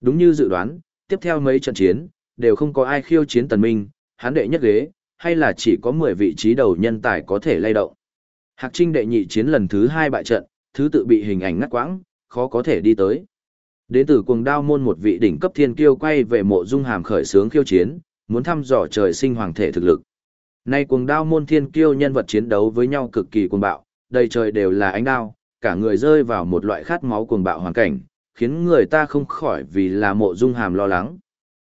Đúng như dự đoán, tiếp theo mấy trận chiến, đều không có ai khiêu chiến tần minh, hắn đệ nhất ghế, hay là chỉ có 10 vị trí đầu nhân tài có thể lay động. Hạc Trinh đệ nhị chiến lần thứ hai bại trận, thứ tự bị hình ảnh ngắt quãng, khó có thể đi tới. Đến từ cuồng đao môn một vị đỉnh cấp thiên kiêu quay về mộ dung hàm khởi sướng khiêu chiến, muốn thăm dò trời sinh hoàng thể thực lực. Nay cuồng đao môn thiên kiêu nhân vật chiến đấu với nhau cực kỳ cuồng bạo, đầy trời đều là ánh đao, cả người rơi vào một loại khát máu cuồng bạo hoàn cảnh, khiến người ta không khỏi vì là mộ dung hàm lo lắng.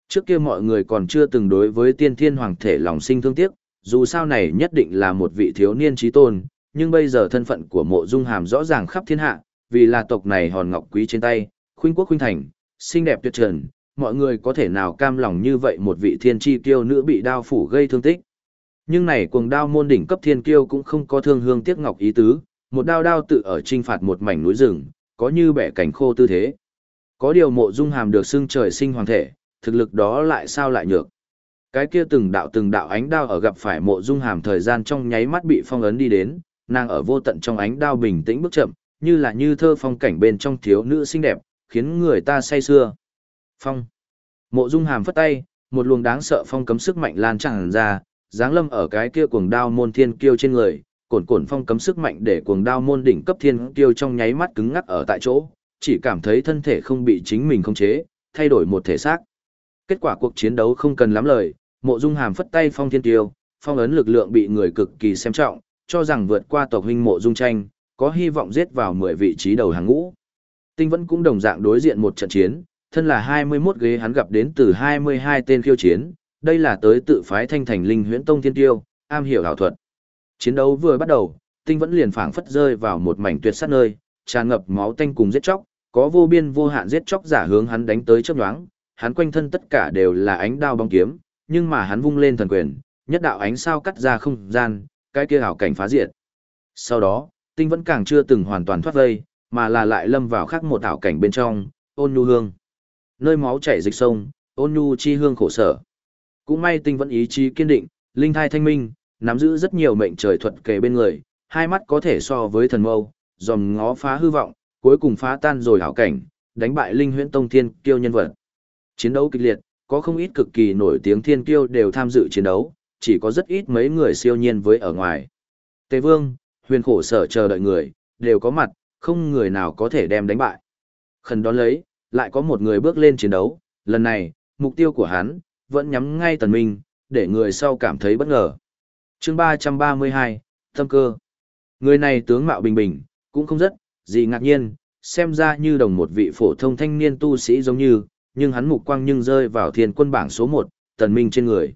Trước kia mọi người còn chưa từng đối với tiên thiên hoàng thể lòng sinh thương tiếc, dù sao này nhất định là một vị thiếu niên trí tôn, nhưng bây giờ thân phận của mộ dung hàm rõ ràng khắp thiên hạ, vì là tộc này hòn ngọc quý trên tay, khuynh quốc khuynh thành, xinh đẹp tuyệt trần, mọi người có thể nào cam lòng như vậy một vị thiên chi kiêu nữ bị đao phủ gây thương tích. Nhưng này cuồng đao môn đỉnh cấp thiên kiêu cũng không có thương hương tiếc ngọc ý tứ, một đao đao tự ở trinh phạt một mảnh núi rừng, có như bẻ cảnh khô tư thế. Có điều mộ dung hàm được xưng trời sinh hoàng thể, thực lực đó lại sao lại nhược. Cái kia từng đạo từng đạo ánh đao ở gặp phải mộ dung hàm thời gian trong nháy mắt bị phong ấn đi đến, nàng ở vô tận trong ánh đao bình tĩnh bước chậm, như là như thơ phong cảnh bên trong thiếu nữ xinh đẹp, khiến người ta say sưa. Phong. Mộ Dung Hàm phất tay, một luồng đáng sợ phong cấm sức mạnh lan tràn ra, giáng lâm ở cái kia cuồng đao môn thiên kiêu trên người, cồn cồn phong cấm sức mạnh để cuồng đao môn đỉnh cấp thiên tiêu trong nháy mắt cứng ngắc ở tại chỗ, chỉ cảm thấy thân thể không bị chính mình khống chế, thay đổi một thể xác. Kết quả cuộc chiến đấu không cần lắm lời, Mộ Dung Hàm phất tay phong thiên tiêu phong ấn lực lượng bị người cực kỳ xem trọng, cho rằng vượt qua tộc huynh Mộ Dung Tranh, có hy vọng giết vào 10 vị trí đầu hàng ngũ. Tinh vẫn cũng đồng dạng đối diện một trận chiến, thân là 21 ghế hắn gặp đến từ 22 tên khiêu chiến, đây là tới tự phái thanh thành linh huyễn tông thiên tiêu, am hiểu ảo thuật. Chiến đấu vừa bắt đầu, tinh vẫn liền phảng phất rơi vào một mảnh tuyệt sát nơi, tràn ngập máu tanh cùng giết chóc, có vô biên vô hạn giết chóc giả hướng hắn đánh tới chớp nhoáng, hắn quanh thân tất cả đều là ánh đao bóng kiếm, nhưng mà hắn vung lên thần quyền, nhất đạo ánh sao cắt ra không gian, cái kia ảo cảnh phá diệt. Sau đó, tinh vẫn càng chưa từng hoàn toàn thoát vây, mà là lại lâm vào khác một ảo cảnh bên trong, ôn nhu hương. Nơi máu chảy dịch sông, ôn nhu chi hương khổ sở. Cũng may tinh vẫn ý chí kiên định, linh thai thanh minh, nắm giữ rất nhiều mệnh trời thuật kề bên người, hai mắt có thể so với thần mâu, dòm ngó phá hư vọng, cuối cùng phá tan rồi hảo cảnh, đánh bại linh huyễn tông thiên kiêu nhân vật. Chiến đấu kịch liệt, có không ít cực kỳ nổi tiếng thiên kiêu đều tham dự chiến đấu, chỉ có rất ít mấy người siêu nhiên với ở ngoài. Tề Vương, huyền khổ sở chờ đợi người, đều có mặt, không người nào có thể đem đánh bại. Khẩn đón lấy, lại có một người bước lên chiến đấu, lần này, mục tiêu của hắn, vẫn nhắm ngay tần minh, để người sau cảm thấy bất ngờ chương 332, Tâm cơ. Người này tướng mạo bình bình, cũng không rất, gì ngạc nhiên, xem ra như đồng một vị phổ thông thanh niên tu sĩ giống như, nhưng hắn mục quang nhưng rơi vào thiên quân bảng số 1, tần minh trên người.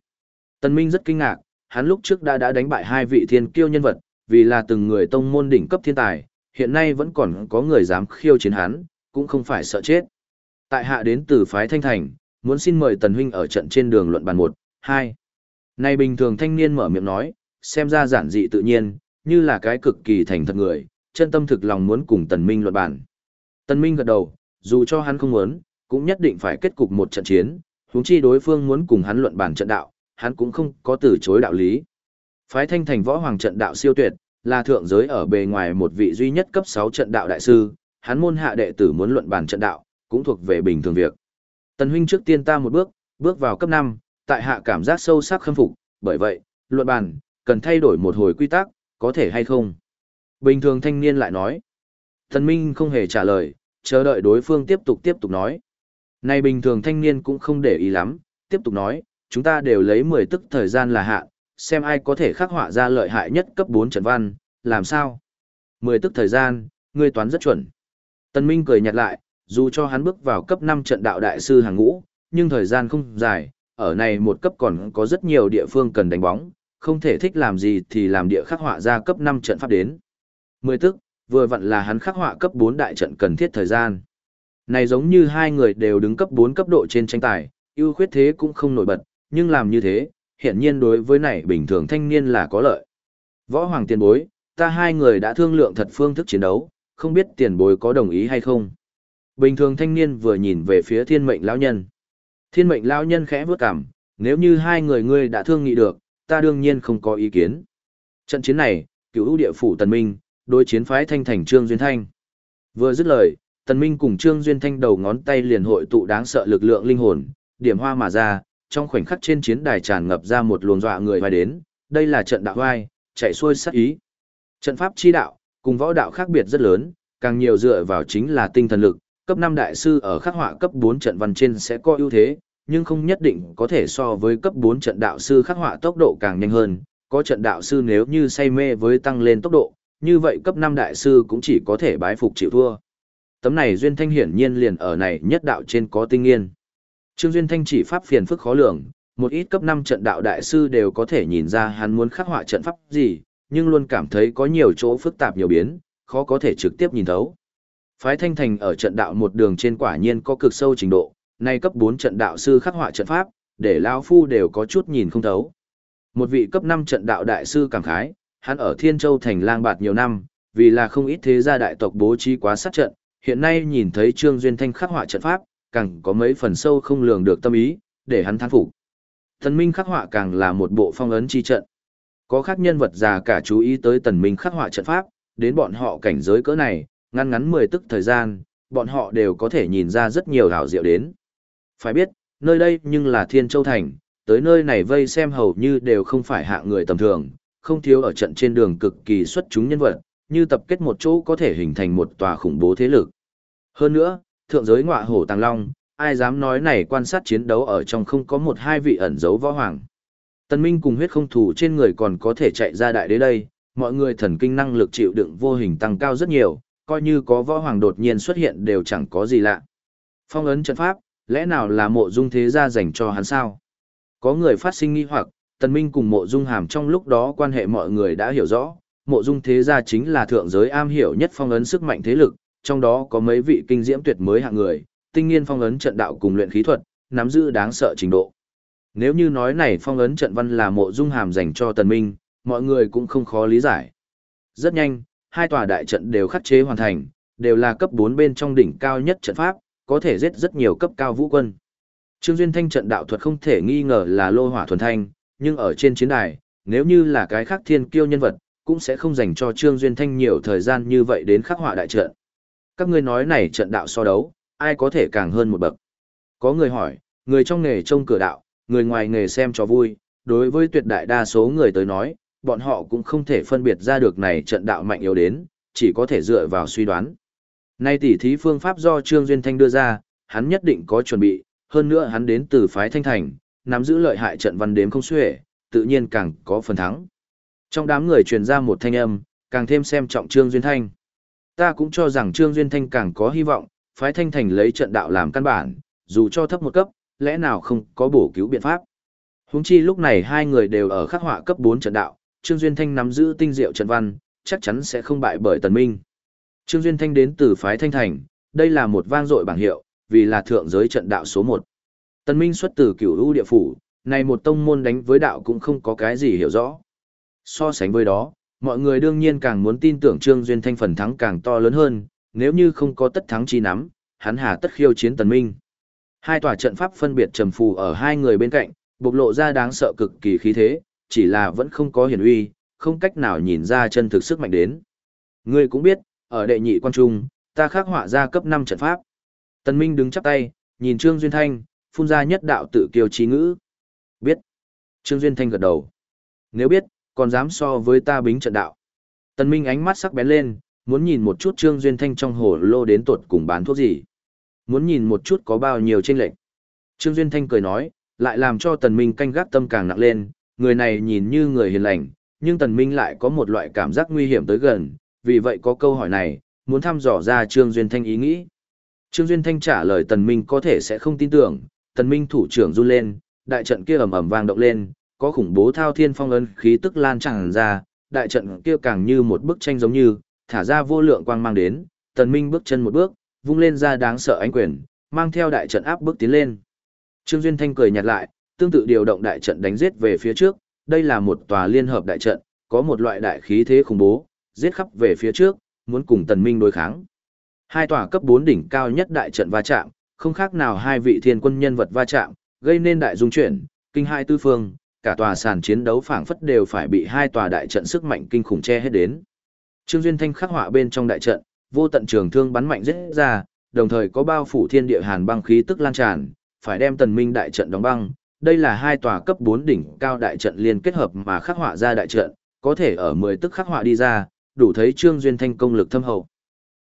Tần minh rất kinh ngạc, hắn lúc trước đã đã đánh bại hai vị thiên kiêu nhân vật, vì là từng người tông môn đỉnh cấp thiên tài, hiện nay vẫn còn có người dám khiêu chiến hắn, cũng không phải sợ chết. Tại hạ đến từ phái Thanh Thành, muốn xin mời Tần Huynh ở trận trên đường luận bàn 1, 2. Này bình thường thanh niên mở miệng nói, xem ra giản dị tự nhiên, như là cái cực kỳ thành thật người, chân tâm thực lòng muốn cùng Tần Minh luận bàn. Tần Minh gật đầu, dù cho hắn không muốn, cũng nhất định phải kết cục một trận chiến, huống chi đối phương muốn cùng hắn luận bàn trận đạo, hắn cũng không có từ chối đạo lý. Phái Thanh Thành võ hoàng trận đạo siêu tuyệt, là thượng giới ở bề ngoài một vị duy nhất cấp 6 trận đạo đại sư, hắn môn hạ đệ tử muốn luận bàn trận đạo, cũng thuộc về bình thường việc. Tần huynh trước tiên ta một bước, bước vào cấp 5, tại hạ cảm giác sâu sắc khâm phục, bởi vậy, luận bàn, cần thay đổi một hồi quy tắc, có thể hay không? Bình thường thanh niên lại nói. Tần Minh không hề trả lời, chờ đợi đối phương tiếp tục tiếp tục nói. Này bình thường thanh niên cũng không để ý lắm, tiếp tục nói, chúng ta đều lấy 10 tức thời gian là hạn, xem ai có thể khắc họa ra lợi hại nhất cấp 4 trận văn, làm sao? 10 tức thời gian, ngươi toán rất chuẩn. Tân Minh cười nhạt lại, dù cho hắn bước vào cấp 5 trận đạo đại sư hàng ngũ, nhưng thời gian không dài, ở này một cấp còn có rất nhiều địa phương cần đánh bóng, không thể thích làm gì thì làm địa khắc họa ra cấp 5 trận pháp đến. 10 tức, vừa vặn là hắn khắc họa cấp 4 đại trận cần thiết thời gian. Này giống như hai người đều đứng cấp 4 cấp độ trên tranh tài, ưu khuyết thế cũng không nổi bật, nhưng làm như thế, hiện nhiên đối với này bình thường thanh niên là có lợi. Võ Hoàng tiền bối, ta hai người đã thương lượng thật phương thức chiến đấu, không biết tiền bối có đồng ý hay không. Bình thường thanh niên vừa nhìn về phía thiên mệnh lão nhân. Thiên mệnh lão nhân khẽ vước cằm, nếu như hai người ngươi đã thương nghị được, ta đương nhiên không có ý kiến. Trận chiến này, cựu ưu địa phủ tần minh, đối chiến phái thanh thành trương duyên thanh. Vừa dứt lời, Tần Minh cùng Trương Duyên Thanh đầu ngón tay liền hội tụ đáng sợ lực lượng linh hồn, điểm hoa mà ra, trong khoảnh khắc trên chiến đài tràn ngập ra một luồng dọa người vai đến, đây là trận đạo hoai, chạy xuôi sát ý. Trận pháp chi đạo, cùng võ đạo khác biệt rất lớn, càng nhiều dựa vào chính là tinh thần lực, cấp 5 đại sư ở khắc họa cấp 4 trận văn trên sẽ có ưu thế, nhưng không nhất định có thể so với cấp 4 trận đạo sư khắc họa tốc độ càng nhanh hơn, có trận đạo sư nếu như say mê với tăng lên tốc độ, như vậy cấp 5 đại sư cũng chỉ có thể bái phục chịu thua. Tấm này Duyên Thanh hiển nhiên liền ở này nhất đạo trên có tinh nghiên. Trương Duyên Thanh chỉ pháp phiền phức khó lường, một ít cấp 5 trận đạo đại sư đều có thể nhìn ra hắn muốn khắc họa trận pháp gì, nhưng luôn cảm thấy có nhiều chỗ phức tạp nhiều biến, khó có thể trực tiếp nhìn thấu. Phái Thanh Thành ở trận đạo một đường trên quả nhiên có cực sâu trình độ, nay cấp 4 trận đạo sư khắc họa trận pháp, để lão phu đều có chút nhìn không thấu. Một vị cấp 5 trận đạo đại sư cảm khái, hắn ở Thiên Châu thành lang bạt nhiều năm, vì là không ít thế gia đại tộc bố trí quá sát trận, hiện nay nhìn thấy Trương Duyên Thanh khắc họa trận pháp, càng có mấy phần sâu không lường được tâm ý, để hắn thán phục. Thần Minh khắc họa càng là một bộ phong ấn chi trận. Có khác nhân vật già cả chú ý tới Tần Minh khắc họa trận pháp, đến bọn họ cảnh giới cỡ này, ngăn ngắn 10 tức thời gian, bọn họ đều có thể nhìn ra rất nhiều hảo diệu đến. Phải biết, nơi đây nhưng là Thiên Châu Thành, tới nơi này vây xem hầu như đều không phải hạng người tầm thường, không thiếu ở trận trên đường cực kỳ xuất chúng nhân vật, như tập kết một chỗ có thể hình thành một tòa khủng bố thế lực. Hơn nữa, thượng giới ngọa hổ tàng long, ai dám nói này quan sát chiến đấu ở trong không có một hai vị ẩn giấu võ hoàng. Tần Minh cùng huyết không thủ trên người còn có thể chạy ra đại đế đây, mọi người thần kinh năng lực chịu đựng vô hình tăng cao rất nhiều, coi như có võ hoàng đột nhiên xuất hiện đều chẳng có gì lạ. Phong ấn trận pháp, lẽ nào là mộ dung thế gia dành cho hắn sao? Có người phát sinh nghi hoặc, Tần Minh cùng mộ dung hàm trong lúc đó quan hệ mọi người đã hiểu rõ, mộ dung thế gia chính là thượng giới am hiểu nhất phong ấn sức mạnh thế lực, trong đó có mấy vị kinh diễm tuyệt mới hạng người, tinh nghiên phong ấn trận đạo cùng luyện khí thuật, nắm giữ đáng sợ trình độ. Nếu như nói này phong ấn trận văn là mộ dung hàm dành cho tần minh, mọi người cũng không khó lý giải. Rất nhanh, hai tòa đại trận đều khắc chế hoàn thành, đều là cấp 4 bên trong đỉnh cao nhất trận pháp, có thể giết rất nhiều cấp cao vũ quân. Trương Duyên Thanh trận đạo thuật không thể nghi ngờ là lô hỏa thuần thanh, nhưng ở trên chiến đài, nếu như là cái khác thiên kiêu nhân vật, cũng sẽ không dành cho Trương Duyên Thanh nhiều thời gian như vậy đến khắc họa đại trận. Các ngươi nói này trận đạo so đấu, ai có thể càng hơn một bậc? Có người hỏi, người trong nghề trông cửa đạo, người ngoài nghề xem cho vui, đối với tuyệt đại đa số người tới nói, bọn họ cũng không thể phân biệt ra được này trận đạo mạnh yếu đến, chỉ có thể dựa vào suy đoán. Nay tỉ thí phương pháp do Trương Duyên Thanh đưa ra, hắn nhất định có chuẩn bị, hơn nữa hắn đến từ phái Thanh Thành, nắm giữ lợi hại trận văn đếm không xuể, tự nhiên càng có phần thắng. Trong đám người truyền ra một thanh âm, càng thêm xem trọng Trương Duyên Thanh. Ta cũng cho rằng Trương Duyên Thanh càng có hy vọng, phái Thanh Thành lấy trận đạo làm căn bản, dù cho thấp một cấp, lẽ nào không có bổ cứu biện pháp. Huống chi lúc này hai người đều ở khắc họa cấp 4 trận đạo, Trương Duyên Thanh nắm giữ tinh diệu trận văn, chắc chắn sẽ không bại bởi Tần Minh. Trương Duyên Thanh đến từ phái Thanh Thành, đây là một vang dội bảng hiệu, vì là thượng giới trận đạo số 1. Tần Minh xuất từ cửu u địa phủ, này một tông môn đánh với đạo cũng không có cái gì hiểu rõ. So sánh với đó, mọi người đương nhiên càng muốn tin tưởng Trương Duyên Thanh phần thắng càng to lớn hơn, nếu như không có tất thắng chi nắm, hắn hà tất khiêu chiến Tần Minh. Hai tòa trận pháp phân biệt trầm phù ở hai người bên cạnh, bộc lộ ra đáng sợ cực kỳ khí thế, chỉ là vẫn không có hiển uy, không cách nào nhìn ra chân thực sức mạnh đến. Ngươi cũng biết, ở đệ nhị quan trung, ta khắc họa ra cấp 5 trận pháp. Tần Minh đứng chắp tay, nhìn Trương Duyên Thanh, phun ra nhất đạo tự kiêu trí ngữ. Biết. Trương Duyên Thanh gật đầu. Nếu biết, còn dám so với ta bính trận đạo. Tần Minh ánh mắt sắc bén lên, muốn nhìn một chút Trương Duyên Thanh trong hồ lô đến tuột cùng bán thuốc gì. Muốn nhìn một chút có bao nhiêu chênh lệch. Trương Duyên Thanh cười nói, lại làm cho Tần Minh canh gác tâm càng nặng lên, người này nhìn như người hiền lành, nhưng Tần Minh lại có một loại cảm giác nguy hiểm tới gần, vì vậy có câu hỏi này, muốn thăm dò ra Trương Duyên Thanh ý nghĩ. Trương Duyên Thanh trả lời Tần Minh có thể sẽ không tin tưởng, Tần Minh thủ trưởng run lên, đại trận kia ầm ầm vang động lên, có khủng bố thao thiên phong ấn khí tức lan tràn ra, đại trận kia càng như một bức tranh giống như, thả ra vô lượng quang mang đến, Tần Minh bước chân một bước, vung lên ra đáng sợ ánh quyền, mang theo đại trận áp bước tiến lên. Trương Duyên Thanh cười nhạt lại, tương tự điều động đại trận đánh giết về phía trước, đây là một tòa liên hợp đại trận, có một loại đại khí thế khủng bố, giết khắp về phía trước, muốn cùng Tần Minh đối kháng. Hai tòa cấp 4 đỉnh cao nhất đại trận va chạm, không khác nào hai vị thiên quân nhân vật va chạm, gây nên đại dung chuyển, kinh hai tư phương, cả tòa sàn chiến đấu phảng phất đều phải bị hai tòa đại trận sức mạnh kinh khủng che hết đến. Trương Duyên Thanh khắc họa bên trong đại trận, vô tận trường thương bắn mạnh rất ra, đồng thời có bao phủ thiên địa hàn băng khí tức lan tràn, phải đem tần minh đại trận đóng băng. Đây là hai tòa cấp 4 đỉnh cao đại trận liên kết hợp mà khắc họa ra đại trận, có thể ở 10 tức khắc họa đi ra, đủ thấy Trương Duyên Thanh công lực thâm hậu.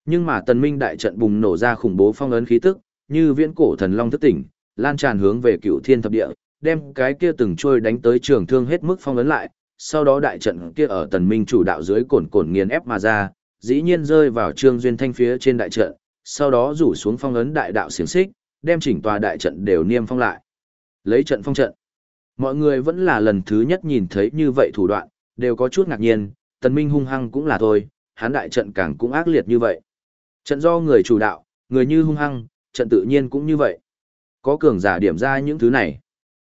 Nhưng mà tần minh đại trận bùng nổ ra khủng bố phong ấn khí tức, như viễn cổ thần long thức tỉnh, lan tràn hướng về cựu thiên thập địa, đem cái kia từng trôi đánh tới trường thương hết mức phong ấn lại, sau đó đại trận kia ở tần minh chủ đạo dưới cồn cồn nghiền ép mà ra, dĩ nhiên rơi vào trương duyên thanh phía trên đại trận, sau đó rủ xuống phong ấn đại đạo xiển xích, đem chỉnh tòa đại trận đều niêm phong lại. Lấy trận phong trận. Mọi người vẫn là lần thứ nhất nhìn thấy như vậy thủ đoạn, đều có chút ngạc nhiên, tần minh hung hăng cũng là thôi, hắn đại trận càng cũng ác liệt như vậy. Trận do người chủ đạo, người như hung hăng, trận tự nhiên cũng như vậy. Có cường giả điểm ra những thứ này.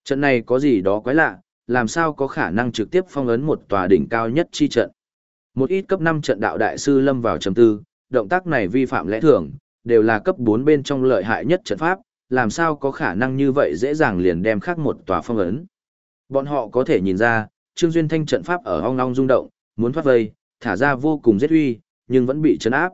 Trận này có gì đó quái lạ, làm sao có khả năng trực tiếp phong ấn một tòa đỉnh cao nhất chi trận. Một ít cấp 5 trận đạo đại sư lâm vào trầm tư, động tác này vi phạm lẽ thường, đều là cấp 4 bên trong lợi hại nhất trận pháp, làm sao có khả năng như vậy dễ dàng liền đem khác một tòa phong ấn. Bọn họ có thể nhìn ra, Trương Duyên Thanh trận pháp ở ong ong rung động, muốn thoát vây, thả ra vô cùng giết uy, nhưng vẫn bị chấn áp.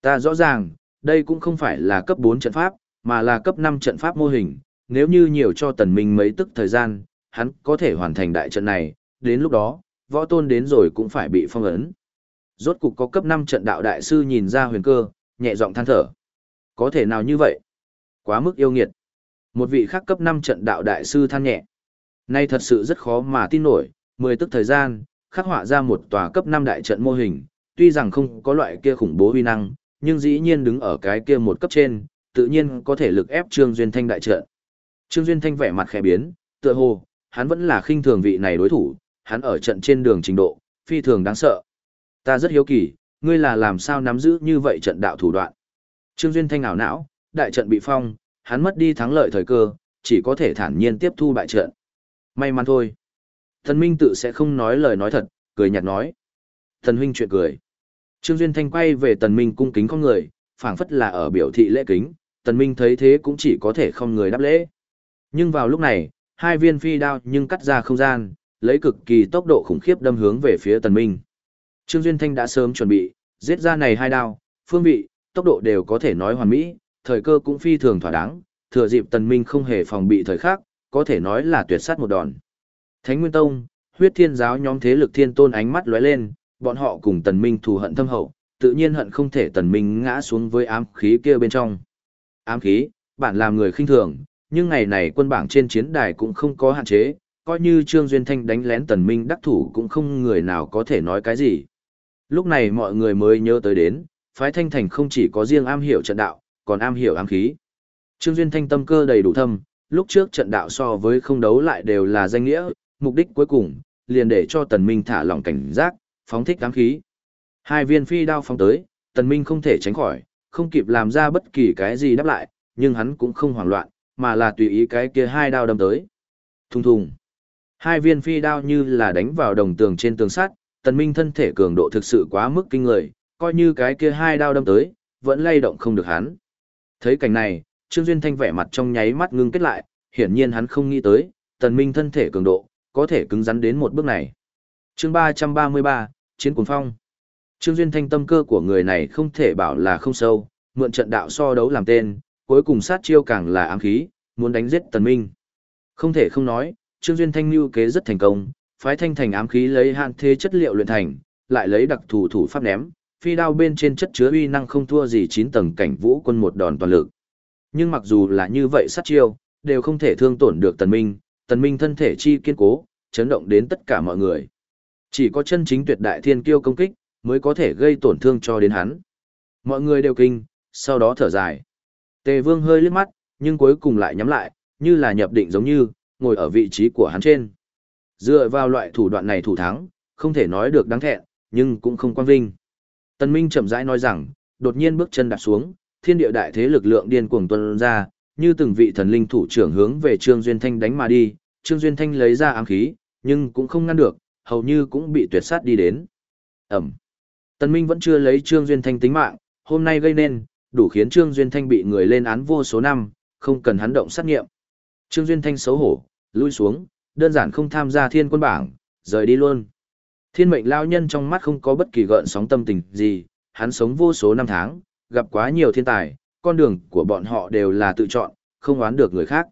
Ta rõ ràng, đây cũng không phải là cấp 4 trận pháp, mà là cấp 5 trận pháp mô hình, nếu như nhiều cho tần minh mấy tức thời gian, hắn có thể hoàn thành đại trận này, đến lúc đó, võ tôn đến rồi cũng phải bị phong ấn. Rốt cục có cấp 5 trận đạo đại sư nhìn ra huyền cơ, nhẹ giọng than thở. Có thể nào như vậy? Quá mức yêu nghiệt. Một vị khác cấp 5 trận đạo đại sư than nhẹ. Nay thật sự rất khó mà tin nổi, 10 tức thời gian, khắc họa ra một tòa cấp 5 đại trận mô hình, tuy rằng không có loại kia khủng bố uy năng, nhưng dĩ nhiên đứng ở cái kia một cấp trên, tự nhiên có thể lực ép Trương Duyên Thanh đại trận. Trương Duyên Thanh vẻ mặt khẽ biến, tựa hồ, hắn vẫn là khinh thường vị này đối thủ, hắn ở trận trên đường trình độ, phi thường đáng sợ. Ta rất hiếu kỳ, ngươi là làm sao nắm giữ như vậy trận đạo thủ đoạn. Trương Duyên Thanh ảo não, đại trận bị phong, hắn mất đi thắng lợi thời cơ, chỉ có thể thản nhiên tiếp thu bại trận. May mắn thôi. Thần Minh tự sẽ không nói lời nói thật, cười nhạt nói. Thần huynh chuyện cười. Trương Duyên Thanh quay về Tần Minh cung kính con người, phảng phất là ở biểu thị lễ kính, Tần Minh thấy thế cũng chỉ có thể không người đáp lễ. Nhưng vào lúc này, hai viên phi đao nhưng cắt ra không gian, lấy cực kỳ tốc độ khủng khiếp đâm hướng về phía Tần Minh. Trương Duyên Thanh đã sớm chuẩn bị, giết ra này hai đao, phương vị, tốc độ đều có thể nói hoàn mỹ, thời cơ cũng phi thường thỏa đáng, thừa dịp Tần Minh không hề phòng bị thời khắc, có thể nói là tuyệt sát một đòn. Thánh Nguyên Tông, huyết thiên giáo nhóm thế lực thiên tôn ánh mắt lóe lên, bọn họ cùng Tần Minh thù hận thâm hậu, tự nhiên hận không thể Tần Minh ngã xuống với ám khí kia bên trong. Ám khí, bản làm người khinh thường, nhưng ngày này quân bảng trên chiến đài cũng không có hạn chế, coi như Trương Duyên Thanh đánh lén Tần Minh đắc thủ cũng không người nào có thể nói cái gì. Lúc này mọi người mới nhớ tới đến, phái Thanh Thành không chỉ có riêng am hiểu trận đạo, còn am hiểu ám khí. Trương Duyên Thanh tâm cơ đầy đủ thâm, lúc trước trận đạo so với không đấu lại đều là danh nghĩa, mục đích cuối cùng, liền để cho Tần Minh thả lỏng cảnh giác, phóng thích ám khí. Hai viên phi đao phóng tới, Tần Minh không thể tránh khỏi, không kịp làm ra bất kỳ cái gì đáp lại, nhưng hắn cũng không hoảng loạn, mà là tùy ý cái kia hai đao đâm tới. Thùng thùng. Hai viên phi đao như là đánh vào đồng tường trên tường sắt, Tần Minh thân thể cường độ thực sự quá mức kinh người, coi như cái kia hai đao đâm tới, vẫn lay động không được hắn. Thấy cảnh này, Trương Duyên Thanh vẻ mặt trong nháy mắt ngưng kết lại, hiển nhiên hắn không nghĩ tới, Tần Minh thân thể cường độ, có thể cứng rắn đến một bước này. Chương 333, Chiến Cuồng Phong. Trương Duyên Thanh tâm cơ của người này không thể bảo là không sâu, mượn trận đạo so đấu làm tên, cuối cùng sát chiêu càng là ám khí, muốn đánh giết Tần Minh. Không thể không nói, Trương Duyên Thanh lưu kế rất thành công, phái thanh thành ám khí lấy hạn thế chất liệu luyện thành, lại lấy đặc thủ thủ pháp ném, phi đao bên trên chất chứa uy năng không thua gì 9 tầng cảnh vũ quân một đòn toàn lực. Nhưng mặc dù là như vậy sát chiêu, đều không thể thương tổn được Tần Minh, Tần Minh thân thể chi kiên cố, chấn động đến tất cả mọi người. Chỉ có chân chính tuyệt đại thiên kiêu công kích, mới có thể gây tổn thương cho đến hắn. Mọi người đều kinh, sau đó thở dài. Tề Vương hơi liếc mắt, nhưng cuối cùng lại nhắm lại, như là nhập định giống như, ngồi ở vị trí của hắn trên. Dựa vào loại thủ đoạn này thủ thắng, không thể nói được đáng thẹn, nhưng cũng không quan vinh. Tân Minh chậm rãi nói rằng, đột nhiên bước chân đặt xuống, thiên địa đại thế lực lượng điên cuồng tuôn ra, như từng vị thần linh thủ trưởng hướng về Trương Duyên Thanh đánh mà đi, Trương Duyên Thanh lấy ra ám khí, nhưng cũng không ngăn được, hầu như cũng bị tuyệt sát đi đến. Ẩm. Tân Minh vẫn chưa lấy Trương Duyên Thanh tính mạng, hôm nay gây nên, đủ khiến Trương Duyên Thanh bị người lên án vô số năm, không cần hắn động sát nghiệm. Trương Duyên Thanh xấu hổ, lui xuống, đơn giản không tham gia thiên quân bảng, rời đi luôn. Thiên mệnh lao nhân trong mắt không có bất kỳ gợn sóng tâm tình gì, hắn sống vô số năm tháng, gặp quá nhiều thiên tài, con đường của bọn họ đều là tự chọn, không oán được người khác.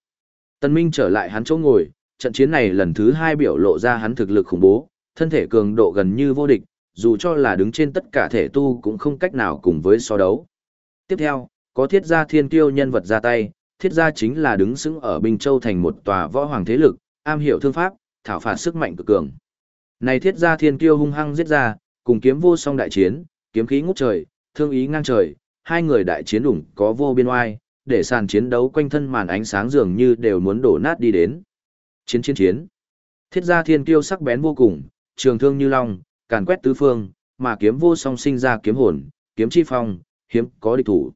Tân Minh trở lại hắn chỗ ngồi, trận chiến này lần thứ hai biểu lộ ra hắn thực lực khủng bố, thân thể cường độ gần như vô địch, dù cho là đứng trên tất cả thể tu cũng không cách nào cùng với so đấu. Tiếp theo, có thiết gia thiên kiêu nhân vật ra tay, thiết gia chính là đứng xứng ở Bình Châu thành một tòa võ hoàng thế lực, am hiểu thương pháp, thảo phạt sức mạnh cực cường. Này thiết gia thiên kiêu hung hăng giết ra, cùng kiếm vô song đại chiến, kiếm khí ngút trời, thương ý ngang trời, hai người đại chiến đủng có vô biên oai, để sàn chiến đấu quanh thân màn ánh sáng dường như đều muốn đổ nát đi đến. Chiến chiến chiến. Thiết gia thiên kiêu sắc bén vô cùng, trường thương như long, càn quét tứ phương, mà kiếm vô song sinh ra kiếm hồn, kiếm chi phong, hiếm có địch thủ.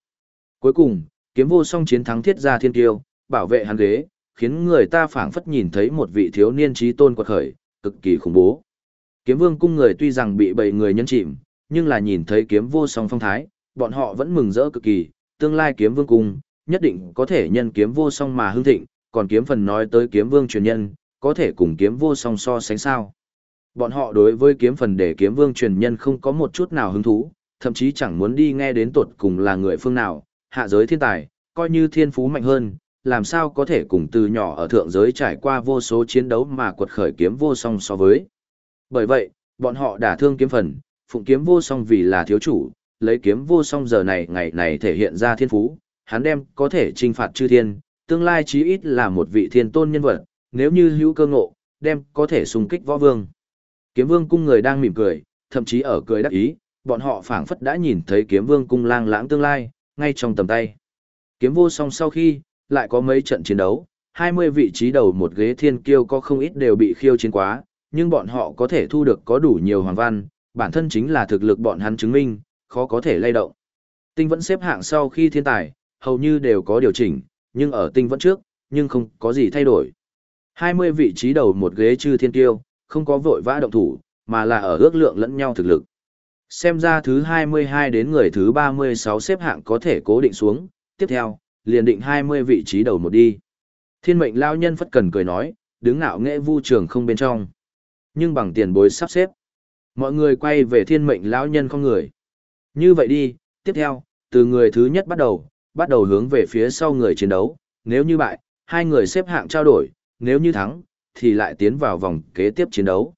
Cuối cùng, kiếm vô song chiến thắng thiết gia thiên kiêu, bảo vệ hắn ghế, khiến người ta phảng phất nhìn thấy một vị thiếu niên trí tôn quật khởi, cực kỳ khủng bố. Kiếm vương cung người tuy rằng bị bảy người nhân chìm, nhưng là nhìn thấy kiếm vô song phong thái, bọn họ vẫn mừng rỡ cực kỳ, tương lai kiếm vương cung, nhất định có thể nhân kiếm vô song mà hưng thịnh, còn kiếm phần nói tới kiếm vương truyền nhân, có thể cùng kiếm vô song so sánh sao. Bọn họ đối với kiếm phần để kiếm vương truyền nhân không có một chút nào hứng thú, thậm chí chẳng muốn đi nghe đến tuột cùng là người phương nào, hạ giới thiên tài, coi như thiên phú mạnh hơn, làm sao có thể cùng từ nhỏ ở thượng giới trải qua vô số chiến đấu mà quật khởi kiếm vô song so với. Bởi vậy, bọn họ đả thương kiếm phần, phụng kiếm vô song vì là thiếu chủ, lấy kiếm vô song giờ này ngày này thể hiện ra thiên phú, hắn đem có thể trinh phạt chư thiên, tương lai chí ít là một vị thiên tôn nhân vật, nếu như hữu cơ ngộ, đem có thể xung kích võ vương. Kiếm vương cung người đang mỉm cười, thậm chí ở cười đắc ý, bọn họ phảng phất đã nhìn thấy kiếm vương cung lang lãng tương lai, ngay trong tầm tay. Kiếm vô song sau khi, lại có mấy trận chiến đấu, 20 vị trí đầu một ghế thiên kiêu có không ít đều bị khiêu chiến quá, nhưng bọn họ có thể thu được có đủ nhiều hoàng văn, bản thân chính là thực lực bọn hắn chứng minh, khó có thể lay động. Tinh vẫn xếp hạng sau khi thiên tài, hầu như đều có điều chỉnh, nhưng ở tinh vẫn trước, nhưng không có gì thay đổi. 20 vị trí đầu một ghế chư thiên tiêu, không có vội vã động thủ, mà là ở ước lượng lẫn nhau thực lực. Xem ra thứ 22 đến người thứ 36 xếp hạng có thể cố định xuống, tiếp theo, liền định 20 vị trí đầu một đi. Thiên mệnh lao nhân phất cần cười nói, đứng ngạo nghệ vu trường không bên trong. Nhưng bằng tiền bối sắp xếp. Mọi người quay về thiên mệnh lão nhân không người. Như vậy đi, tiếp theo, từ người thứ nhất bắt đầu, bắt đầu hướng về phía sau người chiến đấu, nếu như bại, hai người xếp hạng trao đổi, nếu như thắng, thì lại tiến vào vòng kế tiếp chiến đấu.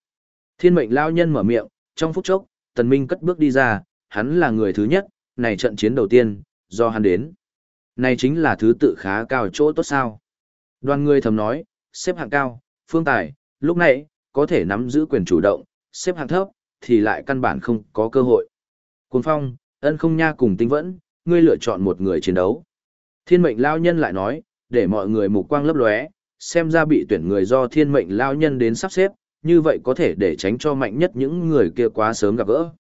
Thiên mệnh lão nhân mở miệng, trong phút chốc, tần minh cất bước đi ra, hắn là người thứ nhất, này trận chiến đầu tiên, do hắn đến. Này chính là thứ tự khá cao chỗ tốt sao. Đoàn người thầm nói, xếp hạng cao, phương tài, lúc này, có thể nắm giữ quyền chủ động, xếp hạng thấp, thì lại căn bản không có cơ hội. Cuồng phong, ân không nha cùng tinh vẫn, ngươi lựa chọn một người chiến đấu. Thiên mệnh lao nhân lại nói, để mọi người mục quang lấp lóe, xem ra bị tuyển người do thiên mệnh lao nhân đến sắp xếp, như vậy có thể để tránh cho mạnh nhất những người kia quá sớm gặp gỡ.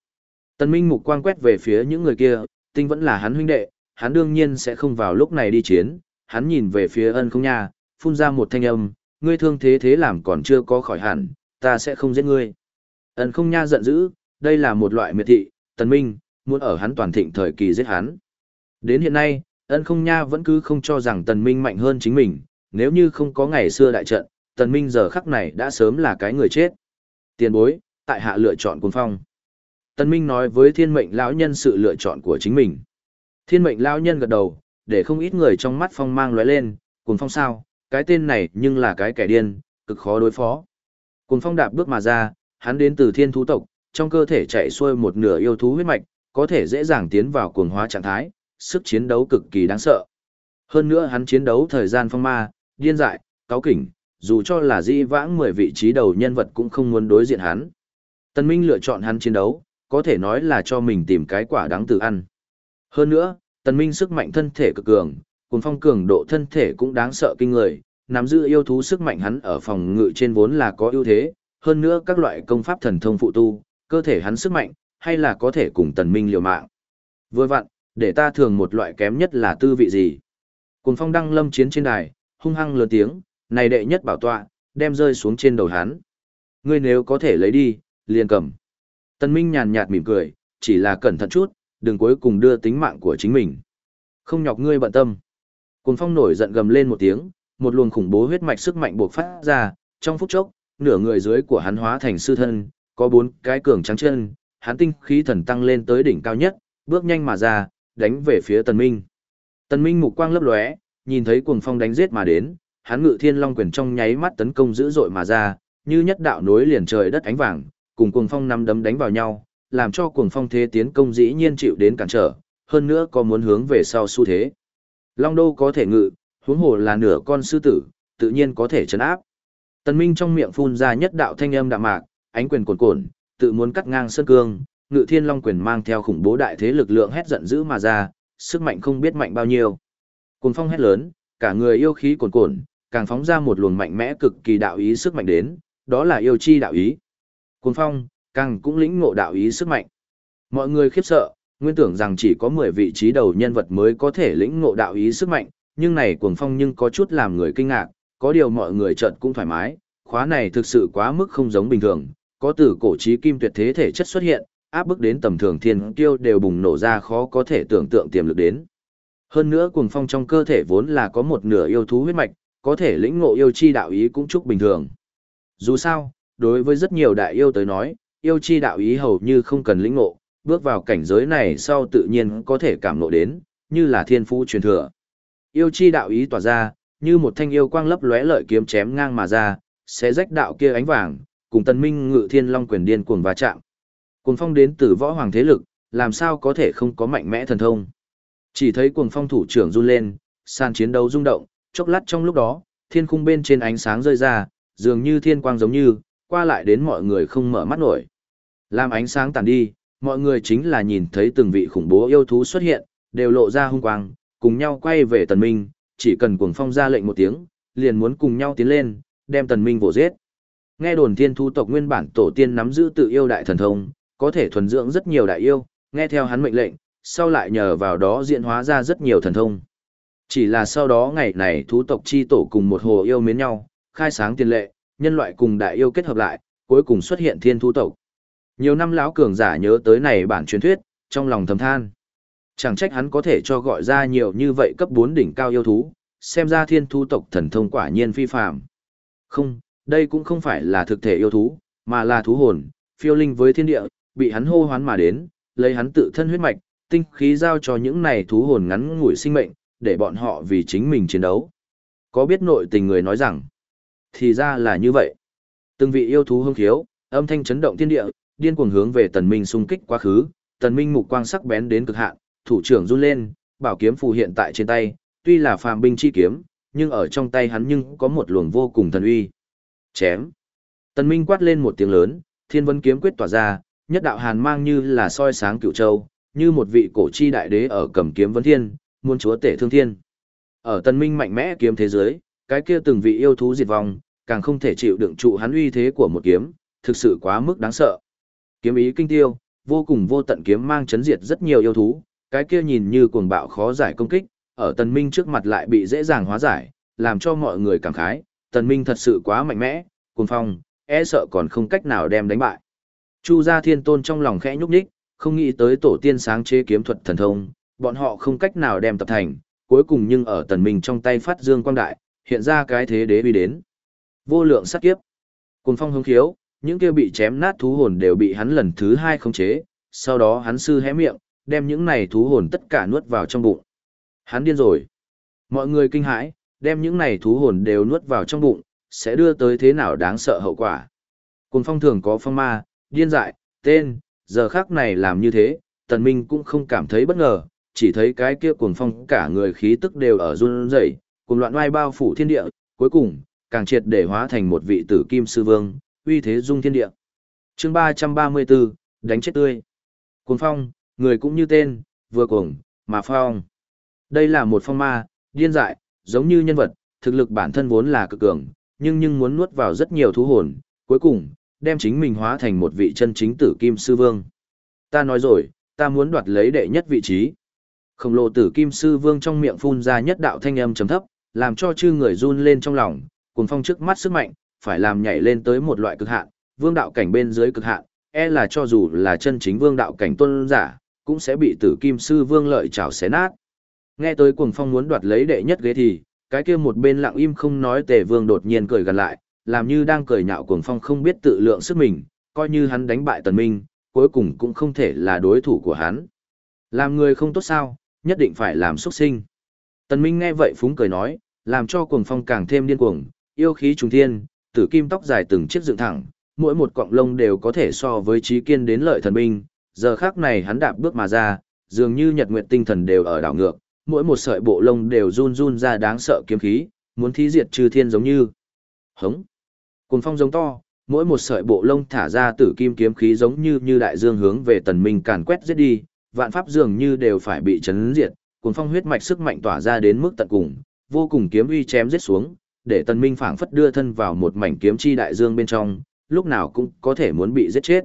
Tần Minh mục quang quét về phía những người kia, tinh vẫn là hắn huynh đệ, hắn đương nhiên sẽ không vào lúc này đi chiến, hắn nhìn về phía ân không nha, phun ra một thanh âm, ngươi thương thế thế làm còn chưa có khỏi hẳn, ta sẽ không giết ngươi. Ấn không nha giận dữ, đây là một loại miệt thị, Tần Minh, muốn ở hắn toàn thịnh thời kỳ giết hắn. Đến hiện nay, Ấn không nha vẫn cứ không cho rằng Tần Minh mạnh hơn chính mình, nếu như không có ngày xưa đại trận, Tần Minh giờ khắc này đã sớm là cái người chết. Tiền bối, tại hạ lựa chọn cuồng phong. Tần Minh nói với thiên mệnh lão nhân sự lựa chọn của chính mình. Thiên mệnh lão nhân gật đầu, để không ít người trong mắt phong mang lóe lên, cuồng phong sao, cái tên này nhưng là cái kẻ điên, cực khó đối phó. Cuồng phong đạp bước mà ra, hắn đến từ thiên thú tộc, trong cơ thể chạy xuôi một nửa yêu thú huyết mạch, có thể dễ dàng tiến vào cuồng hóa trạng thái, sức chiến đấu cực kỳ đáng sợ. Hơn nữa hắn chiến đấu thời gian phong ma, điên dại, cáo kỉnh, dù cho là di vãng 10 vị trí đầu nhân vật cũng không muốn đối diện hắn. Tân Minh lựa chọn hắn chiến đấu, có thể nói là cho mình tìm cái quả đáng tự ăn. Hơn nữa, Tần Minh sức mạnh thân thể cực cường, cùng phong cường độ thân thể cũng đáng sợ kinh người, nắm giữ yêu thú sức mạnh hắn ở phòng ngự trên vốn là có ưu thế, hơn nữa các loại công pháp thần thông phụ tu, cơ thể hắn sức mạnh, hay là có thể cùng Tần Minh liều mạng. Vừa vặn, để ta thường một loại kém nhất là tư vị gì. Cùng phong đăng lâm chiến trên đài, hung hăng lớn tiếng, này đệ nhất bảo tọa, đem rơi xuống trên đầu hắn. Ngươi nếu có thể lấy đi, liền cầm. Tân Minh nhàn nhạt mỉm cười, chỉ là cẩn thận chút, đừng cuối cùng đưa tính mạng của chính mình. Không nhọc ngươi bận tâm. Cùng phong nổi giận gầm lên một tiếng, một luồng khủng bố huyết mạch sức mạnh buộc phát ra, trong phút chốc, nửa người dưới của hắn hóa thành sư thân, có bốn cái cường trắng chân, hắn tinh khí thần tăng lên tới đỉnh cao nhất, bước nhanh mà ra, đánh về phía Tần Minh. Tần Minh mục quang lấp lóe, nhìn thấy cuồng phong đánh giết mà đến, hắn ngự thiên long quyền trong nháy mắt tấn công dữ dội mà ra, như nhất đạo nối liền trời đất ánh vàng, cùng cuồng phong năm đấm đánh vào nhau, làm cho cuồng phong thế tiến công dĩ nhiên chịu đến cản trở, hơn nữa có muốn hướng về sau xu thế. Long đô có thể ngự, huống hồ là nửa con sư tử, tự nhiên có thể chấn áp. Tần Minh trong miệng phun ra nhất đạo thanh âm đạm mạc, ánh quyền cuồn cuộn, tự muốn cắt ngang sơn cương, ngự thiên long quyền mang theo khủng bố đại thế lực lượng hét giận dữ mà ra, sức mạnh không biết mạnh bao nhiêu. Cuồng phong hét lớn, cả người yêu khí cuồn cuộn, càng phóng ra một luồng mạnh mẽ cực kỳ đạo ý sức mạnh đến, đó là yêu chi đạo ý. Cuồng phong, càng cũng lĩnh ngộ đạo ý sức mạnh. Mọi người khiếp sợ, nguyên tưởng rằng chỉ có 10 vị trí đầu nhân vật mới có thể lĩnh ngộ đạo ý sức mạnh, nhưng này cuồng phong nhưng có chút làm người kinh ngạc, có điều mọi người chợt cũng thoải mái, khóa này thực sự quá mức không giống bình thường, có từ cổ chí kim tuyệt thế thể chất xuất hiện, áp bức đến tầm thường thiên kiêu đều bùng nổ ra khó có thể tưởng tượng tiềm lực đến. Hơn nữa cuồng phong trong cơ thể vốn là có một nửa yêu thú huyết mạch, có thể lĩnh ngộ yêu chi đạo ý cũng chúc bình thường. Dù sao, đối với rất nhiều đại yêu tới nói, yêu chi đạo ý hầu như không cần lĩnh ngộ, bước vào cảnh giới này sau tự nhiên có thể cảm ngộ đến, như là thiên phú truyền thừa. Yêu chi đạo ý tỏa ra, như một thanh yêu quang lấp lóe lợi kiếm chém ngang mà ra, sẽ rách đạo kia ánh vàng, cùng tần minh ngự thiên long quyền điên cuồng va chạm. Cuồng phong đến từ võ hoàng thế lực, làm sao có thể không có mạnh mẽ thần thông. Chỉ thấy cuồng phong thủ trưởng run lên, sàn chiến đấu rung động, chốc lát trong lúc đó, thiên khung bên trên ánh sáng rơi ra, dường như thiên quang giống như, qua lại đến mọi người không mở mắt nổi. Làm ánh sáng tàn đi, mọi người chính là nhìn thấy từng vị khủng bố yêu thú xuất hiện, đều lộ ra hung quang, cùng nhau quay về tần minh, chỉ cần cuồng phong ra lệnh một tiếng, liền muốn cùng nhau tiến lên, đem tần minh vồ giết. Nghe đồn thiên thu tộc nguyên bản tổ tiên nắm giữ tự yêu đại thần thông, có thể thuần dưỡng rất nhiều đại yêu, nghe theo hắn mệnh lệnh, sau lại nhờ vào đó diễn hóa ra rất nhiều thần thông. Chỉ là sau đó ngày này thú tộc chi tổ cùng một hồ yêu mến nhau, khai sáng tiền lệ, nhân loại cùng đại yêu kết hợp lại, cuối cùng xuất hiện thiên thú tộc. Nhiều năm lão cường giả nhớ tới này bản truyền thuyết, trong lòng thầm than. Chẳng trách hắn có thể cho gọi ra nhiều như vậy cấp 4 đỉnh cao yêu thú, xem ra thiên thú tộc thần thông quả nhiên phi phàm. Không, đây cũng không phải là thực thể yêu thú, mà là thú hồn, phiêu linh với thiên địa, bị hắn hô hoán mà đến, lấy hắn tự thân huyết mạch, tinh khí giao cho những này thú hồn ngắn ngủi sinh mệnh, để bọn họ vì chính mình chiến đấu. Có biết nội tình người nói rằng, thì ra là như vậy. Từng vị yêu thú hưng khiếu, âm thanh chấn động thiên địa, điên cuồng hướng về tần minh xung kích quá khứ, tần minh mục quang sắc bén đến cực hạn, thủ trưởng run lên, bảo kiếm phù hiện tại trên tay, tuy là phàm binh chi kiếm, nhưng ở trong tay hắn nhưng có một luồng vô cùng thần uy. Chém. Tần Minh quát lên một tiếng lớn, thiên vân kiếm quyết tỏa ra, nhất đạo hàn mang như là soi sáng cựu châu, như một vị cổ chi đại đế ở cầm kiếm vấn thiên, muôn chúa tể thương thiên. Ở Tần Minh mạnh mẽ kiếm thế giới, cái kia từng vị yêu thú diệt vong, càng không thể chịu đựng trụ hắn uy thế của một kiếm, thực sự quá mức đáng sợ. Kiếm ý kinh tiêu, vô cùng vô tận kiếm mang chấn diệt rất nhiều yêu thú, cái kia nhìn như cuồng bạo khó giải công kích, ở Tần Minh trước mặt lại bị dễ dàng hóa giải, làm cho mọi người cảm khái, Tần Minh thật sự quá mạnh mẽ, cuồng phong, e sợ còn không cách nào đem đánh bại. Chu gia thiên tôn trong lòng khẽ nhúc nhích, không nghĩ tới tổ tiên sáng chế kiếm thuật thần thông, bọn họ không cách nào đem tập thành, cuối cùng nhưng ở Tần Minh trong tay phát dương quang đại, hiện ra cái thế đế uy đến. Vô lượng sát kiếp. Cuồng phong hứng khiếu, những kia bị chém nát thú hồn đều bị hắn lần thứ hai khống chế, sau đó hắn sư hé miệng, đem những này thú hồn tất cả nuốt vào trong bụng. Hắn điên rồi. Mọi người kinh hãi, đem những này thú hồn đều nuốt vào trong bụng, sẽ đưa tới thế nào đáng sợ hậu quả. Cùng phong thường có phong ma, điên dại, tên, giờ khác này làm như thế, tần minh cũng không cảm thấy bất ngờ, chỉ thấy cái kia cuồng phong cả người khí tức đều ở run rẩy, cùng loạn oai bao phủ thiên địa, cuối cùng, càng triệt để hóa thành một vị tử kim sư vương, uy thế dung thiên địa. Chương 334, đánh chết tươi. Cuồng phong, người cũng như tên, vừa cuồng, mà phong. Đây là một phong ma, điên dại, giống như nhân vật, thực lực bản thân vốn là cực cường, nhưng nhưng muốn nuốt vào rất nhiều thú hồn, cuối cùng, đem chính mình hóa thành một vị chân chính tử kim sư vương. Ta nói rồi, ta muốn đoạt lấy đệ nhất vị trí. Khổng lồ tử kim sư vương trong miệng phun ra nhất đạo thanh âm trầm thấp, làm cho chư người run lên trong lòng, cuồng phong trước mắt sức mạnh, phải làm nhảy lên tới một loại cực hạn, vương đạo cảnh bên dưới cực hạn, e là cho dù là chân chính vương đạo cảnh tôn giả, cũng sẽ bị tử kim sư vương lợi chảo xé nát. Nghe tới cuồng phong muốn đoạt lấy đệ nhất ghế thì, cái kia một bên lặng im không nói tề vương đột nhiên cười gần lại, làm như đang cười nhạo cuồng phong không biết tự lượng sức mình, coi như hắn đánh bại tần minh, cuối cùng cũng không thể là đối thủ của hắn. Làm người không tốt sao, nhất định phải làm xuất sinh. Tần Minh nghe vậy phúng cười nói, làm cho cuồng phong càng thêm điên cuồng, yêu khí trùng thiên, tử kim tóc dài từng chiếc dựng thẳng, mỗi một cọng lông đều có thể so với trí kiên đến lợi thần binh, giờ khắc này hắn đạp bước mà ra, dường như nhật nguyện tinh thần đều ở đảo ngược, mỗi một sợi bộ lông đều run run ra đáng sợ kiếm khí, muốn thí diệt trừ thiên giống như. Hống. Cùng phong giống to, mỗi một sợi bộ lông thả ra tử kim kiếm khí giống như như đại dương hướng về tần minh càn quét giết đi, vạn pháp dường như đều phải bị chấn diệt, cùng phong huyết mạch sức mạnh tỏa ra đến mức tận cùng, vô cùng kiếm uy chém giết xuống, để tần minh phảng phất đưa thân vào một mảnh kiếm chi đại dương bên trong, lúc nào cũng có thể muốn bị giết chết.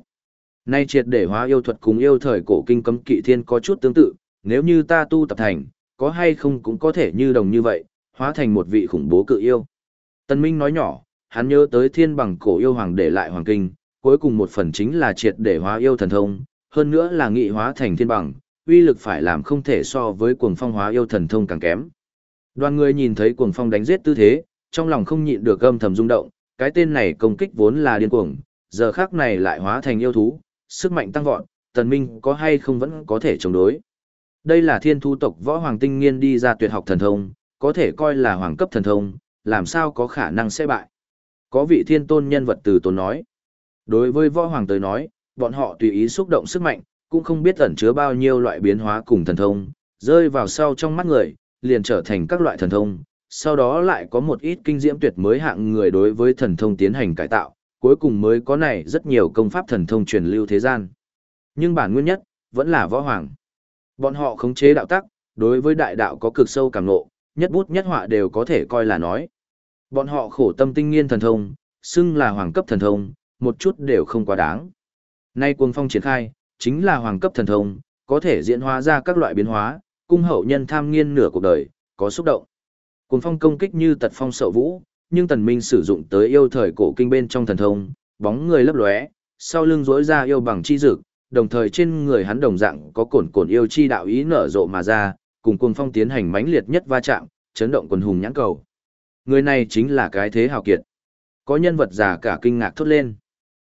Nay triệt để hóa yêu thuật cùng yêu thời cổ kinh cấm kỵ thiên có chút tương tự, nếu như ta tu tập thành, có hay không cũng có thể như đồng như vậy, hóa thành một vị khủng bố cự yêu. tân Minh nói nhỏ, hắn nhớ tới thiên bằng cổ yêu hoàng để lại hoàng kinh, cuối cùng một phần chính là triệt để hóa yêu thần thông, hơn nữa là nghị hóa thành thiên bằng, uy lực phải làm không thể so với cuồng phong hóa yêu thần thông càng kém. Đoàn người nhìn thấy cuồng phong đánh giết tư thế, trong lòng không nhịn được âm thầm rung động, cái tên này công kích vốn là điên cuồng, giờ khắc này lại hóa thành yêu thú, sức mạnh tăng vọt, tần minh có hay không vẫn có thể chống đối. Đây là thiên thu tộc võ hoàng tinh nghiên đi ra tuyệt học thần thông, có thể coi là hoàng cấp thần thông, làm sao có khả năng sẽ bại. Có vị thiên tôn nhân vật từ tôn nói. Đối với võ hoàng tới nói, bọn họ tùy ý xúc động sức mạnh, cũng không biết ẩn chứa bao nhiêu loại biến hóa cùng thần thông, rơi vào sau trong mắt người, liền trở thành các loại thần thông, sau đó lại có một ít kinh diễm tuyệt mới hạng người đối với thần thông tiến hành cải tạo, cuối cùng mới có này rất nhiều công pháp thần thông truyền lưu thế gian. Nhưng bản nguyên nhất, vẫn là võ hoàng. Bọn họ khống chế đạo tắc, đối với đại đạo có cực sâu cảm ngộ, nhất bút nhất họa đều có thể coi là nói. Bọn họ khổ tâm tinh nghiên thần thông, xưng là hoàng cấp thần thông, một chút đều không quá đáng. Nay cuồng phong triển khai, chính là hoàng cấp thần thông, có thể diễn hóa ra các loại biến hóa, cung hậu nhân tham nghiên nửa cuộc đời, có xúc động. Cuồng phong công kích như tật phong sậu vũ, nhưng tần minh sử dụng tới yêu thời cổ kinh bên trong thần thông, bóng người lấp lóe, sau lưng rỗi ra yêu bằng chi dực, đồng thời trên người hắn đồng dạng có cồn cồn yêu chi đạo ý nở rộ mà ra, cùng cuồng phong tiến hành mãnh liệt nhất va chạm, chấn động quần hùng nhãn cầu. Người này chính là cái thế hào kiệt. Có nhân vật già cả kinh ngạc thốt lên.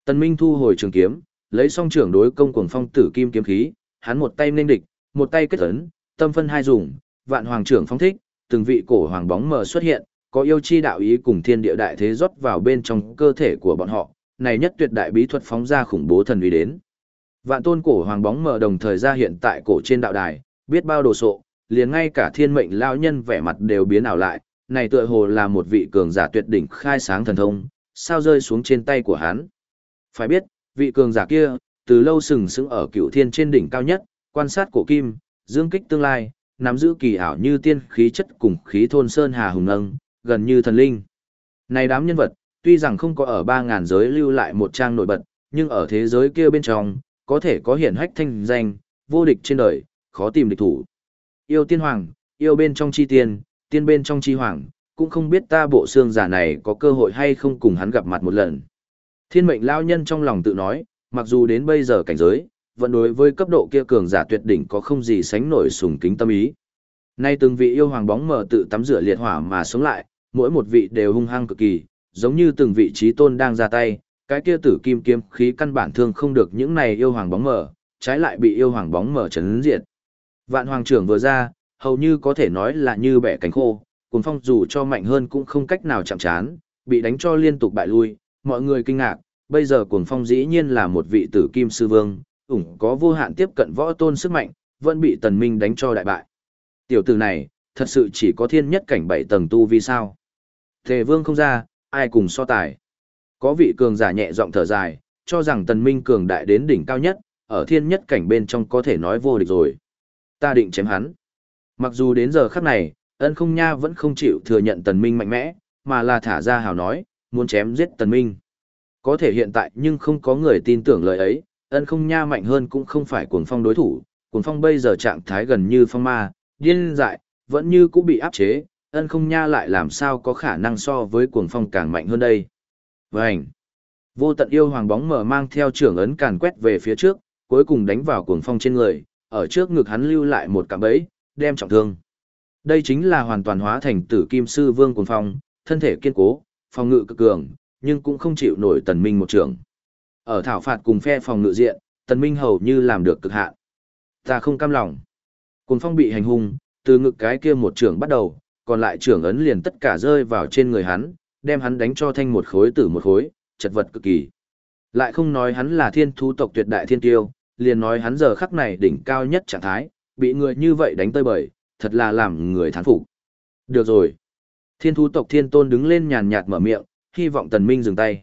Tần Minh thu hồi trường kiếm, lấy song trưởng đối công cuồng phong tử kim kiếm khí, hắn một tay nên địch, một tay kết ấn, tâm phân hai dùng, vạn hoàng trưởng phong thích, từng vị cổ hoàng bóng mờ xuất hiện, có yêu chi đạo ý cùng thiên địa đại thế rót vào bên trong cơ thể của bọn họ, này nhất tuyệt đại bí thuật phóng ra khủng bố thần uy đến. Vạn tôn cổ hoàng bóng mờ đồng thời ra hiện tại cổ trên đạo đài, biết bao đồ sộ, liền ngay cả thiên mệnh lao nhân vẻ mặt đều biến ảo lại, này tựa hồ là một vị cường giả tuyệt đỉnh khai sáng thần thông, sao rơi xuống trên tay của hắn. Phải biết, vị cường giả kia, từ lâu sừng sững ở cựu thiên trên đỉnh cao nhất, quan sát cổ kim, dương kích tương lai, nắm giữ kỳ ảo như tiên khí chất cùng khí thôn sơn hà hùng ngâng, gần như thần linh. Này đám nhân vật, tuy rằng không có ở 3.000 giới lưu lại một trang nổi bật, nhưng ở thế giới kia bên trong, có thể có hiển hách thanh danh, vô địch trên đời, khó tìm địch thủ. Yêu tiên hoàng, yêu bên trong chi tiên, tiên bên trong chi hoàng, cũng không biết ta bộ xương giả này có cơ hội hay không cùng hắn gặp mặt một lần. Thiên mệnh lao nhân trong lòng tự nói, mặc dù đến bây giờ cảnh giới, vẫn đối với cấp độ kia cường giả tuyệt đỉnh có không gì sánh nổi sùng kính tâm ý. Nay từng vị yêu hoàng bóng mờ tự tắm rửa liệt hỏa mà sống lại, mỗi một vị đều hung hăng cực kỳ, giống như từng vị trí tôn đang ra tay, cái kia tử kim kiếm khí căn bản thương không được những này yêu hoàng bóng mở, trái lại bị yêu hoàng bóng mở chấn diệt. Vạn hoàng trưởng vừa ra, hầu như có thể nói là như bẻ cánh khô, cuồng phong dù cho mạnh hơn cũng không cách nào chạm chán, bị đánh cho liên tục bại lui, mọi người kinh ngạc, bây giờ cuồng phong dĩ nhiên là một vị tử kim sư vương, ủng có vô hạn tiếp cận võ tôn sức mạnh, vẫn bị tần minh đánh cho đại bại. Tiểu tử này, thật sự chỉ có thiên nhất cảnh bảy tầng tu vì sao. Thề vương không ra, ai cùng so tài. Có vị cường giả nhẹ giọng thở dài, cho rằng tần minh cường đại đến đỉnh cao nhất, ở thiên nhất cảnh bên trong có thể nói vô địch rồi. Ta định chém hắn. Mặc dù đến giờ khắc này, ân không nha vẫn không chịu thừa nhận tần minh mạnh mẽ, mà là thả ra hào nói, muốn chém giết tần minh. Có thể hiện tại nhưng không có người tin tưởng lời ấy, ân không nha mạnh hơn cũng không phải cuồng phong đối thủ, cuồng phong bây giờ trạng thái gần như phong ma, điên dại, vẫn như cũng bị áp chế, ân không nha lại làm sao có khả năng so với cuồng phong càng mạnh hơn đây. Vânh! Vô tận yêu hoàng bóng mở mang theo trưởng ấn càn quét về phía trước, cuối cùng đánh vào cuồng phong trên người, ở trước ngực hắn lưu lại một cạm bẫy, đem trọng thương. Đây chính là hoàn toàn hóa thành tử kim sư vương cuồng phong, thân thể kiên cố, phòng ngự cực cường, nhưng cũng không chịu nổi tần minh một trường. Ở thảo phạt cùng phe phòng ngự diện, tần minh hầu như làm được cực hạn. Ta không cam lòng. Cuồng phong bị hành hung, từ ngực cái kia một trưởng bắt đầu, còn lại trưởng ấn liền tất cả rơi vào trên người hắn, đem hắn đánh cho thanh một khối tử một khối, chật vật cực kỳ. Lại không nói hắn là thiên thú tộc tuyệt đại thiên tiêu, liền nói hắn giờ khắc này đỉnh cao nhất trạng thái, bị người như vậy đánh tơi bời, thật là làm người thán phục. Được rồi. Thiên thú tộc thiên tôn đứng lên nhàn nhạt mở miệng, hy vọng tần minh dừng tay.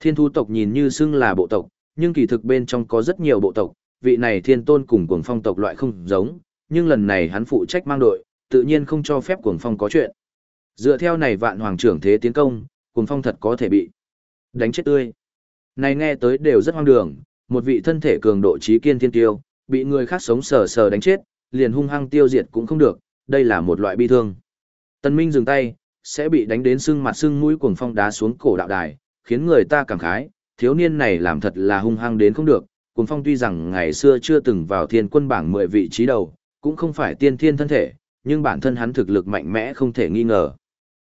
Thiên thú tộc nhìn như xưng là bộ tộc, nhưng kỳ thực bên trong có rất nhiều bộ tộc, vị này thiên tôn cùng cuồng phong tộc loại không giống, nhưng lần này hắn phụ trách mang đội, tự nhiên không cho phép cuồng phong có chuyện. Dựa theo này vạn hoàng trưởng thế tiến công, cuồng phong thật có thể bị đánh chết tươi. Này nghe tới đều rất hoang đường, một vị thân thể cường độ trí kiên thiên tiêu, bị người khác sống sờ sờ đánh chết, liền hung hăng tiêu diệt cũng không được, đây là một loại bi thương. Tân Minh dừng tay, sẽ bị đánh đến sưng mặt sưng mũi cuồng phong đá xuống cổ đạo đài, khiến người ta cảm khái, thiếu niên này làm thật là hung hăng đến không được. Cuồng phong tuy rằng ngày xưa chưa từng vào thiên quân bảng 10 vị trí đầu, cũng không phải tiên thiên thân thể, nhưng bản thân hắn thực lực mạnh mẽ không thể nghi ngờ.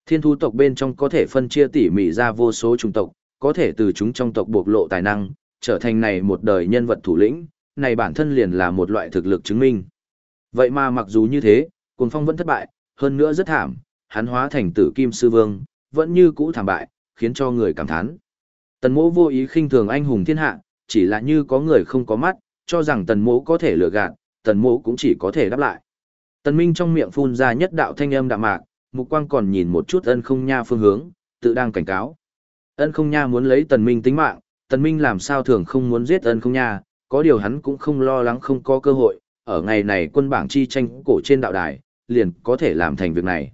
Thiên thú tộc bên trong có thể phân chia tỉ mỉ ra vô số chủng tộc, có thể từ chúng trong tộc bộc lộ tài năng, trở thành này một đời nhân vật thủ lĩnh, này bản thân liền là một loại thực lực chứng minh. Vậy mà mặc dù như thế, Cuồng Phong vẫn thất bại, hơn nữa rất thảm, hắn hóa thành tử kim sư vương, vẫn như cũ thảm bại, khiến cho người cảm thán. Tần mỗ vô ý khinh thường anh hùng thiên hạ, chỉ là như có người không có mắt, cho rằng tần mỗ có thể lừa gạt, tần mỗ cũng chỉ có thể đáp lại. Tần Minh trong miệng phun ra nhất đạo thanh âm đạm mạc, mục quang còn nhìn một chút ân không nha phương hướng, tự đang cảnh cáo. Ân không nha muốn lấy tần Minh tính mạng, tần Minh làm sao thường không muốn giết ân không nha, có điều hắn cũng không lo lắng không có cơ hội, ở ngày này quân bảng chi tranh cổ trên đạo đài, liền có thể làm thành việc này.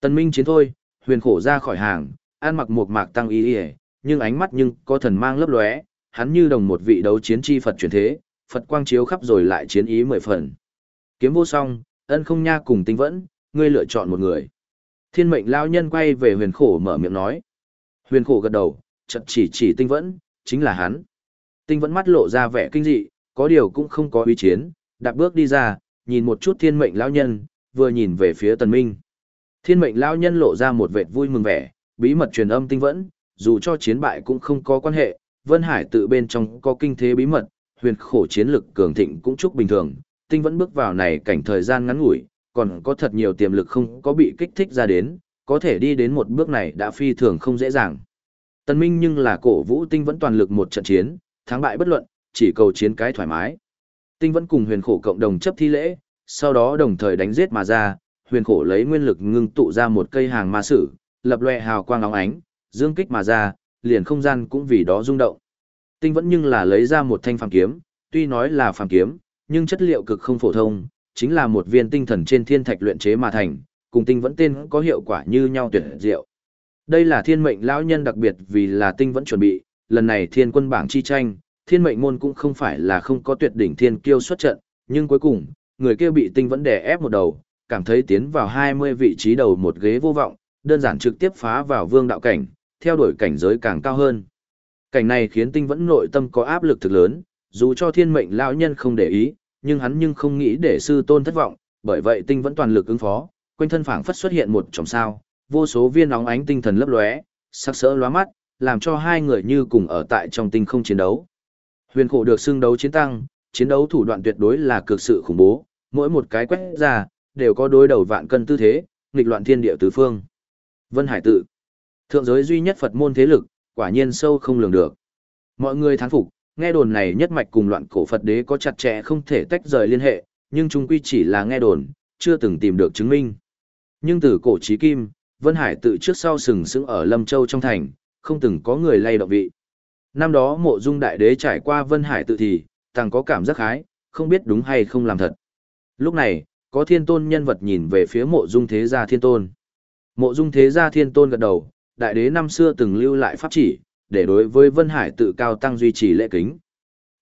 Tần Minh chiến thôi, huyền khổ ra khỏi hàng, an mặc một mạc tăng y y, nhưng ánh mắt nhưng có thần mang lấp lóe, hắn như đồng một vị đấu chiến chi Phật truyền thế, Phật quang chiếu khắp rồi lại chiến ý mười phần. Kiếm vô song, ân không nha cùng tinh vẫn, ngươi lựa chọn một người. Thiên mệnh lao nhân quay về huyền khổ mở miệng nói. Huyền khổ gật đầu, chật chỉ chỉ tinh vẫn, chính là hắn. Tinh vẫn mắt lộ ra vẻ kinh dị, có điều cũng không có ý chiến, đạp bước đi ra, nhìn một chút thiên mệnh lao nhân, vừa nhìn về phía tần minh. Thiên mệnh lao nhân lộ ra một vẻ vui mừng vẻ, bí mật truyền âm tinh vẫn, dù cho chiến bại cũng không có quan hệ, Vân Hải tự bên trong có kinh thế bí mật, huyền khổ chiến lực cường thịnh cũng chúc bình thường, tinh vẫn bước vào này cảnh thời gian ngắn ngủi, còn có thật nhiều tiềm lực không có bị kích thích ra đến, có thể đi đến một bước này đã phi thường không dễ dàng. Tân Minh nhưng là cổ vũ tinh vẫn toàn lực một trận chiến, thắng bại bất luận, chỉ cầu chiến cái thoải mái. Tinh vẫn cùng huyền khổ cộng đồng chấp thi lễ, sau đó đồng thời đánh giết mà ra, huyền khổ lấy nguyên lực ngưng tụ ra một cây hàng ma sử, lập loè hào quang óng ánh, dương kích mà ra, liền không gian cũng vì đó rung động. Tinh vẫn nhưng là lấy ra một thanh phàm kiếm, tuy nói là phàm kiếm, nhưng chất liệu cực không phổ thông, chính là một viên tinh thần trên thiên thạch luyện chế mà thành, cùng tinh vẫn tên có hiệu quả như nhau tuyệt diệu. Đây là thiên mệnh lão nhân đặc biệt vì là tinh vẫn chuẩn bị, lần này thiên quân bảng chi tranh, thiên mệnh môn cũng không phải là không có tuyệt đỉnh thiên kiêu xuất trận, nhưng cuối cùng, người kia bị tinh vẫn đè ép một đầu, cảm thấy tiến vào 20 vị trí đầu một ghế vô vọng, đơn giản trực tiếp phá vào vương đạo cảnh, theo đuổi cảnh giới càng cao hơn. Cảnh này khiến tinh vẫn nội tâm có áp lực thực lớn, dù cho thiên mệnh lão nhân không để ý, nhưng hắn nhưng không nghĩ để sư tôn thất vọng, bởi vậy tinh vẫn toàn lực ứng phó, quanh thân phảng phất xuất hiện một chòm sao, vô số viên nóng ánh tinh thần lấp lóe, sắc sỡ lóa mắt, làm cho hai người như cùng ở tại trong tinh không chiến đấu. Huyền khổ được xưng đấu chiến tăng, chiến đấu thủ đoạn tuyệt đối là cực sự khủng bố, mỗi một cái quét ra, đều có đối đầu vạn cân tư thế, nghịch loạn thiên địa tứ phương. Vân Hải tự, thượng giới duy nhất Phật môn thế lực, quả nhiên sâu không lường được. Mọi người thán phục, nghe đồn này nhất mạch cùng loạn cổ Phật đế có chặt chẽ không thể tách rời liên hệ, nhưng chung quy chỉ là nghe đồn, chưa từng tìm được chứng minh. Nhưng từ cổ chí kim, Vân Hải tự trước sau sừng sững ở Lâm Châu trong thành, không từng có người lay động vị. Năm đó mộ dung đại đế trải qua Vân Hải tự thì, tăng có cảm giác hái, không biết đúng hay không làm thật. Lúc này, có thiên tôn nhân vật nhìn về phía mộ dung thế gia thiên tôn. Mộ dung thế gia thiên tôn gật đầu, đại đế năm xưa từng lưu lại pháp chỉ, để đối với Vân Hải tự cao tăng duy trì lễ kính.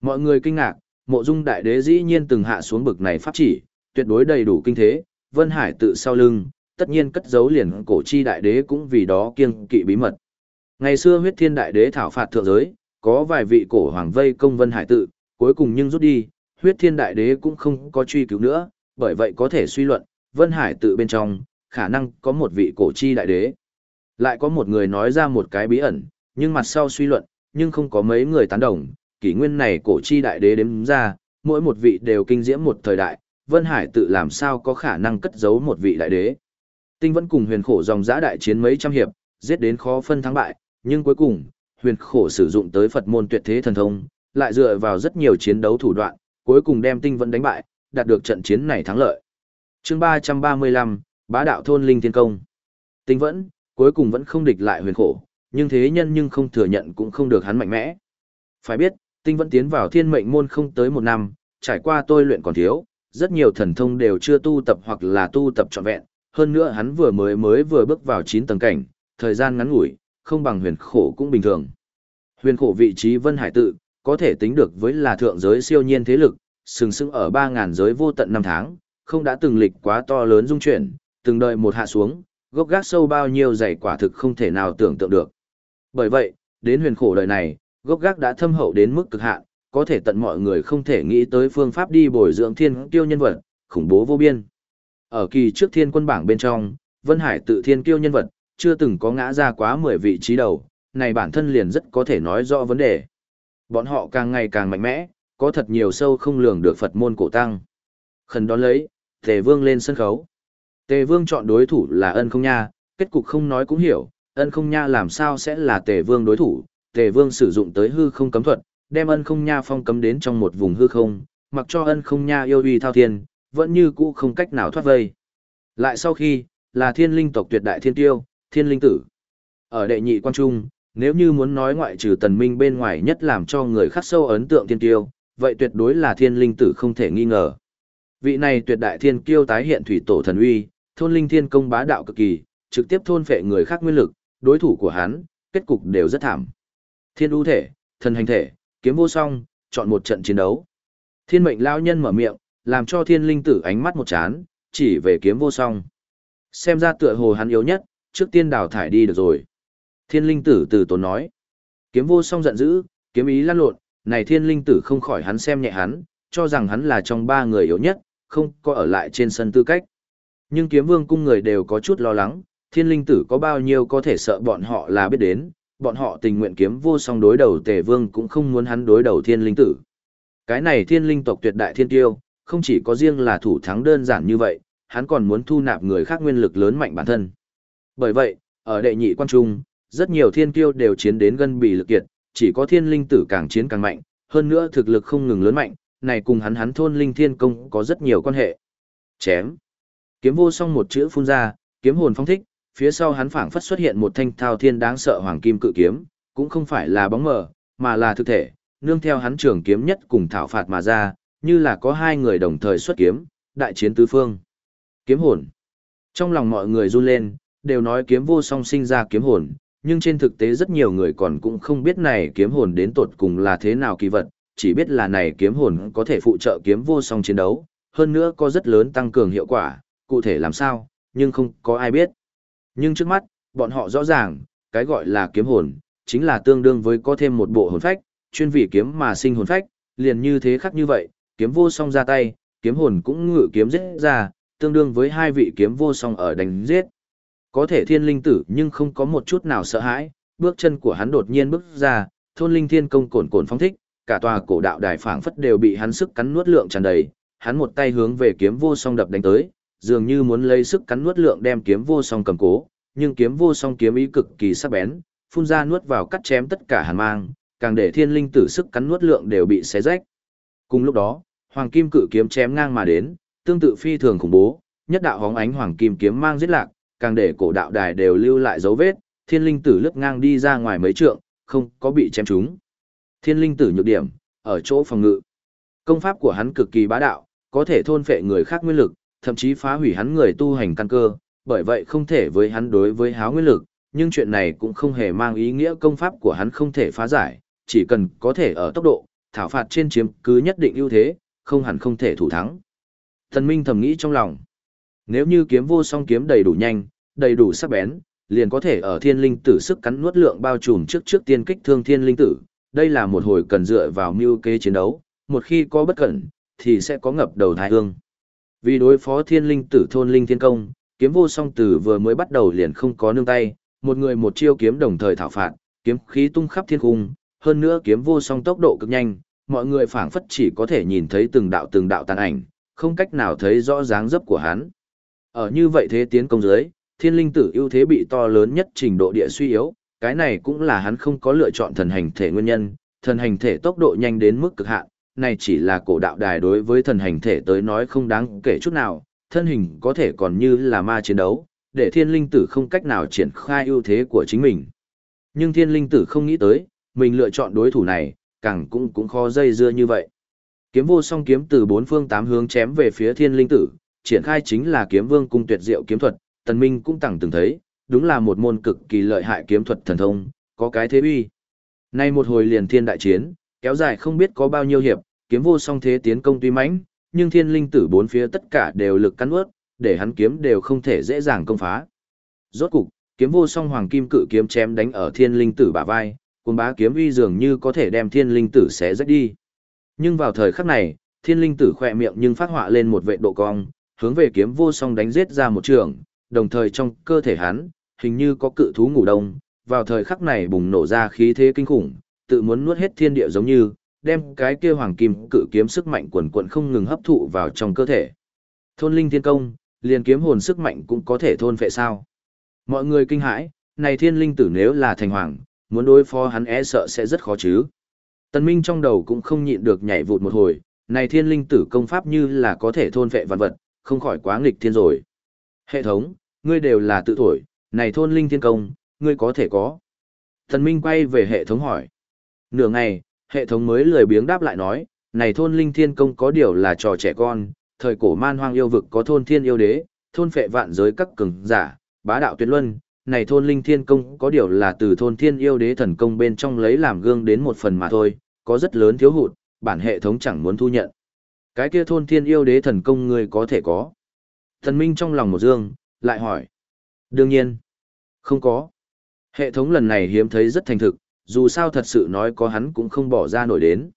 Mọi người kinh ngạc, mộ dung đại đế dĩ nhiên từng hạ xuống bực này pháp chỉ, tuyệt đối đầy đủ kinh thế, Vân Hải tự sau lưng, tất nhiên cất giấu liền cổ chi đại đế cũng vì đó kiêng kỵ bí mật. Ngày xưa huyết thiên đại đế thảo phạt thượng giới, có vài vị cổ hoàng vây công Vân Hải tự, cuối cùng nhưng rút đi, huyết thiên đại đế cũng không có truy cứu nữa, bởi vậy có thể suy luận, Vân Hải tự bên trong, khả năng có một vị cổ chi đại đế. Lại có một người nói ra một cái bí ẩn, nhưng mặt sau suy luận, nhưng không có mấy người tán đồng, kỷ nguyên này cổ chi đại đế đếm ra, mỗi một vị đều kinh diễm một thời đại, Vân Hải tự làm sao có khả năng cất giấu một vị đại đế. Tinh vẫn cùng huyền khổ dòng giã đại chiến mấy trăm hiệp, giết đến khó phân thắng bại, nhưng cuối cùng, huyền khổ sử dụng tới Phật môn tuyệt thế thần thông, lại dựa vào rất nhiều chiến đấu thủ đoạn, cuối cùng đem tinh vẫn đánh bại, đạt được trận chiến này thắng lợi. chương 335, Bá đạo thôn linh thiên công. Tinh vẫn, cuối cùng vẫn không địch lại huyền khổ, nhưng thế nhân nhưng không thừa nhận cũng không được hắn mạnh mẽ. Phải biết, tinh vẫn tiến vào thiên mệnh môn không tới một năm, trải qua tôi luyện còn thiếu, rất nhiều thần thông đều chưa tu tập hoặc là tu tập trọn vẹn, hơn nữa hắn vừa mới mới vừa bước vào 9 tầng cảnh, thời gian ngắn ngủi, không bằng huyền khổ cũng bình thường. Huyền khổ vị trí Vân Hải tự, có thể tính được với là thượng giới siêu nhiên thế lực, sừng sững ở 3.000 giới vô tận năm tháng, không đã từng lịch quá to lớn dung chuyển, từng đợi một hạ xuống, gốc gác sâu bao nhiêu dày quả thực không thể nào tưởng tượng được. Bởi vậy, đến huyền khổ đời này, gốc gác đã thâm hậu đến mức cực hạn, có thể tận mọi người không thể nghĩ tới phương pháp đi bồi dưỡng thiên tiêu nhân vật, khủng bố vô biên. Ở kỳ trước thiên quân bảng bên trong, Vân Hải tự thiên kiêu nhân vật, chưa từng có ngã ra quá 10 vị trí đầu, này bản thân liền rất có thể nói rõ vấn đề. Bọn họ càng ngày càng mạnh mẽ, có thật nhiều sâu không lường được Phật môn cổ tăng. Khẩn đón lấy, Tề Vương lên sân khấu. Tề Vương chọn đối thủ là ân không nha, kết cục không nói cũng hiểu, ân không nha làm sao sẽ là Tề Vương đối thủ. Tề Vương sử dụng tới hư không cấm thuật, đem ân không nha phong cấm đến trong một vùng hư không, mặc cho ân không nha yêu uy thao thiên, vẫn như cũ không cách nào thoát vây. Lại sau khi, là thiên linh tộc tuyệt đại thiên tiêu, thiên linh tử. Ở đệ nhị quan trung, nếu như muốn nói ngoại trừ tần minh bên ngoài nhất làm cho người khắc sâu ấn tượng thiên tiêu, vậy tuyệt đối là thiên linh tử không thể nghi ngờ. Vị này tuyệt đại thiên kiêu tái hiện thủy tổ thần uy, thôn linh thiên công bá đạo cực kỳ, trực tiếp thôn phệ người khác nguyên lực, đối thủ của hắn, kết cục đều rất thảm. Thiên ưu thể, thần hành thể, kiếm vô song, chọn một trận chiến đấu. Thiên mệnh lao nhân mở miệng, làm cho thiên linh tử ánh mắt một chán, chỉ về kiếm vô song. Xem ra tựa hồ hắn yếu nhất, trước tiên đào thải đi được rồi. Thiên linh tử từ tốn nói. Kiếm vô song giận dữ, kiếm ý lan lộn, này thiên linh tử không khỏi hắn xem nhẹ hắn, cho rằng hắn là trong ba người yếu nhất, không có ở lại trên sân tư cách. Nhưng kiếm vương cung người đều có chút lo lắng, thiên linh tử có bao nhiêu có thể sợ bọn họ là biết đến, bọn họ tình nguyện kiếm vô song đối đầu tề vương cũng không muốn hắn đối đầu thiên linh tử. Cái này thiên linh tộc tuyệt đại thiên tiêu, không chỉ có riêng là thủ thắng đơn giản như vậy, hắn còn muốn thu nạp người khác nguyên lực lớn mạnh bản thân. Bởi vậy, ở đệ nhị quan trung, rất nhiều thiên Tiêu đều chiến đến gần bị lực kiệt, chỉ có thiên linh tử càng chiến càng mạnh, hơn nữa thực lực không ngừng lớn mạnh, này cùng hắn hắn thôn linh thiên công có rất nhiều quan hệ. Chém. Kiếm vô song một chữ phun ra, kiếm hồn phong thích, phía sau hắn phảng phất xuất hiện một thanh thao thiên đáng sợ hoàng kim cự kiếm, cũng không phải là bóng mờ, mà là thực thể, nương theo hắn trường kiếm nhất cùng thảo phạt mà ra, như là có hai người đồng thời xuất kiếm, đại chiến tứ phương. Kiếm hồn. Trong lòng mọi người run lên, đều nói kiếm vô song sinh ra kiếm hồn, nhưng trên thực tế rất nhiều người còn cũng không biết này kiếm hồn đến tột cùng là thế nào kỳ vật, chỉ biết là này kiếm hồn có thể phụ trợ kiếm vô song chiến đấu, hơn nữa có rất lớn tăng cường hiệu quả, cụ thể làm sao, nhưng không có ai biết. Nhưng trước mắt, bọn họ rõ ràng, cái gọi là kiếm hồn, chính là tương đương với có thêm một bộ hồn phách, chuyên vị kiếm mà sinh hồn phách, liền như thế khắc như vậy, kiếm vô song ra tay, kiếm hồn cũng ngự kiếm giết ra, tương đương với hai vị kiếm vô song ở đánh giết. Có thể thiên linh tử nhưng không có một chút nào sợ hãi, bước chân của hắn đột nhiên bước ra, thôn linh thiên công cồn cồn phong thích, cả tòa cổ đạo đài phảng phất đều bị hắn sức cắn nuốt lượng tràn đầy, hắn một tay hướng về kiếm vô song đập đánh tới, dường như muốn lấy sức cắn nuốt lượng đem kiếm vô song cầm cố, nhưng kiếm vô song kiếm ý cực kỳ sắc bén, phun ra nuốt vào cắt chém tất cả hàn mang, càng để thiên linh tử sức cắn nuốt lượng đều bị xé rách. Cùng lúc đó, hoàng kim cự kiếm chém ngang mà đến, tương tự phi thường khủng bố, nhất đạo hóng ánh hoàng kim kiếm mang giết lạc, càng để cổ đạo đài đều lưu lại dấu vết, thiên linh tử lướt ngang đi ra ngoài mấy trượng, không có bị chém trúng. Thiên linh tử nhược điểm, ở chỗ phòng ngự. Công pháp của hắn cực kỳ bá đạo, có thể thôn phệ người khác nguyên lực, thậm chí phá hủy hắn người tu hành căn cơ, bởi vậy không thể với hắn đối với háo nguyên lực, nhưng chuyện này cũng không hề mang ý nghĩa công pháp của hắn không thể phá giải, chỉ cần có thể ở tốc độ, thảo phạt trên chiếm cứ nhất định ưu thế, không hẳn không thể thủ thắng. Thần Minh thầm nghĩ trong lòng, nếu như kiếm vô song kiếm đầy đủ nhanh, đầy đủ sắc bén, liền có thể ở thiên linh tử sức cắn nuốt lượng bao trùm trước trước tiên kích thương thiên linh tử. Đây là một hồi cần dựa vào mưu kế chiến đấu, một khi có bất cẩn, thì sẽ có ngập đầu thái hương. Vì đối phó thiên linh tử thôn linh thiên công, kiếm vô song tử vừa mới bắt đầu liền không có nương tay, một người một chiêu kiếm đồng thời thảo phạt, kiếm khí tung khắp thiên cung, hơn nữa kiếm vô song tốc độ cực nhanh, mọi người phảng phất chỉ có thể nhìn thấy từng đạo từng đạo tàn ảnh, không cách nào thấy rõ dáng dấp của hắn. Ở như vậy thế tiến công dưới, thiên linh tử ưu thế bị to lớn nhất trình độ địa suy yếu, cái này cũng là hắn không có lựa chọn thần hành thể nguyên nhân, thần hành thể tốc độ nhanh đến mức cực hạn, này chỉ là cổ đạo đài đối với thần hành thể tới nói không đáng kể chút nào, thân hình có thể còn như là ma chiến đấu, để thiên linh tử không cách nào triển khai ưu thế của chính mình. Nhưng thiên linh tử không nghĩ tới, mình lựa chọn đối thủ này, càng cũng cũng khó dây dưa như vậy. Kiếm vô song kiếm từ bốn phương tám hướng chém về phía thiên linh tử, triển khai chính là kiếm vương cung tuyệt diệu kiếm thuật, tần minh cũng tẳng từng thấy, đúng là một môn cực kỳ lợi hại kiếm thuật thần thông, có cái thế uy. Nay một hồi liền thiên đại chiến, kéo dài không biết có bao nhiêu hiệp, kiếm vô song thế tiến công tuy mãnh, nhưng thiên linh tử bốn phía tất cả đều lực cắn ướt, để hắn kiếm đều không thể dễ dàng công phá. Rốt cục, kiếm vô song hoàng kim cự kiếm chém đánh ở thiên linh tử bả vai, cuồng bá kiếm uy dường như có thể đem thiên linh tử xé rách đi. Nhưng vào thời khắc này, thiên linh tử khỏe miệng nhưng phát họa lên một vệ độ cong, hướng về kiếm vô song đánh giết ra một trường, đồng thời trong cơ thể hắn, hình như có cự thú ngủ đông, vào thời khắc này bùng nổ ra khí thế kinh khủng, tự muốn nuốt hết thiên địa giống như, đem cái kia hoàng kim cự kiếm sức mạnh quần quận không ngừng hấp thụ vào trong cơ thể. Thôn linh thiên công, liền kiếm hồn sức mạnh cũng có thể thôn phệ sao. Mọi người kinh hãi, này thiên linh tử nếu là thành hoàng, muốn đối phó hắn e sợ sẽ rất khó chứ. Tần Minh trong đầu cũng không nhịn được nhảy vụt một hồi, này thiên linh tử công pháp như là có thể thôn phệ vạn vật, không khỏi quá nghịch thiên rồi. Hệ thống, ngươi đều là tự thổi, này thôn linh thiên công, ngươi có thể có. Tần Minh quay về hệ thống hỏi. Nửa ngày, hệ thống mới lười biếng đáp lại nói, này thôn linh thiên công có điều là trò trẻ con, thời cổ man hoang yêu vực có thôn thiên yêu đế, thôn phệ vạn giới các cường giả, bá đạo tuyệt luân, này thôn linh thiên công có điều là từ thôn thiên yêu đế thần công bên trong lấy làm gương đến một phần mà thôi, có rất lớn thiếu hụt, bản hệ thống chẳng muốn thu nhận. Cái kia thôn thiên yêu đế thần công người có thể có. Thần minh trong lòng một dương, lại hỏi. Đương nhiên, không có. Hệ thống lần này hiếm thấy rất thành thực, dù sao thật sự nói có hắn cũng không bỏ ra nổi đến.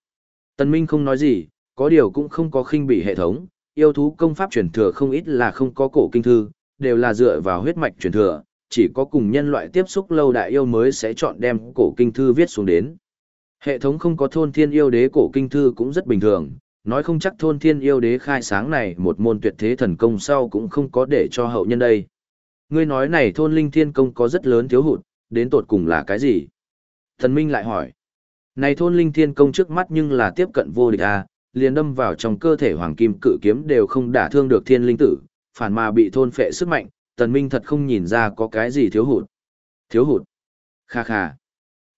Tần Minh không nói gì, có điều cũng không có khinh bị hệ thống, yêu thú công pháp truyền thừa không ít là không có cổ kinh thư, đều là dựa vào huyết mạch truyền thừa, chỉ có cùng nhân loại tiếp xúc lâu đại yêu mới sẽ chọn đem cổ kinh thư viết xuống đến. Hệ thống không có thôn thiên yêu đế cổ kinh thư cũng rất bình thường, nói không chắc thôn thiên yêu đế khai sáng này một môn tuyệt thế thần công sau cũng không có để cho hậu nhân đây. Ngươi nói này thôn linh thiên công có rất lớn thiếu hụt, đến tột cùng là cái gì? Thần Minh lại hỏi. Này thôn linh thiên công trước mắt nhưng là tiếp cận vô địch à, liền đâm vào trong cơ thể hoàng kim cự kiếm đều không đả thương được thiên linh tử, phản mà bị thôn phệ sức mạnh, tần minh thật không nhìn ra có cái gì thiếu hụt. Thiếu hụt. Kha kha.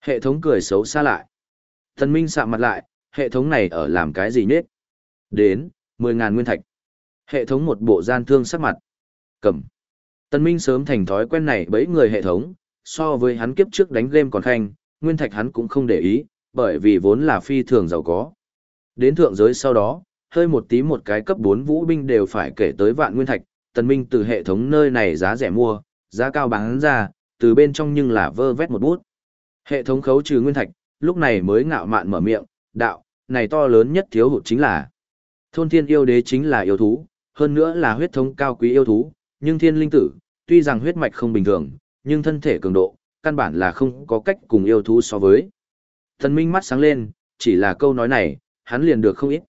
Hệ thống cười xấu xa lại. Tần minh sạm mặt lại, hệ thống này ở làm cái gì nết? Đến, 10.000 nguyên thạch. Hệ thống một bộ gian thương sắc mặt. Cầm. Tần minh sớm thành thói quen này bấy người hệ thống, so với hắn kiếp trước đánh game còn khanh, nguyên thạch hắn cũng không để ý, bởi vì vốn là phi thường giàu có. Đến thượng giới sau đó, hơi một tí một cái cấp 4 vũ binh đều phải kể tới vạn nguyên thạch, tần minh từ hệ thống nơi này giá rẻ mua, giá cao bán ra, từ bên trong nhưng là vơ vét một bút. Hệ thống khấu trừ nguyên thạch, lúc này mới ngạo mạn mở miệng, đạo, này to lớn nhất thiếu hụt chính là thôn thiên yêu đế chính là yêu thú, hơn nữa là huyết thống cao quý yêu thú, nhưng thiên linh tử, tuy rằng huyết mạch không bình thường, nhưng thân thể cường độ, căn bản là không có cách cùng yêu thú so với. Tần Minh mắt sáng lên, chỉ là câu nói này, hắn liền được không ít.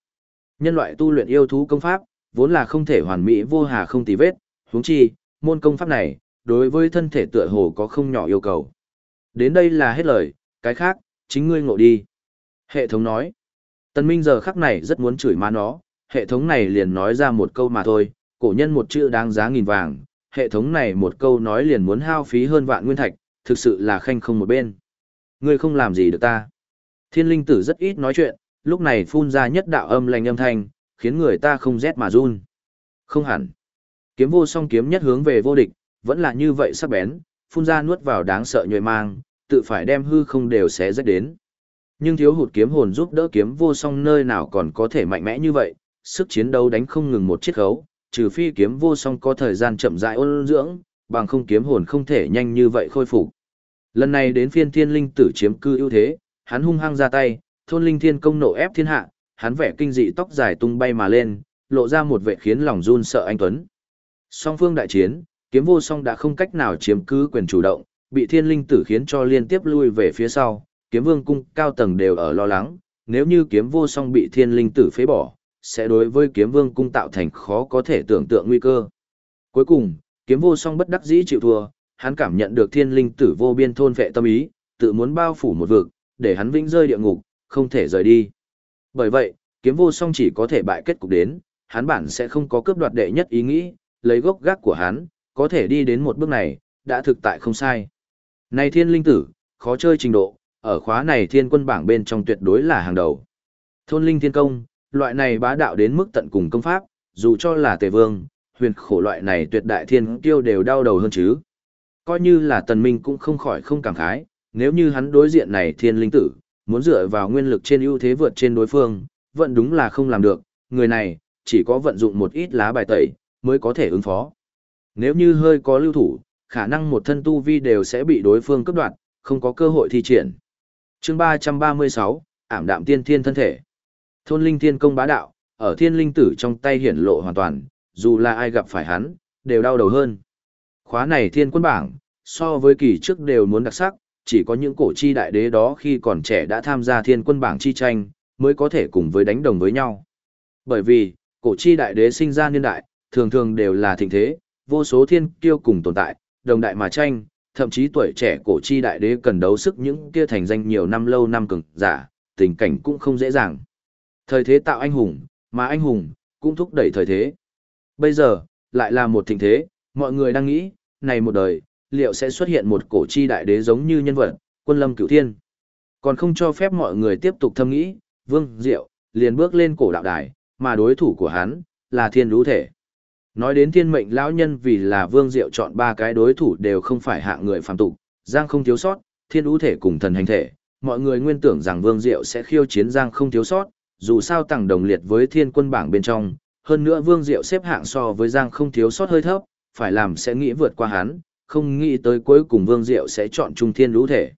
Nhân loại tu luyện yêu thú công pháp, vốn là không thể hoàn mỹ vô hà không tì vết, huống chi, môn công pháp này, đối với thân thể tựa hồ có không nhỏ yêu cầu. Đến đây là hết lời, cái khác, chính ngươi ngộ đi. Hệ thống nói, Tần Minh giờ khắc này rất muốn chửi má nó, hệ thống này liền nói ra một câu mà thôi, cổ nhân một chữ đáng giá nghìn vàng, hệ thống này một câu nói liền muốn hao phí hơn vạn nguyên thạch, thực sự là khanh không một bên. Ngươi không làm gì được ta. Thiên linh tử rất ít nói chuyện, lúc này phun ra nhất đạo âm lành âm thanh, khiến người ta không rét mà run. Không hẳn. Kiếm vô song kiếm nhất hướng về vô địch, vẫn là như vậy sắc bén, phun ra nuốt vào đáng sợ nhồi mang, tự phải đem hư không đều xé rách đến. Nhưng thiếu hụt kiếm hồn giúp đỡ kiếm vô song nơi nào còn có thể mạnh mẽ như vậy, sức chiến đấu đánh không ngừng một chiếc khấu, trừ phi kiếm vô song có thời gian chậm rãi ôn dưỡng, bằng không kiếm hồn không thể nhanh như vậy khôi phục. Lần này đến phiên thiên linh tử chiếm cư ưu thế, hắn hung hăng ra tay, thôn linh thiên công nộ ép thiên hạ, hắn vẻ kinh dị tóc dài tung bay mà lên, lộ ra một vẻ khiến lòng run sợ anh Tuấn. Song phương đại chiến, kiếm vô song đã không cách nào chiếm cứ quyền chủ động, bị thiên linh tử khiến cho liên tiếp lui về phía sau, kiếm vương cung cao tầng đều ở lo lắng, nếu như kiếm vô song bị thiên linh tử phế bỏ, sẽ đối với kiếm vương cung tạo thành khó có thể tưởng tượng nguy cơ. Cuối cùng, kiếm vô song bất đắc dĩ chịu thua, hắn cảm nhận được thiên linh tử vô biên thôn vệ tâm ý, tự muốn bao phủ một vực, để hắn vĩnh rơi địa ngục, không thể rời đi. Bởi vậy, kiếm vô song chỉ có thể bại kết cục đến, hắn bản sẽ không có cướp đoạt đệ nhất ý nghĩ, lấy gốc gác của hắn, có thể đi đến một bước này, đã thực tại không sai. Này thiên linh tử, khó chơi trình độ, ở khóa này thiên quân bảng bên trong tuyệt đối là hàng đầu. Thôn linh thiên công, loại này bá đạo đến mức tận cùng công pháp, dù cho là tề vương, huyền khổ loại này tuyệt đại thiên kiêu đều đau đầu hơn chứ. Coi như là tần minh cũng không khỏi không cảm khái, nếu như hắn đối diện này thiên linh tử, muốn dựa vào nguyên lực trên ưu thế vượt trên đối phương, vẫn đúng là không làm được, người này, chỉ có vận dụng một ít lá bài tẩy, mới có thể ứng phó. Nếu như hơi có lưu thủ, khả năng một thân tu vi đều sẽ bị đối phương cấp đoạt, không có cơ hội thi triển. chương 336, ảm đạm tiên thiên thân thể. Thôn linh thiên công bá đạo, ở thiên linh tử trong tay hiển lộ hoàn toàn, dù là ai gặp phải hắn, đều đau đầu hơn. Khóa này thiên quân bảng, so với kỳ trước đều muốn đặc sắc, chỉ có những cổ chi đại đế đó khi còn trẻ đã tham gia thiên quân bảng chi tranh, mới có thể cùng với đánh đồng với nhau. Bởi vì, cổ chi đại đế sinh ra niên đại, thường thường đều là thịnh thế, vô số thiên kiêu cùng tồn tại, đồng đại mà tranh, thậm chí tuổi trẻ cổ chi đại đế cần đấu sức những kia thành danh nhiều năm lâu năm cường giả, tình cảnh cũng không dễ dàng. Thời thế tạo anh hùng, mà anh hùng cũng thúc đẩy thời thế. Bây giờ, lại là một thịnh thế, mọi người đang nghĩ, này một đời, liệu sẽ xuất hiện một cổ chi đại đế giống như nhân vật, quân lâm cửu thiên. Còn không cho phép mọi người tiếp tục thâm nghĩ, Vương Diệu, liền bước lên cổ đạo đài, mà đối thủ của hắn, là thiên lũ thể. Nói đến thiên mệnh lão nhân vì là Vương Diệu chọn ba cái đối thủ đều không phải hạng người phàm tục, Giang không thiếu sót, thiên lũ thể cùng thần hành thể. Mọi người nguyên tưởng rằng Vương Diệu sẽ khiêu chiến Giang không thiếu sót, dù sao tặng đồng liệt với thiên quân bảng bên trong. Hơn nữa Vương Diệu xếp hạng so với Giang không thiếu sót hơi thấp, phải làm sẽ nghĩ vượt qua hắn, không nghĩ tới cuối cùng Vương Diệu sẽ chọn Trung Thiên Lũ Thể.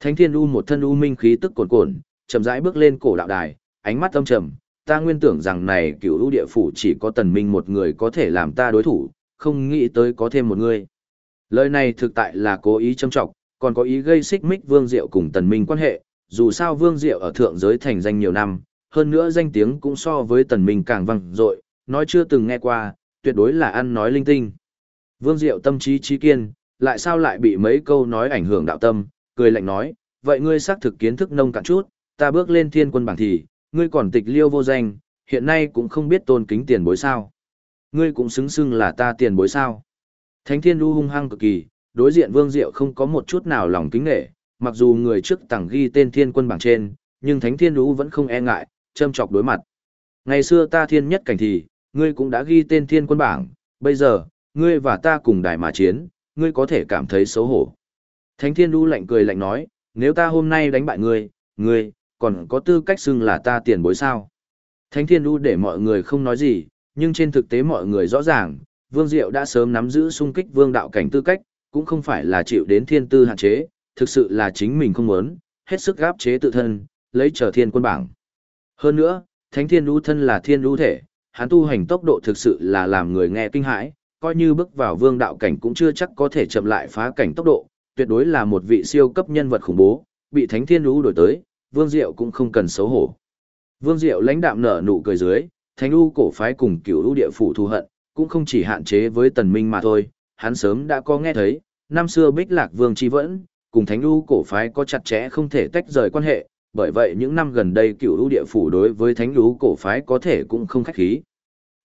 Thánh Thiên U một thân u minh khí tức cuồn cuộn, chậm rãi bước lên cổ đạo đài, ánh mắt âm trầm, ta nguyên tưởng rằng này cựu lũ địa phủ chỉ có tần minh một người có thể làm ta đối thủ, không nghĩ tới có thêm một người. Lời này thực tại là cố ý châm trọng, còn có ý gây xích mích Vương Diệu cùng tần minh quan hệ, dù sao Vương Diệu ở thượng giới thành danh nhiều năm, hơn nữa danh tiếng cũng so với tần minh càng vang dội, nói chưa từng nghe qua, tuyệt đối là ăn nói linh tinh. Vương Diệu tâm trí trí kiên, lại sao lại bị mấy câu nói ảnh hưởng đạo tâm, cười lạnh nói, vậy ngươi xác thực kiến thức nông cạn chút, ta bước lên thiên quân bảng thì, ngươi còn tịch liêu vô danh, hiện nay cũng không biết tôn kính tiền bối sao. Ngươi cũng xứng xưng là ta tiền bối sao. Thánh thiên đu hung hăng cực kỳ, đối diện Vương Diệu không có một chút nào lòng kính nghệ, mặc dù người trước tặng ghi tên thiên quân bảng trên, nhưng Thánh thiên đu vẫn không e ngại, châm chọc đối mặt. Ngày xưa ta thiên nhất cảnh thì, ngươi cũng đã ghi tên thiên quân bảng, bây giờ, ngươi và ta cùng đài mà chiến, ngươi có thể cảm thấy xấu hổ. Thánh thiên đu lạnh cười lạnh nói, nếu ta hôm nay đánh bại ngươi, ngươi, còn có tư cách xưng là ta tiền bối sao. Thánh thiên đu để mọi người không nói gì, nhưng trên thực tế mọi người rõ ràng, Vương Diệu đã sớm nắm giữ sung kích vương đạo cảnh tư cách, cũng không phải là chịu đến thiên tư hạn chế, thực sự là chính mình không muốn, hết sức gáp chế tự thân, lấy trở thiên quân bảng. Hơn nữa, Thánh Thiên Đu thân là thiên đu thể, hắn tu hành tốc độ thực sự là làm người nghe kinh hãi, coi như bước vào vương đạo cảnh cũng chưa chắc có thể chậm lại phá cảnh tốc độ, tuyệt đối là một vị siêu cấp nhân vật khủng bố, bị Thánh Thiên Lũ đổi tới, Vương Diệu cũng không cần xấu hổ. Vương Diệu lãnh đạm nở nụ cười dưới, Thánh U cổ phái cùng Cửu U địa phủ thù hận, cũng không chỉ hạn chế với Tần Minh mà thôi, hắn sớm đã có nghe thấy, năm xưa Bích Lạc Vương chi vẫn, cùng Thánh U cổ phái có chặt chẽ không thể tách rời quan hệ, bởi vậy những năm gần đây Cửu lũ địa phủ đối với Thánh lũ cổ phái có thể cũng không khách khí.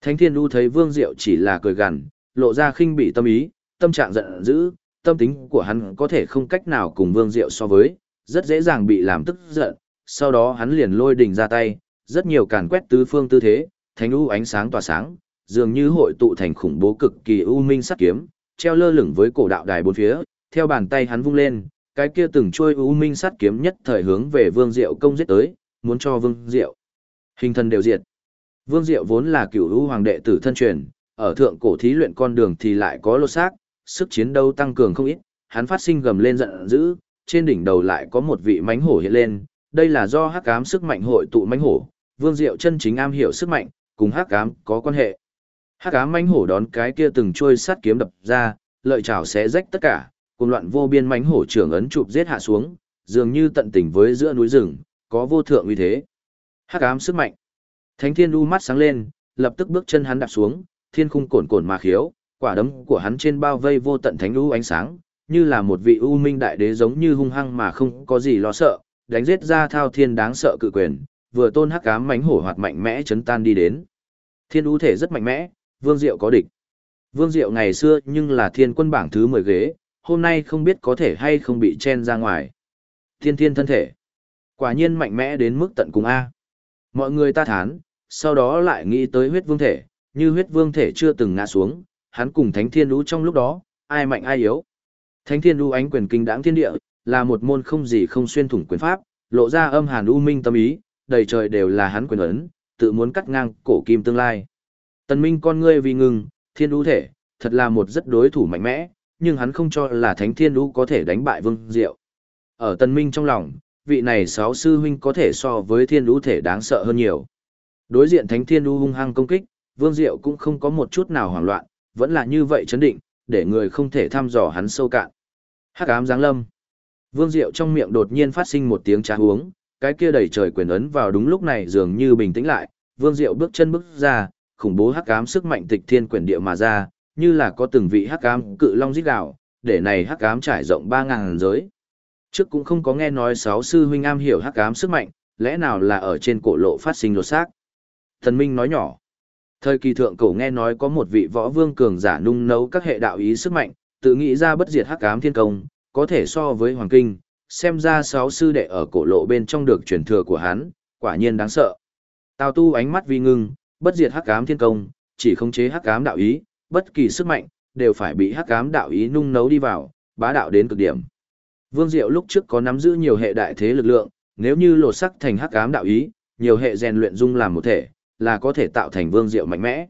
Thánh Thiên lũ thấy Vương Diệu chỉ là cười gằn, lộ ra khinh bị tâm ý, tâm trạng giận dữ, tâm tính của hắn có thể không cách nào cùng Vương Diệu so với, rất dễ dàng bị làm tức giận, sau đó hắn liền lôi đình ra tay, rất nhiều càn quét tứ phương tư thế, thánh lũ ánh sáng tỏa sáng, dường như hội tụ thành khủng bố cực kỳ u minh sắc kiếm, treo lơ lửng với cổ đạo đài bốn phía, theo bàn tay hắn vung lên, cái kia từng trôi u minh sắt kiếm nhất thời hướng về Vương Diệu công giết tới, muốn cho Vương Diệu hình thân đều diệt. Vương Diệu vốn là cửu u hoàng đệ tử thân truyền, ở thượng cổ thí luyện con đường thì lại có lột xác, sức chiến đấu tăng cường không ít, hắn phát sinh gầm lên giận dữ, trên đỉnh đầu lại có một vị mánh hổ hiện lên, đây là do hắc ám sức mạnh hội tụ mánh hổ, Vương Diệu chân chính am hiểu sức mạnh, cùng hắc ám có quan hệ. Hắc ám mánh hổ đón cái kia từng trôi sắt kiếm đập ra, lợi chảo xé rách tất cả, cùng loạn vô biên mánh hổ trưởng ấn chụp giết hạ xuống, dường như tận tình với giữa núi rừng, có vô thượng uy thế. Hắc ám sức mạnh. Thánh thiên u mắt sáng lên, lập tức bước chân hắn đạp xuống, thiên khung cồn cồn mà khiếu, quả đấm của hắn trên bao vây vô tận thánh u ánh sáng, như là một vị u minh đại đế giống như hung hăng mà không có gì lo sợ, đánh giết ra thao thiên đáng sợ cự quyền, vừa tôn hắc ám mánh hổ hoạt mạnh mẽ chấn tan đi đến. Thiên u thể rất mạnh mẽ, Vương Diệu có địch. Vương Diệu ngày xưa nhưng là thiên quân bảng thứ 10 ghế, hôm nay không biết có thể hay không bị chen ra ngoài. Thiên thiên thân thể. Quả nhiên mạnh mẽ đến mức tận cùng A. Mọi người ta thán, sau đó lại nghĩ tới huyết vương thể, như huyết vương thể chưa từng ngã xuống, hắn cùng thánh thiên lũ trong lúc đó, ai mạnh ai yếu. Thánh thiên lũ ánh quyền kinh đãng thiên địa, là một môn không gì không xuyên thủng quyền pháp, lộ ra âm hàn u minh tâm ý, đầy trời đều là hắn quyền ấn, tự muốn cắt ngang cổ kim tương lai. Tần Minh con ngươi vì ngừng, thiên Đu thể, thật là một rất đối thủ mạnh mẽ, nhưng hắn không cho là thánh thiên lũ có thể đánh bại vương diệu. Ở tân Minh trong lòng, vị này sáu sư huynh có thể so với thiên lũ thể đáng sợ hơn nhiều. Đối diện thánh thiên lũ hung hăng công kích, vương diệu cũng không có một chút nào hoảng loạn, vẫn là như vậy chấn định, để người không thể thăm dò hắn sâu cạn. Hắc ám giáng lâm. Vương Diệu trong miệng đột nhiên phát sinh một tiếng trá uống, cái kia đầy trời quyền ấn vào đúng lúc này dường như bình tĩnh lại, Vương Diệu bước chân bước ra, khủng bố hắc ám sức mạnh tịch thiên quyền địa mà ra, như là có từng vị hắc ám cự long rít gào, để này hắc ám trải rộng 3000 giới. Trước cũng không có nghe nói sáu sư huynh am hiểu hắc ám sức mạnh, lẽ nào là ở trên cổ lộ phát sinh lột xác. Thần Minh nói nhỏ. Thời kỳ thượng cổ nghe nói có một vị võ vương cường giả nung nấu các hệ đạo ý sức mạnh, tự nghĩ ra bất diệt hắc ám thiên công, có thể so với hoàng kinh, xem ra sáu sư đệ ở cổ lộ bên trong được truyền thừa của hắn, quả nhiên đáng sợ. Tào tu ánh mắt vi ngưng, bất diệt hắc ám thiên công, chỉ khống chế hắc ám đạo ý, bất kỳ sức mạnh đều phải bị hắc ám đạo ý nung nấu đi vào, bá đạo đến cực điểm. Vương Diệu lúc trước có nắm giữ nhiều hệ đại thế lực lượng, nếu như lột sắc thành hắc ám đạo ý, nhiều hệ rèn luyện dung làm một thể, là có thể tạo thành Vương Diệu mạnh mẽ.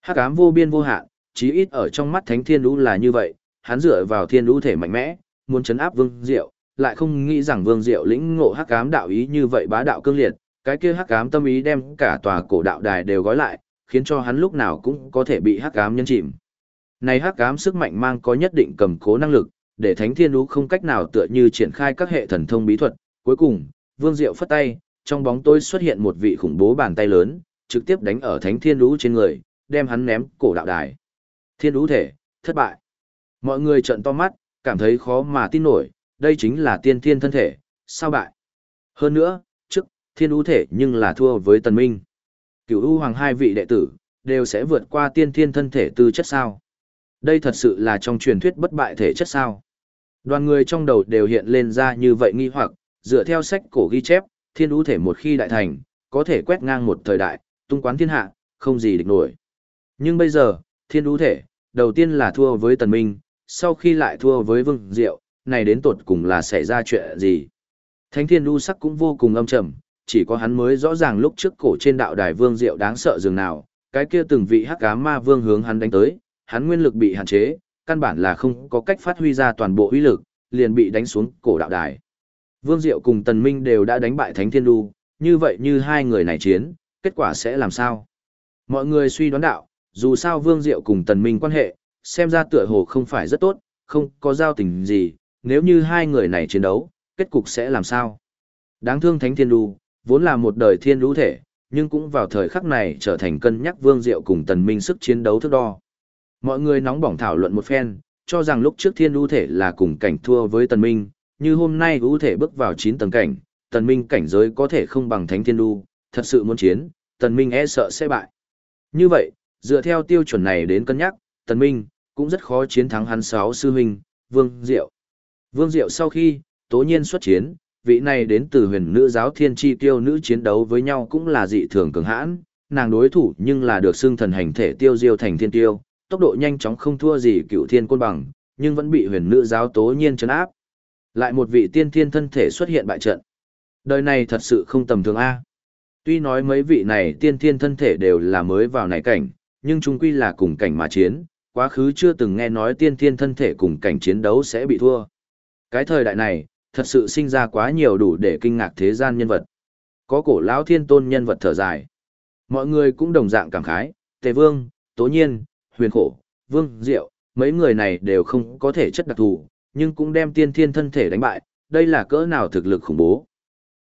Hắc ám vô biên vô hạn, chí ít ở trong mắt Thánh Thiên Đũ là như vậy, hắn dựa vào Thiên Đũ thể mạnh mẽ, muốn chấn áp Vương Diệu, lại không nghĩ rằng Vương Diệu lĩnh ngộ hắc ám đạo ý như vậy bá đạo cương liệt, cái kia hắc ám tâm ý đem cả tòa cổ đạo đài đều gói lại, khiến cho hắn lúc nào cũng có thể bị hắc ám nhân chìm. Này hắc ám sức mạnh mang có nhất định cầm cố năng lực, để Thánh Thiên Lũ không cách nào tựa như triển khai các hệ thần thông bí thuật. Cuối cùng, Vương Diệu phất tay, trong bóng tối xuất hiện một vị khủng bố bàn tay lớn, trực tiếp đánh ở Thánh Thiên Lũ trên người, đem hắn ném cổ đạo đài. Thiên Lũ thể, thất bại. Mọi người trợn to mắt, cảm thấy khó mà tin nổi, đây chính là tiên thiên thân thể, sao bại? Hơn nữa, trước, thiên ưu thể nhưng là thua với tần minh. Cửu ưu hoàng hai vị đệ tử, đều sẽ vượt qua tiên thiên thân thể tư chất sao. Đây thật sự là trong truyền thuyết bất bại thể chất sao. Đoàn người trong đầu đều hiện lên ra như vậy nghi hoặc, dựa theo sách cổ ghi chép, thiên ưu thể một khi đại thành, có thể quét ngang một thời đại, tung quán thiên hạ, không gì địch nổi. Nhưng bây giờ, thiên ưu thể, đầu tiên là thua với tần minh, sau khi lại thua với vương diệu, này đến tột cùng là xảy ra chuyện gì. Thánh thiên ưu sắc cũng vô cùng âm trầm, chỉ có hắn mới rõ ràng lúc trước cổ trên đạo đài vương diệu đáng sợ dường nào, cái kia từng vị hắc ám ma vương hướng hắn đánh tới, hắn nguyên lực bị hạn chế, căn bản là không có cách phát huy ra toàn bộ uy lực, liền bị đánh xuống cổ đạo đài. Vương Diệu cùng Tần Minh đều đã đánh bại Thánh Thiên Đu, như vậy như hai người này chiến, kết quả sẽ làm sao? Mọi người suy đoán đạo, dù sao Vương Diệu cùng Tần Minh quan hệ, xem ra tựa hồ không phải rất tốt, không có giao tình gì, nếu như hai người này chiến đấu, kết cục sẽ làm sao? Đáng thương Thánh Thiên Đu, vốn là một đời thiên lũ thể, nhưng cũng vào thời khắc này trở thành cân nhắc Vương Diệu cùng Tần Minh sức chiến đấu thước đo. Mọi người nóng bỏng thảo luận một phen, cho rằng lúc trước thiên lũ thể là cùng cảnh thua với Tần Minh, như hôm nay lũ thể bước vào 9 tầng cảnh, Tần Minh cảnh giới có thể không bằng Thánh Thiên Lũ, thật sự muốn chiến, Tần Minh e sợ sẽ bại. Như vậy, dựa theo tiêu chuẩn này đến cân nhắc, Tần Minh cũng rất khó chiến thắng hắn sáu sư huynh, Vương Diệu. Vương Diệu sau khi, tố nhiên xuất chiến, vị này đến từ huyền nữ giáo thiên chi tiêu nữ chiến đấu với nhau cũng là dị thường cường hãn, nàng đối thủ nhưng là được xưng thần hành thể tiêu diêu thành thiên tiêu, tốc độ nhanh chóng không thua gì cựu thiên côn bằng, nhưng vẫn bị huyền nữ giáo tố nhiên chấn áp. Lại một vị tiên thiên thân thể xuất hiện bại trận. Đời này thật sự không tầm thường A. Tuy nói mấy vị này tiên thiên thân thể đều là mới vào này cảnh, nhưng chúng quy là cùng cảnh mà chiến, quá khứ chưa từng nghe nói tiên thiên thân thể cùng cảnh chiến đấu sẽ bị thua. Cái thời đại này, thật sự sinh ra quá nhiều đủ để kinh ngạc thế gian nhân vật. Có cổ lão thiên tôn nhân vật thở dài. Mọi người cũng đồng dạng cảm khái, Tề Vương, Tố Nhiên, Huyền Khổ, Vương Diệu, mấy người này đều không có thể chất đặc thù, nhưng cũng đem tiên thiên thân thể đánh bại, đây là cỡ nào thực lực khủng bố.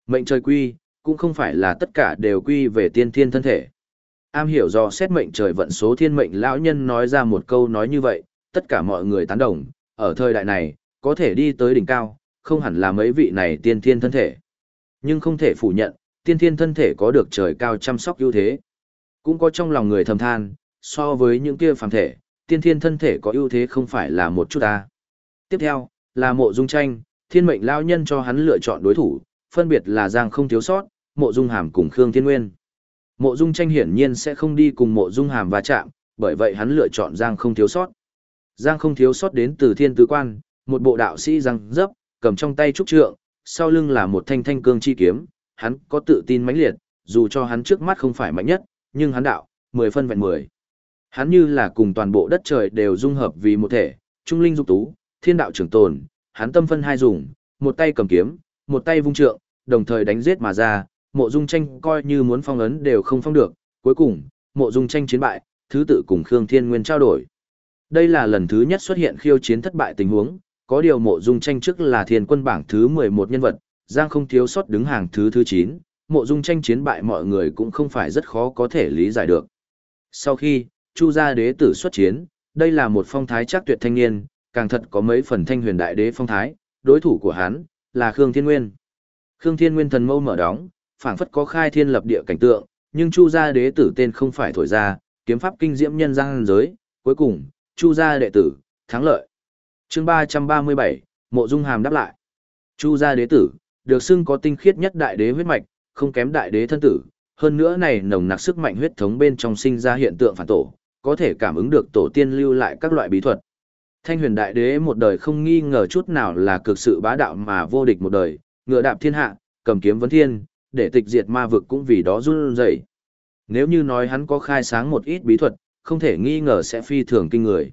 Mệnh trời quy, cũng không phải là tất cả đều quy về tiên thiên thân thể. Am hiểu do xét mệnh trời vận số thiên mệnh lão nhân nói ra một câu nói như vậy, tất cả mọi người tán đồng, ở thời đại này, có thể đi tới đỉnh cao, không hẳn là mấy vị này tiên thiên thân thể. Nhưng không thể phủ nhận, tiên thiên thân thể có được trời cao chăm sóc ưu thế. Cũng có trong lòng người thầm than, so với những kia phàm thể, tiên thiên thân thể có ưu thế không phải là một chút ta. Tiếp theo, là mộ dung tranh, thiên mệnh lao nhân cho hắn lựa chọn đối thủ, phân biệt là Giang không thiếu sót, mộ dung hàm cùng Khương Thiên Nguyên. Mộ dung tranh hiển nhiên sẽ không đi cùng mộ dung hàm va chạm, bởi vậy hắn lựa chọn Giang không thiếu sót. Giang không thiếu sót đến từ thiên tứ quan, một bộ đạo sĩ răng dấp, cầm trong tay trúc trượng, sau lưng là một thanh thanh cương chi kiếm, hắn có tự tin mãnh liệt, dù cho hắn trước mắt không phải mạnh nhất, nhưng hắn đạo, mười phân vẹn mười. Hắn như là cùng toàn bộ đất trời đều dung hợp vì một thể, trung linh dục tú, thiên đạo trường tồn, hắn tâm phân hai dùng, một tay cầm kiếm, một tay vung trượng, đồng thời đánh giết mà ra, mộ dung tranh coi như muốn phong ấn đều không phong được, cuối cùng, mộ dung tranh chiến bại, thứ tự cùng Khương Thiên Nguyên trao đổi. Đây là lần thứ nhất xuất hiện khiêu chiến thất bại tình huống, có điều mộ dung tranh trước là thiên quân bảng thứ 11 nhân vật, Giang không thiếu sót đứng hàng thứ thứ 9, mộ dung tranh chiến bại mọi người cũng không phải rất khó có thể lý giải được. Sau khi, Chu gia đế tử xuất chiến, đây là một phong thái chắc tuyệt thanh niên, càng thật có mấy phần thanh huyền đại đế phong thái, đối thủ của hắn là Khương Thiên Nguyên. Khương Thiên Nguyên thần mâu mở đóng, phảng phất có khai thiên lập địa cảnh tượng, nhưng Chu gia đế tử tên không phải thổi ra, kiếm pháp kinh diễm nhân gian giới, cuối cùng, Chu gia đệ tử, thắng lợi. Chương 337, Mộ Dung Hàm đáp lại. Chu gia đế tử, được xưng có tinh khiết nhất đại đế huyết mạch, không kém đại đế thân tử, hơn nữa này nồng nặc sức mạnh huyết thống bên trong sinh ra hiện tượng phản tổ, có thể cảm ứng được tổ tiên lưu lại các loại bí thuật. Thanh huyền đại đế một đời không nghi ngờ chút nào là cực sự bá đạo mà vô địch một đời, ngựa đạp thiên hạ, cầm kiếm vấn thiên, để tịch diệt ma vực cũng vì đó run rẩy. Nếu như nói hắn có khai sáng một ít bí thuật, không thể nghi ngờ sẽ phi thường kinh người.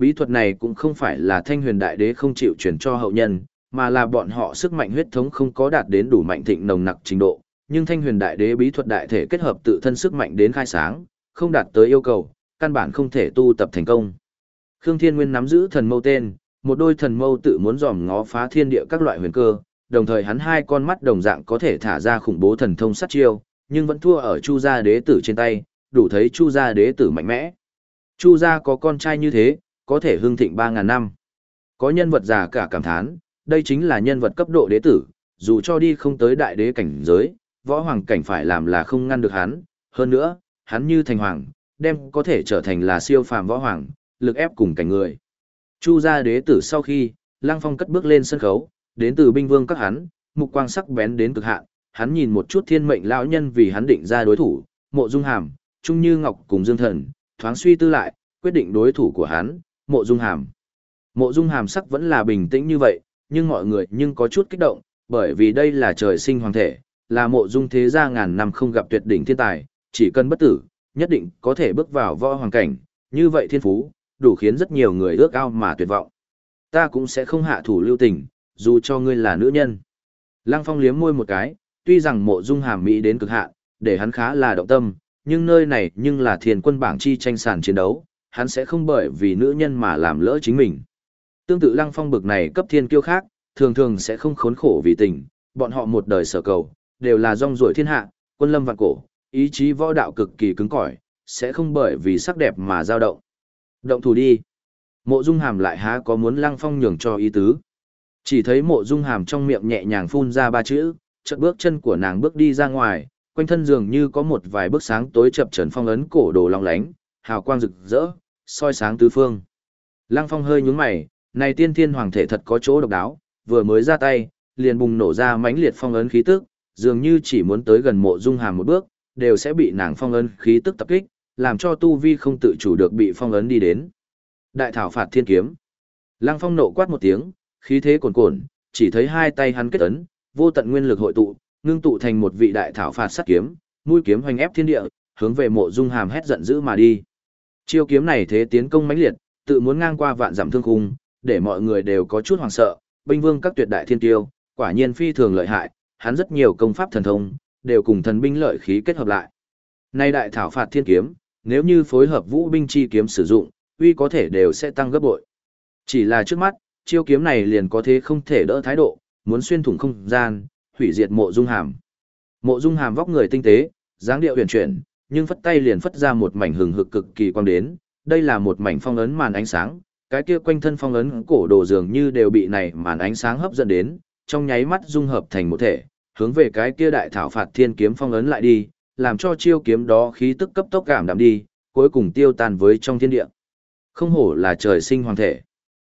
Bí thuật này cũng không phải là thanh huyền đại đế không chịu truyền cho hậu nhân, mà là bọn họ sức mạnh huyết thống không có đạt đến đủ mạnh thịnh nồng nặc trình độ, nhưng thanh huyền đại đế bí thuật đại thể kết hợp tự thân sức mạnh đến khai sáng, không đạt tới yêu cầu, căn bản không thể tu tập thành công. Khương Thiên Nguyên nắm giữ thần mâu tên, một đôi thần mâu tự muốn dòm ngó phá thiên địa các loại huyền cơ, đồng thời hắn hai con mắt đồng dạng có thể thả ra khủng bố thần thông sát chiêu, nhưng vẫn thua ở Chu gia đế tử trên tay, đủ thấy Chu gia đế tử mạnh mẽ. Chu gia có con trai như thế, có thể hương thịnh 3000 năm. Có nhân vật già cả cảm thán, đây chính là nhân vật cấp độ đế tử, dù cho đi không tới đại đế cảnh giới, võ hoàng cảnh phải làm là không ngăn được hắn, hơn nữa, hắn như thành hoàng, đem có thể trở thành là siêu phàm võ hoàng, lực ép cùng cảnh người. Chu gia đế tử sau khi, Lăng Phong cất bước lên sân khấu, đến từ binh vương các hắn, mục quang sắc bén đến cực hạn, hắn nhìn một chút thiên mệnh lão nhân vì hắn định ra đối thủ, Mộ Dung Hàm, Trung Như Ngọc cùng Dương Thần, thoáng suy tư lại, quyết định đối thủ của hắn, Mộ Dung Hàm. Mộ Dung Hàm sắc vẫn là bình tĩnh như vậy, nhưng mọi người nhưng có chút kích động, bởi vì đây là trời sinh hoàng thể, là Mộ Dung thế gia ngàn năm không gặp tuyệt đỉnh thiên tài, chỉ cần bất tử, nhất định có thể bước vào võ hoàng cảnh, như vậy thiên phú, đủ khiến rất nhiều người ước ao mà tuyệt vọng. Ta cũng sẽ không hạ thủ lưu tình, dù cho ngươi là nữ nhân. Lăng Phong liếm môi một cái, tuy rằng mộ dung hàm mỹ đến cực hạn, để hắn khá là động tâm, nhưng nơi này nhưng là thiền quân bảng chi tranh sản chiến đấu, hắn sẽ không bởi vì nữ nhân mà làm lỡ chính mình. Tương tự Lăng Phong bực này cấp thiên kiêu khác, thường thường sẽ không khốn khổ vì tình, bọn họ một đời sở cầu, đều là rong ruổi thiên hạ, quân lâm vạn cổ, ý chí võ đạo cực kỳ cứng cỏi, sẽ không bởi vì sắc đẹp mà dao động. Động thủ đi. Mộ Dung Hàm lại há có muốn Lăng Phong nhường cho ý tứ. Chỉ thấy Mộ Dung Hàm trong miệng nhẹ nhàng phun ra ba chữ, chợt bước chân của nàng bước đi ra ngoài, quanh thân dường như có một vài bước sáng tối chập chờn phong ấn cổ đồ long lánh, hào quang rực rỡ, soi sáng tứ phương. Lăng Phong hơi nhướng mày, này tiên thiên hoàng thể thật có chỗ độc đáo, vừa mới ra tay, liền bùng nổ ra mãnh liệt phong ấn khí tức, dường như chỉ muốn tới gần Mộ Dung Hàm một bước, đều sẽ bị nàng phong ấn khí tức tập kích, làm cho tu vi không tự chủ được bị phong ấn đi đến. Đại thảo phạt thiên kiếm. Lăng Phong nộ quát một tiếng, khí thế cuồn cuộn, chỉ thấy hai tay hắn kết ấn, vô tận nguyên lực hội tụ, ngưng tụ thành một vị đại thảo phạt sát kiếm, mũi kiếm hoành ép thiên địa, hướng về Mộ Dung Hàm hét giận dữ mà đi. Chiêu kiếm này thế tiến công mãnh liệt, tự muốn ngang qua vạn dặm thương khung, để mọi người đều có chút hoảng sợ, binh vương các tuyệt đại thiên tiêu, quả nhiên phi thường lợi hại, hắn rất nhiều công pháp thần thông, đều cùng thần binh lợi khí kết hợp lại. Nay đại thảo phạt thiên kiếm, nếu như phối hợp vũ binh chi kiếm sử dụng, uy có thể đều sẽ tăng gấp bội. Chỉ là trước mắt, chiêu kiếm này liền có thế không thể đỡ thái độ, muốn xuyên thủng không gian, hủy diệt mộ dung hàm. Mộ Dung Hàm vóc người tinh tế, dáng điệu huyền chuyển, nhưng phất tay liền phất ra một mảnh hừng hực cực kỳ quang đến, đây là một mảnh phong ấn màn ánh sáng, cái kia quanh thân phong ấn cổ đồ dường như đều bị này màn ánh sáng hấp dẫn đến, trong nháy mắt dung hợp thành một thể, hướng về cái kia đại thảo phạt thiên kiếm phong ấn lại đi, làm cho chiêu kiếm đó khí tức cấp tốc cảm đạm đi, cuối cùng tiêu tan với trong thiên địa. Không hổ là trời sinh hoàng thể.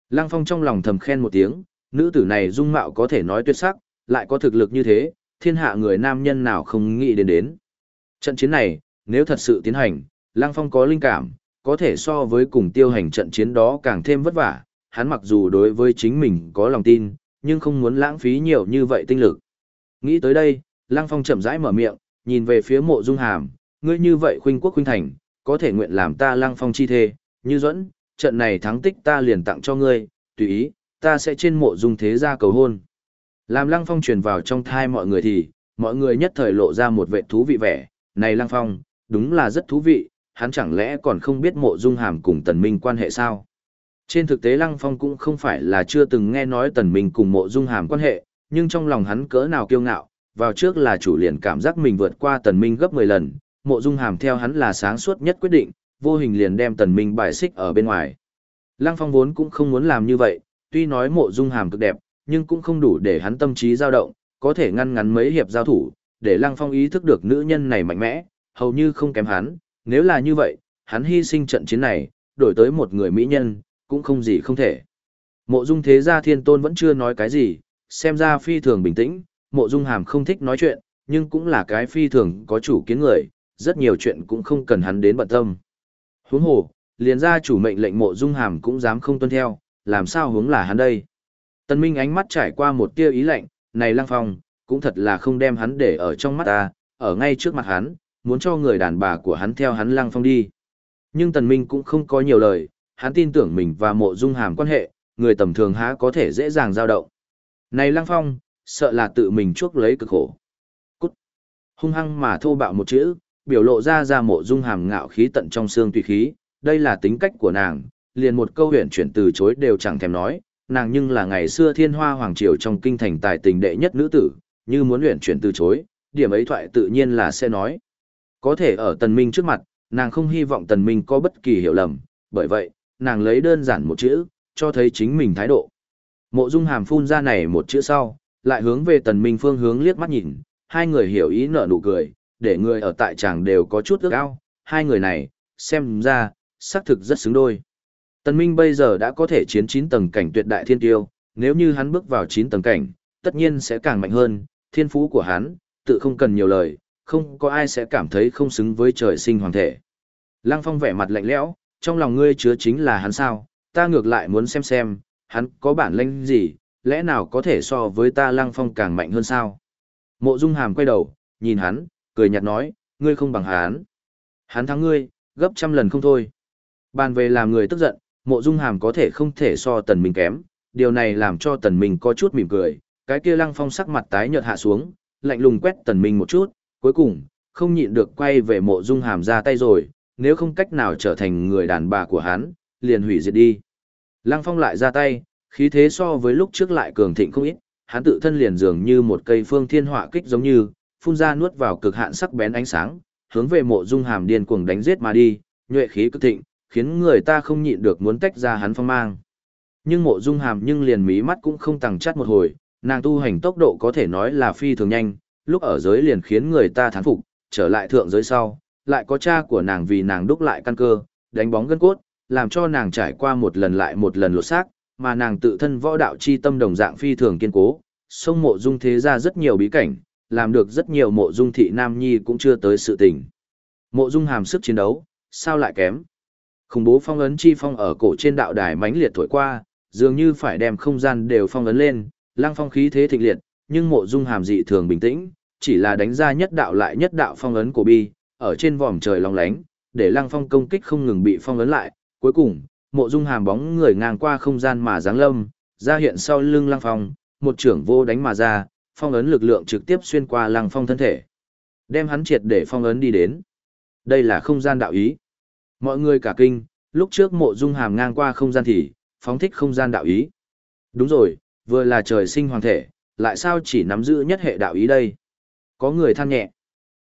Lăng Phong trong lòng thầm khen một tiếng, nữ tử này dung mạo có thể nói tuyệt sắc, lại có thực lực như thế, thiên hạ người nam nhân nào không nghĩ đến đến. Trận chiến này, nếu thật sự tiến hành, Lăng Phong có linh cảm, có thể so với cùng tiêu hành trận chiến đó càng thêm vất vả, hắn mặc dù đối với chính mình có lòng tin, nhưng không muốn lãng phí nhiều như vậy tinh lực. Nghĩ tới đây, Lăng Phong chậm rãi mở miệng, nhìn về phía mộ dung hàm, ngươi như vậy khuynh quốc khuynh thành, có thể nguyện làm ta Lăng Phong chi thê, như dẫn, trận này thắng tích ta liền tặng cho ngươi, tùy ý, ta sẽ trên mộ dung thế gia cầu hôn. Làm Lăng Phong truyền vào trong thai mọi người thì, mọi người nhất thời lộ ra một vẻ thú vị vẻ, này Lăng Phong, đúng là rất thú vị, hắn chẳng lẽ còn không biết mộ dung hàm cùng tần minh quan hệ sao? Trên thực tế Lăng Phong cũng không phải là chưa từng nghe nói tần minh cùng mộ dung hàm quan hệ, nhưng trong lòng hắn cỡ nào kiêu ngạo, vào trước là chủ liền cảm giác mình vượt qua tần minh gấp 10 lần, mộ dung hàm theo hắn là sáng suốt nhất quyết định, vô hình liền đem tần minh bài xích ở bên ngoài. Lăng Phong vốn cũng không muốn làm như vậy, tuy nói mộ dung hàm cực đẹp, nhưng cũng không đủ để hắn tâm trí dao động, có thể ngăn ngắn mấy hiệp giao thủ, để Lăng Phong ý thức được nữ nhân này mạnh mẽ, hầu như không kém hắn, nếu là như vậy, hắn hy sinh trận chiến này, đổi tới một người mỹ nhân, cũng không gì không thể. Mộ dung thế gia thiên tôn vẫn chưa nói cái gì, xem ra phi thường bình tĩnh, mộ dung hàm không thích nói chuyện, nhưng cũng là cái phi thường có chủ kiến người, rất nhiều chuyện cũng không cần hắn đến bận tâm. Huống hồ, liền ra chủ mệnh lệnh mộ dung hàm cũng dám không tuân theo, làm sao hướng là hắn đây. Tân Minh ánh mắt trải qua một tia ý lệnh, này lăng phong, cũng thật là không đem hắn để ở trong mắt ta, ở ngay trước mặt hắn, muốn cho người đàn bà của hắn theo hắn lăng phong đi. Nhưng Tần Minh cũng không có nhiều lời, hắn tin tưởng mình và mộ dung hàm quan hệ, người tầm thường há có thể dễ dàng giao động. Này lăng phong, sợ là tự mình chuốc lấy cực khổ. Cút. Hung hăng mà thô bạo một chữ, biểu lộ ra ra mộ dung hàm ngạo khí tận trong xương tùy khí, đây là tính cách của nàng, liền một câu huyền chuyển từ chối đều chẳng thèm nói, nàng nhưng là ngày xưa thiên hoa hoàng triều trong kinh thành tài tình đệ nhất nữ tử, như muốn huyền chuyển từ chối, điểm ấy thoại tự nhiên là sẽ nói. Có thể ở tần minh trước mặt, nàng không hy vọng tần minh có bất kỳ hiểu lầm, bởi vậy, nàng lấy đơn giản một chữ, cho thấy chính mình thái độ. Mộ dung hàm phun ra này một chữ sau, lại hướng về tần minh phương hướng liếc mắt nhìn, hai người hiểu ý nở nụ cười, để người ở tại tràng đều có chút ước ao, hai người này, xem ra, xác thực rất xứng đôi. Tần Minh bây giờ đã có thể chiến 9 tầng cảnh tuyệt đại thiên tiêu, nếu như hắn bước vào 9 tầng cảnh, tất nhiên sẽ càng mạnh hơn, thiên phú của hắn, tự không cần nhiều lời, không có ai sẽ cảm thấy không xứng với trời sinh hoàng thể. Lăng Phong vẻ mặt lạnh lẽo, trong lòng ngươi chứa chính là hắn sao, ta ngược lại muốn xem xem, hắn có bản lĩnh gì, lẽ nào có thể so với ta Lăng Phong càng mạnh hơn sao? Mộ Dung Hàm quay đầu, nhìn hắn, cười nhạt nói, ngươi không bằng hắn. Hắn thắng ngươi, gấp trăm lần không thôi. Bàn về làm người tức giận, mộ dung hàm có thể không thể so tần minh kém, điều này làm cho tần minh có chút mỉm cười, cái kia lăng phong sắc mặt tái nhợt hạ xuống, lạnh lùng quét tần minh một chút, cuối cùng, không nhịn được quay về mộ dung hàm ra tay rồi, nếu không cách nào trở thành người đàn bà của hắn, liền hủy diệt đi. Lăng phong lại ra tay, khí thế so với lúc trước lại cường thịnh không ít, hắn tự thân liền dường như một cây phương thiên họa kích giống như, phun ra nuốt vào cực hạn sắc bén ánh sáng, hướng về mộ dung hàm điên cuồng đánh giết mà đi, nhuệ khí cực thịnh, khiến người ta không nhịn được muốn tách ra hắn phong mang. Nhưng mộ dung hàm nhưng liền mí mắt cũng không tằng chắt một hồi, nàng tu hành tốc độ có thể nói là phi thường nhanh, lúc ở giới liền khiến người ta thán phục, trở lại thượng giới sau, lại có cha của nàng vì nàng đúc lại căn cơ, đánh bóng gân cốt, làm cho nàng trải qua một lần lại một lần lột xác, mà nàng tự thân võ đạo chi tâm đồng dạng phi thường kiên cố, sông mộ dung thế ra rất nhiều bí cảnh, làm được rất nhiều mộ dung thị nam nhi cũng chưa tới sự tình. Mộ dung hàm sức chiến đấu, sao lại kém? Khủng bố phong ấn chi phong ở cổ trên đạo đài mãnh liệt thổi qua, dường như phải đem không gian đều phong ấn lên, lang phong khí thế thịnh liệt, nhưng mộ dung hàm dị thường bình tĩnh, chỉ là đánh ra nhất đạo lại nhất đạo phong ấn của bi, ở trên vòm trời long lánh, để lang phong công kích không ngừng bị phong ấn lại, cuối cùng, mộ dung hàm bóng người ngang qua không gian mà giáng lâm, ra hiện sau lưng lang phong, một trưởng vô đánh mà ra, phong ấn lực lượng trực tiếp xuyên qua lang phong thân thể, đem hắn triệt để phong ấn đi đến. Đây là không gian đạo ý. Mọi người cả kinh, lúc trước mộ dung hàm ngang qua không gian thì, phóng thích không gian đạo ý. Đúng rồi, vừa là trời sinh hoàng thể, lại sao chỉ nắm giữ nhất hệ đạo ý đây? Có người than nhẹ.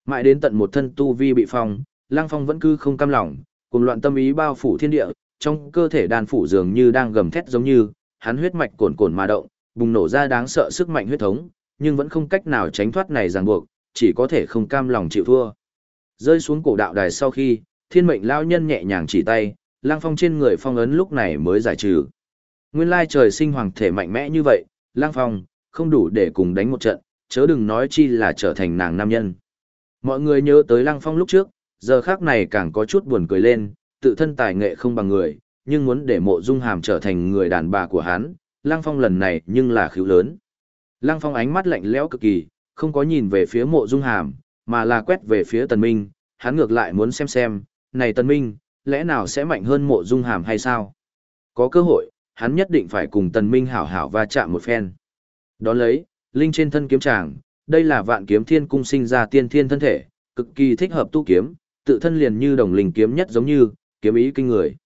Mãi đến tận một thân tu vi bị phong, Lăng Phong vẫn cứ không cam lòng, cùng loạn tâm ý bao phủ thiên địa, trong cơ thể đàn phủ dường như đang gầm thét giống như, hắn huyết mạch cuồn cuộn mà động, bùng nổ ra đáng sợ sức mạnh huyết thống, nhưng vẫn không cách nào tránh thoát này ràng buộc, chỉ có thể không cam lòng chịu thua. Rơi xuống cổ đạo đài sau khi, thiên mệnh lão nhân nhẹ nhàng chỉ tay, lang phong trên người phong ấn lúc này mới giải trừ. Nguyên lai trời sinh hoàng thể mạnh mẽ như vậy, lang phong, không đủ để cùng đánh một trận, chớ đừng nói chi là trở thành nàng nam nhân. Mọi người nhớ tới lang phong lúc trước, giờ khác này càng có chút buồn cười lên, tự thân tài nghệ không bằng người, nhưng muốn để mộ dung hàm trở thành người đàn bà của hắn, lang phong lần này nhưng là khiếu lớn. Lang phong ánh mắt lạnh lẽo cực kỳ, không có nhìn về phía mộ dung hàm, mà là quét về phía tần minh, hắn ngược lại muốn xem xem, này tần minh, lẽ nào sẽ mạnh hơn mộ dung hàm hay sao? Có cơ hội, hắn nhất định phải cùng tần minh hảo hảo va chạm một phen. Đón lấy, linh trên thân kiếm tràng, đây là vạn kiếm thiên cung sinh ra tiên thiên thân thể, cực kỳ thích hợp tu kiếm, tự thân liền như đồng linh kiếm nhất giống như, kiếm ý kinh người.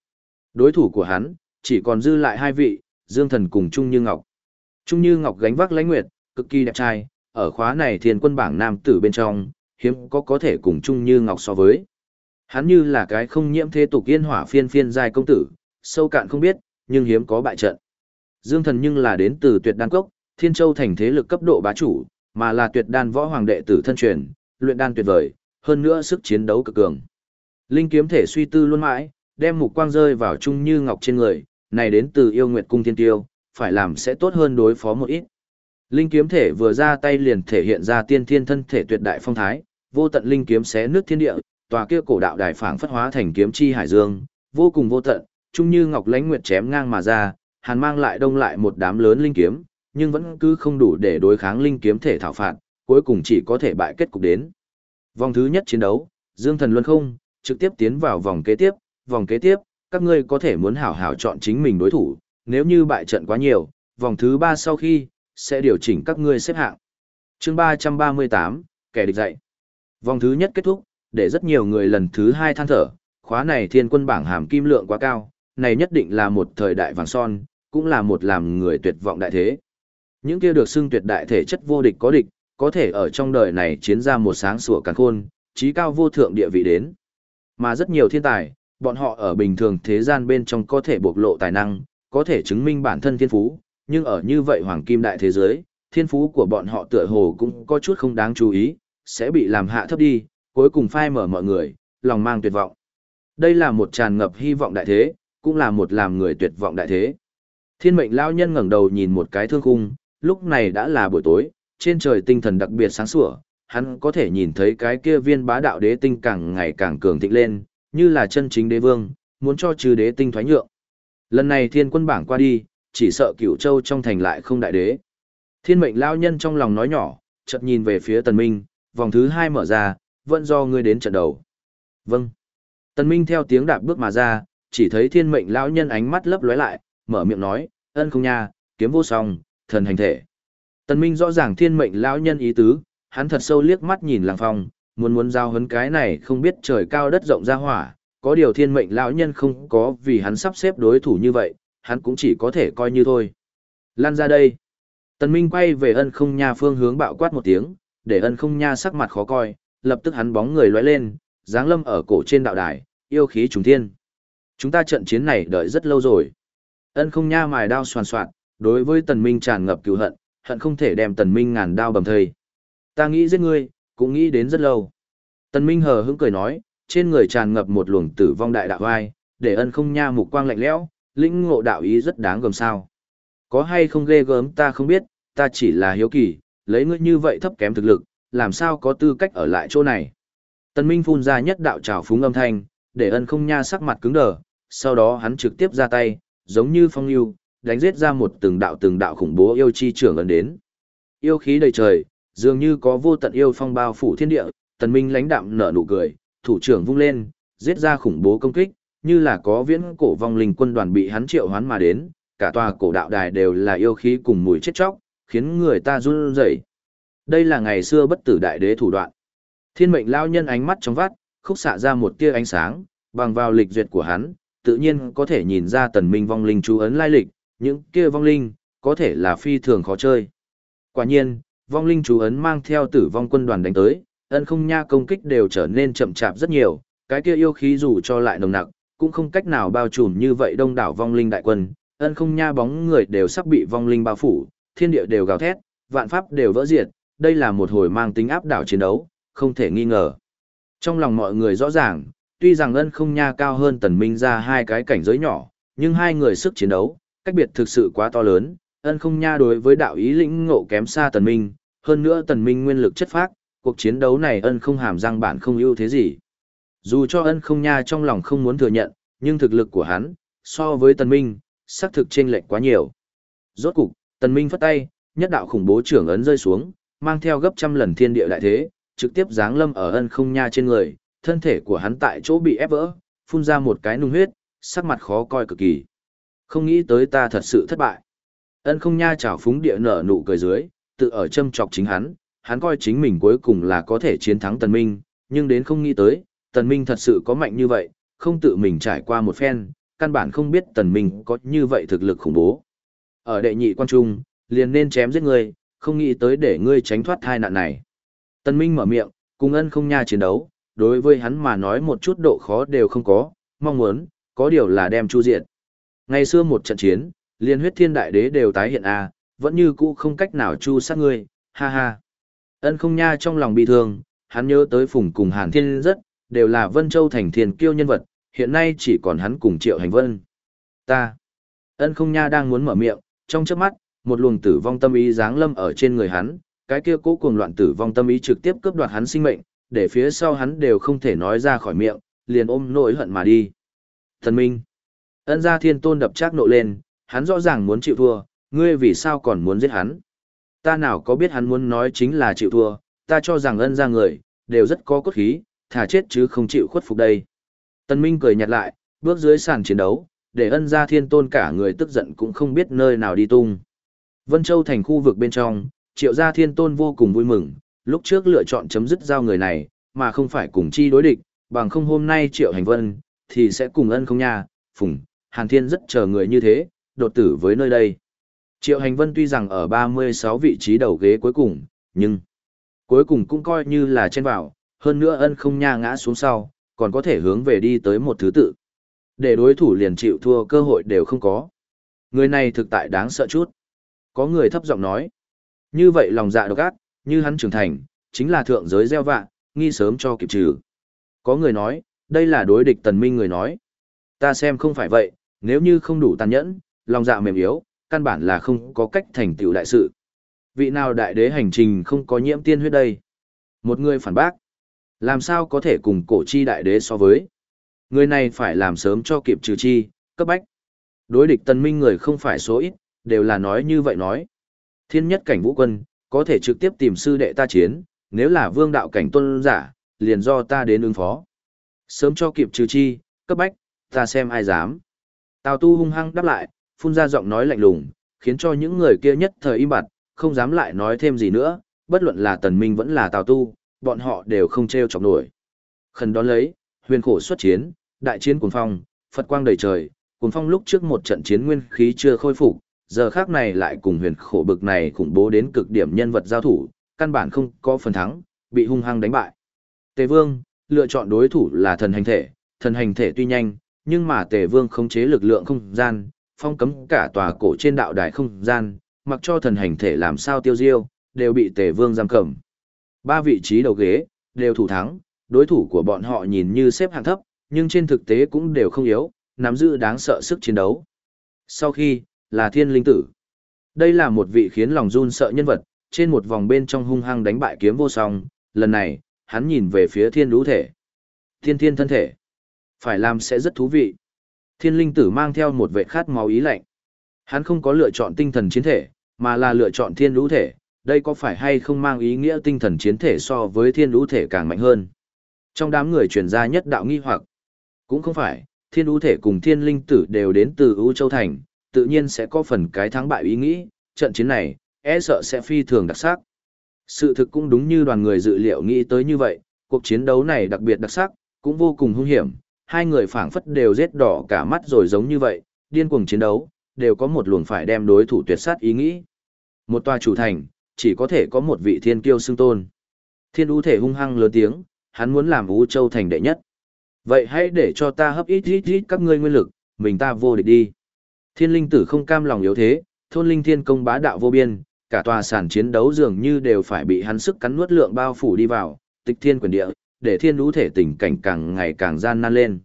Đối thủ của hắn, chỉ còn dư lại hai vị, Dương Thần cùng Trung Như Ngọc. Trung Như Ngọc gánh vác lãnh nguyệt, cực kỳ đẹp trai, ở khóa này thiên quân bảng nam tử bên trong, hiếm có có thể cùng Trung Như Ngọc so với. Hắn như là cái không nhiễm thế tục yên hỏa phiên phiên giai công tử, sâu cạn không biết, nhưng hiếm có bại trận. Dương Thần nhưng là đến từ tuyệt đan cốc, thiên châu thành thế lực cấp độ bá chủ, mà là tuyệt đan võ hoàng đệ tử thân truyền, luyện đan tuyệt vời, hơn nữa sức chiến đấu cực cường. Linh kiếm thể suy tư luôn mãi, đem mục quang rơi vào Trung Như Ngọc trên người, này đến từ yêu nguyệt cung thiên tiêu, phải làm sẽ tốt hơn đối phó một ít. Linh kiếm thể vừa ra tay liền thể hiện ra tiên thiên thân thể tuyệt đại phong thái, vô tận linh kiếm xé nước thiên địa, tòa kia cổ đạo đài phảng phất hóa thành kiếm chi hải dương, vô cùng vô tận, Trung như ngọc lãnh nguyệt chém ngang mà ra, hàn mang lại đông lại một đám lớn linh kiếm, nhưng vẫn cứ không đủ để đối kháng linh kiếm thể thảo phạt, cuối cùng chỉ có thể bại kết cục đến. Vòng thứ nhất chiến đấu, Dương Thần Luân không, trực tiếp tiến vào vòng kế tiếp, vòng kế tiếp, các ngươi có thể muốn hảo hảo chọn chính mình đối thủ, nếu như bại trận quá nhiều, vòng thứ ba sau khi, sẽ điều chỉnh các ngươi xếp hạng. Chương 338, kẻ địch dạy. Vòng thứ nhất kết thúc, để rất nhiều người lần thứ hai than thở, khóa này thiên quân bảng hàm kim lượng quá cao, này nhất định là một thời đại vàng son, cũng là một làm người tuyệt vọng đại thế. Những kia được xưng tuyệt đại thể chất vô địch có địch, có thể ở trong đời này chiến ra một sáng sủa càng khôn, trí cao vô thượng địa vị đến. Mà rất nhiều thiên tài, bọn họ ở bình thường thế gian bên trong có thể bộc lộ tài năng, có thể chứng minh bản thân thiên phú, nhưng ở như vậy hoàng kim đại thế giới, thiên phú của bọn họ tựa hồ cũng có chút không đáng chú ý, sẽ bị làm hạ thấp đi, cuối cùng phai mở mọi người, lòng mang tuyệt vọng. Đây là một tràn ngập hy vọng đại thế, cũng là một làm người tuyệt vọng đại thế. Thiên mệnh lao nhân ngẩng đầu nhìn một cái thương khung, lúc này đã là buổi tối, trên trời tinh thần đặc biệt sáng sủa, hắn có thể nhìn thấy cái kia viên bá đạo đế tinh càng ngày càng cường thịnh lên, như là chân chính đế vương, muốn cho trừ đế tinh thoái nhượng. Lần này thiên quân bảng qua đi, chỉ sợ cửu châu trong thành lại không đại đế. Thiên mệnh lao nhân trong lòng nói nhỏ, chợt nhìn về phía tần minh, vòng thứ hai mở ra, vẫn do ngươi đến trận đầu. Vâng. Tần minh theo tiếng đạp bước mà ra, chỉ thấy thiên mệnh lao nhân ánh mắt lấp lóe lại, mở miệng nói, ân không nha, kiếm vô song, thần hành thể. Tần minh rõ ràng thiên mệnh lão nhân ý tứ, hắn thật sâu liếc mắt nhìn lăng phong, muốn muốn giao hấn cái này không biết trời cao đất rộng ra hỏa, có điều thiên mệnh lão nhân không có vì hắn sắp xếp đối thủ như vậy, hắn cũng chỉ có thể coi như thôi. Lan ra đây. Tần Minh quay về ân không nha phương hướng bạo quát một tiếng, để ân không nha sắc mặt khó coi, lập tức hắn bóng người lóe lên, dáng lâm ở cổ trên đạo đài, yêu khí trùng thiên. Chúng ta trận chiến này đợi rất lâu rồi. Ân không nha mài đao soàn soạn, đối với tần minh tràn ngập cựu hận, hận không thể đem tần minh ngàn đao bầm thây. Ta nghĩ giết ngươi, cũng nghĩ đến rất lâu. Tần minh hờ hững cười nói, trên người tràn ngập một luồng tử vong đại đạo vai, để ân không nha mục quang lạnh lẽo, lĩnh ngộ đạo ý rất đáng gầm sao. Có hay không ghê gớm ta không biết, ta chỉ là hiếu kỳ, lấy ngươi như vậy thấp kém thực lực, làm sao có tư cách ở lại chỗ này. Tần Minh phun ra nhất đạo trào phúng âm thanh, để ân không nha sắc mặt cứng đờ, sau đó hắn trực tiếp ra tay, giống như phong yêu, đánh giết ra một từng đạo từng đạo khủng bố yêu chi trưởng ấn đến. Yêu khí đầy trời, dường như có vô tận yêu phong bao phủ thiên địa, tần minh lãnh đạm nở nụ cười, thủ trưởng vung lên, giết ra khủng bố công kích, như là có viễn cổ vong linh quân đoàn bị hắn triệu hoán mà đến, cả tòa cổ đạo đài đều là yêu khí cùng mùi chết chóc, khiến người ta run rẩy. Đây là ngày xưa bất tử đại đế thủ đoạn. Thiên mệnh lao nhân ánh mắt trong vắt, khúc xạ ra một tia ánh sáng, bằng vào lịch duyệt của hắn, tự nhiên có thể nhìn ra tần minh vong linh chú ấn lai lịch, những kia vong linh, có thể là phi thường khó chơi. Quả nhiên, vong linh chú ấn mang theo tử vong quân đoàn đánh tới, ân không nha công kích đều trở nên chậm chạp rất nhiều, cái kia yêu khí dù cho lại nồng nặc, cũng không cách nào bao trùm như vậy đông đảo vong linh đại quân, ân không nha bóng người đều sắp bị vong linh bao phủ, thiên địa đều gào thét, vạn pháp đều vỡ diệt, đây là một hồi mang tính áp đảo chiến đấu, không thể nghi ngờ. Trong lòng mọi người rõ ràng, tuy rằng ân không nha cao hơn tần minh ra hai cái cảnh giới nhỏ, nhưng hai người sức chiến đấu, cách biệt thực sự quá to lớn, ân không nha đối với đạo ý lĩnh ngộ kém xa tần minh, hơn nữa tần minh nguyên lực chất phác, cuộc chiến đấu này ân không hàm răng bản không ưu thế gì. Dù cho ân không nha trong lòng không muốn thừa nhận, nhưng thực lực của hắn, so với tần minh, xác thực chênh lệch quá nhiều. Rốt cục, tần minh phất tay, nhất đạo khủng bố trưởng ấn rơi xuống, mang theo gấp trăm lần thiên địa đại thế, trực tiếp giáng lâm ở ân không nha trên người, thân thể của hắn tại chỗ bị ép vỡ, phun ra một cái nung huyết, sắc mặt khó coi cực kỳ. Không nghĩ tới ta thật sự thất bại. Ân không nha chảo phúng địa nở nụ cười dưới, tự ở châm chọc chính hắn, hắn coi chính mình cuối cùng là có thể chiến thắng tần minh, nhưng đến không nghĩ tới, tần minh thật sự có mạnh như vậy, không tự mình trải qua một phen, căn bản không biết tần minh có như vậy thực lực khủng bố. Ở đệ nhị quan trung, liền nên chém giết ngươi, không nghĩ tới để ngươi tránh thoát tai nạn này. Tần minh mở miệng, cùng ân không nha chiến đấu, đối với hắn mà nói một chút độ khó đều không có, mong muốn, có điều là đem chu diệt. Ngày xưa một trận chiến, liên huyết thiên đại đế đều tái hiện a, à, vẫn như cũ không cách nào chu sát ngươi, ha ha. Ân không nha trong lòng bị thương, hắn nhớ tới phùng cùng Hàn Thiên rất, đều là Vân Châu thành thiên kiêu nhân vật, hiện nay chỉ còn hắn cùng Triệu Hành Vân. Ta. Ân không nha đang muốn mở miệng, trong chớp mắt, một luồng tử vong tâm ý giáng lâm ở trên người hắn, cái kia cố cuồng loạn tử vong tâm ý trực tiếp cướp đoạt hắn sinh mệnh, để phía sau hắn đều không thể nói ra khỏi miệng, liền ôm nỗi hận mà đi. Thần Minh. Ân gia thiên tôn đập chác nộ lên, hắn rõ ràng muốn chịu thua, ngươi vì sao còn muốn giết hắn? Ta nào có biết hắn muốn nói chính là chịu thua, ta cho rằng ân gia người, đều rất có cốt khí, thà chết chứ không chịu khuất phục đây. Tân Minh cười nhạt lại, bước dưới sàn chiến đấu, để ân gia thiên tôn cả người tức giận cũng không biết nơi nào đi tung. Vân Châu thành khu vực bên trong, triệu gia thiên tôn vô cùng vui mừng, lúc trước lựa chọn chấm dứt giao người này, mà không phải cùng chi đối địch, bằng không hôm nay triệu hành vân, thì sẽ cùng ân không nha, phùng, hàn thiên rất chờ người như thế, đột tử với nơi đây. Triệu hành vân tuy rằng ở 36 vị trí đầu ghế cuối cùng, nhưng cuối cùng cũng coi như là trên vào, hơn nữa ân không nha ngã xuống sau, còn có thể hướng về đi tới một thứ tự. Để đối thủ liền chịu thua cơ hội đều không có. Người này thực tại đáng sợ chút. Có người thấp giọng nói. Như vậy lòng dạ độc ác, như hắn trưởng thành, chính là thượng giới gieo vạ, nghi sớm cho kịp trừ. Có người nói, đây là đối địch tần minh người nói. Ta xem không phải vậy, nếu như không đủ tàn nhẫn, lòng dạ mềm yếu, căn bản là không có cách thành tựu đại sự. Vị nào đại đế hành trình không có nhiễm tiên huyết đây? Một người phản bác. Làm sao có thể cùng cổ chi đại đế so với? Người này phải làm sớm cho kịp trừ chi, cấp bách. Đối địch tần minh người không phải số ít, đều là nói như vậy nói. Thiên nhất cảnh vũ quân, có thể trực tiếp tìm sư đệ ta chiến, nếu là vương đạo cảnh tôn giả, liền do ta đến ứng phó. Sớm cho kịp trừ chi, cấp bách, ta xem ai dám. Tào tu hung hăng đáp lại, phun ra giọng nói lạnh lùng, khiến cho những người kia nhất thời im bặt, không dám lại nói thêm gì nữa, bất luận là tần minh vẫn là tào tu, bọn họ đều không treo chọc nổi. Khẩn đón lấy, huyền khổ xuất chiến, đại chiến cuồng phong, Phật quang đầy trời, cuồng phong lúc trước một trận chiến nguyên khí chưa khôi phục, giờ khác này lại cùng huyền khổ bực này khủng bố đến cực điểm nhân vật giao thủ, căn bản không có phần thắng, bị hung hăng đánh bại. Tề Vương, lựa chọn đối thủ là thần hành thể, thần hành thể tuy nhanh, nhưng mà Tề Vương khống chế lực lượng không gian, phong cấm cả tòa cổ trên đạo đài không gian, mặc cho thần hành thể làm sao tiêu diêu, đều bị Tề Vương giam cầm. Ba vị trí đầu ghế, đều thủ thắng, đối thủ của bọn họ nhìn như xếp hạng thấp, nhưng trên thực tế cũng đều không yếu, nắm giữ đáng sợ sức chiến đấu. Sau khi, là thiên linh tử. Đây là một vị khiến lòng run sợ nhân vật, trên một vòng bên trong hung hăng đánh bại kiếm vô song, lần này, hắn nhìn về phía thiên lũ thể. Thiên thiên thân thể. Phải làm sẽ rất thú vị. Thiên linh tử mang theo một vệ khát máu ý lạnh. Hắn không có lựa chọn tinh thần chiến thể, mà là lựa chọn thiên lũ thể. Đây có phải hay không mang ý nghĩa tinh thần chiến thể so với thiên lũ thể càng mạnh hơn? Trong đám người truyền ra nhất đạo nghi hoặc. Cũng không phải, thiên lũ thể cùng thiên linh tử đều đến từ U Châu Thành, tự nhiên sẽ có phần cái thắng bại ý nghĩ, trận chiến này, e sợ sẽ phi thường đặc sắc. Sự thực cũng đúng như đoàn người dự liệu nghĩ tới như vậy, cuộc chiến đấu này đặc biệt đặc sắc, cũng vô cùng hung hiểm, hai người phảng phất đều rết đỏ cả mắt rồi giống như vậy, điên cuồng chiến đấu, đều có một luồng phải đem đối thủ tuyệt sát ý nghĩ. Một tòa chủ thành, chỉ có thể có một vị thiên kiêu xưng tôn. Thiên ưu thể hung hăng lớn tiếng, hắn muốn làm ưu châu thành đệ nhất. Vậy hãy để cho ta hấp ít ít ít các ngươi nguyên lực, mình ta vô địch đi. Thiên linh tử không cam lòng yếu thế, thôn linh thiên công bá đạo vô biên, cả tòa sản chiến đấu dường như đều phải bị hắn sức cắn nuốt lượng bao phủ đi vào, tịch thiên quyền địa, để thiên lũ thể tình cảnh càng ngày càng gian nan lên.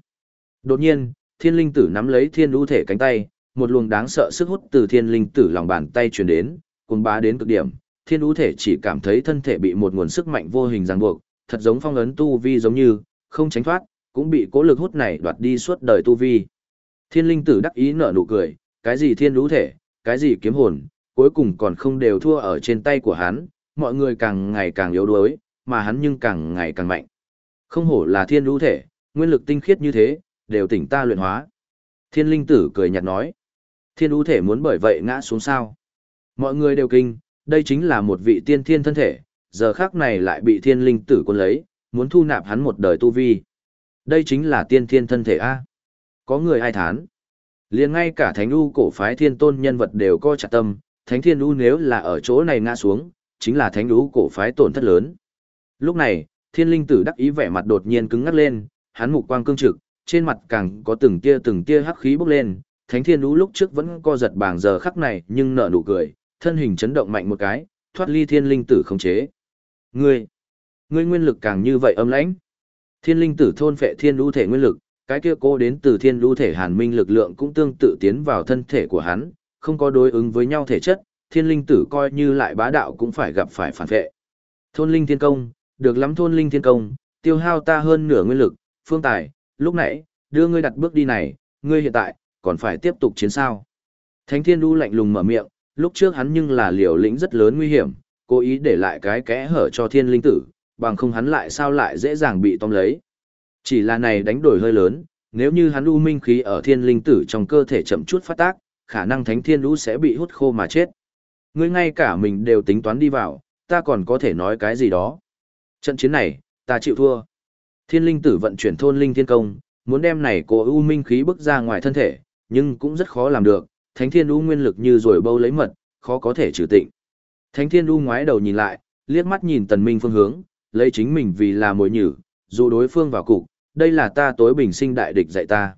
Đột nhiên, thiên linh tử nắm lấy thiên lũ thể cánh tay, một luồng đáng sợ sức hút từ thiên linh tử lòng bàn tay truyền đến, cuồng bá đến cực điểm, thiên lũ thể chỉ cảm thấy thân thể bị một nguồn sức mạnh vô hình ràng buộc, thật giống phong ấn tu vi giống như, không tránh thoát, cũng bị cố lực hút này đoạt đi suốt đời tu vi. Thiên linh tử đắc ý nở nụ cười, cái gì thiên lũ thể, cái gì kiếm hồn, cuối cùng còn không đều thua ở trên tay của hắn, mọi người càng ngày càng yếu đuối, mà hắn nhưng càng ngày càng mạnh. Không hổ là thiên lũ thể, nguyên lực tinh khiết như thế, đều tỉnh ta luyện hóa. Thiên linh tử cười nhạt nói, thiên lũ thể muốn bởi vậy ngã xuống sao. Mọi người đều kinh, đây chính là một vị tiên thiên thân thể, giờ khác này lại bị thiên linh tử quân lấy, muốn thu nạp hắn một đời tu vi. Đây chính là tiên thiên thân thể A. Có người ai thán. liền ngay cả thánh u cổ phái thiên tôn nhân vật đều co chặt tâm, thánh thiên u nếu là ở chỗ này ngã xuống, chính là thánh u cổ phái tổn thất lớn. Lúc này, thiên linh tử đắc ý vẻ mặt đột nhiên cứng ngắt lên, hắn mục quang cương trực, trên mặt càng có từng tia từng tia hắc khí bốc lên, thánh thiên lũ lúc trước vẫn co giật bảng giờ khắc này nhưng nở nụ cười, thân hình chấn động mạnh một cái, thoát ly thiên linh tử không chế. Ngươi, ngươi nguyên lực càng như vậy âm lãnh. Thiên linh tử thôn phệ thiên lũ thể nguyên lực, cái kia cô đến từ thiên lũ thể hàn minh lực lượng cũng tương tự tiến vào thân thể của hắn, không có đối ứng với nhau thể chất, thiên linh tử coi như lại bá đạo cũng phải gặp phải phản vệ. Thôn linh thiên công, được lắm thôn linh thiên công, tiêu hao ta hơn nửa nguyên lực, phương tài, lúc nãy, đưa ngươi đặt bước đi này, ngươi hiện tại, còn phải tiếp tục chiến sao. Thánh thiên đu lạnh lùng mở miệng, lúc trước hắn nhưng là liều lĩnh rất lớn nguy hiểm, cố ý để lại cái kẽ hở cho thiên linh tử, bằng không hắn lại sao lại dễ dàng bị tóm lấy. Chỉ là này đánh đổi hơi lớn, nếu như hắn u minh khí ở thiên linh tử trong cơ thể chậm chút phát tác, khả năng thánh thiên lũ sẽ bị hút khô mà chết. Ngươi ngay cả mình đều tính toán đi vào, ta còn có thể nói cái gì đó. Trận chiến này, ta chịu thua. Thiên linh tử vận chuyển thôn linh thiên công, muốn đem này Cổ u minh khí bức ra ngoài thân thể, nhưng cũng rất khó làm được, thánh thiên u nguyên lực như rồi bâu lấy mật, khó có thể trừ tịnh. Thánh thiên u ngoái đầu nhìn lại, liếc mắt nhìn tần minh phương hướng, lấy chính mình vì là mồi nhử, dù đối phương vào cục, đây là ta tối bình sinh đại địch dạy ta.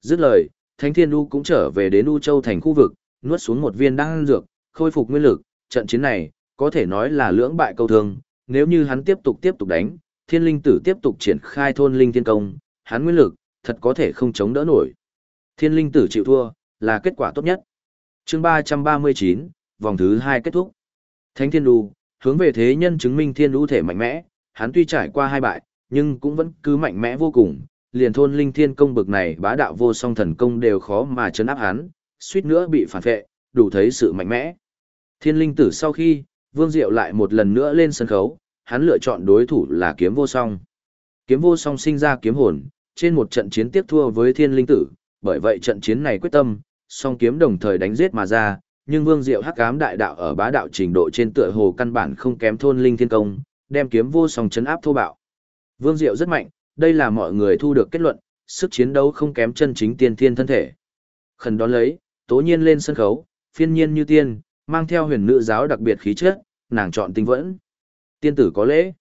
Dứt lời, Thánh Thiên U cũng trở về đến U Châu thành khu vực, nuốt xuống một viên đan dược, khôi phục nguyên lực, trận chiến này, có thể nói là lưỡng bại câu thương, nếu như hắn tiếp tục tiếp tục đánh, Thiên Linh Tử tiếp tục triển khai thôn linh thiên công, hắn nguyên lực, thật có thể không chống đỡ nổi. Thiên Linh Tử chịu thua, là kết quả tốt nhất. Chương 339, vòng thứ 2 kết thúc. Thánh Thiên đu, hướng về thế nhân chứng minh Thiên đu thể mạnh mẽ, hắn tuy trải qua hai bại, nhưng cũng vẫn cứ mạnh mẽ vô cùng, liền thôn linh thiên công bực này bá đạo vô song thần công đều khó mà chấn áp hắn, suýt nữa bị phản vệ, đủ thấy sự mạnh mẽ. Thiên linh tử sau khi, Vương Diệu lại một lần nữa lên sân khấu, hắn lựa chọn đối thủ là kiếm vô song. Kiếm vô song sinh ra kiếm hồn, trên một trận chiến tiếp thua với thiên linh tử, bởi vậy trận chiến này quyết tâm, song kiếm đồng thời đánh giết mà ra, nhưng Vương Diệu hắc ám đại đạo ở bá đạo trình độ trên tựa hồ căn bản không kém thôn linh thiên công, đem kiếm vô song chấn áp thô bạo. Vương Diệu rất mạnh, đây là mọi người thu được kết luận, sức chiến đấu không kém chân chính tiên thiên thân thể. Khẩn đón lấy, tố nhiên lên sân khấu, phiên nhiên như tiên, mang theo huyền nữ giáo đặc biệt khí chất, nàng chọn tinh vẫn. Tiên tử có lễ.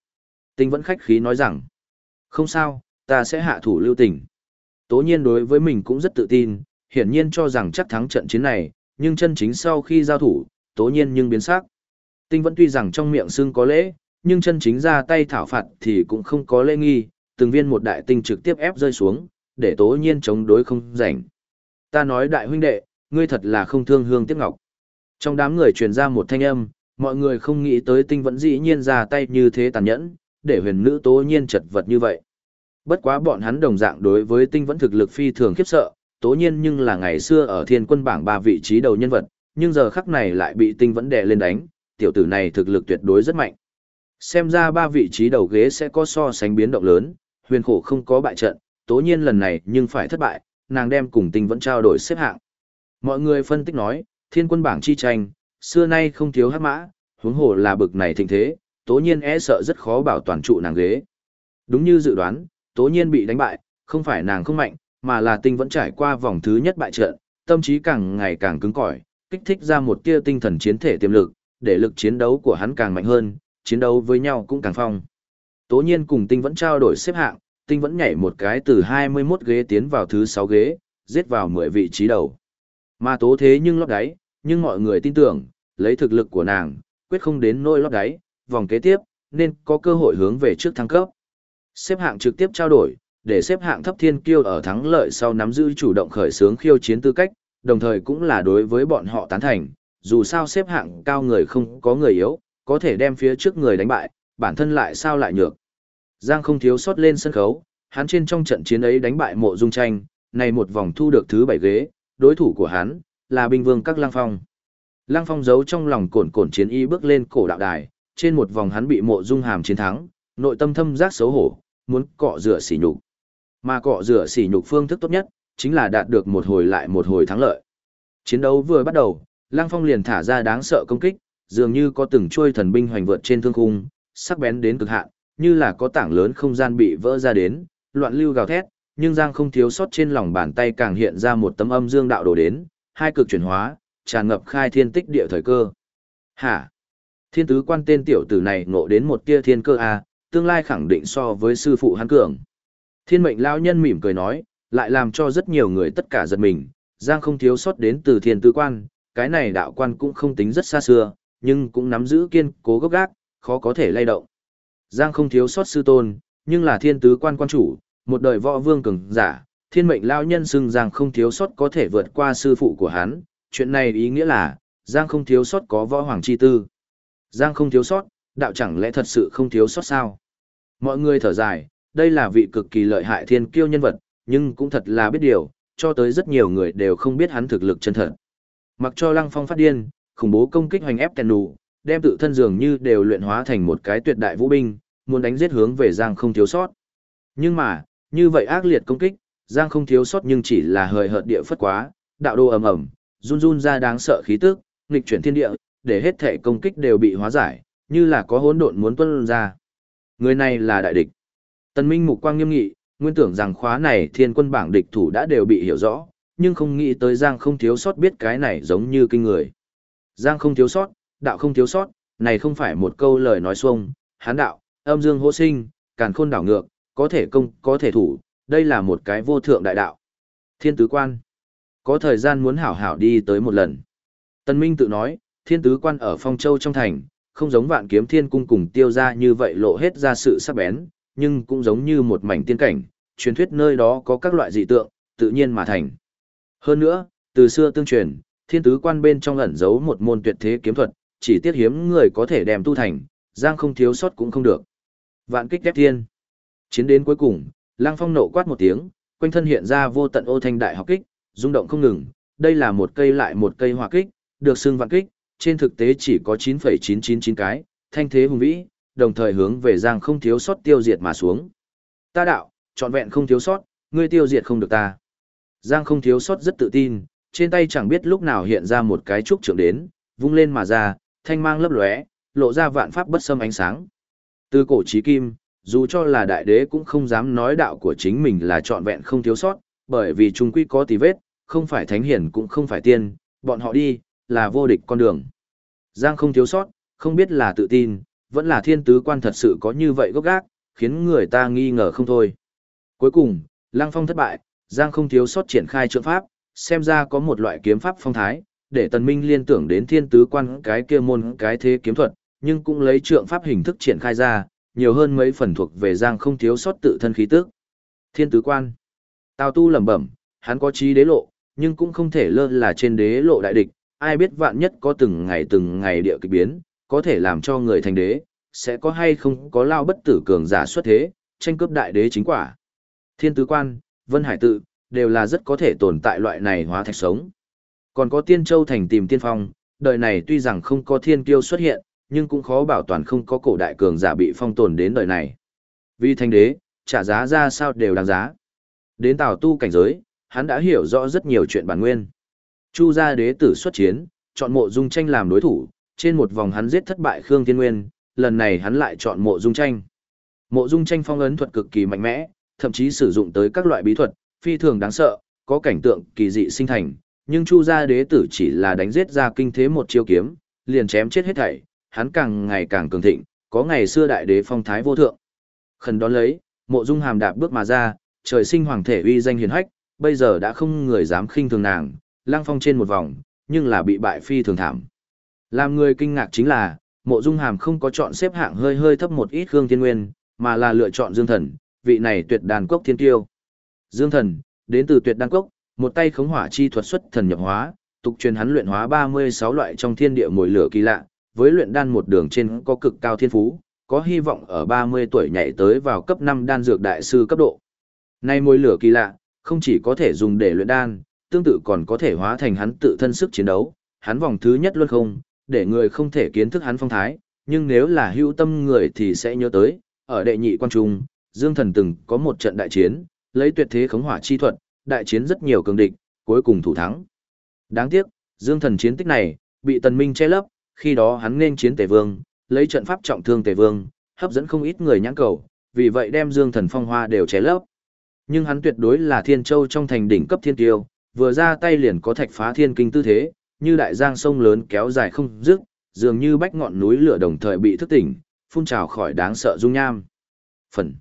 Tinh vẫn khách khí nói rằng, không sao, ta sẽ hạ thủ lưu tình. Tố nhiên đối với mình cũng rất tự tin, hiển nhiên cho rằng chắc thắng trận chiến này, nhưng chân chính sau khi giao thủ, tố nhiên nhưng biến sắc. Tinh vẫn tuy rằng trong miệng xưng có lễ, nhưng chân chính ra tay thảo phạt thì cũng không có lễ nghi, từng viên một đại tinh trực tiếp ép rơi xuống, để tố nhiên chống đối không rảnh. Ta nói đại huynh đệ, ngươi thật là không thương hương tiếc ngọc. Trong đám người truyền ra một thanh âm, mọi người không nghĩ tới tinh vẫn dĩ nhiên ra tay như thế tàn nhẫn, để huyền nữ tố nhiên chật vật như vậy. Bất quá bọn hắn đồng dạng đối với tinh vẫn thực lực phi thường khiếp sợ, tố nhiên nhưng là ngày xưa ở thiên quân bảng ba vị trí đầu nhân vật, nhưng giờ khắc này lại bị tinh vẫn đè lên đánh, tiểu tử này thực lực tuyệt đối rất mạnh. Xem ra ba vị trí đầu ghế sẽ có so sánh biến động lớn, huyền khổ không có bại trận, tố nhiên lần này nhưng phải thất bại, nàng đem cùng tinh vẫn trao đổi xếp hạng. Mọi người phân tích nói, thiên quân bảng chi tranh, xưa nay không thiếu hắc mã, huống hồ là bực này thịnh thế, tố nhiên e sợ rất khó bảo toàn trụ nàng ghế. Đúng như dự đoán, tố nhiên bị đánh bại, không phải nàng không mạnh, mà là tinh vẫn trải qua vòng thứ nhất bại trận, tâm trí càng ngày càng cứng cỏi, kích thích ra một tia tinh thần chiến thể tiềm lực, để lực chiến đấu của hắn càng mạnh hơn, chiến đấu với nhau cũng càng phong. Tố nhiên cùng tinh vẫn trao đổi xếp hạng, tinh vẫn nhảy một cái từ 21 ghế tiến vào thứ 6 ghế, giết vào 10 vị trí đầu. Mà tố thế nhưng lót đáy, nhưng mọi người tin tưởng, lấy thực lực của nàng, quyết không đến nỗi lót đáy, vòng kế tiếp, nên có cơ hội hướng về trước thăng cấp. Xếp hạng trực tiếp trao đổi, để xếp hạng thấp thiên kiêu ở thắng lợi sau nắm giữ chủ động khởi xướng khiêu chiến tư cách, đồng thời cũng là đối với bọn họ tán thành, dù sao xếp hạng cao người không có người yếu, có thể đem phía trước người đánh bại, bản thân lại sao lại nhược. Giang không thiếu sót lên sân khấu, hắn trên trong trận chiến ấy đánh bại mộ dung tranh, này một vòng thu được thứ bảy ghế, đối thủ của hắn, là binh vương các lang phong. Lang phong giấu trong lòng cồn cồn chiến y bước lên cổ đạo đài, trên một vòng hắn bị mộ dung hàm chiến thắng, nội tâm thâm giác xấu hổ, muốn cọ rửa sỉ nhục. Mà cọ rửa sỉ nhục phương thức tốt nhất, chính là đạt được một hồi lại một hồi thắng lợi. Chiến đấu vừa bắt đầu, Lang Phong liền thả ra đáng sợ công kích, dường như có từng chuôi thần binh hoành vượt trên thương khung, sắc bén đến cực hạn, như là có tảng lớn không gian bị vỡ ra đến, loạn lưu gào thét, nhưng Giang không thiếu sót trên lòng bàn tay càng hiện ra một tấm âm dương đạo đồ đến, hai cực chuyển hóa, tràn ngập khai thiên tích địa thời cơ. Hả? Thiên tứ quan tên tiểu tử này ngộ đến một tia thiên cơ a, à, tương lai khẳng định so với sư phụ hắn cường. Thiên mệnh lão nhân mỉm cười nói, lại làm cho rất nhiều người tất cả giật mình, Giang không thiếu sót đến từ thiên tứ quan, cái này đạo quan cũng không tính rất xa xưa, nhưng cũng nắm giữ kiên cố gốc gác, khó có thể lay động. Giang không thiếu sót sư tôn, nhưng là thiên tứ quan quan chủ, một đời võ vương cường giả, thiên mệnh lao nhân xưng Giang không thiếu sót có thể vượt qua sư phụ của hắn, chuyện này ý nghĩa là, Giang không thiếu sót có võ hoàng chi tư. Giang không thiếu sót, đạo chẳng lẽ thật sự không thiếu sót sao? Mọi người thở dài, đây là vị cực kỳ lợi hại thiên kiêu nhân vật, nhưng cũng thật là biết điều, cho tới rất nhiều người đều không biết hắn thực lực chân thật. Mặc cho Lăng Phong phát điên, khủng bố công kích hoành ép tèn đủ, đem tự thân dường như đều luyện hóa thành một cái tuyệt đại vũ binh, muốn đánh giết hướng về Giang không thiếu sót. Nhưng mà, như vậy ác liệt công kích, Giang không thiếu sót nhưng chỉ là hời hợt địa phất quá, đạo đô ầm ầm, run run ra đáng sợ khí tức, nghịch chuyển thiên địa, để hết thể công kích đều bị hóa giải, như là có hỗn độn muốn tuôn ra. Người này là đại địch. Tần Minh mục quang nghiêm nghị, nguyên tưởng rằng khóa này thiên quân bảng địch thủ đã đều bị hiểu rõ, nhưng không nghĩ tới Giang không thiếu sót biết cái này giống như kinh người. Giang không thiếu sót, đạo không thiếu sót, này không phải một câu lời nói xuông, hán đạo, âm dương hô sinh, càn khôn đảo ngược, có thể công, có thể thủ, đây là một cái vô thượng đại đạo. Thiên tứ quan, có thời gian muốn hảo hảo đi tới một lần. Tân Minh tự nói, thiên tứ quan ở phong châu trong thành, không giống vạn kiếm thiên cung cùng tiêu ra như vậy lộ hết ra sự sắc bén, nhưng cũng giống như một mảnh tiên cảnh, truyền thuyết nơi đó có các loại dị tượng, tự nhiên mà thành. Hơn nữa, từ xưa tương truyền, thiên tứ quan bên trong ẩn giấu một môn tuyệt thế kiếm thuật, chỉ tiếc hiếm người có thể đem tu thành, giang không thiếu sót cũng không được. Vạn kích đép thiên. Chiến đến cuối cùng, lang phong nộ quát một tiếng, quanh thân hiện ra vô tận ô thanh đại học kích, rung động không ngừng, đây là một cây lại một cây hỏa kích, được xưng vạn kích, trên thực tế chỉ có 9,999 cái, thanh thế hùng vĩ, đồng thời hướng về giang không thiếu sót tiêu diệt mà xuống. Ta đạo, trọn vẹn không thiếu sót, ngươi tiêu diệt không được ta. Giang không thiếu sót rất tự tin, trên tay chẳng biết lúc nào hiện ra một cái trúc trưởng đến, vung lên mà ra, thanh mang lấp lóe, lộ ra vạn pháp bất xâm ánh sáng. Từ cổ chí kim, dù cho là đại đế cũng không dám nói đạo của chính mình là trọn vẹn không thiếu sót, bởi vì trung quy có tì vết, không phải thánh hiển cũng không phải tiên, bọn họ đi, là vô địch con đường. Giang không thiếu sót, không biết là tự tin, vẫn là thiên tứ quan thật sự có như vậy gốc gác, khiến người ta nghi ngờ không thôi. Cuối cùng, Lăng Phong thất bại, Giang không thiếu sót triển khai trượng pháp, xem ra có một loại kiếm pháp phong thái, để tần minh liên tưởng đến thiên tứ quan cái kia môn cái thế kiếm thuật, nhưng cũng lấy trượng pháp hình thức triển khai ra, nhiều hơn mấy phần thuộc về Giang không thiếu sót tự thân khí tức. Thiên tứ quan. Tào tu lẩm bẩm, hắn có trí đế lộ, nhưng cũng không thể lơ là trên đế lộ đại địch, ai biết vạn nhất có từng ngày từng ngày địa kịch biến, có thể làm cho người thành đế, sẽ có hay không có lao bất tử cường giả xuất thế, tranh cướp đại đế chính quả. Thiên tứ quan, Vân Hải tự, đều là rất có thể tồn tại loại này hóa thạch sống. Còn có Tiên Châu thành tìm tiên phong, đời này tuy rằng không có thiên kiêu xuất hiện, nhưng cũng khó bảo toàn không có cổ đại cường giả bị phong tồn đến đời này. Vì thanh đế, trả giá ra sao đều đáng giá. Đến tào tu cảnh giới, hắn đã hiểu rõ rất nhiều chuyện bản nguyên. Chu gia đế tử xuất chiến, chọn mộ dung tranh làm đối thủ, trên một vòng hắn giết thất bại Khương Thiên Nguyên, lần này hắn lại chọn mộ dung tranh. Mộ dung tranh phong ấn thuật cực kỳ mạnh mẽ, thậm chí sử dụng tới các loại bí thuật, phi thường đáng sợ, có cảnh tượng kỳ dị sinh thành, nhưng Chu gia đế tử chỉ là đánh giết ra kinh thế một chiêu kiếm, liền chém chết hết thảy, hắn càng ngày càng cường thịnh, có ngày xưa đại đế phong thái vô thượng. Khẩn đón lấy, mộ dung hàm đạp bước mà ra, trời sinh hoàng thể uy danh hiền hách, bây giờ đã không người dám khinh thường nàng, lang phong trên một vòng, nhưng là bị bại phi thường thảm. Làm người kinh ngạc chính là, mộ dung hàm không có chọn xếp hạng hơi hơi thấp một ít Khương Thiên Nguyên, mà là lựa chọn Dương Thần, vị này tuyệt đàn cốc thiên tiêu. Dương Thần, đến từ tuyệt đan cốc, một tay khống hỏa chi thuật xuất thần nhập hóa, tục truyền hắn luyện hóa 36 loại trong thiên địa mùi lửa kỳ lạ, với luyện đan một đường trên có cực cao thiên phú, có hy vọng ở 30 tuổi nhảy tới vào cấp 5 đan dược đại sư cấp độ. Nay mối lửa kỳ lạ, không chỉ có thể dùng để luyện đan, tương tự còn có thể hóa thành hắn tự thân sức chiến đấu, hắn vòng thứ nhất luôn không, để người không thể kiến thức hắn phong thái, nhưng nếu là hữu tâm người thì sẽ nhớ tới, ở đệ nhị quan trung, Dương Thần từng có một trận đại chiến, lấy tuyệt thế khống hỏa chi thuật, đại chiến rất nhiều cường địch, cuối cùng thủ thắng. Đáng tiếc, Dương Thần chiến tích này bị Tần Minh che lấp, khi đó hắn nên chiến Tề Vương, lấy trận pháp trọng thương Tề Vương, hấp dẫn không ít người nhãn cầu, vì vậy đem Dương Thần phong hoa đều chế lấp. Nhưng hắn tuyệt đối là thiên châu trong thành đỉnh cấp thiên tiêu, vừa ra tay liền có thạch phá thiên kinh tư thế, như đại giang sông lớn kéo dài không dứt, dường như bách ngọn núi lửa đồng thời bị thức tỉnh, phun trào khỏi đáng sợ dung nham. Phần.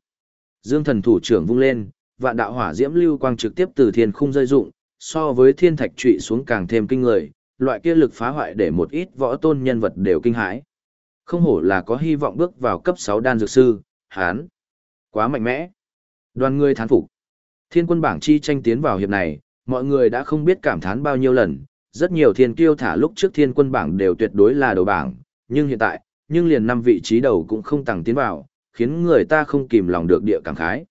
Dương thần thủ trưởng vung lên, vạn đạo hỏa diễm lưu quang trực tiếp từ thiên khung rơi dụng, so với thiên thạch trụy xuống càng thêm kinh người, loại kia lực phá hoại để một ít võ tôn nhân vật đều kinh hãi. Không hổ là có hy vọng bước vào cấp 6 đan dược sư, hán. Quá mạnh mẽ. Đoàn người thán phục. Thiên quân bảng chi tranh tiến vào hiệp này, mọi người đã không biết cảm thán bao nhiêu lần, rất nhiều thiên kiêu thả lúc trước thiên quân bảng đều tuyệt đối là đầu bảng, nhưng hiện tại, nhưng liền năm vị trí đầu cũng không tăng tiến vào, khiến người ta không kìm lòng được địa cảm khái.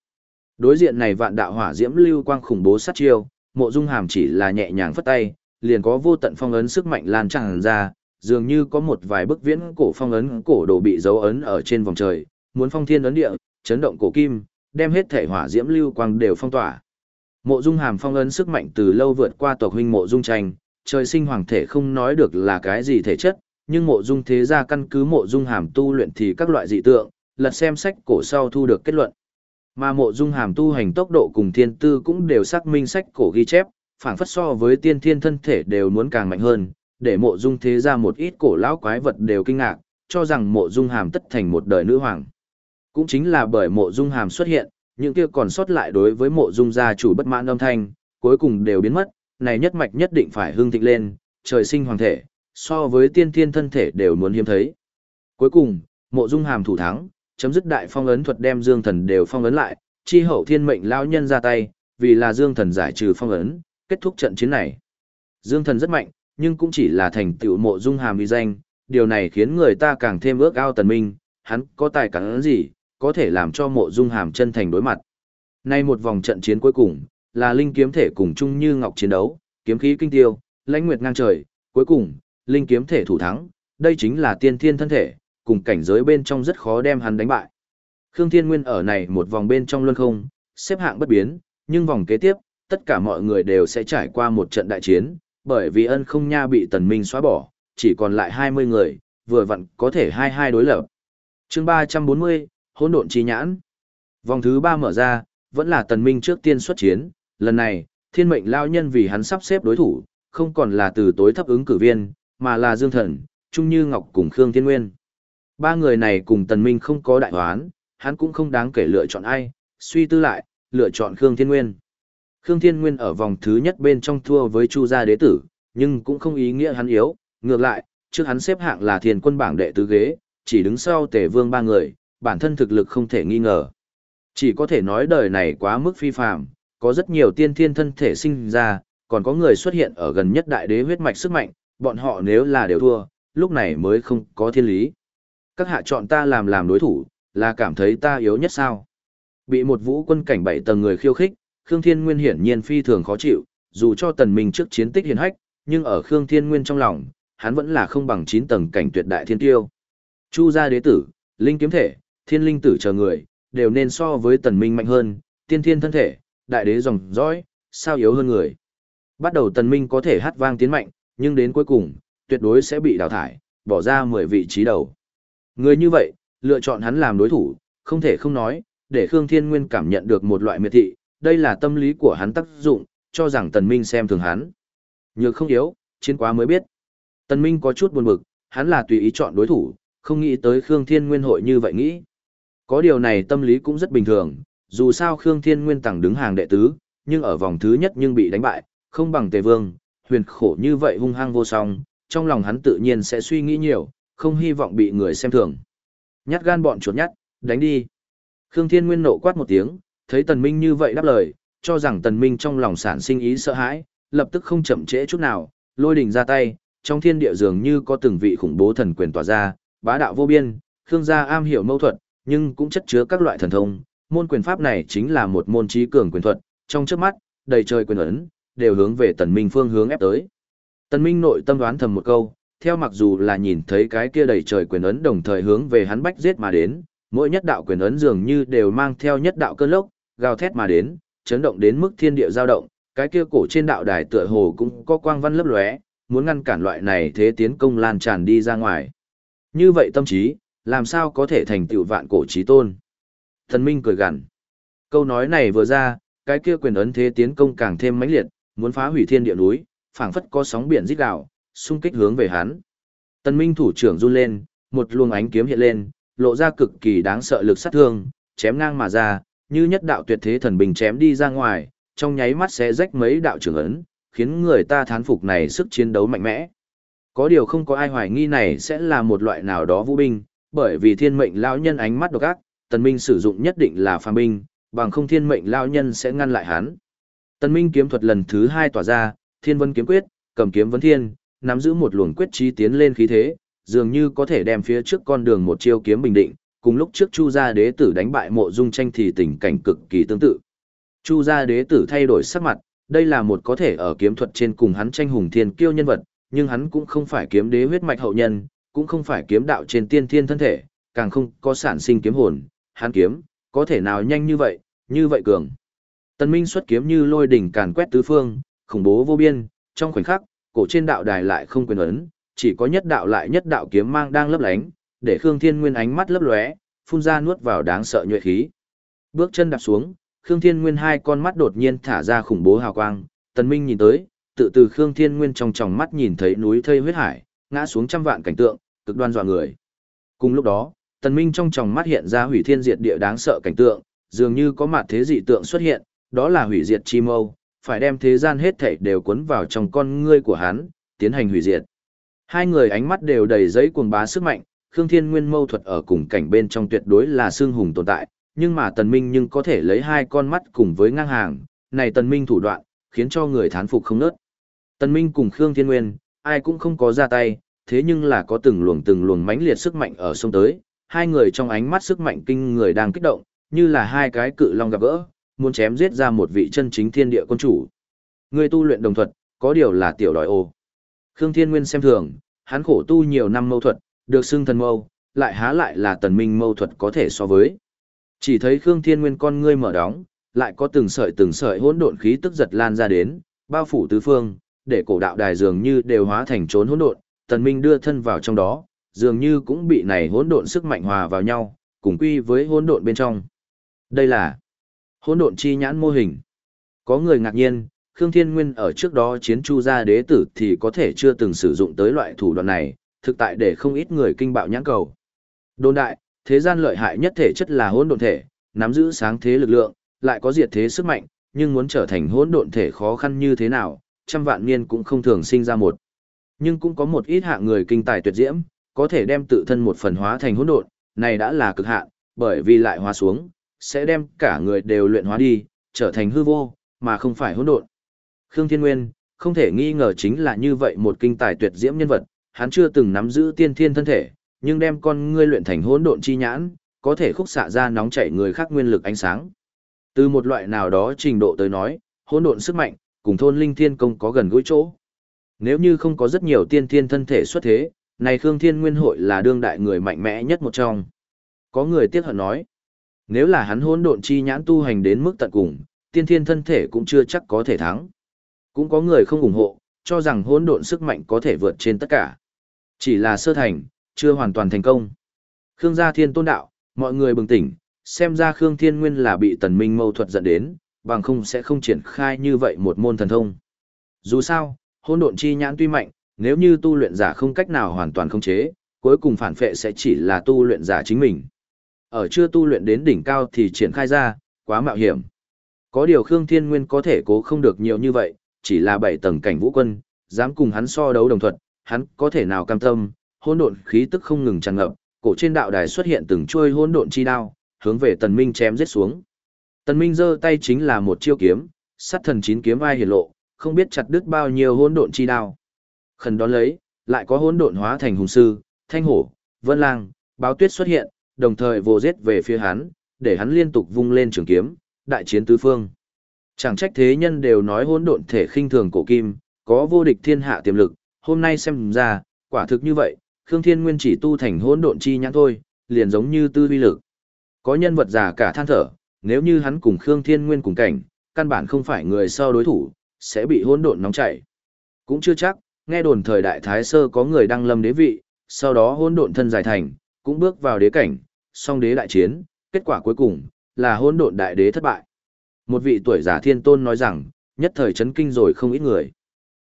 Đối diện này vạn đạo hỏa diễm lưu quang khủng bố sát chiêu, mộ dung hàm chỉ là nhẹ nhàng phất tay, liền có vô tận phong ấn sức mạnh lan tràn ra, dường như có một vài bức viễn cổ phong ấn cổ đồ bị dấu ấn ở trên vòng trời, muốn phong thiên ấn địa, chấn động cổ kim, đem hết thể hỏa diễm lưu quang đều phong tỏa. Mộ Dung Hàm phong ấn sức mạnh từ lâu vượt qua tộc huynh Mộ Dung Tranh, trời sinh hoàng thể không nói được là cái gì thể chất, nhưng Mộ Dung thế gia căn cứ Mộ Dung Hàm tu luyện thì các loại dị tượng, lật xem sách cổ sau thu được kết luận. Mà Mộ Dung Hàm tu hành tốc độ cùng thiên tư cũng đều xác minh sách cổ ghi chép, Phảng phất so với tiên thiên thân thể đều muốn càng mạnh hơn, để Mộ Dung thế ra một ít cổ lão quái vật đều kinh ngạc, cho rằng Mộ Dung Hàm tất thành một đời nữ hoàng. Cũng chính là bởi Mộ Dung Hàm xuất hiện, những kia còn sót lại đối với mộ dung gia chủ bất mãn âm thanh, cuối cùng đều biến mất, này nhất mạch nhất định phải hưng thịnh lên, trời sinh hoàng thể, so với tiên thiên thân thể đều muốn hiếm thấy. Cuối cùng, mộ dung hàm thủ thắng, chấm dứt đại phong ấn thuật đem dương thần đều phong ấn lại, chi hậu thiên mệnh lão nhân ra tay, vì là dương thần giải trừ phong ấn, kết thúc trận chiến này. Dương thần rất mạnh, nhưng cũng chỉ là thành tựu mộ dung hàm vì danh, điều này khiến người ta càng thêm ước ao tần minh, hắn có tài cắn gì, có thể làm cho mộ dung hàm chân thành đối mặt. Nay một vòng trận chiến cuối cùng, là linh kiếm thể cùng chung như ngọc chiến đấu, kiếm khí kinh tiêu, lãnh nguyệt ngang trời, cuối cùng, linh kiếm thể thủ thắng, đây chính là tiên thiên thân thể, cùng cảnh giới bên trong rất khó đem hắn đánh bại. Khương Thiên Nguyên ở này một vòng bên trong luân không, xếp hạng bất biến, nhưng vòng kế tiếp, tất cả mọi người đều sẽ trải qua một trận đại chiến, bởi vì ân không nha bị tần minh xóa bỏ, chỉ còn lại 20 người, vừa vặn có thể hai hai đối lập. chương 340, hỗn độn chi nhãn. Vòng thứ ba mở ra, vẫn là tần minh trước tiên xuất chiến, lần này, thiên mệnh lao nhân vì hắn sắp xếp đối thủ, không còn là từ tối thấp ứng cử viên, mà là Dương Thần, Trung Như Ngọc cùng Khương Thiên Nguyên. Ba người này cùng tần minh không có đại hoán, hắn cũng không đáng kể lựa chọn ai, suy tư lại, lựa chọn Khương Thiên Nguyên. Khương Thiên Nguyên ở vòng thứ nhất bên trong thua với Chu gia đế tử, nhưng cũng không ý nghĩa hắn yếu, ngược lại, trước hắn xếp hạng là thiên quân bảng đệ tứ ghế, chỉ đứng sau tể vương ba người, bản thân thực lực không thể nghi ngờ. Chỉ có thể nói đời này quá mức phi phàm, có rất nhiều tiên thiên thân thể sinh ra, còn có người xuất hiện ở gần nhất đại đế huyết mạch sức mạnh, bọn họ nếu là đều thua, lúc này mới không có thiên lý. Các hạ chọn ta làm làm đối thủ, là cảm thấy ta yếu nhất sao? Bị một vũ quân cảnh bảy tầng người khiêu khích, Khương Thiên Nguyên hiển nhiên phi thường khó chịu, dù cho tần minh trước chiến tích hiển hách, nhưng ở Khương Thiên Nguyên trong lòng, hắn vẫn là không bằng 9 tầng cảnh tuyệt đại thiên tiêu. Chu gia đế tử, linh kiếm thể, thiên linh tử chờ người, đều nên so với tần minh mạnh hơn, tiên thiên thân thể, đại đế dòng dõi, sao yếu hơn người. Bắt đầu tần minh có thể hát vang tiến mạnh, nhưng đến cuối cùng, tuyệt đối sẽ bị đào thải, bỏ ra 10 vị trí đầu. Người như vậy, lựa chọn hắn làm đối thủ, không thể không nói, để Khương Thiên Nguyên cảm nhận được một loại miệt thị, đây là tâm lý của hắn tác dụng, cho rằng tần minh xem thường hắn. Nhược không yếu, chiến quá mới biết. Tần minh có chút buồn bực, hắn là tùy ý chọn đối thủ, không nghĩ tới Khương Thiên Nguyên hội như vậy nghĩ. Có điều này tâm lý cũng rất bình thường, dù sao Khương Thiên Nguyên tặng đứng hàng đệ tứ, nhưng ở vòng thứ nhất nhưng bị đánh bại, không bằng Tề Vương, huyền khổ như vậy hung hăng vô song, trong lòng hắn tự nhiên sẽ suy nghĩ nhiều, không hy vọng bị người xem thường. Nhát gan bọn chuột nhát, đánh đi. Khương Thiên Nguyên nộ quát một tiếng, thấy Tần Minh như vậy đáp lời, cho rằng Tần Minh trong lòng sản sinh ý sợ hãi, lập tức không chậm trễ chút nào, lôi đỉnh ra tay, trong thiên địa dường như có từng vị khủng bố thần quyền tỏa ra, bá đạo vô biên, Khương gia am hiểu mâu thuật, nhưng cũng chất chứa các loại thần thông, môn quyền pháp này chính là một môn trí cường quyền thuật, trong chớp mắt, đầy trời quyền ấn, đều hướng về Tần Minh phương hướng ép tới. Tần Minh nội tâm đoán thầm một câu, theo mặc dù là nhìn thấy cái kia đầy trời quyền ấn đồng thời hướng về hắn bách giết mà đến, mỗi nhất đạo quyền ấn dường như đều mang theo nhất đạo cơn lốc, gào thét mà đến, chấn động đến mức thiên địa dao động, cái kia cổ trên đạo đài tựa hồ cũng có quang văn lấp lóe, muốn ngăn cản loại này thế tiến công lan tràn đi ra ngoài. Như vậy tâm trí, làm sao có thể thành tựu vạn cổ trí tôn? Thần Minh cười gằn. Câu nói này vừa ra, cái kia quyền ấn thế tiến công càng thêm mãnh liệt, muốn phá hủy thiên địa núi, phảng phất có sóng biển rít gào, xung kích hướng về hắn. Tần Minh thủ trưởng run lên, một luồng ánh kiếm hiện lên, lộ ra cực kỳ đáng sợ lực sát thương, chém ngang mà ra, như nhất đạo tuyệt thế thần bình chém đi ra ngoài, trong nháy mắt sẽ rách mấy đạo trưởng ấn, khiến người ta thán phục này sức chiến đấu mạnh mẽ. Có điều không có ai hoài nghi này sẽ là một loại nào đó vũ binh, bởi vì thiên mệnh lão nhân ánh mắt độc ác, tần minh sử dụng nhất định là phàm binh, bằng không thiên mệnh lão nhân sẽ ngăn lại hắn. Tần minh kiếm thuật lần thứ hai tỏa ra, thiên vân kiếm quyết, cầm kiếm vấn thiên, nắm giữ một luồng quyết trí tiến lên khí thế, dường như có thể đem phía trước con đường một chiêu kiếm bình định, cùng lúc trước Chu gia đế tử đánh bại mộ dung tranh thì tình cảnh cực kỳ tương tự. Chu gia đế tử thay đổi sắc mặt, đây là một có thể ở kiếm thuật trên cùng hắn tranh hùng thiên kiêu nhân vật, nhưng hắn cũng không phải kiếm đế huyết mạch hậu nhân, cũng không phải kiếm đạo trên tiên thiên thân thể, càng không có sản sinh kiếm hồn, hắn kiếm, có thể nào nhanh như vậy, như vậy cường. Tần Minh xuất kiếm như lôi đỉnh càn quét tứ phương, khủng bố vô biên, trong khoảnh khắc, cổ trên đạo đài lại không quyền ấn, chỉ có nhất đạo lại nhất đạo kiếm mang đang lấp lánh, để Khương Thiên Nguyên ánh mắt lấp lóe, phun ra nuốt vào đáng sợ nhuệ khí. Bước chân đạp xuống, Khương Thiên Nguyên hai con mắt đột nhiên thả ra khủng bố hào quang, Tần Minh nhìn tới, tự từ Khương Thiên Nguyên trong tròng mắt nhìn thấy núi thây huyết hải, ngã xuống trăm vạn cảnh tượng, cực đoan dọa người. Cùng lúc đó, Tần Minh trong tròng mắt hiện ra hủy thiên diệt địa đáng sợ cảnh tượng, dường như có mặt thế dị tượng xuất hiện, đó là hủy diệt chi mâu, phải đem thế gian hết thảy đều cuốn vào trong con ngươi của hắn, tiến hành hủy diệt. Hai người ánh mắt đều đầy giấy cuồng bá sức mạnh, Khương Thiên Nguyên mâu thuật ở cùng cảnh bên trong tuyệt đối là xương hùng tồn tại, nhưng mà Tần Minh nhưng có thể lấy hai con mắt cùng với ngang hàng, này Tần Minh thủ đoạn, khiến cho người thán phục không nớt. Tần Minh cùng Khương Thiên Nguyên, ai cũng không có ra tay, thế nhưng là có từng luồng từng luồng mãnh liệt sức mạnh ở sông tới, hai người trong ánh mắt sức mạnh kinh người đang kích động, như là hai cái cự long gặp gỡ, muốn chém giết ra một vị chân chính thiên địa quân chủ. Người tu luyện đồng thuật, có điều là tiểu đòi ô. Khương Thiên Nguyên xem thường, hắn khổ tu nhiều năm mâu thuật, được xưng thần mâu, lại há lại là tần minh mâu thuật có thể so với. Chỉ thấy Khương Thiên Nguyên con ngươi mở đóng, lại có từng sợi từng sợi hỗn độn khí tức giật lan ra đến, bao phủ tứ phương, để cổ đạo đài dường như đều hóa thành trốn hỗn độn, tần minh đưa thân vào trong đó, dường như cũng bị này hỗn độn sức mạnh hòa vào nhau, cùng quy với hỗn độn bên trong. Đây là hỗn độn chi nhãn mô hình. Có người ngạc nhiên, Khương Thiên Nguyên ở trước đó chiến chu gia đế tử thì có thể chưa từng sử dụng tới loại thủ đoạn này, thực tại để không ít người kinh bạo nhãn cầu. Đồn đại, thế gian lợi hại nhất thể chất là hỗn độn thể, nắm giữ sáng thế lực lượng, lại có diệt thế sức mạnh, nhưng muốn trở thành hỗn độn thể khó khăn như thế nào, trăm vạn niên cũng không thường sinh ra một. Nhưng cũng có một ít hạng người kinh tài tuyệt diễm, có thể đem tự thân một phần hóa thành hỗn độn, này đã là cực hạn, bởi vì lại hóa xuống, sẽ đem cả người đều luyện hóa đi, trở thành hư vô, mà không phải hỗn độn. Khương Thiên Nguyên, không thể nghi ngờ chính là như vậy một kinh tài tuyệt diễm nhân vật, hắn chưa từng nắm giữ tiên thiên thân thể, nhưng đem con ngươi luyện thành hỗn độn chi nhãn, có thể khúc xạ ra nóng chảy người khác nguyên lực ánh sáng. Từ một loại nào đó trình độ tới nói, hỗn độn sức mạnh, cùng thôn linh thiên công có gần gũi chỗ. Nếu như không có rất nhiều tiên thiên thân thể xuất thế, này Khương Thiên Nguyên hội là đương đại người mạnh mẽ nhất một trong. Có người tiếc hận nói, nếu là hắn hỗn độn chi nhãn tu hành đến mức tận cùng, tiên thiên thân thể cũng chưa chắc có thể thắng. Cũng có người không ủng hộ, cho rằng hỗn độn sức mạnh có thể vượt trên tất cả. Chỉ là sơ thành, chưa hoàn toàn thành công. Khương gia thiên tôn đạo, mọi người bừng tỉnh, xem ra Khương Thiên Nguyên là bị tần minh mâu thuật dẫn đến, bằng không sẽ không triển khai như vậy một môn thần thông. Dù sao, hỗn độn chi nhãn tuy mạnh, nếu như tu luyện giả không cách nào hoàn toàn khống chế, cuối cùng phản phệ sẽ chỉ là tu luyện giả chính mình. Ở chưa tu luyện đến đỉnh cao thì triển khai ra, quá mạo hiểm. Có điều Khương Thiên Nguyên có thể cố không được nhiều như vậy, chỉ là bảy tầng cảnh vũ quân, dám cùng hắn so đấu đồng thuận, hắn có thể nào cam tâm, hỗn độn khí tức không ngừng tràn ngập, cổ trên đạo đài xuất hiện từng chuôi hỗn độn chi đao, hướng về Tần Minh chém giết xuống. Tần Minh giơ tay chính là một chiêu kiếm, sát thần chín kiếm ai hiển lộ, không biết chặt đứt bao nhiêu hỗn độn chi đao. Khẩn đón lấy, lại có hỗn độn hóa thành hùng sư, thanh hổ, vân lang, báo tuyết xuất hiện, đồng thời vồ giết về phía hắn, để hắn liên tục vung lên trường kiếm, đại chiến tứ phương. Chẳng trách thế nhân đều nói hỗn độn thể khinh thường cổ kim, có vô địch thiên hạ tiềm lực, hôm nay xem ra, quả thực như vậy, Khương Thiên Nguyên chỉ tu thành hỗn độn chi nhãn thôi, liền giống như tư vi lực. Có nhân vật già cả than thở, nếu như hắn cùng Khương Thiên Nguyên cùng cảnh, căn bản không phải người so đối thủ, sẽ bị hỗn độn nóng chảy. Cũng chưa chắc, nghe đồn thời đại Thái Sơ có người đăng lâm đế vị, sau đó hỗn độn thân giải thành, cũng bước vào đế cảnh, song đế đại chiến, kết quả cuối cùng là hỗn độn đại đế thất bại. Một vị tuổi giả thiên tôn nói rằng, nhất thời chấn kinh rồi không ít người.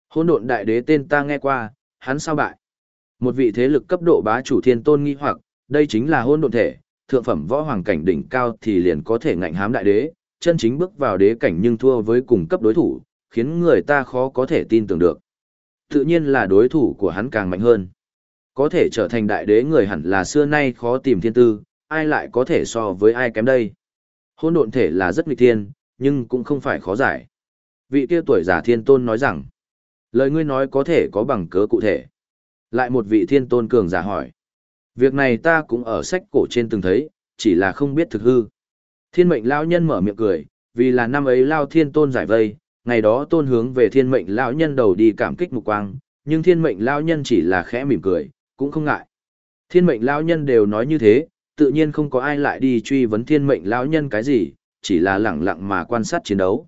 Hỗn độn đại đế tên ta nghe qua, hắn sao bại? Một vị thế lực cấp độ bá chủ thiên tôn nghi hoặc, đây chính là hỗn độn thể, thượng phẩm võ hoàng cảnh đỉnh cao thì liền có thể ngạnh hám đại đế, chân chính bước vào đế cảnh nhưng thua với cùng cấp đối thủ, khiến người ta khó có thể tin tưởng được. Tự nhiên là đối thủ của hắn càng mạnh hơn. Có thể trở thành đại đế người hẳn là xưa nay khó tìm thiên tư, ai lại có thể so với ai kém đây. Hôn độn thể là rất nghịch thiên, nhưng cũng không phải khó giải. Vị kia tuổi giả thiên tôn nói rằng, lời ngươi nói có thể có bằng cớ cụ thể. Lại một vị thiên tôn cường giả hỏi. Việc này ta cũng ở sách cổ trên từng thấy, chỉ là không biết thực hư. Thiên mệnh lão nhân mở miệng cười, vì là năm ấy lao thiên tôn giải vây, ngày đó tôn hướng về thiên mệnh lão nhân đầu đi cảm kích mục quang, nhưng thiên mệnh lão nhân chỉ là khẽ mỉm cười, cũng không ngại. Thiên mệnh lão nhân đều nói như thế, tự nhiên không có ai lại đi truy vấn thiên mệnh lão nhân cái gì, chỉ là lẳng lặng mà quan sát chiến đấu.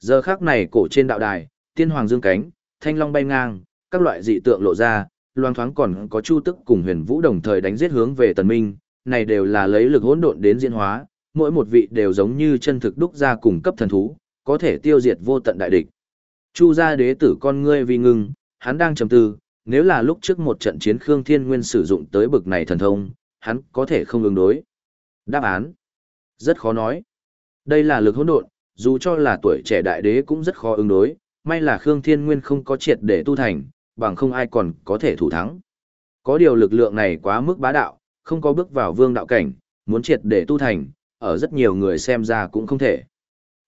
Giờ khắc này cổ trên đạo đài, tiên hoàng dương cánh, thanh long bay ngang, các loại dị tượng lộ ra, loang thoáng còn có chu tức cùng huyền vũ đồng thời đánh giết hướng về tần minh, này đều là lấy lực hỗn độn đến diễn hóa, mỗi một vị đều giống như chân thực đúc ra cùng cấp thần thú, có thể tiêu diệt vô tận đại địch. Chu gia đế tử con ngươi vì ngưng, hắn đang trầm tư, nếu là lúc trước một trận chiến Khương Thiên Nguyên sử dụng tới bực này thần thông, hắn có thể không ứng đối. Đáp án rất khó nói. Đây là lực hỗn độn, dù cho là tuổi trẻ đại đế cũng rất khó ứng đối, may là Khương Thiên Nguyên không có triệt để tu thành, bằng không ai còn có thể thủ thắng. Có điều lực lượng này quá mức bá đạo, không có bước vào vương đạo cảnh, muốn triệt để tu thành, ở rất nhiều người xem ra cũng không thể.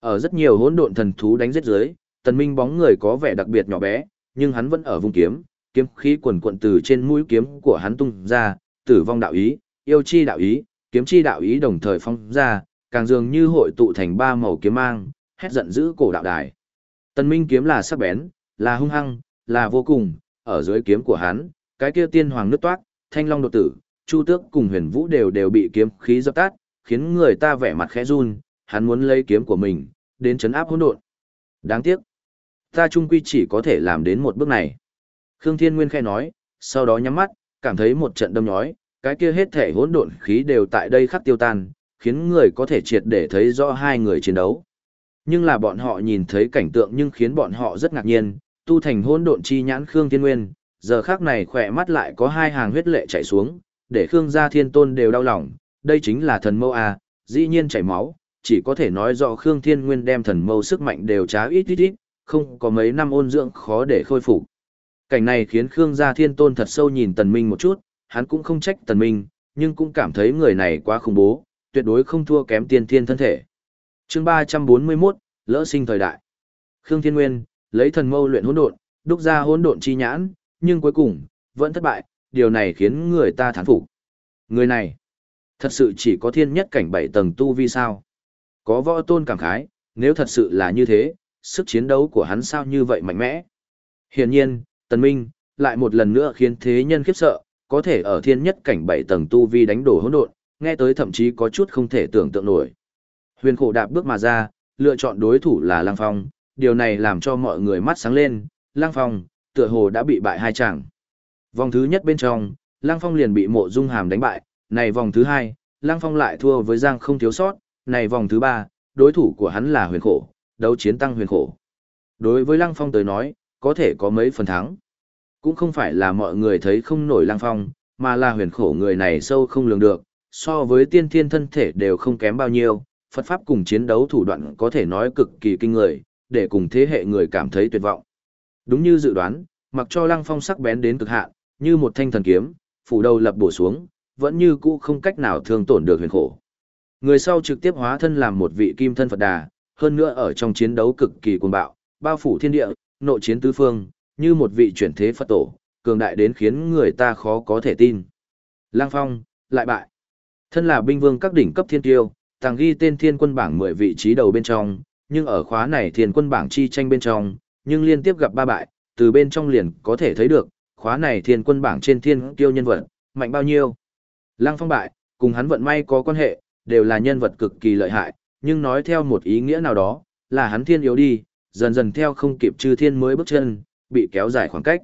Ở rất nhiều hỗn độn thần thú đánh giết dưới, tần minh bóng người có vẻ đặc biệt nhỏ bé, nhưng hắn vẫn ở vùng kiếm, kiếm khí quần quận từ trên mũi kiếm của hắn tung ra, tử vong đạo ý, yêu chi đạo ý, kiếm chi đạo ý đồng thời phong ra, càng dường như hội tụ thành ba màu kiếm mang, hét giận dữ cổ đạo đài. Tần minh kiếm là sắc bén, là hung hăng, là vô cùng, ở dưới kiếm của hắn, cái kia tiên hoàng Nước toát, thanh long đột tử, chu tước cùng huyền vũ đều đều bị kiếm khí dập tắt, khiến người ta vẻ mặt khẽ run, hắn muốn lấy kiếm của mình, đến chấn áp hỗn độn. Đáng tiếc, ta trung quy chỉ có thể làm đến một bước này. Khương Thiên Nguyên khẽ nói, sau đó nhắm mắt, cảm thấy một trận đâm nhói, cái kia hết thể hỗn độn khí đều tại đây khắc tiêu tan, khiến người có thể triệt để thấy rõ hai người chiến đấu. Nhưng là bọn họ nhìn thấy cảnh tượng nhưng khiến bọn họ rất ngạc nhiên, tu thành hỗn độn chi nhãn Khương Thiên Nguyên, giờ khắc này khỏe mắt lại có hai hàng huyết lệ chảy xuống, để Khương gia thiên tôn đều đau lòng, đây chính là thần mâu à, dĩ nhiên chảy máu, chỉ có thể nói rõ Khương Thiên Nguyên đem thần mâu sức mạnh đều trá ít ít ít, không có mấy năm ôn dưỡng khó để khôi phục. Cảnh này khiến Khương gia thiên tôn thật sâu nhìn Tần Minh một chút, hắn cũng không trách Tần Minh, nhưng cũng cảm thấy người này quá khủng bố, tuyệt đối không thua kém tiên thiên thân thể. Chương 341, lỡ sinh thời đại. Khương Thiên Nguyên, lấy thần mâu luyện hỗn độn, đúc ra hỗn độn chi nhãn, nhưng cuối cùng vẫn thất bại, điều này khiến người ta thán phục. Người này, thật sự chỉ có thiên nhất cảnh bảy tầng tu vi sao? Có võ tôn cảm khái, nếu thật sự là như thế, sức chiến đấu của hắn sao như vậy mạnh mẽ? Hiển nhiên, Tần Minh lại một lần nữa khiến thế nhân khiếp sợ, có thể ở thiên nhất cảnh bảy tầng tu vi đánh đổ hỗn độn, nghe tới thậm chí có chút không thể tưởng tượng nổi. Huyền khổ đạp bước mà ra, lựa chọn đối thủ là Lăng Phong, điều này làm cho mọi người mắt sáng lên, Lăng Phong, tựa hồ đã bị bại hai chàng. Vòng thứ nhất bên trong, Lăng Phong liền bị mộ dung hàm đánh bại, này vòng thứ hai, Lăng Phong lại thua với Giang không thiếu sót, này vòng thứ ba, đối thủ của hắn là huyền khổ, đấu chiến tăng huyền khổ. Đối với Lăng Phong tới nói, có thể có mấy phần thắng. Cũng không phải là mọi người thấy không nổi Lăng Phong, mà là huyền khổ người này sâu không lường được, so với tiên thiên thân thể đều không kém bao nhiêu, Phật Pháp cùng chiến đấu thủ đoạn có thể nói cực kỳ kinh người, để cùng thế hệ người cảm thấy tuyệt vọng. Đúng như dự đoán, mặc cho Lăng Phong sắc bén đến cực hạn, như một thanh thần kiếm, phủ đầu lập bổ xuống, vẫn như cũ không cách nào thương tổn được huyền khổ. Người sau trực tiếp hóa thân làm một vị kim thân Phật Đà, hơn nữa ở trong chiến đấu cực kỳ cuồng bạo, bao phủ thiên địa, nội chiến tứ phương, như một vị chuyển thế Phật tổ, cường đại đến khiến người ta khó có thể tin. Lang Phong, lại bại. Thân là binh vương các đỉnh cấp thiên tiêu, tàng ghi tên thiên quân bảng 10 vị trí đầu bên trong, nhưng ở khóa này thiên quân bảng chi tranh bên trong, nhưng liên tiếp gặp ba bại, từ bên trong liền có thể thấy được, khóa này thiên quân bảng trên thiên tiêu nhân vật, mạnh bao nhiêu. Lăng Phong bại, cùng hắn vận may có quan hệ, đều là nhân vật cực kỳ lợi hại, nhưng nói theo một ý nghĩa nào đó, là hắn thiên yếu đi, dần dần theo không kịp chư thiên mới bước chân, bị kéo dài khoảng cách.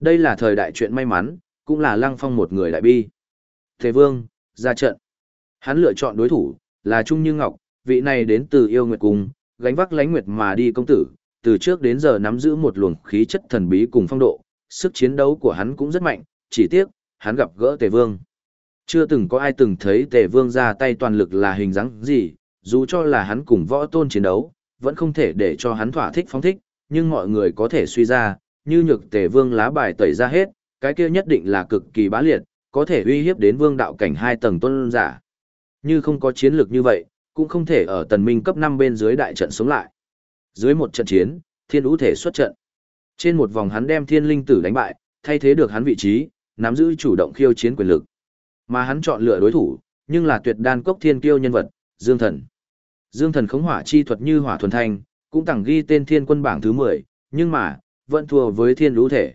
Đây là thời đại chuyện may mắn, cũng là Lăng Phong một người đại bi. Thế Vương, ra trận. Hắn lựa chọn đối thủ, là Trung Như Ngọc, vị này đến từ yêu nguyệt cung, gánh vác lánh nguyệt mà đi công tử, từ trước đến giờ nắm giữ một luồng khí chất thần bí cùng phong độ, sức chiến đấu của hắn cũng rất mạnh, chỉ tiếc, hắn gặp gỡ Tề Vương. Chưa từng có ai từng thấy Tề Vương ra tay toàn lực là hình dáng gì, dù cho là hắn cùng võ tôn chiến đấu, vẫn không thể để cho hắn thỏa thích phóng thích, nhưng mọi người có thể suy ra, như nhược Tề Vương lá bài tẩy ra hết, cái kia nhất định là cực kỳ bá liệt, có thể uy hiếp đến vương đạo cảnh hai tầng tôn giả. Như không có chiến lược như vậy, cũng không thể ở tần minh cấp 5 bên dưới đại trận sống lại. Dưới một trận chiến, thiên ú thể xuất trận. Trên một vòng hắn đem thiên linh tử đánh bại, thay thế được hắn vị trí, nắm giữ chủ động khiêu chiến quyền lực. Mà hắn chọn lựa đối thủ, nhưng là tuyệt đan cốc thiên kiêu nhân vật, Dương Thần. Dương Thần khống hỏa chi thuật như hỏa thuần thanh, cũng tặng ghi tên thiên quân bảng thứ 10, nhưng mà, vẫn thua với thiên ú thể.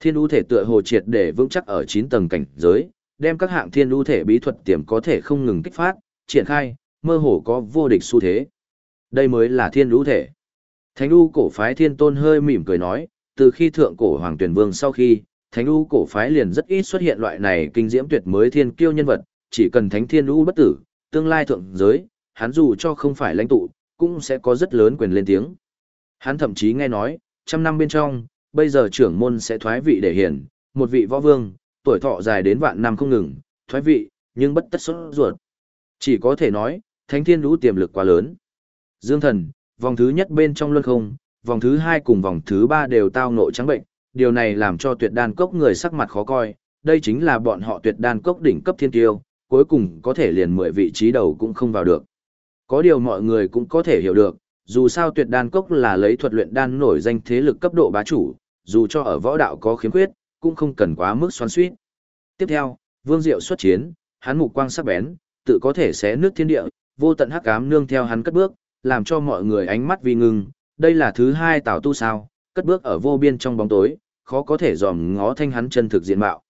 Thiên ú thể tựa hồ triệt để vững chắc ở 9 tầng cảnh giới, đem các hạng thiên ưu thể bí thuật tiềm có thể không ngừng kích phát, triển khai, mơ hồ có vô địch xu thế. Đây mới là thiên ưu thể. Thánh ưu cổ phái thiên tôn hơi mỉm cười nói, từ khi thượng cổ hoàng tuyển vương sau khi, Thánh ưu cổ phái liền rất ít xuất hiện loại này kinh diễm tuyệt mới thiên kiêu nhân vật, chỉ cần Thánh Thiên ưu bất tử, tương lai thượng giới, hắn dù cho không phải lãnh tụ, cũng sẽ có rất lớn quyền lên tiếng. Hắn thậm chí nghe nói, trăm năm bên trong, bây giờ trưởng môn sẽ thoái vị để hiển, một vị võ vương, tuổi thọ dài đến vạn năm không ngừng, thoái vị, nhưng bất tất xuất ruột. Chỉ có thể nói, Thánh Thiên lũ tiềm lực quá lớn. Dương Thần, vòng thứ nhất bên trong luân không, vòng thứ hai cùng vòng thứ ba đều tao ngộ trắng bệnh, điều này làm cho tuyệt đan cốc người sắc mặt khó coi, đây chính là bọn họ tuyệt đan cốc đỉnh cấp thiên tiêu, cuối cùng có thể liền 10 vị trí đầu cũng không vào được. Có điều mọi người cũng có thể hiểu được, dù sao tuyệt đan cốc là lấy thuật luyện đan nổi danh thế lực cấp độ bá chủ, dù cho ở võ đạo có khiếm khuyết, cũng không cần quá mức xoắn suýt. Tiếp theo, Vương Diệu xuất chiến, hắn mục quang sắc bén, tự có thể xé nước thiên địa, vô tận hắc ám nương theo hắn cất bước, làm cho mọi người ánh mắt vì ngưng, đây là thứ hai tảo tu sao, cất bước ở vô biên trong bóng tối, khó có thể dòm ngó thanh hắn chân thực diện mạo.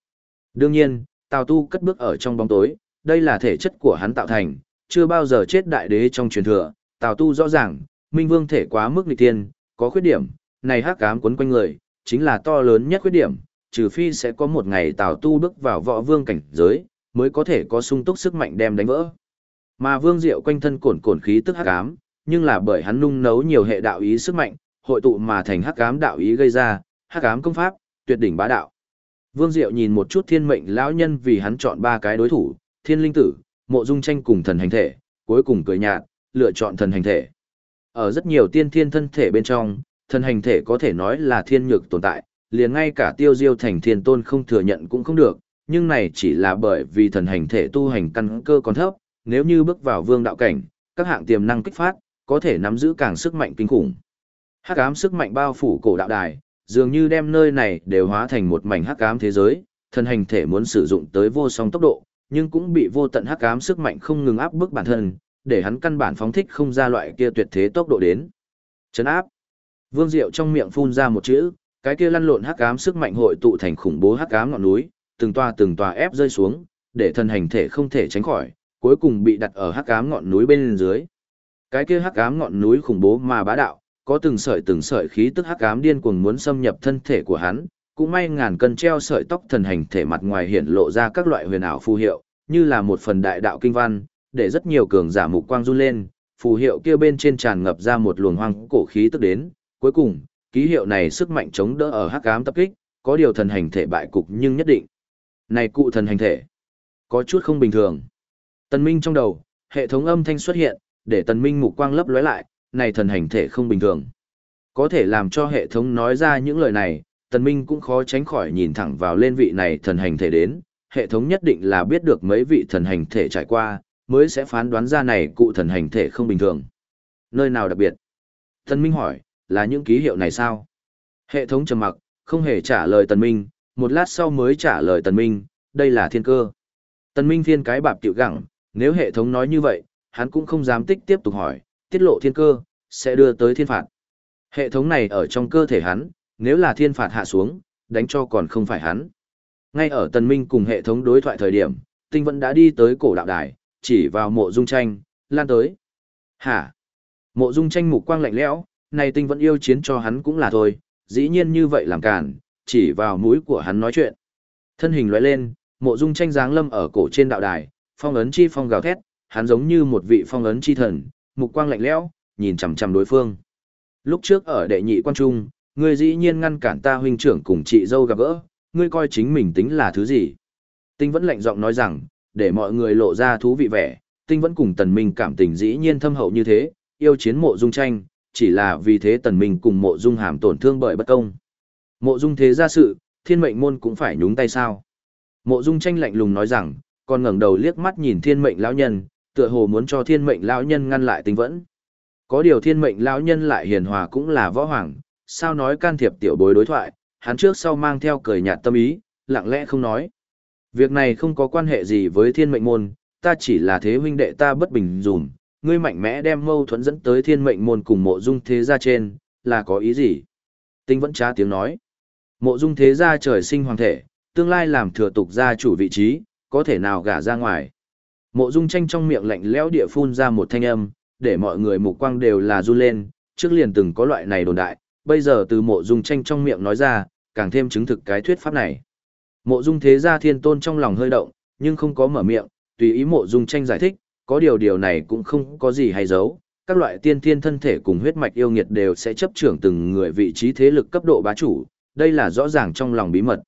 Đương nhiên, tào tu cất bước ở trong bóng tối, đây là thể chất của hắn tạo thành, chưa bao giờ chết đại đế trong truyền thừa, tào tu rõ ràng, minh vương thể quá mức nghịch tiên, có khuyết điểm, này hắc ám quấn quanh người, chính là to lớn nhất khuyết điểm, trừ phi sẽ có một ngày tào tu bước vào võ vương cảnh giới, mới có thể có sung túc sức mạnh đem đánh vỡ. Mà vương diệu quanh thân cổn cổn khí tức hắc ám, nhưng là bởi hắn nung nấu nhiều hệ đạo ý sức mạnh, hội tụ mà thành hắc ám đạo ý gây ra, hắc ám công pháp, tuyệt đỉnh bá đạo. Vương Diệu nhìn một chút thiên mệnh lão nhân vì hắn chọn ba cái đối thủ, thiên linh tử, mộ dung tranh cùng thần hành thể, cuối cùng cười nhạt, lựa chọn thần hành thể. Ở rất nhiều tiên thiên thân thể bên trong, thần hành thể có thể nói là thiên nhược tồn tại, liền ngay cả tiêu diêu thành thiên tôn không thừa nhận cũng không được, nhưng này chỉ là bởi vì thần hành thể tu hành căn cơ còn thấp, nếu như bước vào vương đạo cảnh, các hạng tiềm năng kích phát, có thể nắm giữ càng sức mạnh kinh khủng. Hắc ám sức mạnh bao phủ cổ đạo đài, dường như đem nơi này đều hóa thành một mảnh hắc ám thế giới, thần hành thể muốn sử dụng tới vô song tốc độ, nhưng cũng bị vô tận hắc ám sức mạnh không ngừng áp bức bản thân, để hắn căn bản phóng thích không ra loại kia tuyệt thế tốc độ đến. Chấn áp. Vương Diệu trong miệng phun ra một chữ, cái kia lăn lộn hắc ám sức mạnh hội tụ thành khủng bố hắc ám ngọn núi, từng tòa từng tòa ép rơi xuống, để thân hành thể không thể tránh khỏi, cuối cùng bị đặt ở hắc ám ngọn núi bên dưới. Cái kia hắc ám ngọn núi khủng bố mà bá đạo, có từng sợi từng sợi khí tức hắc ám điên cuồng muốn xâm nhập thân thể của hắn, cũng may ngàn cân treo sợi tóc thần hành thể mặt ngoài hiện lộ ra các loại huyền ảo phù hiệu, như là một phần đại đạo kinh văn, để rất nhiều cường giả mục quang run lên, phù hiệu kia bên trên tràn ngập ra một luồng hoang cổ khí tức đến, cuối cùng, ký hiệu này sức mạnh chống đỡ ở hắc ám tập kích, có điều thần hành thể bại cục nhưng nhất định. Này cụ thần hành thể, có chút không bình thường. Tần Minh trong đầu, hệ thống âm thanh xuất hiện, để Tần Minh mục quang lấp lóe lại, này thần hành thể không bình thường. Có thể làm cho hệ thống nói ra những lời này, Tần Minh cũng khó tránh khỏi nhìn thẳng vào lên vị này thần hành thể đến, hệ thống nhất định là biết được mấy vị thần hành thể trải qua, mới sẽ phán đoán ra này cụ thần hành thể không bình thường. Nơi nào đặc biệt? Tần Minh hỏi, là những ký hiệu này sao? Hệ thống trầm mặc, không hề trả lời Tần Minh, một lát sau mới trả lời Tần Minh, đây là thiên cơ. Tần Minh phiên cái bạp tiểu gặng, nếu hệ thống nói như vậy, hắn cũng không dám tích tiếp tục hỏi, tiết lộ thiên cơ, sẽ đưa tới thiên phạt. Hệ thống này ở trong cơ thể hắn, nếu là thiên phạt hạ xuống, đánh cho còn không phải hắn. Ngay ở Tần Minh cùng hệ thống đối thoại thời điểm, tinh vẫn đã đi tới cổ đạo đài, chỉ vào mộ dung tranh, lan tới. Hả? Mộ dung tranh mục quang lạnh lẽo, này tinh vẫn yêu chiến cho hắn cũng là thôi, dĩ nhiên như vậy làm cản, chỉ vào mũi của hắn nói chuyện. Thân hình lóe lên, mộ dung tranh dáng lâm ở cổ trên đạo đài, phong ấn chi phong gào thét, hắn giống như một vị phong ấn chi thần, mục quang lạnh lẽo, nhìn chằm chằm đối phương. Lúc trước ở đệ nhị quan trung, ngươi dĩ nhiên ngăn cản ta huynh trưởng cùng chị dâu gặp gỡ, ngươi coi chính mình tính là thứ gì? Tinh vẫn lạnh giọng nói rằng, để mọi người lộ ra thú vị vẻ, tinh vẫn cùng tần minh cảm tình dĩ nhiên thâm hậu như thế, yêu chiến mộ dung tranh, chỉ là vì thế tần minh cùng mộ dung hàm tổn thương bởi bất công. Mộ dung thế gia sự, thiên mệnh môn cũng phải nhúng tay sao? Mộ dung tranh lạnh lùng nói rằng, còn ngẩng đầu liếc mắt nhìn thiên mệnh lão nhân, tựa hồ muốn cho thiên mệnh lão nhân ngăn lại tình vẫn. Có điều thiên mệnh lão nhân lại hiền hòa cũng là võ hoàng, sao nói can thiệp tiểu bối đối thoại, hắn trước sau mang theo cười nhạt tâm ý, lặng lẽ không nói. Việc này không có quan hệ gì với thiên mệnh môn, ta chỉ là thế huynh đệ ta bất bình dùm, ngươi mạnh mẽ đem mâu thuẫn dẫn tới thiên mệnh môn cùng mộ dung thế gia trên, là có ý gì? Tinh vẫn trá tiếng nói. Mộ dung thế gia trời sinh hoàng thể, tương lai làm thừa tục gia chủ vị trí, có thể nào gả ra ngoài. Mộ dung tranh trong miệng lạnh lẽo địa phun ra một thanh âm, để mọi người mục quang đều là run lên, trước liền từng có loại này đồn đại, bây giờ từ mộ dung tranh trong miệng nói ra, càng thêm chứng thực cái thuyết pháp này. Mộ dung thế gia thiên tôn trong lòng hơi động, nhưng không có mở miệng, tùy ý mộ dung tranh giải thích, có điều điều này cũng không có gì hay giấu. Các loại tiên thiên thân thể cùng huyết mạch yêu nghiệt đều sẽ chấp trưởng từng người vị trí thế lực cấp độ bá chủ, đây là rõ ràng trong lòng bí mật.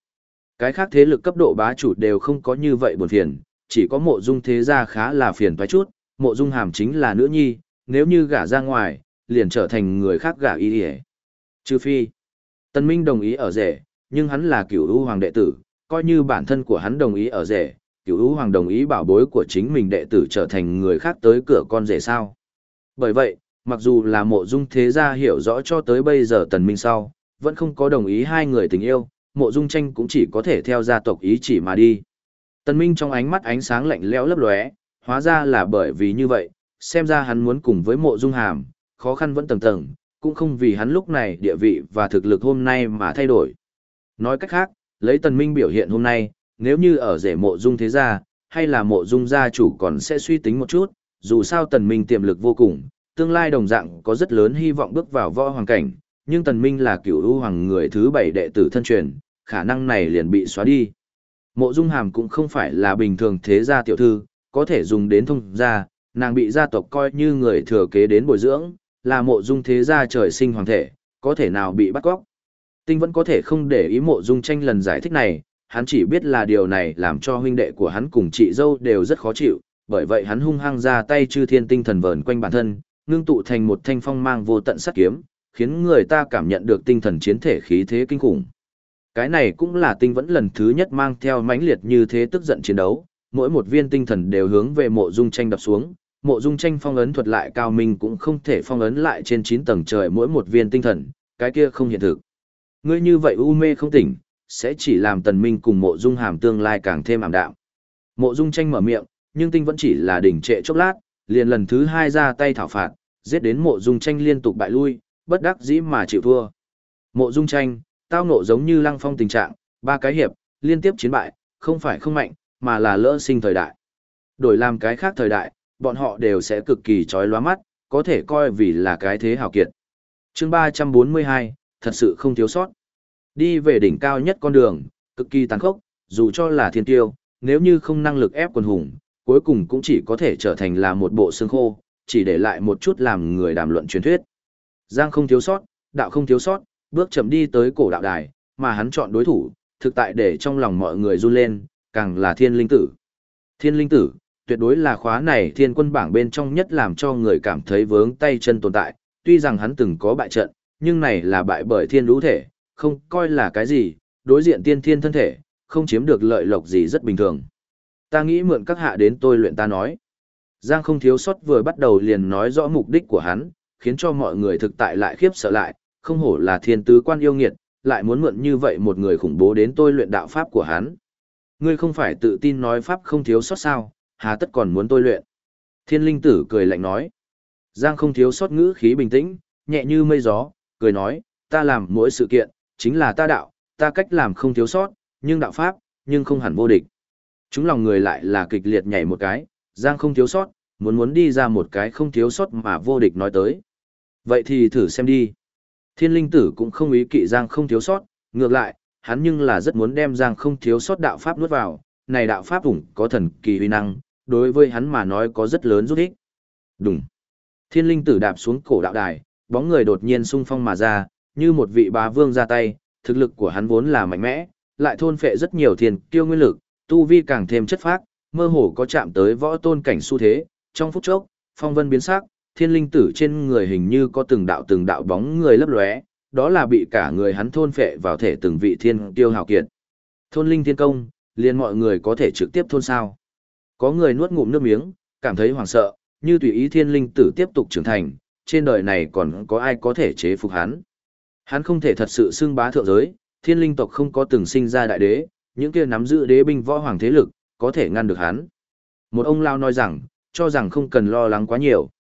Cái khác thế lực cấp độ bá chủ đều không có như vậy buồn phiền, chỉ có mộ dung thế gia khá là phiền toái chút, mộ dung hàm chính là nữ nhi, nếu như gả ra ngoài, liền trở thành người khác gả y ỉa trừ phi tân minh đồng ý ở rể nhưng hắn là cựu ưu hoàng đệ tử coi như bản thân của hắn đồng ý ở rể cựu ưu hoàng đồng ý bảo bối của chính mình đệ tử trở thành người khác tới cửa con rể sao bởi vậy mặc dù là mộ dung thế gia hiểu rõ cho tới bây giờ tần minh sau vẫn không có đồng ý hai người tình yêu mộ dung tranh cũng chỉ có thể theo gia tộc ý chỉ mà đi tần minh trong ánh mắt ánh sáng lạnh lẽo lấp lóe hóa ra là bởi vì như vậy xem ra hắn muốn cùng với mộ dung hàm khó khăn vẫn tầng tầng cũng không vì hắn lúc này địa vị và thực lực hôm nay mà thay đổi. Nói cách khác, lấy tần minh biểu hiện hôm nay, nếu như ở rể mộ dung thế gia, hay là mộ dung gia chủ còn sẽ suy tính một chút, dù sao tần minh tiềm lực vô cùng, tương lai đồng dạng có rất lớn hy vọng bước vào võ hoàng cảnh, nhưng tần minh là cửu ưu hoàng người thứ bảy đệ tử thân truyền, khả năng này liền bị xóa đi. Mộ dung hàm cũng không phải là bình thường thế gia tiểu thư, có thể dùng đến thông gia, nàng bị gia tộc coi như người thừa kế đến bồi dưỡng, là mộ dung thế gia trời sinh hoàng thể, có thể nào bị bắt cóc. Tinh vẫn có thể không để ý mộ dung tranh lần giải thích này, hắn chỉ biết là điều này làm cho huynh đệ của hắn cùng chị dâu đều rất khó chịu, bởi vậy hắn hung hăng ra tay chư thiên tinh thần vờn quanh bản thân, ngưng tụ thành một thanh phong mang vô tận sát kiếm, khiến người ta cảm nhận được tinh thần chiến thể khí thế kinh khủng. Cái này cũng là tinh vẫn lần thứ nhất mang theo mãnh liệt như thế tức giận chiến đấu, mỗi một viên tinh thần đều hướng về mộ dung tranh đập xuống, mộ dung tranh phong ấn thuật lại cao minh cũng không thể phong ấn lại trên 9 tầng trời mỗi một viên tinh thần, cái kia không hiện thực. Ngươi như vậy u mê không tỉnh, sẽ chỉ làm tần minh cùng mộ dung hàm tương lai càng thêm ảm đạm. Mộ dung tranh mở miệng, nhưng tinh vẫn chỉ là đỉnh trệ chốc lát, liền lần thứ hai ra tay thảo phạt, giết đến mộ dung tranh liên tục bại lui, bất đắc dĩ mà chịu thua. Mộ dung tranh, tao nộ giống như lăng phong tình trạng, ba cái hiệp, liên tiếp chiến bại, không phải không mạnh, mà là lỡ sinh thời đại. Đổi làm cái khác thời đại, bọn họ đều sẽ cực kỳ chói lóa mắt, có thể coi vì là cái thế hào kiệt. chương 342, thật sự không thiếu sót. Đi về đỉnh cao nhất con đường, cực kỳ tàn khốc, dù cho là thiên tiêu, nếu như không năng lực ép quần hùng, cuối cùng cũng chỉ có thể trở thành là một bộ xương khô, chỉ để lại một chút làm người đàm luận truyền thuyết. Giang không thiếu sót, đạo không thiếu sót, bước chậm đi tới cổ đạo đài, mà hắn chọn đối thủ, thực tại để trong lòng mọi người run lên, càng là thiên linh tử. Thiên linh tử, tuyệt đối là khóa này thiên quân bảng bên trong nhất làm cho người cảm thấy vướng tay chân tồn tại, tuy rằng hắn từng có bại trận, nhưng này là bại bởi thiên lũ thể, không coi là cái gì, đối diện tiên thiên thân thể, không chiếm được lợi lộc gì rất bình thường. Ta nghĩ mượn các hạ đến tôi luyện ta nói. Giang không thiếu sót vừa bắt đầu liền nói rõ mục đích của hắn, khiến cho mọi người thực tại lại khiếp sợ lại, không hổ là thiên tứ quan yêu nghiệt, lại muốn mượn như vậy một người khủng bố đến tôi luyện đạo pháp của hắn. Ngươi không phải tự tin nói pháp không thiếu sót sao, hà tất còn muốn tôi luyện. Thiên linh tử cười lạnh nói. Giang không thiếu sót ngữ khí bình tĩnh, nhẹ như mây gió, cười nói, ta làm mỗi sự kiện, chính là ta đạo, ta cách làm không thiếu sót, nhưng đạo pháp, nhưng không hẳn vô địch. Chúng lòng người lại là kịch liệt nhảy một cái, Giang không thiếu sót, muốn muốn đi ra một cái không thiếu sót mà vô địch nói tới. Vậy thì thử xem đi. Thiên linh tử cũng không ý kỵ Giang không thiếu sót, ngược lại, hắn nhưng là rất muốn đem Giang không thiếu sót đạo pháp nuốt vào, này đạo pháp ủng có thần kỳ huy năng, đối với hắn mà nói có rất lớn giúp ích. Đúng. Thiên linh tử đạp xuống cổ đạo đài, bóng người đột nhiên sung phong mà ra, như một vị bá vương ra tay, thực lực của hắn vốn là mạnh mẽ, lại thôn phệ rất nhiều thiên kiêu nguyên lực, tu vi càng thêm chất phác, mơ hồ có chạm tới võ tôn cảnh xu thế, trong phút chốc, phong vân biến sắc, thiên linh tử trên người hình như có từng đạo từng đạo bóng người lấp lóe, đó là bị cả người hắn thôn phệ vào thể từng vị thiên tiêu hào kiệt. Thôn linh thiên công, liền mọi người có thể trực tiếp thôn sao. Có người nuốt ngụm nước miếng, cảm thấy hoảng sợ, như tùy ý thiên linh tử tiếp tục trưởng thành, trên đời này còn có ai có thể chế phục hắn. Hắn không thể thật sự xưng bá thượng giới, thiên linh tộc không có từng sinh ra đại đế, những kia nắm giữ đế binh võ hoàng thế lực, có thể ngăn được hắn. Một ông lao nói rằng, cho rằng không cần lo lắng quá nhiều.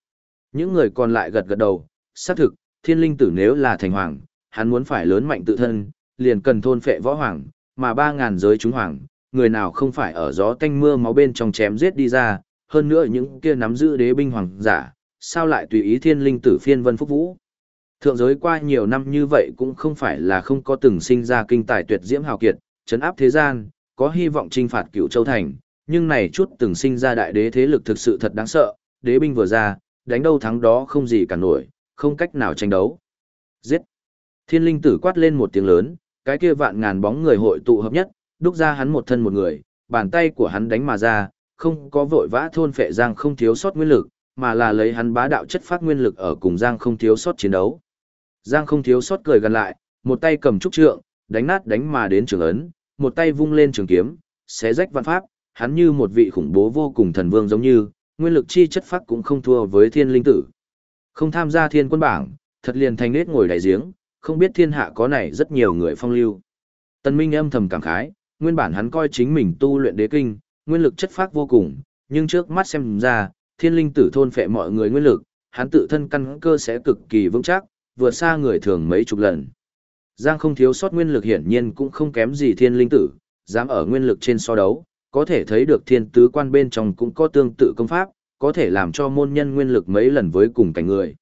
Những người còn lại gật gật đầu, xác thực, thiên linh tử nếu là thành hoàng, hắn muốn phải lớn mạnh tự thân, liền cần thôn phệ võ hoàng, mà ba ngàn giới chúng hoàng, người nào không phải ở gió tanh mưa máu bên trong chém giết đi ra, hơn nữa những kia nắm giữ đế binh hoàng giả, sao lại tùy ý thiên linh tử phiên vân phúc vũ. Thượng giới qua nhiều năm như vậy cũng không phải là không có từng sinh ra kinh tài tuyệt diễm hào kiệt, chấn áp thế gian, có hy vọng trinh phạt cửu châu thành, nhưng này chút từng sinh ra đại đế thế lực thực sự thật đáng sợ, đế binh vừa ra, đánh đâu thắng đó không gì cả nổi, không cách nào tranh đấu. Giết! Thiên linh tử quát lên một tiếng lớn, cái kia vạn ngàn bóng người hội tụ hợp nhất, đúc ra hắn một thân một người, bàn tay của hắn đánh mà ra, không có vội vã thôn phệ giang không thiếu sót nguyên lực, mà là lấy hắn bá đạo chất phát nguyên lực ở cùng giang không thiếu sót chiến đấu. Giang không thiếu sót cười gần lại, một tay cầm trúc trượng, đánh nát đánh mà đến trường ấn, một tay vung lên trường kiếm, xé rách văn pháp, hắn như một vị khủng bố vô cùng thần vương giống như, nguyên lực chi chất phát cũng không thua với thiên linh tử. Không tham gia thiên quân bảng, thật liền thành nết ngồi đại giếng, không biết thiên hạ có này rất nhiều người phong lưu. Tần Minh âm thầm cảm khái, nguyên bản hắn coi chính mình tu luyện đế kinh, nguyên lực chất phát vô cùng, nhưng trước mắt xem ra, thiên linh tử thôn phệ mọi người nguyên lực, hắn tự thân căn cơ sẽ cực kỳ vững chắc, vượt xa người thường mấy chục lần. Giang không thiếu sót nguyên lực hiển nhiên cũng không kém gì thiên linh tử, dám ở nguyên lực trên so đấu, có thể thấy được thiên tứ quan bên trong cũng có tương tự công pháp, có thể làm cho môn nhân nguyên lực mấy lần với cùng cảnh người.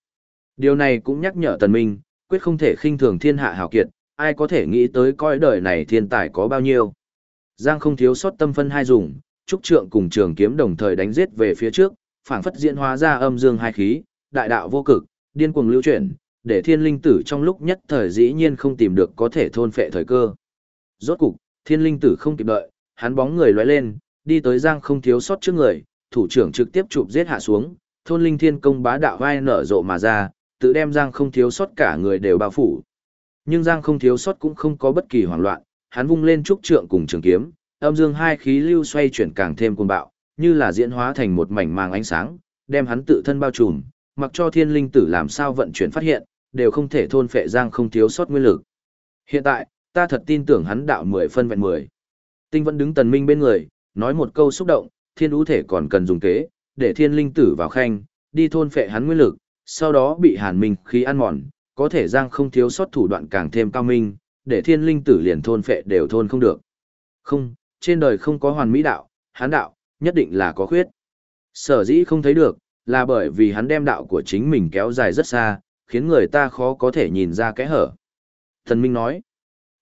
Điều này cũng nhắc nhở tần minh, quyết không thể khinh thường thiên hạ hào kiệt, ai có thể nghĩ tới coi đời này thiên tài có bao nhiêu. Giang không thiếu sót tâm phân hai dùng, trúc trượng cùng trường kiếm đồng thời đánh giết về phía trước, phảng phất diễn hóa ra âm dương hai khí, đại đạo vô cực, điên cuồng lưu chuyển, để thiên linh tử trong lúc nhất thời dĩ nhiên không tìm được có thể thôn phệ thời cơ. Rốt cục, thiên linh tử không kịp đợi, hắn bóng người lóe lên, đi tới giang không thiếu sót trước người, thủ trưởng trực tiếp chụp giết hạ xuống, thôn linh thiên công bá đạo vai nở rộ mà ra, tự đem giang không thiếu sót cả người đều bao phủ. Nhưng giang không thiếu sót cũng không có bất kỳ hoảng loạn, hắn vung lên trúc trượng cùng trường kiếm, âm dương hai khí lưu xoay chuyển càng thêm cuồng bạo, như là diễn hóa thành một mảnh màng ánh sáng, đem hắn tự thân bao trùm, mặc cho thiên linh tử làm sao vận chuyển phát hiện, đều không thể thôn phệ giang không thiếu sót nguyên lực. Hiện tại, ta thật tin tưởng hắn đạo mười phân vẹn mười. Tinh vẫn đứng tần minh bên người, nói một câu xúc động, thiên ú thể còn cần dùng kế, để thiên linh tử vào khanh, đi thôn phệ hắn nguyên lực, sau đó bị hàn minh khí ăn mòn, có thể giang không thiếu sót thủ đoạn càng thêm cao minh, để thiên linh tử liền thôn phệ đều thôn không được. Không, trên đời không có hoàn mỹ đạo, hắn đạo, nhất định là có khuyết. Sở dĩ không thấy được, là bởi vì hắn đem đạo của chính mình kéo dài rất xa, khiến người ta khó có thể nhìn ra kẽ hở. Thần Minh nói,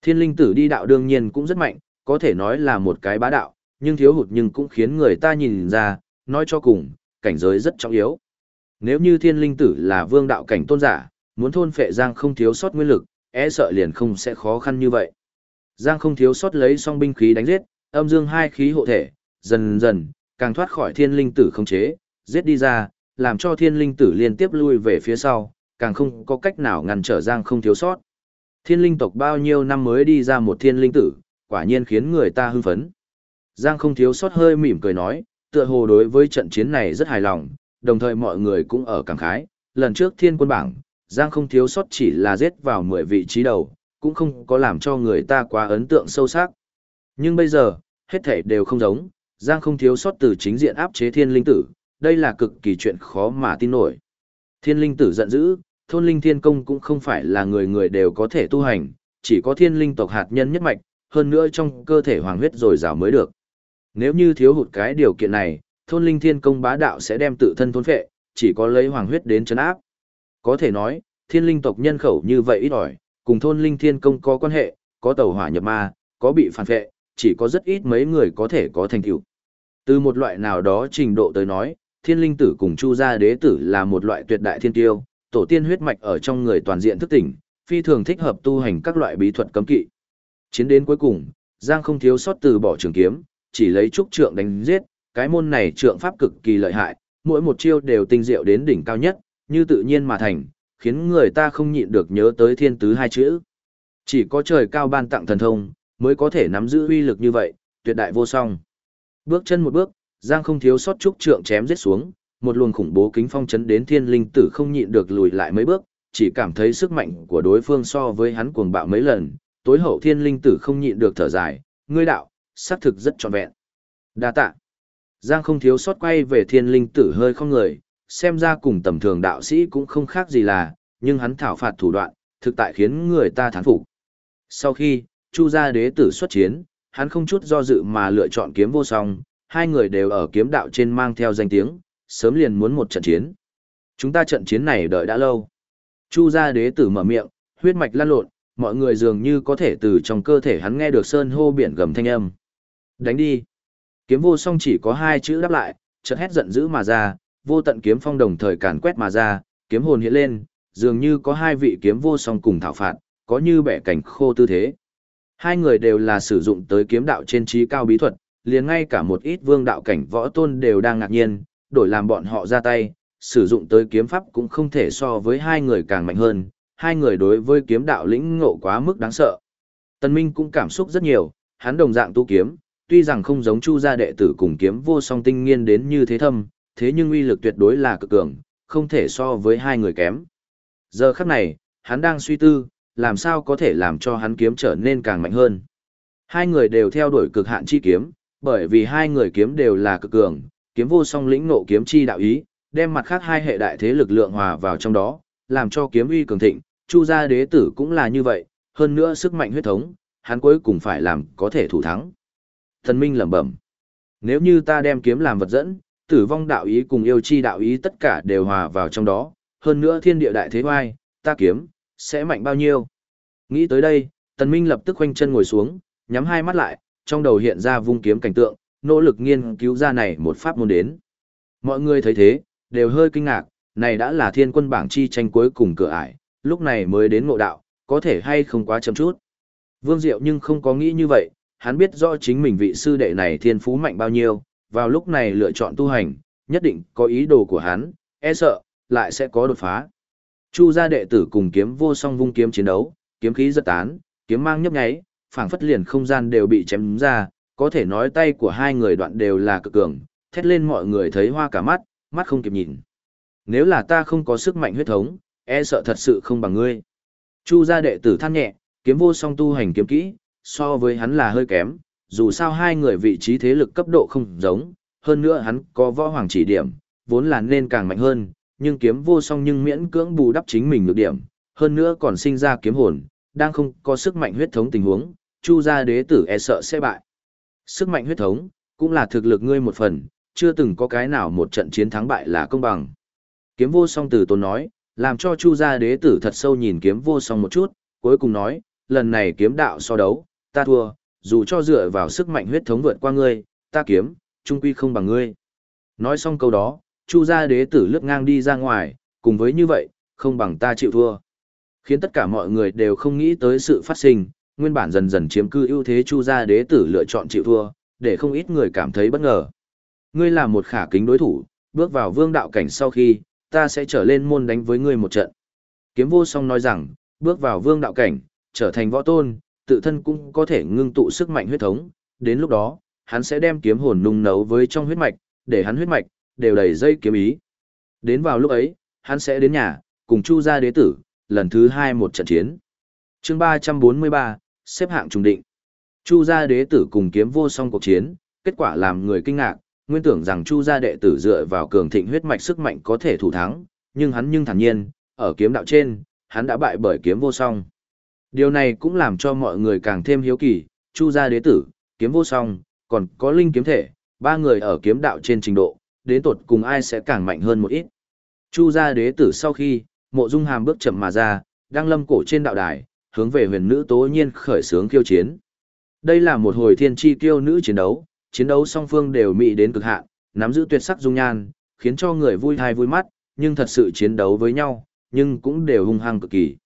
thiên linh tử đi đạo đương nhiên cũng rất mạnh, có thể nói là một cái bá đạo, nhưng thiếu hụt nhưng cũng khiến người ta nhìn ra, nói cho cùng, cảnh giới rất trọng yếu. Nếu như thiên linh tử là vương đạo cảnh tôn giả, muốn thôn phệ giang không thiếu sót nguyên lực, e sợ liền không sẽ khó khăn như vậy. Giang không thiếu sót lấy song binh khí đánh giết, âm dương hai khí hộ thể, dần dần, càng thoát khỏi thiên linh tử không chế, giết đi ra, làm cho thiên linh tử liên tiếp lui về phía sau, càng không có cách nào ngăn trở Giang không thiếu sót. Thiên linh tộc bao nhiêu năm mới đi ra một thiên linh tử, quả nhiên khiến người ta hưng phấn. Giang không thiếu sót hơi mỉm cười nói, tựa hồ đối với trận chiến này rất hài lòng, đồng thời mọi người cũng ở cảm khái, lần trước thiên quân bảng, Giang không thiếu sót chỉ là giết vào 10 vị trí đầu, cũng không có làm cho người ta quá ấn tượng sâu sắc. Nhưng bây giờ, hết thể đều không giống, Giang không thiếu sót từ chính diện áp chế thiên linh tử, đây là cực kỳ chuyện khó mà tin nổi. Thiên linh tử giận dữ, thôn linh thiên công cũng không phải là người người đều có thể tu hành, chỉ có thiên linh tộc hạt nhân nhất mạch, hơn nữa trong cơ thể hoàng huyết dồi dào mới được. Nếu như thiếu hụt cái điều kiện này, thôn linh thiên công bá đạo sẽ đem tự thân thôn phệ, chỉ có lấy hoàng huyết đến chấn áp. Có thể nói, thiên linh tộc nhân khẩu như vậy ít ỏi, cùng thôn linh thiên công có quan hệ, có tàu hỏa nhập ma, có bị phản phệ, chỉ có rất ít mấy người có thể có thành tựu. Từ một loại nào đó trình độ tới nói, thiên linh tử cùng chu gia đế tử là một loại tuyệt đại thiên tiêu, tổ tiên huyết mạch ở trong người toàn diện thức tỉnh, phi thường thích hợp tu hành các loại bí thuật cấm kỵ. Chiến đến cuối cùng, Giang không thiếu sót từ bỏ trường kiếm, chỉ lấy trúc trượng đánh giết, cái môn này trượng pháp cực kỳ lợi hại, mỗi một chiêu đều tinh diệu đến đỉnh cao nhất, như tự nhiên mà thành, khiến người ta không nhịn được nhớ tới thiên tứ hai chữ. Chỉ có trời cao ban tặng thần thông, mới có thể nắm giữ uy lực như vậy, tuyệt đại vô song. Bước chân một bước, Giang không thiếu sót trúc trượng chém giết xuống, một luồng khủng bố kính phong chấn đến thiên linh tử không nhịn được lùi lại mấy bước, chỉ cảm thấy sức mạnh của đối phương so với hắn cuồng bạo mấy lần, tối hậu thiên linh tử không nhịn được thở dài, ngươi đạo, xác thực rất trọn vẹn. Đa tạ. Giang không thiếu sót quay về thiên linh tử hơi không người, xem ra cùng tầm thường đạo sĩ cũng không khác gì là, nhưng hắn thảo phạt thủ đoạn, thực tại khiến người ta thán phục. Sau khi, Chu gia đế tử xuất chiến, hắn không chút do dự mà lựa chọn kiếm vô song, hai người đều ở kiếm đạo trên mang theo danh tiếng, sớm liền muốn một trận chiến. Chúng ta trận chiến này đợi đã lâu. Chu gia đế tử mở miệng, huyết mạch lan lộn, mọi người dường như có thể từ trong cơ thể hắn nghe được sơn hô biển gầm thanh âm. Đánh đi. Kiếm vô song chỉ có hai chữ đáp lại, chợt hét giận dữ mà ra, vô tận kiếm phong đồng thời càn quét mà ra, kiếm hồn hiện lên, dường như có hai vị kiếm vô song cùng thảo phạt, có như bẻ cảnh khô tư thế. Hai người đều là sử dụng tới kiếm đạo trên trí cao bí thuật, liền ngay cả một ít vương đạo cảnh võ tôn đều đang ngạc nhiên, đổi làm bọn họ ra tay, sử dụng tới kiếm pháp cũng không thể so với hai người càng mạnh hơn, hai người đối với kiếm đạo lĩnh ngộ quá mức đáng sợ. Tân Minh cũng cảm xúc rất nhiều, hắn đồng dạng tu kiếm, tuy rằng không giống Chu gia đệ tử cùng kiếm vô song tinh nghiên đến như thế thâm, thế nhưng uy lực tuyệt đối là cực cường, không thể so với hai người kém. Giờ khắc này, hắn đang suy tư, làm sao có thể làm cho hắn kiếm trở nên càng mạnh hơn. Hai người đều theo đuổi cực hạn chi kiếm, bởi vì hai người kiếm đều là cực cường, kiếm vô song lĩnh ngộ kiếm chi đạo ý, đem mặt khác hai hệ đại thế lực lượng hòa vào trong đó, làm cho kiếm uy cường thịnh, Chu gia đế tử cũng là như vậy, hơn nữa sức mạnh huyết thống, hắn cuối cùng phải làm có thể thủ thắng. Thần Minh lẩm bẩm, nếu như ta đem kiếm làm vật dẫn, tử vong đạo ý cùng yêu chi đạo ý tất cả đều hòa vào trong đó, hơn nữa thiên địa đại thế oai, ta kiếm, sẽ mạnh bao nhiêu. Nghĩ tới đây, Tần Minh lập tức khoanh chân ngồi xuống, nhắm hai mắt lại, trong đầu hiện ra vung kiếm cảnh tượng, nỗ lực nghiên cứu ra này một pháp môn đến. Mọi người thấy thế, đều hơi kinh ngạc, này đã là thiên quân bảng chi tranh cuối cùng cửa ải, lúc này mới đến ngộ đạo, có thể hay không quá chậm chút. Vương Diệu nhưng không có nghĩ như vậy, hắn biết rõ chính mình vị sư đệ này thiên phú mạnh bao nhiêu, vào lúc này lựa chọn tu hành, nhất định có ý đồ của hắn, e sợ, lại sẽ có đột phá. Chu gia đệ tử cùng kiếm vô song vung kiếm chiến đấu, kiếm khí rất tán, kiếm mang nhấp nháy, phảng phất liền không gian đều bị chém ra, có thể nói tay của hai người đoạn đều là cực cường, thét lên mọi người thấy hoa cả mắt, mắt không kịp nhìn. Nếu là ta không có sức mạnh huyết thống, e sợ thật sự không bằng ngươi. Chu gia đệ tử than nhẹ, kiếm vô song tu hành kiếm kỹ, so với hắn là hơi kém, dù sao hai người vị trí thế lực cấp độ không giống, hơn nữa hắn có võ hoàng chỉ điểm, vốn là nên càng mạnh hơn, nhưng kiếm vô song nhưng miễn cưỡng bù đắp chính mình được điểm, hơn nữa còn sinh ra kiếm hồn, đang không có sức mạnh huyết thống tình huống, chu gia đế tử e sợ sẽ bại. Sức mạnh huyết thống, cũng là thực lực ngươi một phần, chưa từng có cái nào một trận chiến thắng bại là công bằng. Kiếm vô song từ tốn nói, làm cho chu gia đế tử thật sâu nhìn kiếm vô song một chút, cuối cùng nói, lần này kiếm đạo so đấu, ta thua, dù cho dựa vào sức mạnh huyết thống vượt qua ngươi, ta kiếm, trung quy không bằng ngươi. Nói xong câu đó, chu gia đế tử lướt ngang đi ra ngoài, cùng với như vậy, không bằng ta chịu thua. Khiến tất cả mọi người đều không nghĩ tới sự phát sinh, nguyên bản dần dần chiếm cư ưu thế Chu gia đế tử lựa chọn chịu thua, để không ít người cảm thấy bất ngờ. Ngươi là một khả kính đối thủ, bước vào vương đạo cảnh sau khi, ta sẽ trở lên môn đánh với ngươi một trận. Kiếm vô song nói rằng, bước vào vương đạo cảnh, trở thành võ tôn, tự thân cũng có thể ngưng tụ sức mạnh huyết thống, đến lúc đó, hắn sẽ đem kiếm hồn nung nấu với trong huyết mạch, để hắn huyết mạch đều đầy dây kiếm ý. Đến vào lúc ấy, hắn sẽ đến nhà, cùng Chu gia đế tử, lần thứ hai một trận chiến. Chương 343, xếp hạng trùng định. Chu gia đế tử cùng kiếm vô song cuộc chiến, kết quả làm người kinh ngạc, nguyên tưởng rằng Chu gia đệ tử dựa vào cường thịnh huyết mạch sức mạnh có thể thủ thắng, nhưng hắn nhưng thản nhiên, ở kiếm đạo trên, hắn đã bại bởi kiếm vô song. Điều này cũng làm cho mọi người càng thêm hiếu kỳ, Chu gia đế tử, kiếm vô song, còn có linh kiếm thể, ba người ở kiếm đạo trên trình độ, đến tột cùng ai sẽ càng mạnh hơn một ít. Chu gia đế tử sau khi, mộ dung hàm bước chậm mà ra, đang lâm cổ trên đạo đài, hướng về huyền nữ tố nhiên khởi sướng kiêu chiến. Đây là một hồi thiên chi kiêu nữ chiến đấu, chiến đấu song phương đều mị đến cực hạn, nắm giữ tuyệt sắc dung nhan, khiến cho người vui thai vui mắt, nhưng thật sự chiến đấu với nhau, nhưng cũng đều hung hăng cực kỳ.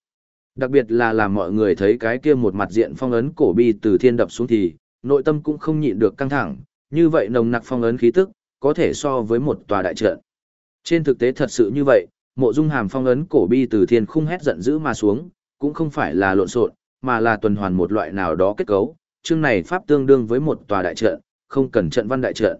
Đặc biệt là làm mọi người thấy cái kia một mặt diện phong ấn cổ bi từ thiên đập xuống thì, nội tâm cũng không nhịn được căng thẳng, như vậy nồng nặc phong ấn khí tức, có thể so với một tòa đại trận. Trên thực tế thật sự như vậy, mộ dung hàm phong ấn cổ bi từ thiên khung hét giận dữ mà xuống, cũng không phải là lộn xộn, mà là tuần hoàn một loại nào đó kết cấu, chương này pháp tương đương với một tòa đại trận, không cần trận văn đại trận.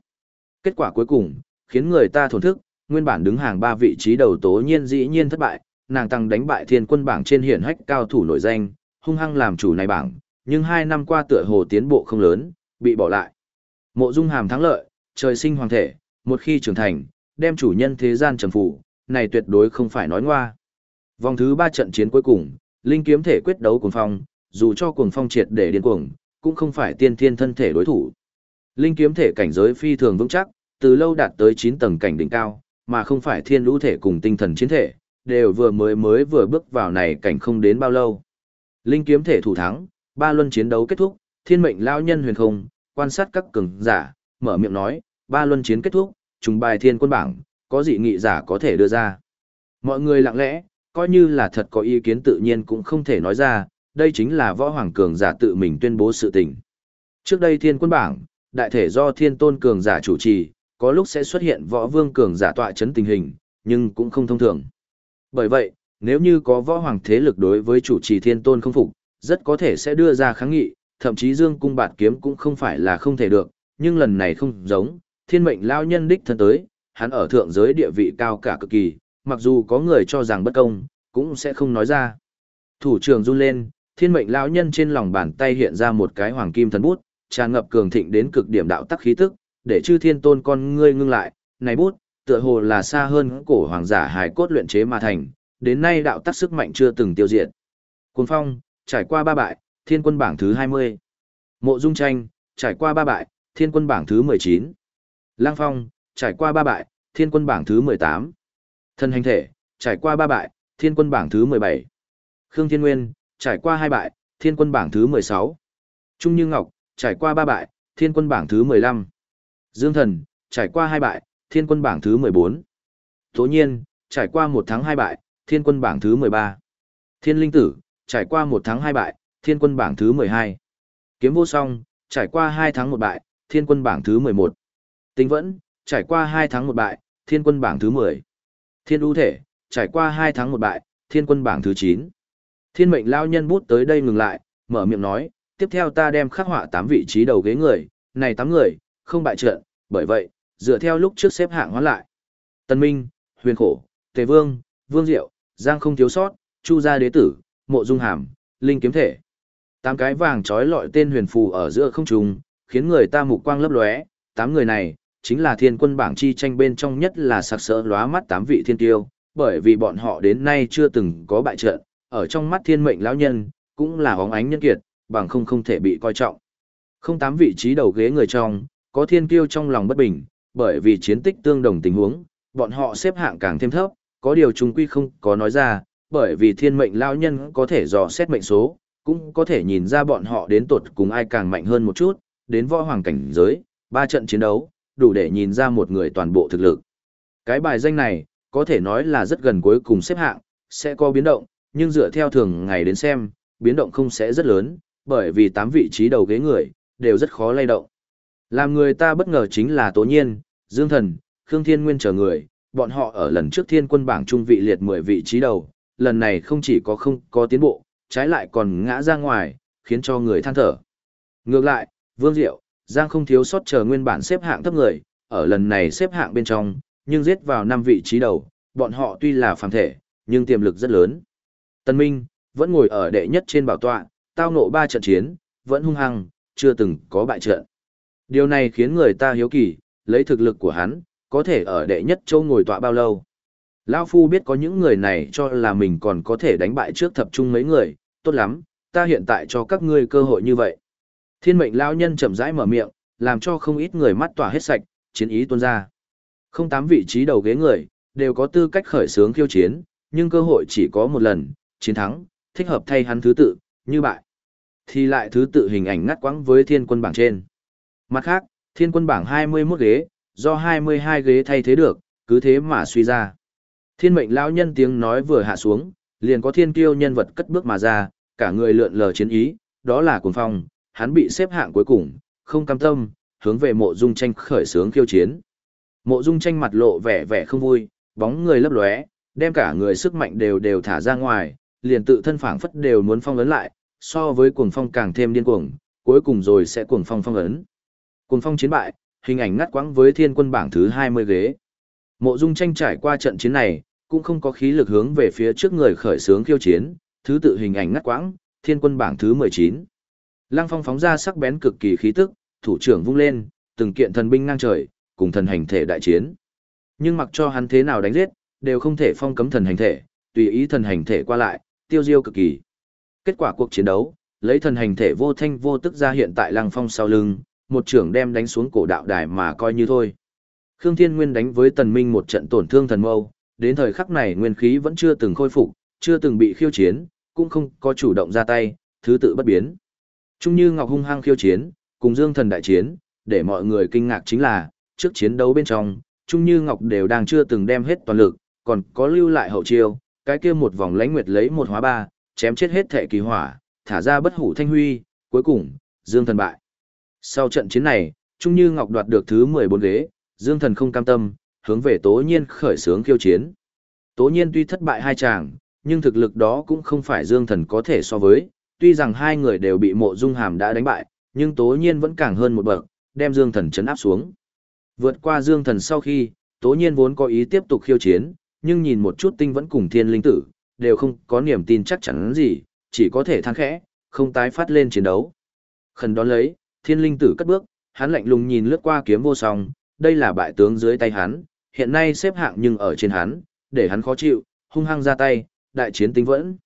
Kết quả cuối cùng, khiến người ta thổn thức, nguyên bản đứng hàng ba vị trí đầu tố nhiên dĩ nhiên thất bại, nàng tăng đánh bại thiên quân bảng trên hiển hách cao thủ nổi danh, hung hăng làm chủ này bảng, nhưng hai năm qua tựa hồ tiến bộ không lớn, bị bỏ lại. Mộ Dung Hàm thắng lợi, trời sinh hoàng thể, một khi trưởng thành, đem chủ nhân thế gian trầm phủ, này tuyệt đối không phải nói ngoa. Vòng thứ ba trận chiến cuối cùng, linh kiếm thể quyết đấu cuồng phong, dù cho cuồng phong triệt để điên cuồng, cũng không phải tiên thiên thân thể đối thủ. Linh kiếm thể cảnh giới phi thường vững chắc, từ lâu đạt tới 9 tầng cảnh đỉnh cao, mà không phải thiên lũ thể cùng tinh thần chiến thể, đều vừa mới mới vừa bước vào này cảnh không đến bao lâu. Linh kiếm thể thủ thắng, ba luân chiến đấu kết thúc, thiên mệnh lao nhân huyền không, quan sát các cường giả, mở miệng nói, ba luân chiến kết thúc, trùng bài thiên quân bảng, có dị nghị giả có thể đưa ra. Mọi người lặng lẽ, coi như là thật có ý kiến tự nhiên cũng không thể nói ra, đây chính là võ hoàng cường giả tự mình tuyên bố sự tình. Trước đây thiên quân bảng, đại thể do thiên tôn cường giả chủ trì, có lúc sẽ xuất hiện võ vương cường giả tọa chấn tình hình, nhưng cũng không thông thường. Bởi vậy, nếu như có võ hoàng thế lực đối với chủ trì thiên tôn không phục, rất có thể sẽ đưa ra kháng nghị, thậm chí dương cung bạt kiếm cũng không phải là không thể được, nhưng lần này không giống, thiên mệnh lao nhân đích thân tới, hắn ở thượng giới địa vị cao cả cực kỳ, mặc dù có người cho rằng bất công, cũng sẽ không nói ra. Thủ trưởng run lên, thiên mệnh lão nhân trên lòng bàn tay hiện ra một cái hoàng kim thần bút, tràn ngập cường thịnh đến cực điểm đạo tắc khí tức, để chư thiên tôn con ngươi ngưng lại, này bút, tựa hồ là xa hơn cổ hoàng giả hài cốt luyện chế mà thành, đến nay đạo tắc sức mạnh chưa từng tiêu diệt. Cuồng phong, trải qua ba bại, thiên quân bảng thứ 20. Mộ Dung Tranh, trải qua ba bại, thiên quân bảng thứ 19. Lang Phong, trải qua ba bại, thiên quân bảng thứ 18. Thân hành thể, trải qua ba bại, thiên quân bảng thứ 17. Khương Thiên Nguyên, trải qua hai bại, thiên quân bảng thứ 16. Trung Như Ngọc, trải qua ba bại, thiên quân bảng thứ 15. Dương Thần, trải qua hai bại, thiên quân bảng thứ 14. Tố nhiên, trải qua một tháng hai bại, thiên quân bảng thứ 13. Thiên Linh Tử, trải qua một tháng hai bại, thiên quân bảng thứ 12. Kiếm vô song, trải qua hai tháng một bại, thiên quân bảng thứ 11. Tinh vẫn, trải qua hai tháng một bại, thiên quân bảng thứ 10. Thiên ưu thể, trải qua hai tháng một bại, thiên quân bảng thứ 9. Thiên mệnh lao nhân bút tới đây ngừng lại, mở miệng nói, tiếp theo ta đem khắc họa 8 vị trí đầu ghế người, này 8 người, không bại trận, bởi vậy, dựa theo lúc trước xếp hạng hóa lại. Tân Minh, Huyền Khổ, Tề Vương, Vương Diệu, Giang không thiếu sót, Chu gia đế tử, Mộ Dung Hàm, Linh kiếm thể. Tám cái vàng trói lọi tên huyền phù ở giữa không trung, khiến người ta mục quang lấp lóe, tám người này chính là thiên quân bảng chi tranh bên trong nhất là sặc sỡ lóa mắt tám vị thiên tiêu, bởi vì bọn họ đến nay chưa từng có bại trận, ở trong mắt thiên mệnh lão nhân, cũng là bóng ánh nhân kiệt, bằng không không thể bị coi trọng. Không tám vị trí đầu ghế người trong, có thiên kiêu trong lòng bất bình, bởi vì chiến tích tương đồng tình huống, bọn họ xếp hạng càng thêm thấp, có điều chúng quy không có nói ra, bởi vì thiên mệnh lão nhân có thể dò xét mệnh số, cũng có thể nhìn ra bọn họ đến tột cùng ai càng mạnh hơn một chút, đến võ hoàng cảnh giới, ba trận chiến đấu, đủ để nhìn ra một người toàn bộ thực lực. Cái bài danh này, có thể nói là rất gần cuối cùng xếp hạng, sẽ có biến động, nhưng dựa theo thường ngày đến xem, biến động không sẽ rất lớn, bởi vì tám vị trí đầu ghế người, đều rất khó lay động. Làm người ta bất ngờ chính là Tố Nhiên, Dương Thần, Khương Thiên Nguyên chờ người, bọn họ ở lần trước thiên quân bảng trung vị liệt 10 vị trí đầu, lần này không chỉ có không có tiến bộ, trái lại còn ngã ra ngoài, khiến cho người than thở. Ngược lại, Vương Diệu, Giang không thiếu sót chờ nguyên bản xếp hạng thấp người, ở lần này xếp hạng bên trong, nhưng giết vào 5 vị trí đầu, bọn họ tuy là phàm thể, nhưng tiềm lực rất lớn. Tân Minh, vẫn ngồi ở đệ nhất trên bảo tọa, tao nộ ba trận chiến, vẫn hung hăng, chưa từng có bại trận. Điều này khiến người ta hiếu kỳ, lấy thực lực của hắn, có thể ở đệ nhất châu ngồi tọa bao lâu. Lão Phu biết có những người này cho là mình còn có thể đánh bại trước thập trung mấy người, tốt lắm, ta hiện tại cho các ngươi cơ hội như vậy. Thiên mệnh lão nhân chậm rãi mở miệng, làm cho không ít người mắt tỏa hết sạch, chiến ý tuôn ra. Không tám vị trí đầu ghế người, đều có tư cách khởi sướng khiêu chiến, nhưng cơ hội chỉ có một lần, chiến thắng, thích hợp thay hắn thứ tự, như bại. Thì lại thứ tự hình ảnh ngắt quãng với thiên quân bảng trên. Mặt khác, thiên quân bảng 21 ghế, do 22 ghế thay thế được, cứ thế mà suy ra. Thiên mệnh lão nhân tiếng nói vừa hạ xuống, liền có thiên kiêu nhân vật cất bước mà ra, cả người lượn lờ chiến ý, đó là cuồng phong, hắn bị xếp hạng cuối cùng, không cam tâm, hướng về mộ dung tranh khởi sướng khiêu chiến. Mộ dung tranh mặt lộ vẻ vẻ không vui, bóng người lấp lóe, đem cả người sức mạnh đều đều thả ra ngoài, liền tự thân phảng phất đều muốn phong ấn lại, so với cuồng phong càng thêm điên cuồng, cuối cùng rồi sẽ cuồng phong phong ấn. Cuồng phong chiến bại, hình ảnh ngắt quãng với thiên quân bảng thứ 20 ghế. Mộ Dung tranh trải qua trận chiến này, cũng không có khí lực hướng về phía trước người khởi sướng khiêu chiến, thứ tự hình ảnh ngắt quãng, thiên quân bảng thứ 19. Lăng Phong phóng ra sắc bén cực kỳ khí tức, thủ trưởng vung lên, từng kiện thần binh ngang trời, cùng thần hành thể đại chiến. Nhưng mặc cho hắn thế nào đánh giết, đều không thể phong cấm thần hành thể, tùy ý thần hành thể qua lại, tiêu diêu cực kỳ. Kết quả cuộc chiến đấu, lấy thần hành thể vô thanh vô tức ra hiện tại Lăng Phong sau lưng, một trưởng đem đánh xuống cổ đạo đài mà coi như thôi. Khương Thiên Nguyên đánh với Tần Minh một trận tổn thương thần mâu, đến thời khắc này nguyên khí vẫn chưa từng khôi phục, chưa từng bị khiêu chiến, cũng không có chủ động ra tay, thứ tự bất biến. Trung như Ngọc hung hăng khiêu chiến, cùng Dương Thần đại chiến, để mọi người kinh ngạc chính là, trước chiến đấu bên trong, Trung như Ngọc đều đang chưa từng đem hết toàn lực, còn có lưu lại hậu chiêu, cái kia một vòng lãnh nguyệt lấy một hóa ba, chém chết hết thể kỳ hỏa, thả ra bất hủ thanh huy, cuối cùng, Dương Thần bại. Sau trận chiến này, Trung Như Ngọc đoạt được thứ 14 ghế, Dương Thần không cam tâm, hướng về Tố Nhiên khởi xướng khiêu chiến. Tố Nhiên tuy thất bại hai chàng, nhưng thực lực đó cũng không phải Dương Thần có thể so với, tuy rằng hai người đều bị Mộ Dung Hàm đã đánh bại, nhưng Tố Nhiên vẫn càng hơn một bậc, đem Dương Thần chấn áp xuống. Vượt qua Dương Thần sau khi, Tố Nhiên vốn có ý tiếp tục khiêu chiến, nhưng nhìn một chút tinh vẫn cùng Thiên Linh Tử, đều không có niềm tin chắc chắn gì, chỉ có thể than khẽ, không tái phát lên chiến đấu. Khẩn đón lấy, Thiên Linh Tử cất bước, hắn lạnh lùng nhìn lướt qua kiếm vô song, đây là bại tướng dưới tay hắn, hiện nay xếp hạng nhưng ở trên hắn, để hắn khó chịu, hung hăng ra tay, đại chiến tinh vẫn.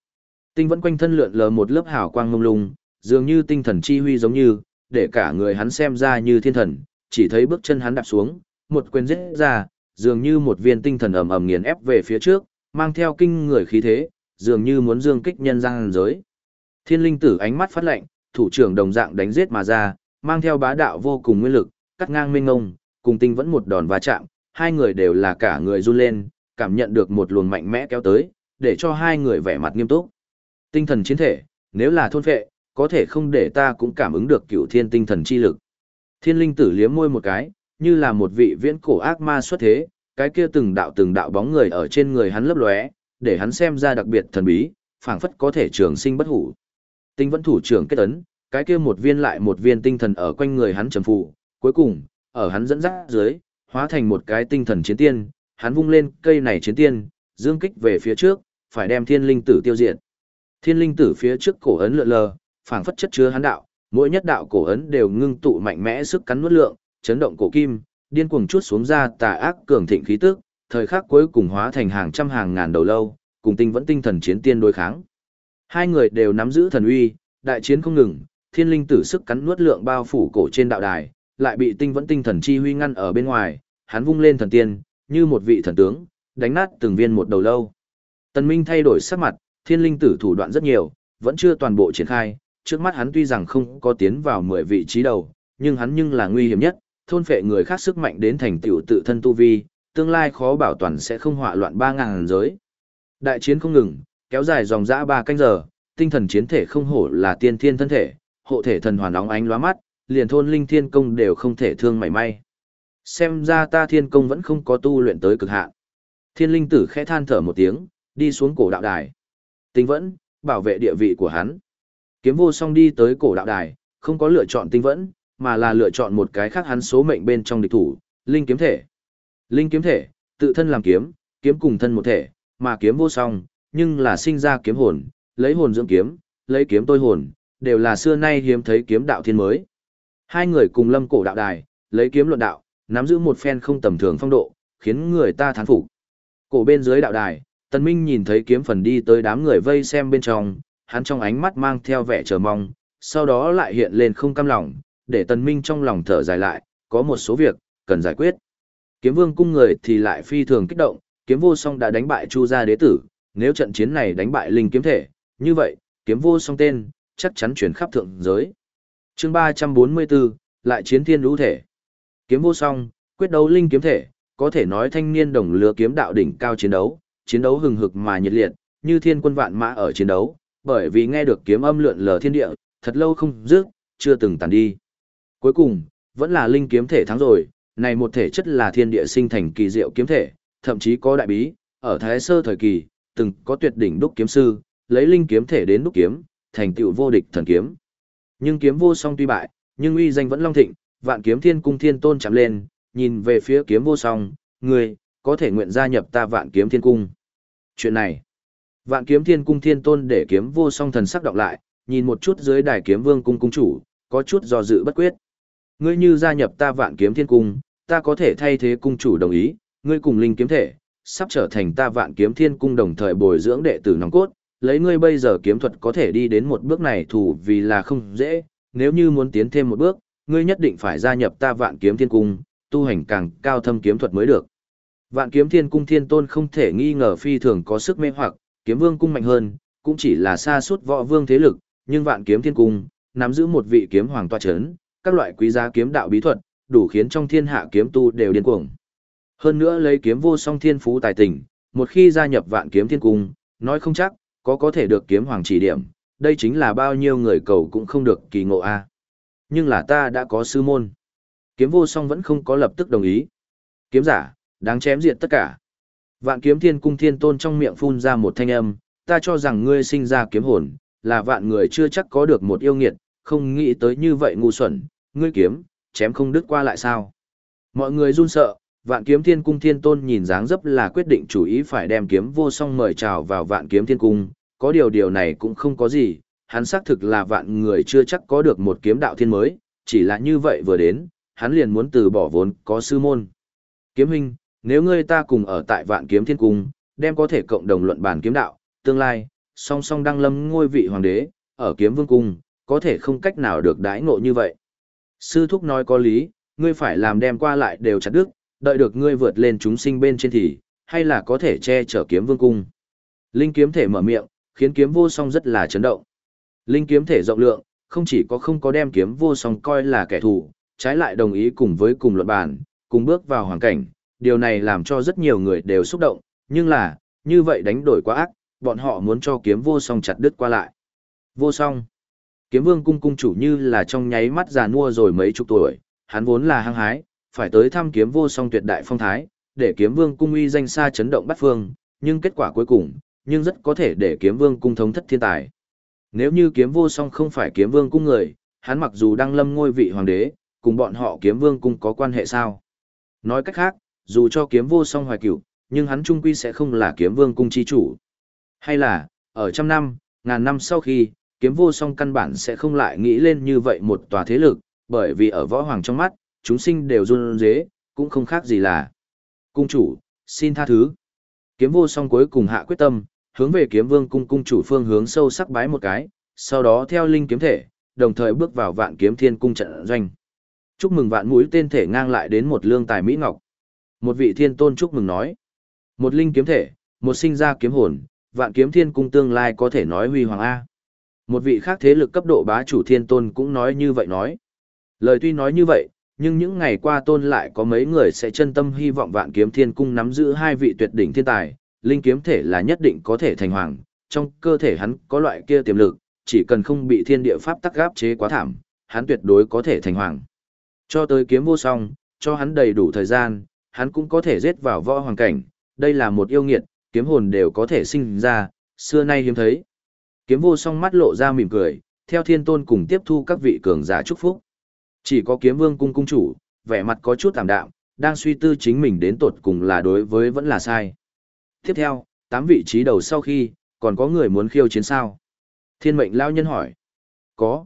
Tinh vẫn quanh thân lượn lờ một lớp hào quang mông lung, dường như tinh thần chi huy giống như, để cả người hắn xem ra như thiên thần, chỉ thấy bước chân hắn đạp xuống, một quyền giết ra, dường như một viên tinh thần ầm ầm nghiền ép về phía trước, mang theo kinh người khí thế, dường như muốn dương kích nhân gian giới. Thiên linh tử ánh mắt phát lạnh, thủ trưởng đồng dạng đánh giết mà ra, mang theo bá đạo vô cùng nguyên lực, cắt ngang minh ngông, cùng tinh vẫn một đòn va chạm, hai người đều là cả người run lên, cảm nhận được một luồng mạnh mẽ kéo tới, để cho hai người vẻ mặt nghiêm túc. Tinh thần chiến thể, nếu là thôn phệ, có thể không để ta cũng cảm ứng được cựu thiên tinh thần chi lực. Thiên linh tử liếm môi một cái, như là một vị viễn cổ ác ma xuất thế, cái kia từng đạo từng đạo bóng người ở trên người hắn lấp lóe, để hắn xem ra đặc biệt thần bí, phảng phất có thể trường sinh bất hủ. Tinh vẫn thủ trưởng kết ấn, cái kia một viên lại một viên tinh thần ở quanh người hắn trầm phụ, cuối cùng, ở hắn dẫn dắt dưới, hóa thành một cái tinh thần chiến tiên, hắn vung lên cây này chiến tiên, dương kích về phía trước, phải đem thiên linh tử tiêu diệt. Thiên linh tử phía trước cổ ấn lượn lờ, phảng phất chất chứa hắn đạo, mỗi nhất đạo cổ ấn đều ngưng tụ mạnh mẽ sức cắn nuốt lượng, chấn động cổ kim, điên cuồng chút xuống ra tà ác cường thịnh khí tức, thời khắc cuối cùng hóa thành hàng trăm hàng ngàn đầu lâu, cùng tinh vẫn tinh thần chiến tiên đối kháng. Hai người đều nắm giữ thần uy, đại chiến không ngừng, thiên linh tử sức cắn nuốt lượng bao phủ cổ trên đạo đài, lại bị tinh vẫn tinh thần chi huy ngăn ở bên ngoài, hắn vung lên thần tiên, như một vị thần tướng, đánh nát từng viên một đầu lâu. Tần Minh thay đổi sắc mặt, thiên linh tử thủ đoạn rất nhiều, vẫn chưa toàn bộ triển khai, trước mắt hắn tuy rằng không có tiến vào 10 vị trí đầu, nhưng hắn nhưng là nguy hiểm nhất, thôn phệ người khác sức mạnh đến thành tiểu tự thân tu vi, tương lai khó bảo toàn sẽ không họa loạn 3.000 giới. Đại chiến không ngừng, kéo dài dòng dã 3 canh giờ, tinh thần chiến thể không hổ là tiên thiên thân thể, hộ thể thần hoàn óng ánh lóa mắt, liền thôn linh thiên công đều không thể thương mảy may. Xem ra ta thiên công vẫn không có tu luyện tới cực hạn. Thiên linh tử khẽ than thở một tiếng, đi xuống cổ đạo đài. Tinh vẫn, bảo vệ địa vị của hắn. Kiếm vô song đi tới cổ đạo đài, không có lựa chọn tinh vẫn, mà là lựa chọn một cái khác hắn số mệnh bên trong địch thủ, linh kiếm thể. Linh kiếm thể, tự thân làm kiếm, kiếm cùng thân một thể, mà kiếm vô song, nhưng là sinh ra kiếm hồn, lấy hồn dưỡng kiếm, lấy kiếm tôi hồn, đều là xưa nay hiếm thấy kiếm đạo thiên mới. Hai người cùng lâm cổ đạo đài, lấy kiếm luận đạo, nắm giữ một phen không tầm thường phong độ, khiến người ta thán phục. Cổ bên dưới đạo đài, Tần Minh nhìn thấy kiếm phần đi tới đám người vây xem bên trong, hắn trong ánh mắt mang theo vẻ chờ mong, sau đó lại hiện lên không cam lòng, để Tần Minh trong lòng thở dài lại, có một số việc cần giải quyết. Kiếm Vương cung người thì lại phi thường kích động, kiếm vô song đã đánh bại Chu gia đế tử, nếu trận chiến này đánh bại linh kiếm thể, như vậy, kiếm vô song tên chắc chắn chuyển khắp thượng giới. Chương 344, lại chiến thiên lũ thể. Kiếm vô song, quyết đấu linh kiếm thể, có thể nói thanh niên đồng lứa kiếm đạo đỉnh cao chiến đấu, chiến đấu hừng hực mà nhiệt liệt, như thiên quân vạn mã ở chiến đấu, bởi vì nghe được kiếm âm lượn lờ thiên địa, thật lâu không dứt, chưa từng tàn đi. Cuối cùng, vẫn là linh kiếm thể thắng rồi, này một thể chất là thiên địa sinh thành kỳ diệu kiếm thể, thậm chí có đại bí, ở thái sơ thời kỳ, từng có tuyệt đỉnh đúc kiếm sư, lấy linh kiếm thể đến đúc kiếm, thành tựu vô địch thần kiếm. Nhưng kiếm vô song tuy bại, nhưng uy danh vẫn long thịnh, vạn kiếm thiên cung thiên tôn chạm lên, nhìn về phía kiếm vô song, người, có thể nguyện gia nhập ta vạn kiếm thiên cung. Chuyện này, vạn kiếm thiên cung thiên tôn để kiếm vô song thần sắc đọc lại, nhìn một chút dưới đài kiếm vương cung cung chủ, có chút do dự bất quyết. Ngươi như gia nhập ta vạn kiếm thiên cung, ta có thể thay thế cung chủ đồng ý, ngươi cùng linh kiếm thể, sắp trở thành ta vạn kiếm thiên cung đồng thời bồi dưỡng đệ tử nòng cốt, lấy ngươi bây giờ kiếm thuật có thể đi đến một bước này thủ vì là không dễ, nếu như muốn tiến thêm một bước, ngươi nhất định phải gia nhập ta vạn kiếm thiên cung, tu hành càng cao thâm kiếm thuật mới được. Vạn kiếm thiên cung thiên tôn không thể nghi ngờ phi thường có sức mê hoặc, kiếm vương cung mạnh hơn, cũng chỉ là xa suốt võ vương thế lực, nhưng vạn kiếm thiên cung, nắm giữ một vị kiếm hoàng toa chấn, các loại quý giá kiếm đạo bí thuật, đủ khiến trong thiên hạ kiếm tu đều điên cuồng. Hơn nữa lấy kiếm vô song thiên phú tài tình, một khi gia nhập vạn kiếm thiên cung, nói không chắc, có có thể được kiếm hoàng chỉ điểm, đây chính là bao nhiêu người cầu cũng không được kỳ ngộ a. Nhưng là ta đã có sư môn. Kiếm vô song vẫn không có lập tức đồng ý. Kiếm giả, đáng chém diệt tất cả. Vạn kiếm thiên cung thiên tôn trong miệng phun ra một thanh âm, ta cho rằng ngươi sinh ra kiếm hồn, là vạn người chưa chắc có được một yêu nghiệt, không nghĩ tới như vậy ngu xuẩn, ngươi kiếm, chém không đứt qua lại sao. Mọi người run sợ, vạn kiếm thiên cung thiên tôn nhìn dáng dấp là quyết định chủ ý phải đem kiếm vô song mời chào vào vạn kiếm thiên cung, có điều điều này cũng không có gì, hắn xác thực là vạn người chưa chắc có được một kiếm đạo thiên mới, chỉ là như vậy vừa đến, hắn liền muốn từ bỏ vốn có sư môn. Kiếm huynh, nếu ngươi ta cùng ở tại vạn kiếm thiên cung, đem có thể cộng đồng luận bàn kiếm đạo, tương lai, song song đăng lâm ngôi vị hoàng đế, ở kiếm vương cung, có thể không cách nào được đãi ngộ như vậy. Sư thúc nói có lý, ngươi phải làm đem qua lại đều chặt đứt, đợi được ngươi vượt lên chúng sinh bên trên thì, hay là có thể che chở kiếm vương cung. Linh kiếm thể mở miệng, khiến kiếm vô song rất là chấn động. Linh kiếm thể rộng lượng, không chỉ có không có đem kiếm vô song coi là kẻ thù, trái lại đồng ý cùng với cùng luận bàn, cùng bước vào hoàn cảnh, điều này làm cho rất nhiều người đều xúc động, nhưng là, như vậy đánh đổi quá ác, bọn họ muốn cho kiếm vô song chặt đứt qua lại. Vô song. Kiếm vương cung cung chủ như là trong nháy mắt già nua rồi mấy chục tuổi, hắn vốn là hăng hái, phải tới thăm kiếm vô song tuyệt đại phong thái, để kiếm vương cung uy danh xa chấn động bắt phương, nhưng kết quả cuối cùng, nhưng rất có thể để kiếm vương cung thống thất thiên tài. Nếu như kiếm vô song không phải kiếm vương cung người, hắn mặc dù đang lâm ngôi vị hoàng đế, cùng bọn họ kiếm vương cung có quan hệ sao? Nói cách khác, dù cho kiếm vô song hoài cửu, nhưng hắn trung quy sẽ không là kiếm vương cung chi chủ. Hay là, ở trăm năm, ngàn năm sau khi, kiếm vô song căn bản sẽ không lại nghĩ lên như vậy một tòa thế lực, bởi vì ở võ hoàng trong mắt, chúng sinh đều run dế, cũng không khác gì là. Cung chủ, xin tha thứ. Kiếm vô song cuối cùng hạ quyết tâm, hướng về kiếm vương cung cung chủ phương hướng sâu sắc bái một cái, sau đó theo linh kiếm thể, đồng thời bước vào vạn kiếm thiên cung trận doanh. Chúc mừng vạn mũi tên thể ngang lại đến một lương tài Mỹ Ngọc. Một vị thiên tôn chúc mừng nói. Một linh kiếm thể, một sinh ra kiếm hồn, vạn kiếm thiên cung tương lai có thể nói huy hoàng A. Một vị khác thế lực cấp độ bá chủ thiên tôn cũng nói như vậy nói. Lời tuy nói như vậy, nhưng những ngày qua tôn lại có mấy người sẽ chân tâm hy vọng vạn kiếm thiên cung nắm giữ hai vị tuyệt đỉnh thiên tài, linh kiếm thể là nhất định có thể thành hoàng, trong cơ thể hắn có loại kia tiềm lực, chỉ cần không bị thiên địa pháp tắc gáp chế quá thảm, hắn tuyệt đối có thể thành hoàng. Cho tới kiếm vô song, cho hắn đầy đủ thời gian, hắn cũng có thể giết vào võ hoàng cảnh, đây là một yêu nghiệt, kiếm hồn đều có thể sinh ra, xưa nay hiếm thấy. Kiếm vô song mắt lộ ra mỉm cười, theo thiên tôn cùng tiếp thu các vị cường giả chúc phúc. Chỉ có kiếm vương cung cung chủ, vẻ mặt có chút tạm đạm, đang suy tư chính mình đến tột cùng là đối với vẫn là sai. Tiếp theo, tám vị trí đầu sau khi, còn có người muốn khiêu chiến sao? Thiên mệnh lao nhân hỏi. Có.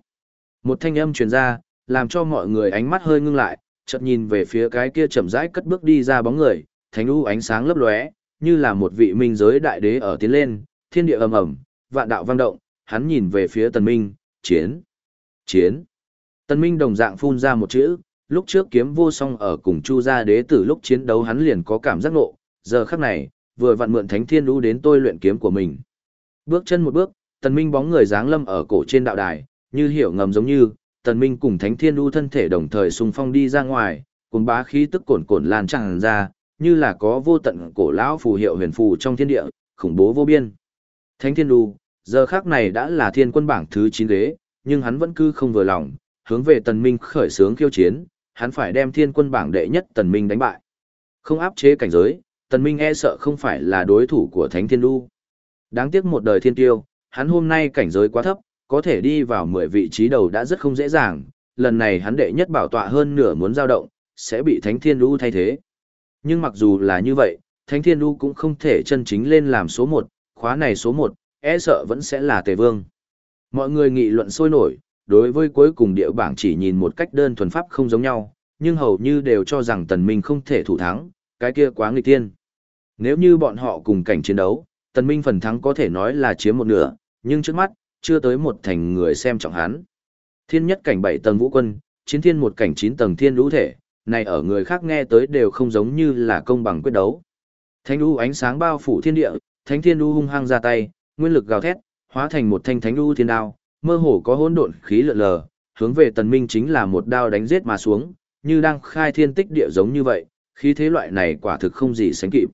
Một thanh âm truyền ra, làm cho mọi người ánh mắt hơi ngưng lại, chợt nhìn về phía cái kia chậm rãi cất bước đi ra bóng người, thánh u ánh sáng lấp lóe, như là một vị minh giới đại đế ở tiến lên, thiên địa ầm ầm, vạn đạo vang động, hắn nhìn về phía Tần Minh, chiến, chiến. Tần Minh đồng dạng phun ra một chữ, lúc trước kiếm vô song ở cùng Chu gia đế tử lúc chiến đấu hắn liền có cảm giác nộ giờ khắc này, vừa vặn mượn thánh thiên u đến tôi luyện kiếm của mình. Bước chân một bước, Tần Minh bóng người dáng lâm ở cổ trên đạo đài, như hiểu ngầm giống như, Tần Minh cùng Thánh Thiên U thân thể đồng thời xung phong đi ra ngoài, cùng bá khí tức cồn cồn lan tràn ra, như là có vô tận cổ lão phù hiệu huyền phù trong thiên địa, khủng bố vô biên. Thánh Thiên U, giờ khắc này đã là thiên quân bảng thứ 9 ghế, nhưng hắn vẫn cứ không vừa lòng, hướng về Tần Minh khởi sướng khiêu chiến, hắn phải đem thiên quân bảng đệ nhất Tần Minh đánh bại. Không áp chế cảnh giới, Tần Minh e sợ không phải là đối thủ của Thánh Thiên U. Đáng tiếc một đời thiên tiêu, hắn hôm nay cảnh giới quá thấp, có thể đi vào 10 vị trí đầu đã rất không dễ dàng, lần này hắn đệ nhất bảo tọa hơn nửa muốn giao động, sẽ bị Thánh Thiên Đu thay thế. Nhưng mặc dù là như vậy, Thánh Thiên Đu cũng không thể chân chính lên làm số 1, khóa này số 1, e sợ vẫn sẽ là Tề Vương. Mọi người nghị luận sôi nổi, đối với cuối cùng địa bảng chỉ nhìn một cách đơn thuần pháp không giống nhau, nhưng hầu như đều cho rằng Tần Minh không thể thủ thắng, cái kia quá nghịch tiên. Nếu như bọn họ cùng cảnh chiến đấu, Tần Minh phần thắng có thể nói là chiếm một nửa, nhưng trước mắt, chưa tới một thành người xem trọng hắn. Thiên nhất cảnh 7 tầng vũ quân, chiến thiên một cảnh 9 tầng thiên lũ thể, này ở người khác nghe tới đều không giống như là công bằng quyết đấu. Thánh lũ ánh sáng bao phủ thiên địa, thánh thiên lũ hung hăng ra tay, nguyên lực gào thét, hóa thành một thanh thánh lũ thiên đao, mơ hồ có hỗn độn khí lượn lờ, hướng về tần minh chính là một đao đánh giết mà xuống, như đang khai thiên tích địa giống như vậy, khí thế loại này quả thực không gì sánh kịp.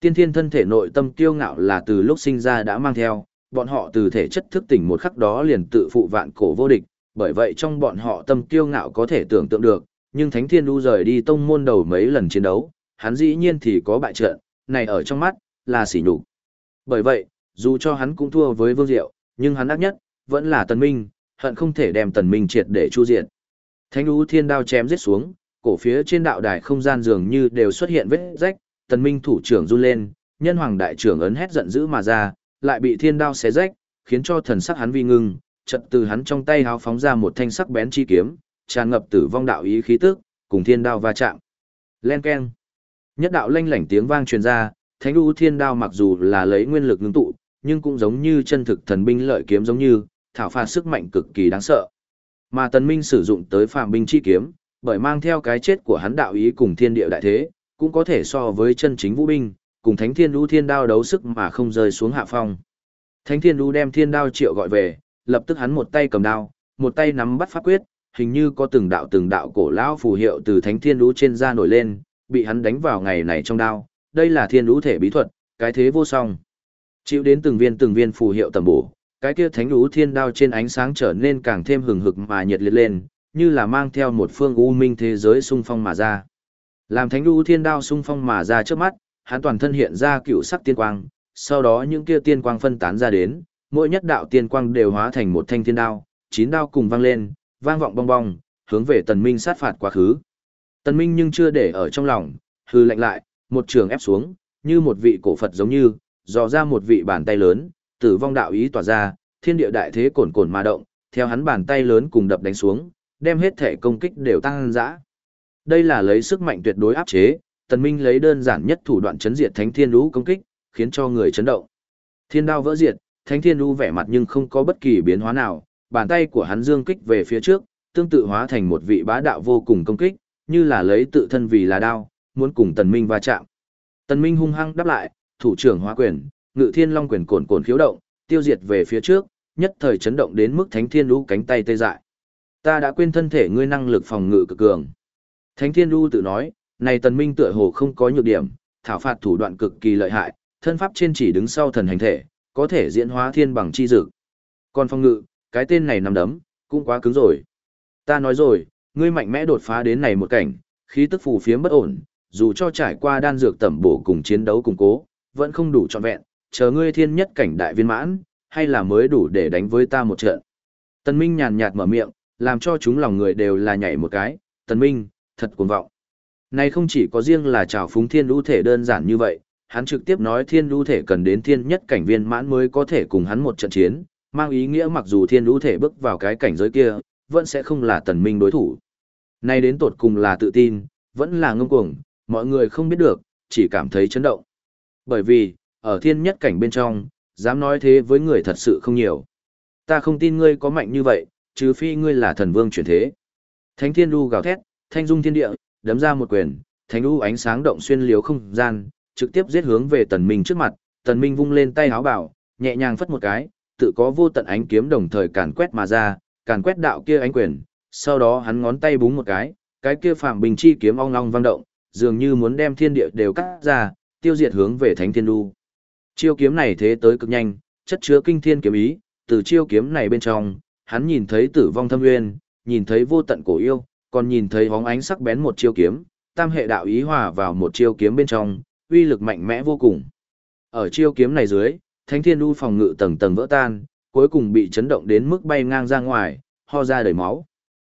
Tiên thiên thân thể nội tâm kiêu ngạo là từ lúc sinh ra đã mang theo, bọn họ từ thể chất thức tỉnh một khắc đó liền tự phụ vạn cổ vô địch, bởi vậy trong bọn họ tâm kiêu ngạo có thể tưởng tượng được, nhưng Thánh Thiên Du rời đi tông môn đầu mấy lần chiến đấu, hắn dĩ nhiên thì có bại trận, này ở trong mắt, là sỉ nhục. Bởi vậy, dù cho hắn cũng thua với Vương Diệu, nhưng hắn ác nhất, vẫn là Tần Minh, hận không thể đem Tần Minh triệt để chu diệt. Thánh Du Thiên đao chém giết xuống, cổ phía trên đạo đài không gian dường như đều xuất hiện vết rách, Tần Minh thủ trưởng run lên, nhân hoàng đại trưởng ấn hét giận dữ mà ra, lại bị thiên đao xé rách, khiến cho thần sắc hắn vi ngưng, chợt từ hắn trong tay háo phóng ra một thanh sắc bén chi kiếm, tràn ngập tử vong đạo ý khí tức, cùng thiên đao va chạm. Len keng. Nhất đạo lanh lảnh tiếng vang truyền ra, Thánh U Thiên Đao mặc dù là lấy nguyên lực ngưng tụ, nhưng cũng giống như chân thực thần binh lợi kiếm giống như, thảo phạt sức mạnh cực kỳ đáng sợ. Mà Tần Minh sử dụng tới phàm binh chi kiếm, bởi mang theo cái chết của hắn đạo ý cùng thiên địa đại thế, cũng có thể so với chân chính vũ binh, cùng Thánh Thiên Đu Thiên Đao đấu sức mà không rơi xuống hạ phong. Thánh Thiên Đu đem Thiên Đao triệu gọi về, lập tức hắn một tay cầm đao, một tay nắm bắt pháp quyết, hình như có từng đạo từng đạo cổ lão phù hiệu từ Thánh Thiên Đu trên da nổi lên, bị hắn đánh vào ngày này trong đao. Đây là Thiên Đu thể bí thuật, cái thế vô song. Chịu đến từng viên từng viên phù hiệu tầm bổ, cái kia Thánh Đu Thiên Đao trên ánh sáng trở nên càng thêm hừng hực mà nhiệt liệt lên, như là mang theo một phương u minh thế giới sung phong mà ra. Làm Thánh Đu Thiên Đao sung phong mà ra trước mắt, hắn toàn thân hiện ra cựu sắc tiên quang, sau đó những kia tiên quang phân tán ra đến, mỗi nhất đạo tiên quang đều hóa thành một thanh thiên đao, chín đao cùng vang lên, vang vọng bong bong, hướng về Tần Minh sát phạt quá khứ. Tần Minh nhưng chưa để ở trong lòng, hư lạnh lại, một trường ép xuống, như một vị cổ Phật giống như, dò ra một vị bàn tay lớn, tử vong đạo ý tỏa ra, thiên địa đại thế cồn cồn mà động, theo hắn bàn tay lớn cùng đập đánh xuống, đem hết thể công kích đều tăng dã. Đây là lấy sức mạnh tuyệt đối áp chế, Tần Minh lấy đơn giản nhất thủ đoạn chấn diệt Thánh Thiên Lũ công kích, khiến cho người chấn động. Thiên đao vỡ diệt, Thánh Thiên Lũ vẻ mặt nhưng không có bất kỳ biến hóa nào, bàn tay của hắn dương kích về phía trước, tương tự hóa thành một vị bá đạo vô cùng công kích, như là lấy tự thân vì là đao, muốn cùng Tần Minh va chạm. Tần Minh hung hăng đáp lại, thủ trưởng hóa quyền, Ngự Thiên Long quyền cồn cồn khiếu động, tiêu diệt về phía trước, nhất thời chấn động đến mức Thánh Thiên Lũ cánh tay tê dại. Ta đã quên thân thể ngươi năng lực phòng ngự cực cường. Thánh Thiên Lũ tự nói, này tần minh tựa hồ không có nhược điểm, thảo phạt thủ đoạn cực kỳ lợi hại, thân pháp trên chỉ đứng sau thần hành thể, có thể diễn hóa thiên bằng chi dực. Còn phong ngự, cái tên này nằm đấm, cũng quá cứng rồi. Ta nói rồi, ngươi mạnh mẽ đột phá đến này một cảnh, khí tức phù phiếm bất ổn, dù cho trải qua đan dược tẩm bổ cùng chiến đấu củng cố, vẫn không đủ trọn vẹn, chờ ngươi thiên nhất cảnh đại viên mãn, hay là mới đủ để đánh với ta một trận. Tần Minh nhàn nhạt mở miệng, làm cho chúng lòng người đều là nhảy một cái, Tần Minh, thật cuồng vọng. Này không chỉ có riêng là trào phúng thiên lũ thể đơn giản như vậy, hắn trực tiếp nói thiên lũ thể cần đến thiên nhất cảnh viên mãn mới có thể cùng hắn một trận chiến, mang ý nghĩa mặc dù thiên lũ thể bước vào cái cảnh giới kia, vẫn sẽ không là tần minh đối thủ. Này đến tột cùng là tự tin, vẫn là ngông cuồng, mọi người không biết được, chỉ cảm thấy chấn động. Bởi vì, ở thiên nhất cảnh bên trong, dám nói thế với người thật sự không nhiều. Ta không tin ngươi có mạnh như vậy, trừ phi ngươi là thần vương chuyển thế. Thánh thiên đu gào thét, thanh dung thiên địa, đấm ra một quyền, thánh U ánh sáng động xuyên liếu không gian, trực tiếp giết hướng về tần minh trước mặt, tần minh vung lên tay háo bảo, nhẹ nhàng phất một cái, tự có vô tận ánh kiếm đồng thời càn quét mà ra, càn quét đạo kia ánh quyền, sau đó hắn ngón tay búng một cái, cái kia phạm bình chi kiếm ong long vang động, dường như muốn đem thiên địa đều cắt ra, tiêu diệt hướng về thánh thiên Du. Chiêu kiếm này thế tới cực nhanh, chất chứa kinh thiên kiếm ý, từ chiêu kiếm này bên trong, hắn nhìn thấy tử vong thâm nguyên, nhìn thấy vô tận cổ yêu, còn nhìn thấy hóng ánh sắc bén một chiêu kiếm, tam hệ đạo ý hòa vào một chiêu kiếm bên trong, uy lực mạnh mẽ vô cùng. Ở chiêu kiếm này dưới, Thánh Thiên U phòng ngự tầng tầng vỡ tan, cuối cùng bị chấn động đến mức bay ngang ra ngoài, ho ra đầy máu.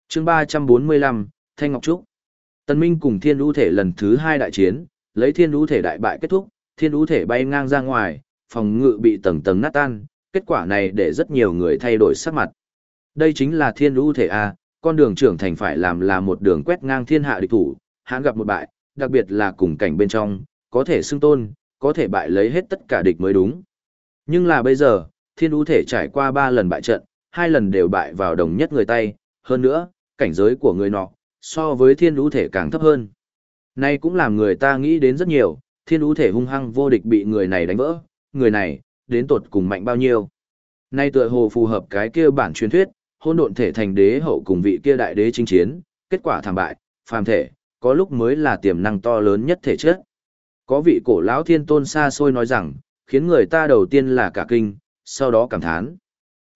Chương 345, Thanh Ngọc Trúc. Tân Minh cùng Thiên U thể lần thứ hai đại chiến, lấy Thiên U thể đại bại kết thúc, Thiên U thể bay ngang ra ngoài, phòng ngự bị tầng tầng nát tan, kết quả này để rất nhiều người thay đổi sắc mặt. Đây chính là Thiên U thể a, con đường trưởng thành phải làm là một đường quét ngang thiên hạ địch thủ, hắn gặp một bại, đặc biệt là cùng cảnh bên trong, có thể xưng tôn, có thể bại lấy hết tất cả địch mới đúng. Nhưng là bây giờ, thiên ưu thể trải qua ba lần bại trận, hai lần đều bại vào đồng nhất người tay, hơn nữa, cảnh giới của người nọ, so với thiên ưu thể càng thấp hơn. Nay cũng làm người ta nghĩ đến rất nhiều, thiên ưu thể hung hăng vô địch bị người này đánh vỡ, người này, đến tột cùng mạnh bao nhiêu. Nay tựa hồ phù hợp cái kia bản truyền thuyết, hôn độn thể thành đế hậu cùng vị kia đại đế chinh chiến, kết quả thảm bại, phàm thể, có lúc mới là tiềm năng to lớn nhất thể chất. Có vị cổ lão thiên tôn xa xôi nói rằng, khiến người ta đầu tiên là cả kinh, sau đó cảm thán.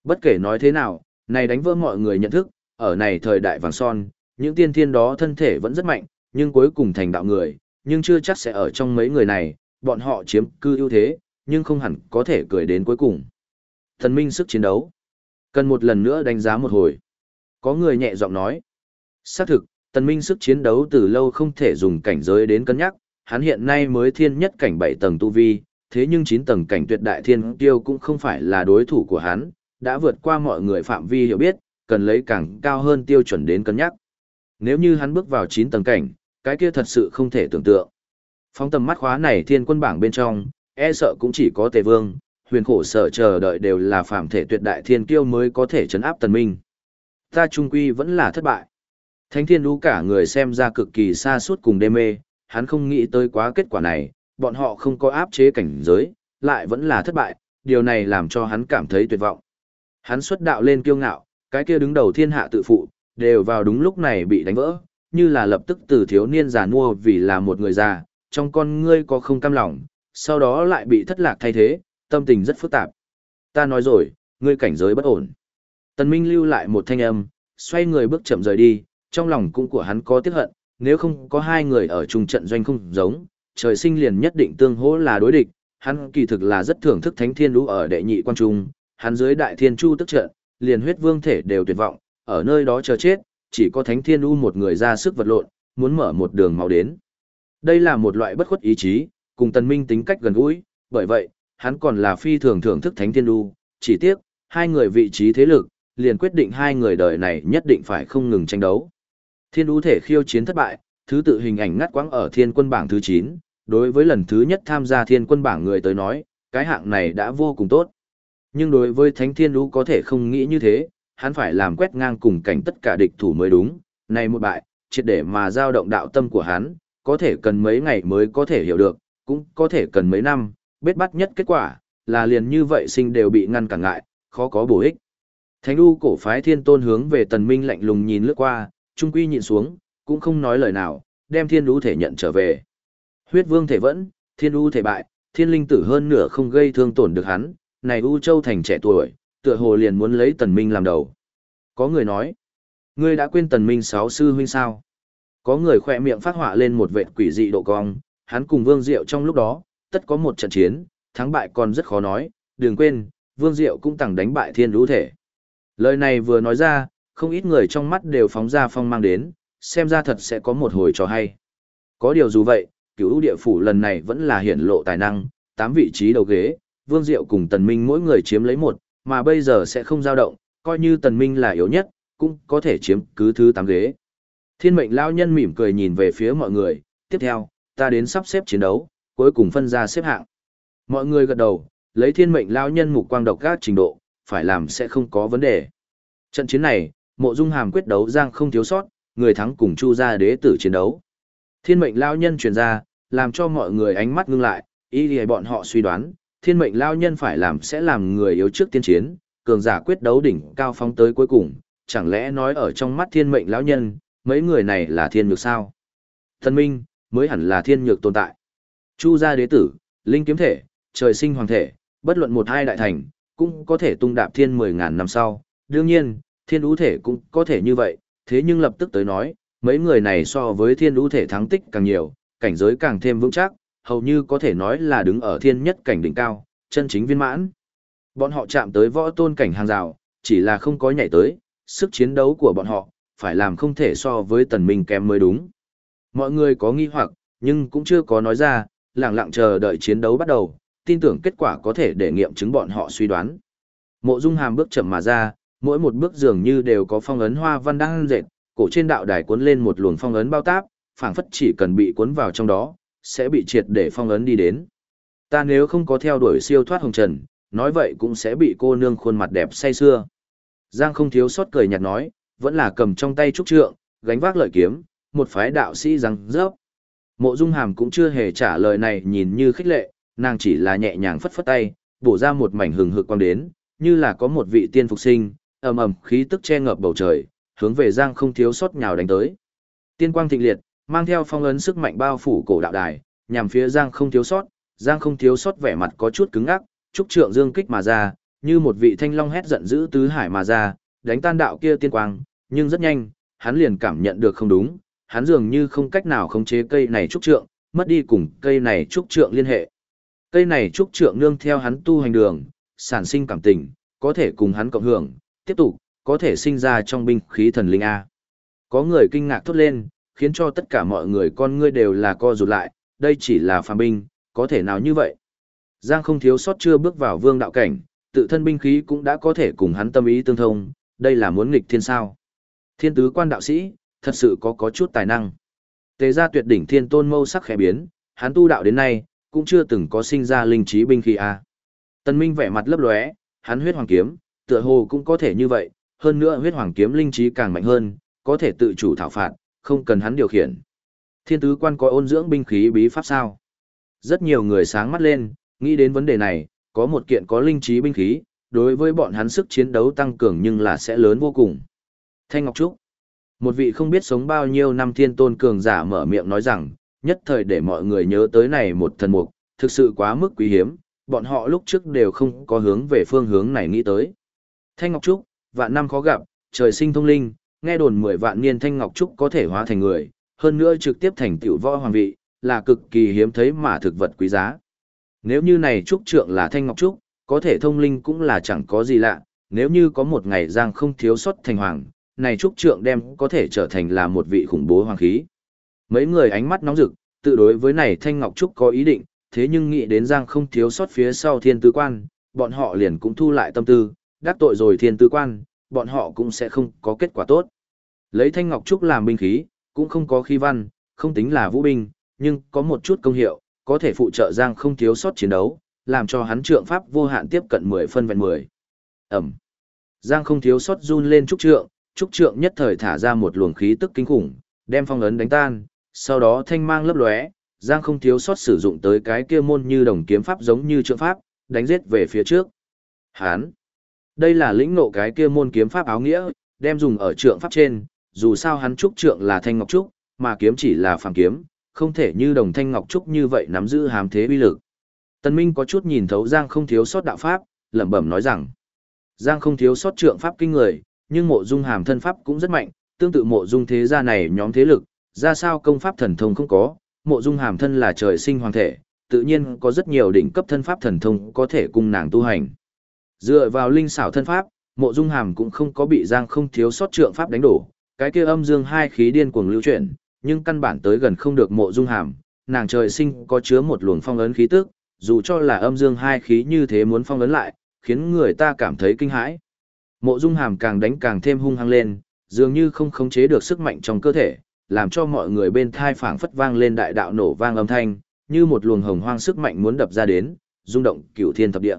Bất kể nói thế nào, này đánh vỡ mọi người nhận thức, ở này thời đại vàng son, những tiên thiên đó thân thể vẫn rất mạnh, nhưng cuối cùng thành đạo người, nhưng chưa chắc sẽ ở trong mấy người này, bọn họ chiếm cư ưu thế, nhưng không hẳn có thể cười đến cuối cùng. Thần minh sức chiến đấu. Cần một lần nữa đánh giá một hồi. Có người nhẹ giọng nói. Xác thực, tần minh sức chiến đấu từ lâu không thể dùng cảnh giới đến cân nhắc, hắn hiện nay mới thiên nhất cảnh 7 tầng tu vi, thế nhưng 9 tầng cảnh tuyệt đại thiên tiêu cũng không phải là đối thủ của hắn, đã vượt qua mọi người phạm vi hiểu biết, cần lấy càng cao hơn tiêu chuẩn đến cân nhắc. Nếu như hắn bước vào 9 tầng cảnh, cái kia thật sự không thể tưởng tượng. Phóng tầm mắt khóa này thiên quân bảng bên trong, e sợ cũng chỉ có tề vương, huyền khổ sở chờ đợi đều là phạm thể tuyệt đại thiên kiêu mới có thể chấn áp tần minh. Ta trung quy vẫn là thất bại. Thánh thiên lũ cả người xem ra cực kỳ xa suốt cùng đê mê, hắn không nghĩ tới quá kết quả này, bọn họ không có áp chế cảnh giới, lại vẫn là thất bại, điều này làm cho hắn cảm thấy tuyệt vọng. Hắn xuất đạo lên kiêu ngạo, cái kia đứng đầu thiên hạ tự phụ, đều vào đúng lúc này bị đánh vỡ, như là lập tức từ thiếu niên già nua vì là một người già, trong con ngươi có không cam lòng, sau đó lại bị thất lạc thay thế, tâm tình rất phức tạp. Ta nói rồi, ngươi cảnh giới bất ổn. Tần Minh lưu lại một thanh âm, xoay người bước chậm rời đi, trong lòng cũng của hắn có tiếc hận, nếu không có hai người ở chung trận doanh không giống, trời sinh liền nhất định tương hỗ là đối địch, hắn kỳ thực là rất thưởng thức thánh thiên lũ ở đệ nhị quan trung, hắn dưới đại thiên chu tức trận, liền huyết vương thể đều tuyệt vọng, ở nơi đó chờ chết, chỉ có thánh thiên lũ một người ra sức vật lộn, muốn mở một đường máu đến. Đây là một loại bất khuất ý chí, cùng tần minh tính cách gần gũi, bởi vậy, hắn còn là phi thường thưởng thức thánh thiên Đu. chỉ tiếc, hai người vị trí thế lực, liền quyết định hai người đời này nhất định phải không ngừng tranh đấu. Thiên Đu thể khiêu chiến thất bại, thứ tự hình ảnh ngắt quãng ở thiên quân bảng thứ 9, đối với lần thứ nhất tham gia thiên quân bảng người tới nói, cái hạng này đã vô cùng tốt. Nhưng đối với thánh thiên Đu có thể không nghĩ như thế, hắn phải làm quét ngang cùng cảnh tất cả địch thủ mới đúng, này một bại, triệt để mà giao động đạo tâm của hắn, có thể cần mấy ngày mới có thể hiểu được, cũng có thể cần mấy năm, bết bắt nhất kết quả, là liền như vậy sinh đều bị ngăn cản ngại, khó có bổ ích. Thánh u cổ phái thiên tôn hướng về tần minh lạnh lùng nhìn lướt qua, trung quy nhìn xuống, cũng không nói lời nào, đem thiên đu thể nhận trở về. Huyết vương thể vẫn, thiên u thể bại, thiên linh tử hơn nửa không gây thương tổn được hắn, này u châu thành trẻ tuổi, tựa hồ liền muốn lấy tần minh làm đầu. Có người nói, ngươi đã quên tần minh sáu sư huynh sao? Có người khỏe miệng phát họa lên một vệt quỷ dị độ cong, hắn cùng Vương Diệu trong lúc đó, tất có một trận chiến, thắng bại còn rất khó nói, đừng quên, Vương Diệu cũng tặng đánh bại thiên lũ thể. Lời này vừa nói ra, không ít người trong mắt đều phóng ra phong mang đến, xem ra thật sẽ có một hồi trò hay. Có điều dù vậy, cửu địa phủ lần này vẫn là hiển lộ tài năng, tám vị trí đầu ghế, Vương Diệu cùng Tần Minh mỗi người chiếm lấy một, mà bây giờ sẽ không dao động, coi như Tần Minh là yếu nhất, cũng có thể chiếm cứ thứ tám ghế. Thiên mệnh Lão nhân mỉm cười nhìn về phía mọi người, tiếp theo, ta đến sắp xếp chiến đấu, cuối cùng phân ra xếp hạng. Mọi người gật đầu, lấy thiên mệnh lao nhân mục quang độc các trình độ, phải làm sẽ không có vấn đề. Trận chiến này, mộ dung hàm quyết đấu giang không thiếu sót, người thắng cùng chu gia đế tử chiến đấu. Thiên mệnh lao nhân truyền ra, làm cho mọi người ánh mắt ngưng lại, ý thì bọn họ suy đoán, thiên mệnh lao nhân phải làm sẽ làm người yếu trước tiên chiến, cường giả quyết đấu đỉnh cao phóng tới cuối cùng, chẳng lẽ nói ở trong mắt thiên mệnh lão nhân, mấy người này là thiên nhược sao? Thần minh, mới hẳn là thiên nhược tồn tại. Chu gia đế tử, linh kiếm thể, trời sinh hoàng thể, bất luận một hai đại thành, cũng có thể tung đạp thiên mười ngàn năm sau. Đương nhiên, thiên ú thể cũng có thể như vậy, thế nhưng lập tức tới nói, mấy người này so với thiên ú thể thắng tích càng nhiều, cảnh giới càng thêm vững chắc, hầu như có thể nói là đứng ở thiên nhất cảnh đỉnh cao, chân chính viên mãn. Bọn họ chạm tới võ tôn cảnh hàng rào, chỉ là không có nhảy tới, sức chiến đấu của bọn họ, phải làm không thể so với tần minh kém mới đúng. Mọi người có nghi hoặc, nhưng cũng chưa có nói ra, lặng lặng chờ đợi chiến đấu bắt đầu, tin tưởng kết quả có thể để nghiệm chứng bọn họ suy đoán. Mộ Dung Hàm bước chậm mà ra, mỗi một bước dường như đều có phong ấn hoa văn đang dệt, cổ trên đạo đài cuốn lên một luồng phong ấn bao táp, phảng phất chỉ cần bị cuốn vào trong đó, sẽ bị triệt để phong ấn đi đến. Ta nếu không có theo đuổi siêu thoát hồng trần, nói vậy cũng sẽ bị cô nương khuôn mặt đẹp say xưa. Giang không thiếu sót cười nhạt nói, vẫn là cầm trong tay trúc trượng, gánh vác lợi kiếm, một phái đạo sĩ răng rớp. Mộ Dung Hàm cũng chưa hề trả lời này nhìn như khích lệ, nàng chỉ là nhẹ nhàng phất phất tay, bổ ra một mảnh hừng hực quang đến, như là có một vị tiên phục sinh, ầm ầm khí tức che ngập bầu trời, hướng về Giang không thiếu sót nhào đánh tới. Tiên quang thịnh liệt, mang theo phong ấn sức mạnh bao phủ cổ đạo đài, nhằm phía Giang không thiếu sót, Giang không thiếu sót vẻ mặt có chút cứng ngắc, trúc trượng dương kích mà ra, như một vị thanh long hét giận dữ tứ hải mà ra, đánh tan đạo kia tiên quang, nhưng rất nhanh, hắn liền cảm nhận được không đúng, hắn dường như không cách nào khống chế cây này trúc trượng, mất đi cùng cây này trúc trượng liên hệ. Cây này trúc trượng nương theo hắn tu hành đường, sản sinh cảm tình, có thể cùng hắn cộng hưởng, tiếp tục, có thể sinh ra trong binh khí thần linh A. Có người kinh ngạc thốt lên, khiến cho tất cả mọi người con ngươi đều là co rụt lại, đây chỉ là phàm binh, có thể nào như vậy? Giang không thiếu sót chưa bước vào vương đạo cảnh, tự thân binh khí cũng đã có thể cùng hắn tâm ý tương thông, đây là muốn nghịch thiên sao. Thiên tứ quan đạo sĩ, thật sự có có chút tài năng. Tế gia tuyệt đỉnh thiên tôn mâu sắc khẽ biến, hắn tu đạo đến nay, cũng chưa từng có sinh ra linh trí binh khí a. Tân Minh vẻ mặt lấp lóe, hắn huyết hoàng kiếm, tựa hồ cũng có thể như vậy, hơn nữa huyết hoàng kiếm linh trí càng mạnh hơn, có thể tự chủ thảo phạt, không cần hắn điều khiển. Thiên tứ quan có ôn dưỡng binh khí bí pháp sao? Rất nhiều người sáng mắt lên, nghĩ đến vấn đề này, có một kiện có linh trí binh khí, đối với bọn hắn sức chiến đấu tăng cường nhưng là sẽ lớn vô cùng. Thanh Ngọc Trúc một vị không biết sống bao nhiêu năm thiên tôn cường giả mở miệng nói rằng, nhất thời để mọi người nhớ tới này một thần mục, thực sự quá mức quý hiếm, bọn họ lúc trước đều không có hướng về phương hướng này nghĩ tới. Thanh Ngọc Trúc, vạn năm khó gặp, trời sinh thông linh, nghe đồn 10 vạn niên Thanh Ngọc Trúc có thể hóa thành người, hơn nữa trực tiếp thành tiểu võ hoàng vị, là cực kỳ hiếm thấy mà thực vật quý giá. Nếu như này Trúc Trượng là Thanh Ngọc Trúc, có thể thông linh cũng là chẳng có gì lạ, nếu như có một ngày Giang không thiếu sót thành hoàng, này Trúc Trượng đem có thể trở thành là một vị khủng bố hoàng khí. Mấy người ánh mắt nóng rực, tự đối với này Thanh Ngọc Trúc có ý định, thế nhưng nghĩ đến Giang không thiếu sót phía sau thiên tứ quan, bọn họ liền cũng thu lại tâm tư, đắc tội rồi thiên tứ quan, bọn họ cũng sẽ không có kết quả tốt. Lấy Thanh Ngọc Trúc làm binh khí, cũng không có khí văn, không tính là vũ binh, nhưng có một chút công hiệu, có thể phụ trợ Giang không thiếu sót chiến đấu, làm cho hắn trượng pháp vô hạn tiếp cận 10 phân vẹn 10. Ẩm. Giang không thiếu sót run lên trúc trượng, trúc trượng nhất thời thả ra một luồng khí tức kinh khủng, đem phong ấn đánh tan, sau đó thanh mang lấp lóe, Giang không thiếu sót sử dụng tới cái kia môn như đồng kiếm pháp giống như trượng pháp, đánh giết về phía trước. Hán. Đây là lĩnh ngộ cái kia môn kiếm pháp áo nghĩa, đem dùng ở trượng pháp trên, dù sao hắn trúc trượng là thanh ngọc trúc, mà kiếm chỉ là phàm kiếm, không thể như đồng thanh ngọc trúc như vậy nắm giữ hàm thế uy lực. Tân Minh có chút nhìn thấu Giang không thiếu sót đạo pháp, lẩm bẩm nói rằng. Giang không thiếu sót trượng pháp kinh người, nhưng mộ dung hàm thân pháp cũng rất mạnh, tương tự mộ dung thế gia này nhóm thế lực, ra sao công pháp thần thông không có, mộ dung hàm thân là trời sinh hoàng thể, tự nhiên có rất nhiều đỉnh cấp thân pháp thần thông có thể cùng nàng tu hành. Dựa vào linh xảo thân pháp, mộ dung hàm cũng không có bị giang không thiếu sót trượng pháp đánh đổ, cái kia âm dương hai khí điên cuồng lưu chuyển, nhưng căn bản tới gần không được mộ dung hàm, nàng trời sinh có chứa một luồng phong ấn khí tức, dù cho là âm dương hai khí như thế muốn phong ấn lại, khiến người ta cảm thấy kinh hãi. Mộ dung hàm càng đánh càng thêm hung hăng lên, dường như không khống chế được sức mạnh trong cơ thể, làm cho mọi người bên thai phảng phất vang lên đại đạo nổ vang âm thanh, như một luồng hồng hoang sức mạnh muốn đập ra đến, rung động cửu thiên thập địa.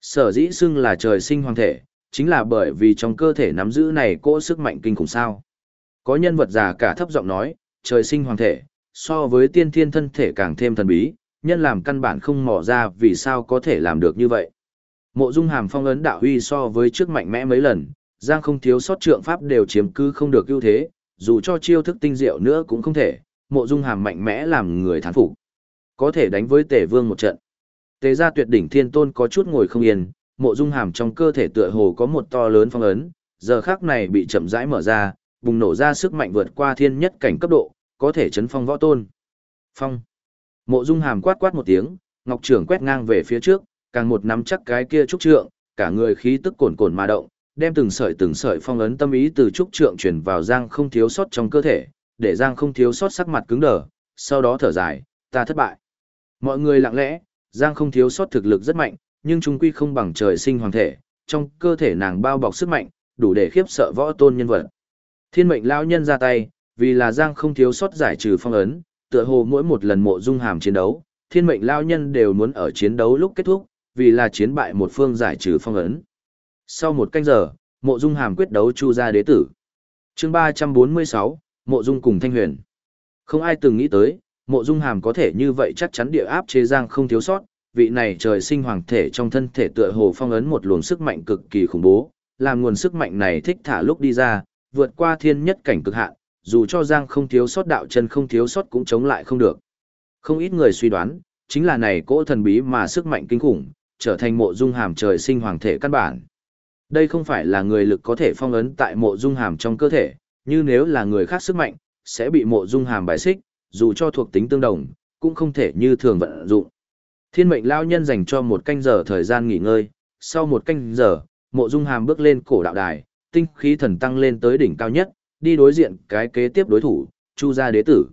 Sở dĩ xưng là trời sinh hoàng thể, chính là bởi vì trong cơ thể nắm giữ này cỗ sức mạnh kinh khủng sao. Có nhân vật già cả thấp giọng nói, trời sinh hoàng thể, so với tiên thiên thân thể càng thêm thần bí, nhân làm căn bản không mò ra vì sao có thể làm được như vậy. Mộ Dung Hàm phong ấn đạo huy so với trước mạnh mẽ mấy lần, Giang không thiếu sót trượng pháp đều chiếm cứ không được ưu thế, dù cho chiêu thức tinh diệu nữa cũng không thể, Mộ Dung Hàm mạnh mẽ làm người thán phục. Có thể đánh với Tề Vương một trận. Tề gia tuyệt đỉnh thiên tôn có chút ngồi không yên, Mộ Dung Hàm trong cơ thể tựa hồ có một to lớn phong ấn, giờ khắc này bị chậm rãi mở ra, bùng nổ ra sức mạnh vượt qua thiên nhất cảnh cấp độ, có thể chấn phong võ tôn. Phong. Mộ Dung Hàm quát quát một tiếng, Ngọc Trưởng quét ngang về phía trước, càng một nắm chắc cái kia trúc trượng, cả người khí tức cồn cồn mà động, đem từng sợi từng sợi phong ấn tâm ý từ trúc trượng truyền vào Giang không thiếu sót trong cơ thể, để Giang không thiếu sót sắc mặt cứng đờ, sau đó thở dài, ta thất bại. Mọi người lặng lẽ, Giang không thiếu sót thực lực rất mạnh, nhưng trung quy không bằng trời sinh hoàng thể, trong cơ thể nàng bao bọc sức mạnh, đủ để khiếp sợ võ tôn nhân vật. Thiên mệnh lão nhân ra tay, vì là Giang không thiếu sót giải trừ phong ấn, tựa hồ mỗi một lần mộ dung hàm chiến đấu, thiên mệnh lão nhân đều muốn ở chiến đấu lúc kết thúc, vì là chiến bại một phương giải trừ phong ấn. Sau một canh giờ, mộ dung hàm quyết đấu chu gia đế tử. chương 346, mộ dung cùng thanh huyền. Không ai từng nghĩ tới, mộ dung hàm có thể như vậy chắc chắn địa áp chế giang không thiếu sót, vị này trời sinh hoàng thể trong thân thể tựa hồ phong ấn một luồng sức mạnh cực kỳ khủng bố, làm nguồn sức mạnh này thích thả lúc đi ra, vượt qua thiên nhất cảnh cực hạn, dù cho giang không thiếu sót đạo chân không thiếu sót cũng chống lại không được. Không ít người suy đoán, chính là này cỗ thần bí mà sức mạnh kinh khủng, trở thành mộ dung hàm trời sinh hoàng thể căn bản. Đây không phải là người lực có thể phong ấn tại mộ dung hàm trong cơ thể, như nếu là người khác sức mạnh, sẽ bị mộ dung hàm bài xích, dù cho thuộc tính tương đồng, cũng không thể như thường vận dụng. Thiên mệnh lao nhân dành cho một canh giờ thời gian nghỉ ngơi, sau một canh giờ, mộ dung hàm bước lên cổ đạo đài, tinh khí thần tăng lên tới đỉnh cao nhất, đi đối diện cái kế tiếp đối thủ, chu gia đế tử.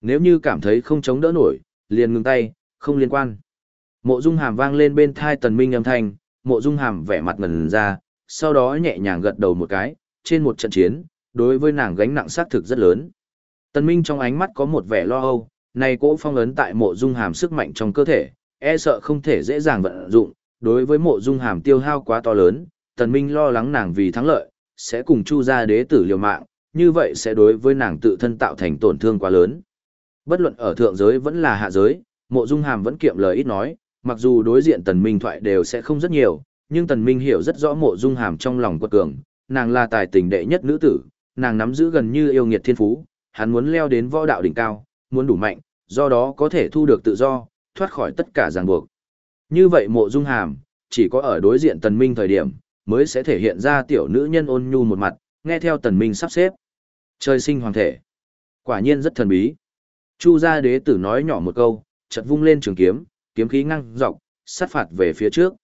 Nếu như cảm thấy không chống đỡ nổi, liền ngừng tay, không liên quan. Mộ Dung Hàm vang lên bên thai Tần Minh âm thanh, Mộ Dung Hàm vẻ mặt ngần ra, sau đó nhẹ nhàng gật đầu một cái, trên một trận chiến, đối với nàng gánh nặng sát thực rất lớn. Tần Minh trong ánh mắt có một vẻ lo âu, này cỗ phong ấn tại Mộ Dung Hàm sức mạnh trong cơ thể, e sợ không thể dễ dàng vận dụng, đối với Mộ Dung Hàm tiêu hao quá to lớn, Tần Minh lo lắng nàng vì thắng lợi, sẽ cùng Chu gia đế tử liều mạng, như vậy sẽ đối với nàng tự thân tạo thành tổn thương quá lớn. Bất luận ở thượng giới vẫn là hạ giới, Mộ Dung Hàm vẫn kiệm lời ít nói, mặc dù đối diện tần minh thoại đều sẽ không rất nhiều, nhưng tần minh hiểu rất rõ mộ dung hàm trong lòng quật cường, nàng là tài tình đệ nhất nữ tử, nàng nắm giữ gần như yêu nghiệt thiên phú, hắn muốn leo đến võ đạo đỉnh cao, muốn đủ mạnh, do đó có thể thu được tự do, thoát khỏi tất cả ràng buộc. Như vậy mộ dung hàm, chỉ có ở đối diện tần minh thời điểm, mới sẽ thể hiện ra tiểu nữ nhân ôn nhu một mặt, nghe theo tần minh sắp xếp. Trời sinh hoàng thể. Quả nhiên rất thần bí. Chu gia đế tử nói nhỏ một câu, chợt vung lên trường kiếm, kiếm khí ngăng dọc, sát phạt về phía trước.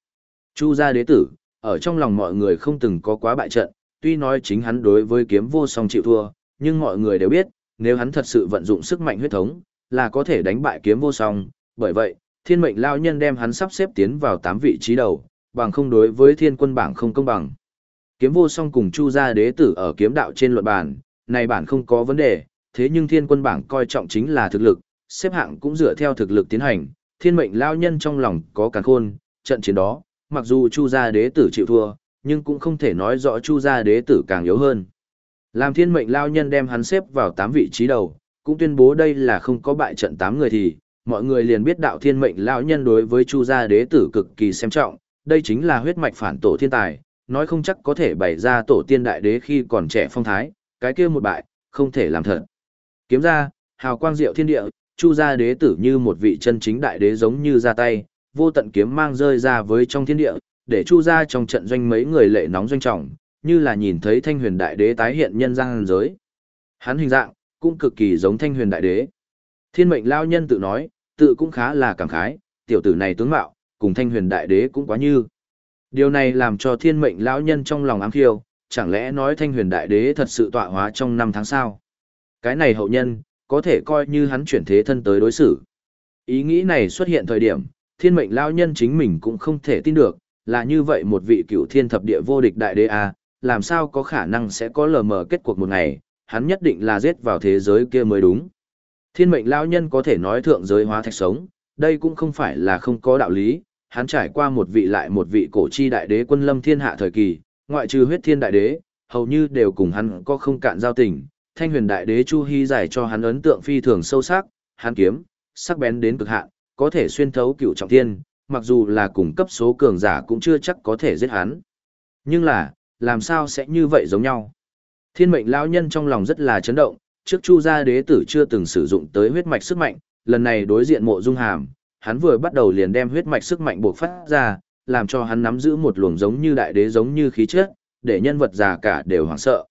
Chu gia đế tử, ở trong lòng mọi người không từng có quá bại trận, tuy nói chính hắn đối với kiếm vô song chịu thua, nhưng mọi người đều biết, nếu hắn thật sự vận dụng sức mạnh huyết thống, là có thể đánh bại kiếm vô song, bởi vậy, thiên mệnh lao nhân đem hắn sắp xếp tiến vào 8 vị trí đầu, bằng không đối với thiên quân bảng không công bằng. Kiếm vô song cùng chu gia đế tử ở kiếm đạo trên luận bàn, này bản không có vấn đề, thế nhưng thiên quân bảng coi trọng chính là thực lực, xếp hạng cũng dựa theo thực lực tiến hành, thiên mệnh lao nhân trong lòng có càng khôn, trận chiến đó, mặc dù Chu gia đế tử chịu thua, nhưng cũng không thể nói rõ Chu gia đế tử càng yếu hơn. Làm thiên mệnh lao nhân đem hắn xếp vào 8 vị trí đầu, cũng tuyên bố đây là không có bại trận 8 người thì, mọi người liền biết đạo thiên mệnh lao nhân đối với Chu gia đế tử cực kỳ xem trọng, đây chính là huyết mạch phản tổ thiên tài, nói không chắc có thể bày ra tổ tiên đại đế khi còn trẻ phong thái, cái kia một bại, không thể làm thật. Kiếm ra, hào quang diệu thiên địa, Chu gia đế tử như một vị chân chính đại đế giống như ra tay, vô tận kiếm mang rơi ra với trong thiên địa, để chu gia trong trận doanh mấy người lệ nóng doanh trọng, như là nhìn thấy thanh huyền đại đế tái hiện nhân gian giới. Hắn hình dạng, cũng cực kỳ giống thanh huyền đại đế. Thiên mệnh lao nhân tự nói, tự cũng khá là cảm khái, tiểu tử này tướng mạo, cùng thanh huyền đại đế cũng quá như. Điều này làm cho thiên mệnh lão nhân trong lòng ám khiêu, chẳng lẽ nói thanh huyền đại đế thật sự tọa hóa trong năm tháng sao? Cái này hậu nhân, có thể coi như hắn chuyển thế thân tới đối xử. Ý nghĩ này xuất hiện thời điểm, thiên mệnh lão nhân chính mình cũng không thể tin được, là như vậy một vị cựu thiên thập địa vô địch đại đế a, làm sao có khả năng sẽ có lờ mờ kết cuộc một ngày, hắn nhất định là giết vào thế giới kia mới đúng. Thiên mệnh lão nhân có thể nói thượng giới hóa thạch sống, đây cũng không phải là không có đạo lý, hắn trải qua một vị lại một vị cổ chi đại đế quân lâm thiên hạ thời kỳ, ngoại trừ huyết thiên đại đế, hầu như đều cùng hắn có không cạn giao tình, thanh huyền đại đế Chu Hy giải cho hắn ấn tượng phi thường sâu sắc, hắn kiếm, sắc bén đến cực hạn, có thể xuyên thấu cựu trọng thiên, mặc dù là cùng cấp số cường giả cũng chưa chắc có thể giết hắn. Nhưng là, làm sao sẽ như vậy giống nhau? Thiên mệnh lão nhân trong lòng rất là chấn động, trước Chu gia đế tử chưa từng sử dụng tới huyết mạch sức mạnh, lần này đối diện mộ dung hàm, hắn vừa bắt đầu liền đem huyết mạch sức mạnh buộc phát ra, làm cho hắn nắm giữ một luồng giống như đại đế giống như khí chất, để nhân vật già cả đều hoảng sợ.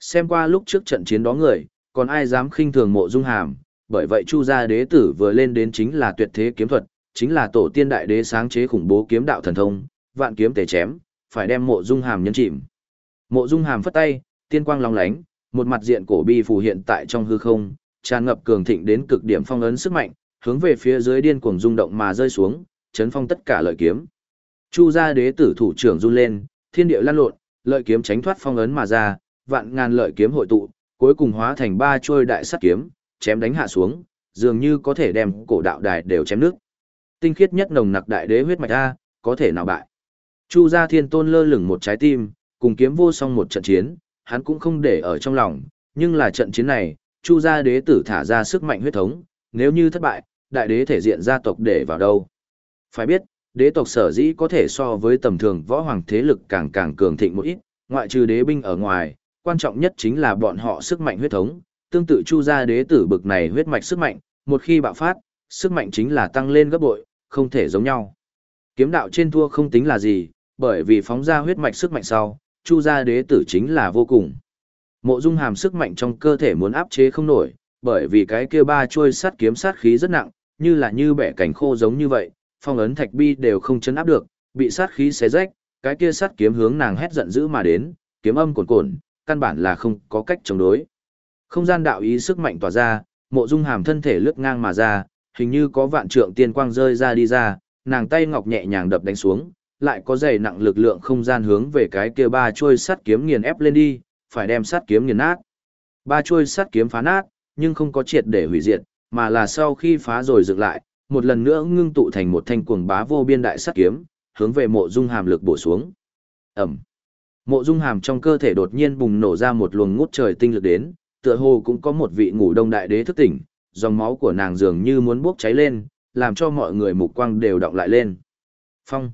Xem qua lúc trước trận chiến đó người, còn ai dám khinh thường mộ dung hàm, bởi vậy Chu gia đế tử vừa lên đến chính là tuyệt thế kiếm thuật, chính là tổ tiên đại đế sáng chế khủng bố kiếm đạo thần thông, vạn kiếm tề chém, phải đem mộ dung hàm nhân chìm. Mộ dung hàm phất tay, tiên quang long lánh, một mặt diện cổ bi phù hiện tại trong hư không, tràn ngập cường thịnh đến cực điểm phong ấn sức mạnh, hướng về phía dưới điên cuồng rung động mà rơi xuống, chấn phong tất cả lợi kiếm. Chu gia đế tử thủ trưởng run lên, thiên địa lan lộn, lợi kiếm tránh thoát phong ấn mà ra, vạn ngàn lợi kiếm hội tụ, cuối cùng hóa thành ba chuôi đại sắt kiếm, chém đánh hạ xuống, dường như có thể đem cổ đạo đài đều chém nước. Tinh khiết nhất nồng nặc đại đế huyết mạch a, có thể nào bại. Chu gia thiên tôn lơ lửng một trái tim, cùng kiếm vô song một trận chiến, hắn cũng không để ở trong lòng, nhưng là trận chiến này, Chu gia đế tử thả ra sức mạnh huyết thống, nếu như thất bại, đại đế thể diện gia tộc để vào đâu. Phải biết, đế tộc sở dĩ có thể so với tầm thường võ hoàng thế lực càng càng cường thịnh một ít, ngoại trừ đế binh ở ngoài, quan trọng nhất chính là bọn họ sức mạnh huyết thống, tương tự chu gia đế tử bực này huyết mạch sức mạnh, một khi bạo phát, sức mạnh chính là tăng lên gấp bội, không thể giống nhau. Kiếm đạo trên thua không tính là gì, bởi vì phóng ra huyết mạch sức mạnh sau, chu gia đế tử chính là vô cùng. Mộ Dung Hàm sức mạnh trong cơ thể muốn áp chế không nổi, bởi vì cái kia ba chuôi sắt kiếm sát khí rất nặng, như là như bẻ cảnh khô giống như vậy, phong ấn thạch bi đều không chấn áp được, bị sát khí xé rách, cái kia sát kiếm hướng nàng hét giận dữ mà đến, kiếm âm cuồn cuộn, căn bản là không có cách chống đối. Không gian đạo ý sức mạnh tỏa ra, mộ dung hàm thân thể lướt ngang mà ra, hình như có vạn trượng tiên quang rơi ra đi ra, nàng tay ngọc nhẹ nhàng đập đánh xuống, lại có dày nặng lực lượng không gian hướng về cái kia ba chuôi sắt kiếm nghiền ép lên đi, phải đem sắt kiếm nghiền nát. Ba chuôi sắt kiếm phá nát, nhưng không có triệt để hủy diệt, mà là sau khi phá rồi dựng lại, một lần nữa ngưng tụ thành một thanh cuồng bá vô biên đại sắt kiếm, hướng về mộ dung hàm lực bổ xuống. Ẩm. Mộ dung hàm trong cơ thể đột nhiên bùng nổ ra một luồng ngút trời tinh lực đến, tựa hồ cũng có một vị ngủ đông đại đế thức tỉnh, dòng máu của nàng dường như muốn bốc cháy lên, làm cho mọi người mục quang đều động lại lên. Phong.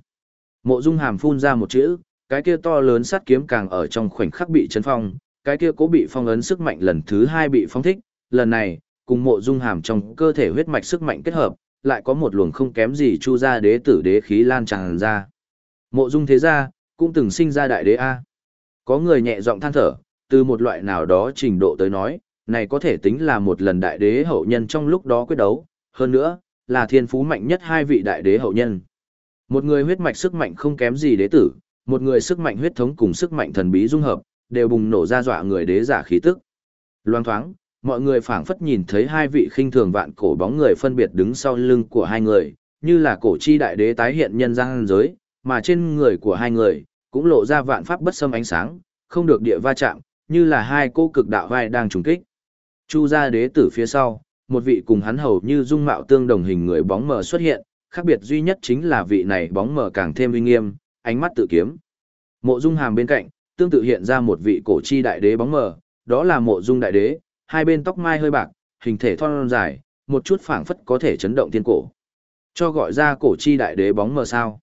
Mộ dung hàm phun ra một chữ, cái kia to lớn sắt kiếm càng ở trong khoảnh khắc bị chấn phong, cái kia cố bị phong ấn sức mạnh lần thứ hai bị phong thích, lần này, cùng mộ dung hàm trong cơ thể huyết mạch sức mạnh kết hợp, lại có một luồng không kém gì chu ra đế tử đế khí lan tràn ra. Mộ dung thế gia, cũng từng sinh ra đại đế A. Có người nhẹ giọng than thở, từ một loại nào đó trình độ tới nói, này có thể tính là một lần đại đế hậu nhân trong lúc đó quyết đấu, hơn nữa, là thiên phú mạnh nhất hai vị đại đế hậu nhân. Một người huyết mạch sức mạnh không kém gì đế tử, một người sức mạnh huyết thống cùng sức mạnh thần bí dung hợp, đều bùng nổ ra dọa người đế giả khí tức. loang thoáng, mọi người phảng phất nhìn thấy hai vị khinh thường vạn cổ bóng người phân biệt đứng sau lưng của hai người, như là cổ chi đại đế tái hiện nhân gian giới, mà trên người của hai người cũng lộ ra vạn pháp bất xâm ánh sáng, không được địa va chạm, như là hai cô cực đạo vai đang trùng kích. Chu gia đế tử phía sau, một vị cùng hắn hầu như dung mạo tương đồng hình người bóng mờ xuất hiện, khác biệt duy nhất chính là vị này bóng mờ càng thêm uy nghiêm, ánh mắt tự kiếm. Mộ Dung Hàm bên cạnh, tương tự hiện ra một vị cổ chi đại đế bóng mờ, đó là Mộ Dung đại đế, hai bên tóc mai hơi bạc, hình thể thon dài, một chút phảng phất có thể chấn động thiên cổ. Cho gọi ra cổ chi đại đế bóng mờ sao.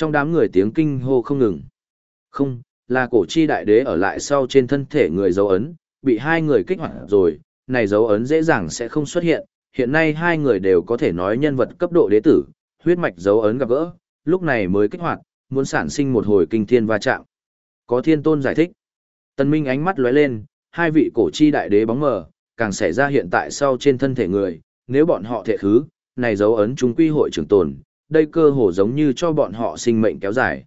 Trong đám người tiếng kinh hô không ngừng. Không, là cổ chi đại đế ở lại sau trên thân thể người dấu ấn, bị hai người kích hoạt rồi, này dấu ấn dễ dàng sẽ không xuất hiện, hiện nay hai người đều có thể nói nhân vật cấp độ đế tử, huyết mạch dấu ấn gặp gỡ, lúc này mới kích hoạt, muốn sản sinh một hồi kinh thiên va chạm. Có thiên tôn giải thích. Tần Minh ánh mắt lóe lên, hai vị cổ chi đại đế bóng mờ, càng xảy ra hiện tại sau trên thân thể người, nếu bọn họ thể khứ, này dấu ấn chúng quy hội trưởng tồn, đây cơ hồ giống như cho bọn họ sinh mệnh kéo dài.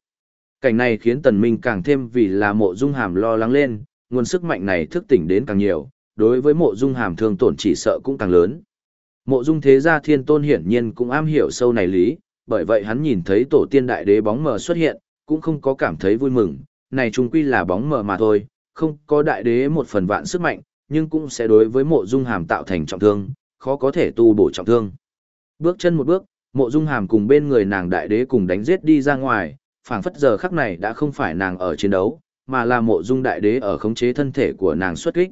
Cảnh này khiến Tần Minh càng thêm vì là mộ dung hàm lo lắng lên, nguồn sức mạnh này thức tỉnh đến càng nhiều, đối với mộ dung hàm thương tổn chỉ sợ cũng càng lớn. Mộ dung thế gia thiên tôn hiển nhiên cũng am hiểu sâu này lý, bởi vậy hắn nhìn thấy tổ tiên đại đế bóng mờ xuất hiện, cũng không có cảm thấy vui mừng, này chung quy là bóng mờ mà thôi, không có đại đế một phần vạn sức mạnh, nhưng cũng sẽ đối với mộ dung hàm tạo thành trọng thương, khó có thể tu bổ trọng thương. Bước chân một bước, mộ dung hàm cùng bên người nàng đại đế cùng đánh giết đi ra ngoài, phảng phất giờ khắc này đã không phải nàng ở chiến đấu, mà là mộ dung đại đế ở khống chế thân thể của nàng xuất kích.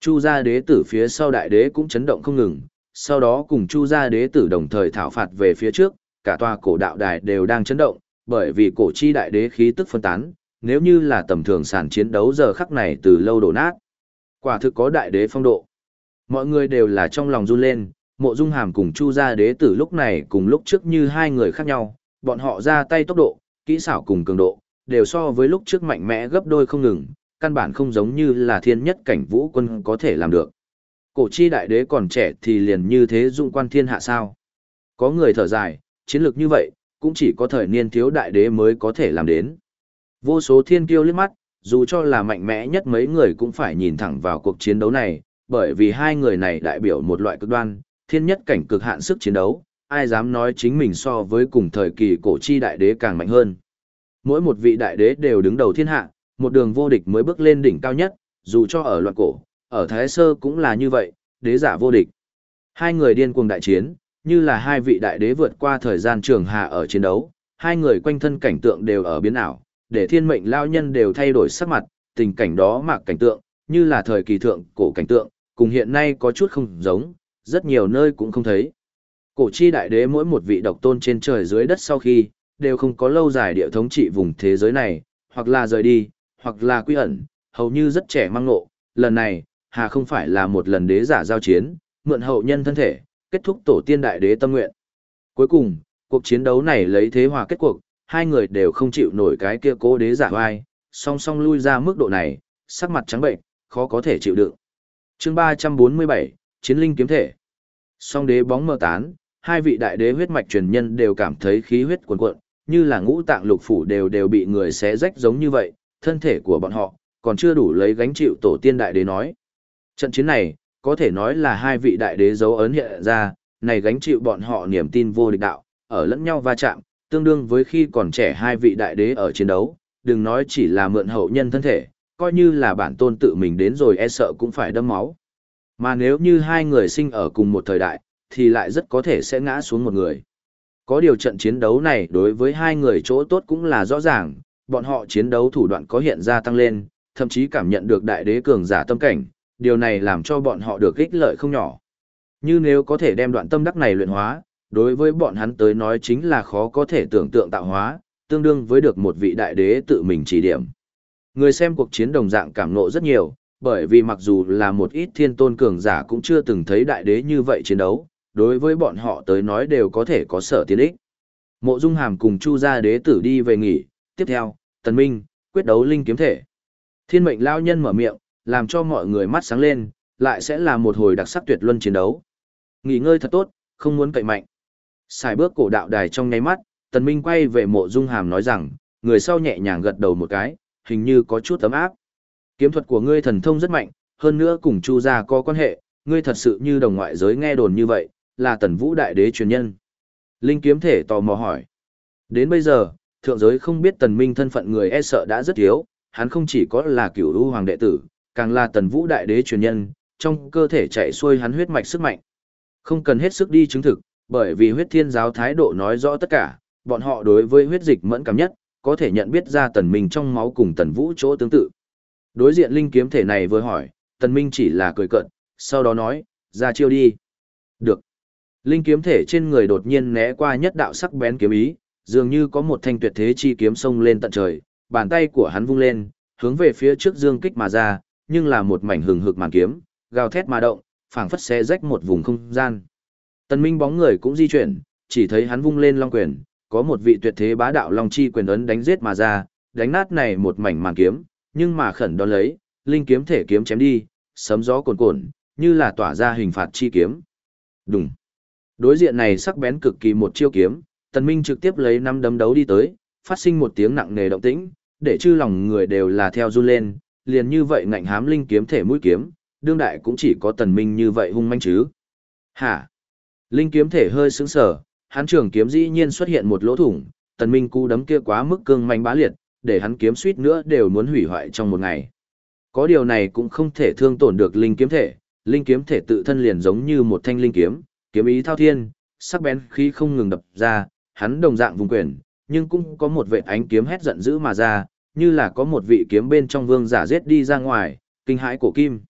Chu gia đế tử phía sau đại đế cũng chấn động không ngừng, sau đó cùng chu gia đế tử đồng thời thảo phạt về phía trước, cả tòa cổ đạo đài đều đang chấn động, bởi vì cổ chi đại đế khí tức phân tán, nếu như là tầm thường sản chiến đấu giờ khắc này từ lâu đổ nát. Quả thực có đại đế phong độ. Mọi người đều là trong lòng run lên, mộ dung hàm cùng chu gia đế tử lúc này cùng lúc trước như hai người khác nhau, bọn họ ra tay tốc độ, kỹ xảo cùng cường độ, đều so với lúc trước mạnh mẽ gấp đôi không ngừng, căn bản không giống như là thiên nhất cảnh vũ quân có thể làm được. Cổ chi đại đế còn trẻ thì liền như thế Dung quan thiên hạ sao. Có người thở dài, chiến lược như vậy, cũng chỉ có thời niên thiếu đại đế mới có thể làm đến. Vô số thiên kiêu liếc mắt, dù cho là mạnh mẽ nhất mấy người cũng phải nhìn thẳng vào cuộc chiến đấu này, bởi vì hai người này đại biểu một loại cực đoan, thiên nhất cảnh cực hạn sức chiến đấu, ai dám nói chính mình so với cùng thời kỳ cổ chi đại đế càng mạnh hơn. Mỗi một vị đại đế đều đứng đầu thiên hạ, một đường vô địch mới bước lên đỉnh cao nhất, dù cho ở loạn cổ, ở Thái Sơ cũng là như vậy, đế giả vô địch. Hai người điên cuồng đại chiến, như là hai vị đại đế vượt qua thời gian trường hạ ở chiến đấu, hai người quanh thân cảnh tượng đều ở biến ảo, để thiên mệnh lao nhân đều thay đổi sắc mặt, tình cảnh đó mạc cảnh tượng, như là thời kỳ thượng cổ cảnh tượng, cùng hiện nay có chút không giống, rất nhiều nơi cũng không thấy. Cổ chi đại đế mỗi một vị độc tôn trên trời dưới đất sau khi, đều không có lâu dài địa thống trị vùng thế giới này, hoặc là rời đi, hoặc là quy ẩn, hầu như rất trẻ mang ngộ. Lần này, hà không phải là một lần đế giả giao chiến, mượn hậu nhân thân thể, kết thúc tổ tiên đại đế tâm nguyện. Cuối cùng, cuộc chiến đấu này lấy thế hòa kết cuộc, hai người đều không chịu nổi cái kia cố đế giả vai, song song lui ra mức độ này, sắc mặt trắng bệnh, khó có thể chịu đựng. Chương 347, Chiến linh kiếm thể. Song đế bóng mơ tán, hai vị đại đế huyết mạch truyền nhân đều cảm thấy khí huyết cuồn cuộn, như là ngũ tạng lục phủ đều đều bị người xé rách giống như vậy, thân thể của bọn họ còn chưa đủ lấy gánh chịu tổ tiên đại đế nói. Trận chiến này, có thể nói là hai vị đại đế dấu ấn hiện ra, này gánh chịu bọn họ niềm tin vô địch đạo, ở lẫn nhau va chạm, tương đương với khi còn trẻ hai vị đại đế ở chiến đấu, đừng nói chỉ là mượn hậu nhân thân thể, coi như là bản tôn tự mình đến rồi e sợ cũng phải đâm máu. Mà nếu như hai người sinh ở cùng một thời đại, thì lại rất có thể sẽ ngã xuống một người. Có điều trận chiến đấu này đối với hai người chỗ tốt cũng là rõ ràng, bọn họ chiến đấu thủ đoạn có hiện ra tăng lên, thậm chí cảm nhận được đại đế cường giả tâm cảnh, điều này làm cho bọn họ được ích lợi không nhỏ. Như nếu có thể đem đoạn tâm đắc này luyện hóa, đối với bọn hắn tới nói chính là khó có thể tưởng tượng tạo hóa, tương đương với được một vị đại đế tự mình chỉ điểm. Người xem cuộc chiến đồng dạng cảm nộ rất nhiều, bởi vì mặc dù là một ít thiên tôn cường giả cũng chưa từng thấy đại đế như vậy chiến đấu, đối với bọn họ tới nói đều có thể có sở tiến ích. Mộ Dung Hàm cùng Chu gia đế tử đi về nghỉ, tiếp theo, Tần Minh, quyết đấu linh kiếm thể. Thiên mệnh lao nhân mở miệng, làm cho mọi người mắt sáng lên, lại sẽ là một hồi đặc sắc tuyệt luân chiến đấu. Nghỉ ngơi thật tốt, không muốn cậy mạnh. Xài bước cổ đạo đài trong nháy mắt, Tần Minh quay về mộ dung hàm nói rằng, người sau nhẹ nhàng gật đầu một cái, hình như có chút tấm áp. Kiếm thuật của ngươi thần thông rất mạnh, hơn nữa cùng Chu gia có quan hệ, ngươi thật sự như đồng ngoại giới nghe đồn như vậy, là Tần Vũ đại đế truyền nhân. Linh kiếm thể tò mò hỏi. Đến bây giờ, thượng giới không biết Tần Minh thân phận người e sợ đã rất thiếu, hắn không chỉ có là cửu u hoàng đệ tử, càng là Tần Vũ đại đế truyền nhân, trong cơ thể chạy xuôi hắn huyết mạch sức mạnh. Không cần hết sức đi chứng thực, bởi vì huyết thiên giáo thái độ nói rõ tất cả, bọn họ đối với huyết dịch mẫn cảm nhất, có thể nhận biết ra tần minh trong máu cùng tần vũ chỗ tương tự. Đối diện linh kiếm thể này vừa hỏi, tần minh chỉ là cười cợt, sau đó nói, ra chiêu đi. Được. Linh kiếm thể trên người đột nhiên né qua nhất đạo sắc bén kiếm ý, dường như có một thanh tuyệt thế chi kiếm sông lên tận trời, bàn tay của hắn vung lên, hướng về phía trước dương kích mà ra, nhưng là một mảnh hừng hực màn kiếm, gào thét mà động, phảng phất xé rách một vùng không gian. Tần Minh bóng người cũng di chuyển, chỉ thấy hắn vung lên long quyền, có một vị tuyệt thế bá đạo long chi quyền ấn đánh giết mà ra, đánh nát này một mảnh màn kiếm, nhưng mà khẩn đón lấy, linh kiếm thể kiếm chém đi, sấm gió cuồn cuộn, như là tỏa ra hình phạt chi kiếm. Đùng. Đối diện này sắc bén cực kỳ một chiêu kiếm, Tần Minh trực tiếp lấy năm đấm đấu đi tới, phát sinh một tiếng nặng nề động tĩnh, để chư lòng người đều là theo run lên, liền như vậy ngạnh hám linh kiếm thể mũi kiếm, đương đại cũng chỉ có Tần Minh như vậy hung manh chứ. Hả? Linh kiếm thể hơi sững sờ, hắn trường kiếm dĩ nhiên xuất hiện một lỗ thủng, Tần Minh cú đấm kia quá mức cương manh bá liệt, để hắn kiếm suýt nữa đều muốn hủy hoại trong một ngày. Có điều này cũng không thể thương tổn được linh kiếm thể, linh kiếm thể tự thân liền giống như một thanh linh kiếm, kiếm ý thao thiên, sắc bén khí không ngừng đập ra, hắn đồng dạng vùng quyền, nhưng cũng có một vệ ánh kiếm hét giận dữ mà ra, như là có một vị kiếm bên trong vương giả giết đi ra ngoài, kinh hãi cổ kim.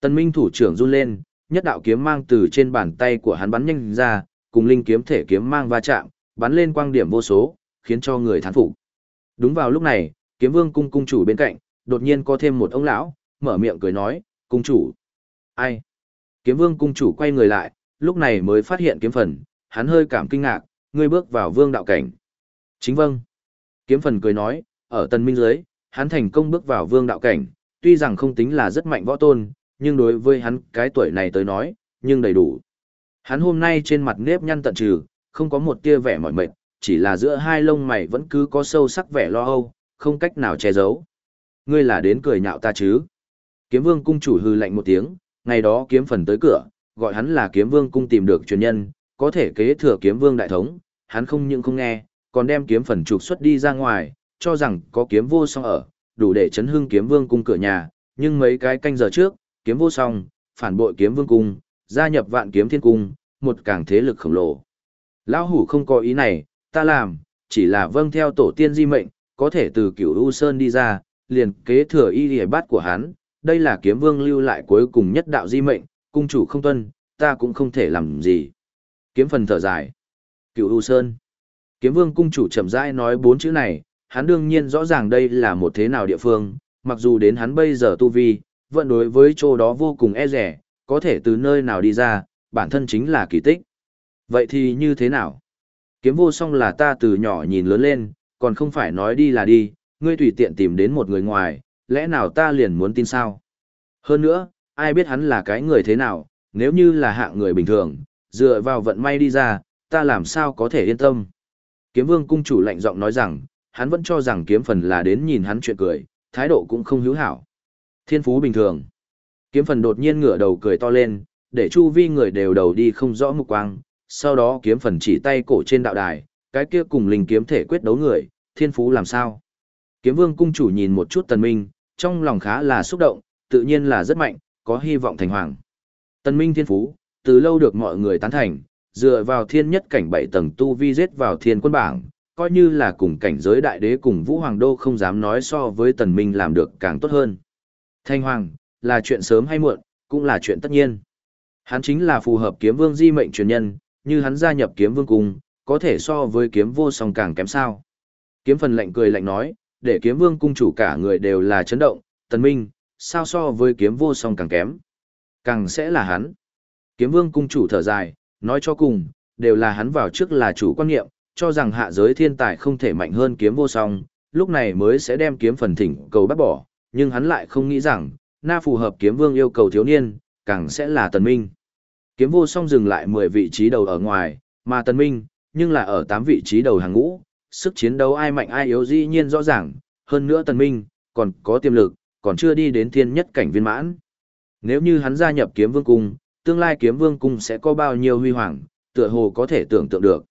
Tần Minh thủ trưởng run lên, nhất đạo kiếm mang từ trên bàn tay của hắn bắn nhanh ra, cùng linh kiếm thể kiếm mang va chạm, bắn lên quang điểm vô số, khiến cho người thán phục. Đúng vào lúc này, kiếm vương cung cung chủ bên cạnh, đột nhiên có thêm một ông lão, mở miệng cười nói, cung chủ. Ai? Kiếm vương cung chủ quay người lại, lúc này mới phát hiện kiếm phần, hắn hơi cảm kinh ngạc, ngươi bước vào vương đạo cảnh. Chính vâng. Kiếm phần cười nói, ở tần minh dưới, hắn thành công bước vào vương đạo cảnh, tuy rằng không tính là rất mạnh võ tôn, nhưng đối với hắn cái tuổi này tới nói, nhưng đầy đủ. Hắn hôm nay trên mặt nếp nhăn tận trừ, không có một tia vẻ mỏi mệt, chỉ là giữa hai lông mày vẫn cứ có sâu sắc vẻ lo âu, không cách nào che giấu. Ngươi là đến cười nhạo ta chứ? Kiếm vương cung chủ hư lạnh một tiếng, ngày đó kiếm phần tới cửa, gọi hắn là kiếm vương cung tìm được truyền nhân, có thể kế thừa kiếm vương đại thống, hắn không những không nghe, còn đem kiếm phần trục xuất đi ra ngoài, cho rằng có kiếm vô song ở, đủ để chấn hưng kiếm vương cung cửa nhà, nhưng mấy cái canh giờ trước, kiếm vô song, phản bội kiếm vương cung, gia nhập vạn kiếm thiên cung, một càng thế lực khổng lồ. Lão hủ không có ý này, ta làm, chỉ là vâng theo tổ tiên di mệnh, có thể từ cửu U Sơn đi ra, liền kế thừa y lìa bát của hắn, đây là kiếm vương lưu lại cuối cùng nhất đạo di mệnh, cung chủ không tuân, ta cũng không thể làm gì. Kiếm phần thở dài. Cửu U Sơn. Kiếm vương cung chủ chậm rãi nói bốn chữ này, hắn đương nhiên rõ ràng đây là một thế nào địa phương, mặc dù đến hắn bây giờ tu vi, vẫn đối với chỗ đó vô cùng e rẻ, có thể từ nơi nào đi ra, bản thân chính là kỳ tích. Vậy thì như thế nào? Kiếm vô song là ta từ nhỏ nhìn lớn lên, còn không phải nói đi là đi, ngươi tùy tiện tìm đến một người ngoài, lẽ nào ta liền muốn tin sao? Hơn nữa, ai biết hắn là cái người thế nào, nếu như là hạng người bình thường, dựa vào vận may đi ra, ta làm sao có thể yên tâm? Kiếm vương cung chủ lạnh giọng nói rằng, hắn vẫn cho rằng kiếm phần là đến nhìn hắn chuyện cười, thái độ cũng không hữu hảo. Thiên phú bình thường. Kiếm phần đột nhiên ngửa đầu cười to lên, để chu vi người đều đầu đi không rõ mục quang, sau đó kiếm phần chỉ tay cổ trên đạo đài, cái kia cùng linh kiếm thể quyết đấu người, thiên phú làm sao? Kiếm vương cung chủ nhìn một chút tần minh, trong lòng khá là xúc động, tự nhiên là rất mạnh, có hy vọng thành hoàng. Tần minh thiên phú, từ lâu được mọi người tán thành, dựa vào thiên nhất cảnh bảy tầng tu vi giết vào thiên quân bảng, coi như là cùng cảnh giới đại đế cùng vũ hoàng đô không dám nói so với tần minh làm được càng tốt hơn. Thanh hoàng, là chuyện sớm hay muộn, cũng là chuyện tất nhiên. Hắn chính là phù hợp kiếm vương di mệnh truyền nhân, như hắn gia nhập kiếm vương cung, có thể so với kiếm vô song càng kém sao. Kiếm phần lạnh cười lạnh nói, để kiếm vương cung chủ cả người đều là chấn động, tần minh, sao so với kiếm vô song càng kém. Càng sẽ là hắn. Kiếm vương cung chủ thở dài, nói cho cùng, đều là hắn vào trước là chủ quan niệm, cho rằng hạ giới thiên tài không thể mạnh hơn kiếm vô song, lúc này mới sẽ đem kiếm phần thỉnh cầu bắt bỏ, nhưng hắn lại không nghĩ rằng, na phù hợp kiếm vương yêu cầu thiếu niên, càng sẽ là tần minh. Kiếm vô song dừng lại 10 vị trí đầu ở ngoài, mà tần minh, nhưng là ở 8 vị trí đầu hàng ngũ, sức chiến đấu ai mạnh ai yếu dĩ nhiên rõ ràng, hơn nữa tần minh, còn có tiềm lực, còn chưa đi đến thiên nhất cảnh viên mãn. Nếu như hắn gia nhập kiếm vương cung, tương lai kiếm vương cung sẽ có bao nhiêu huy hoàng, tựa hồ có thể tưởng tượng được.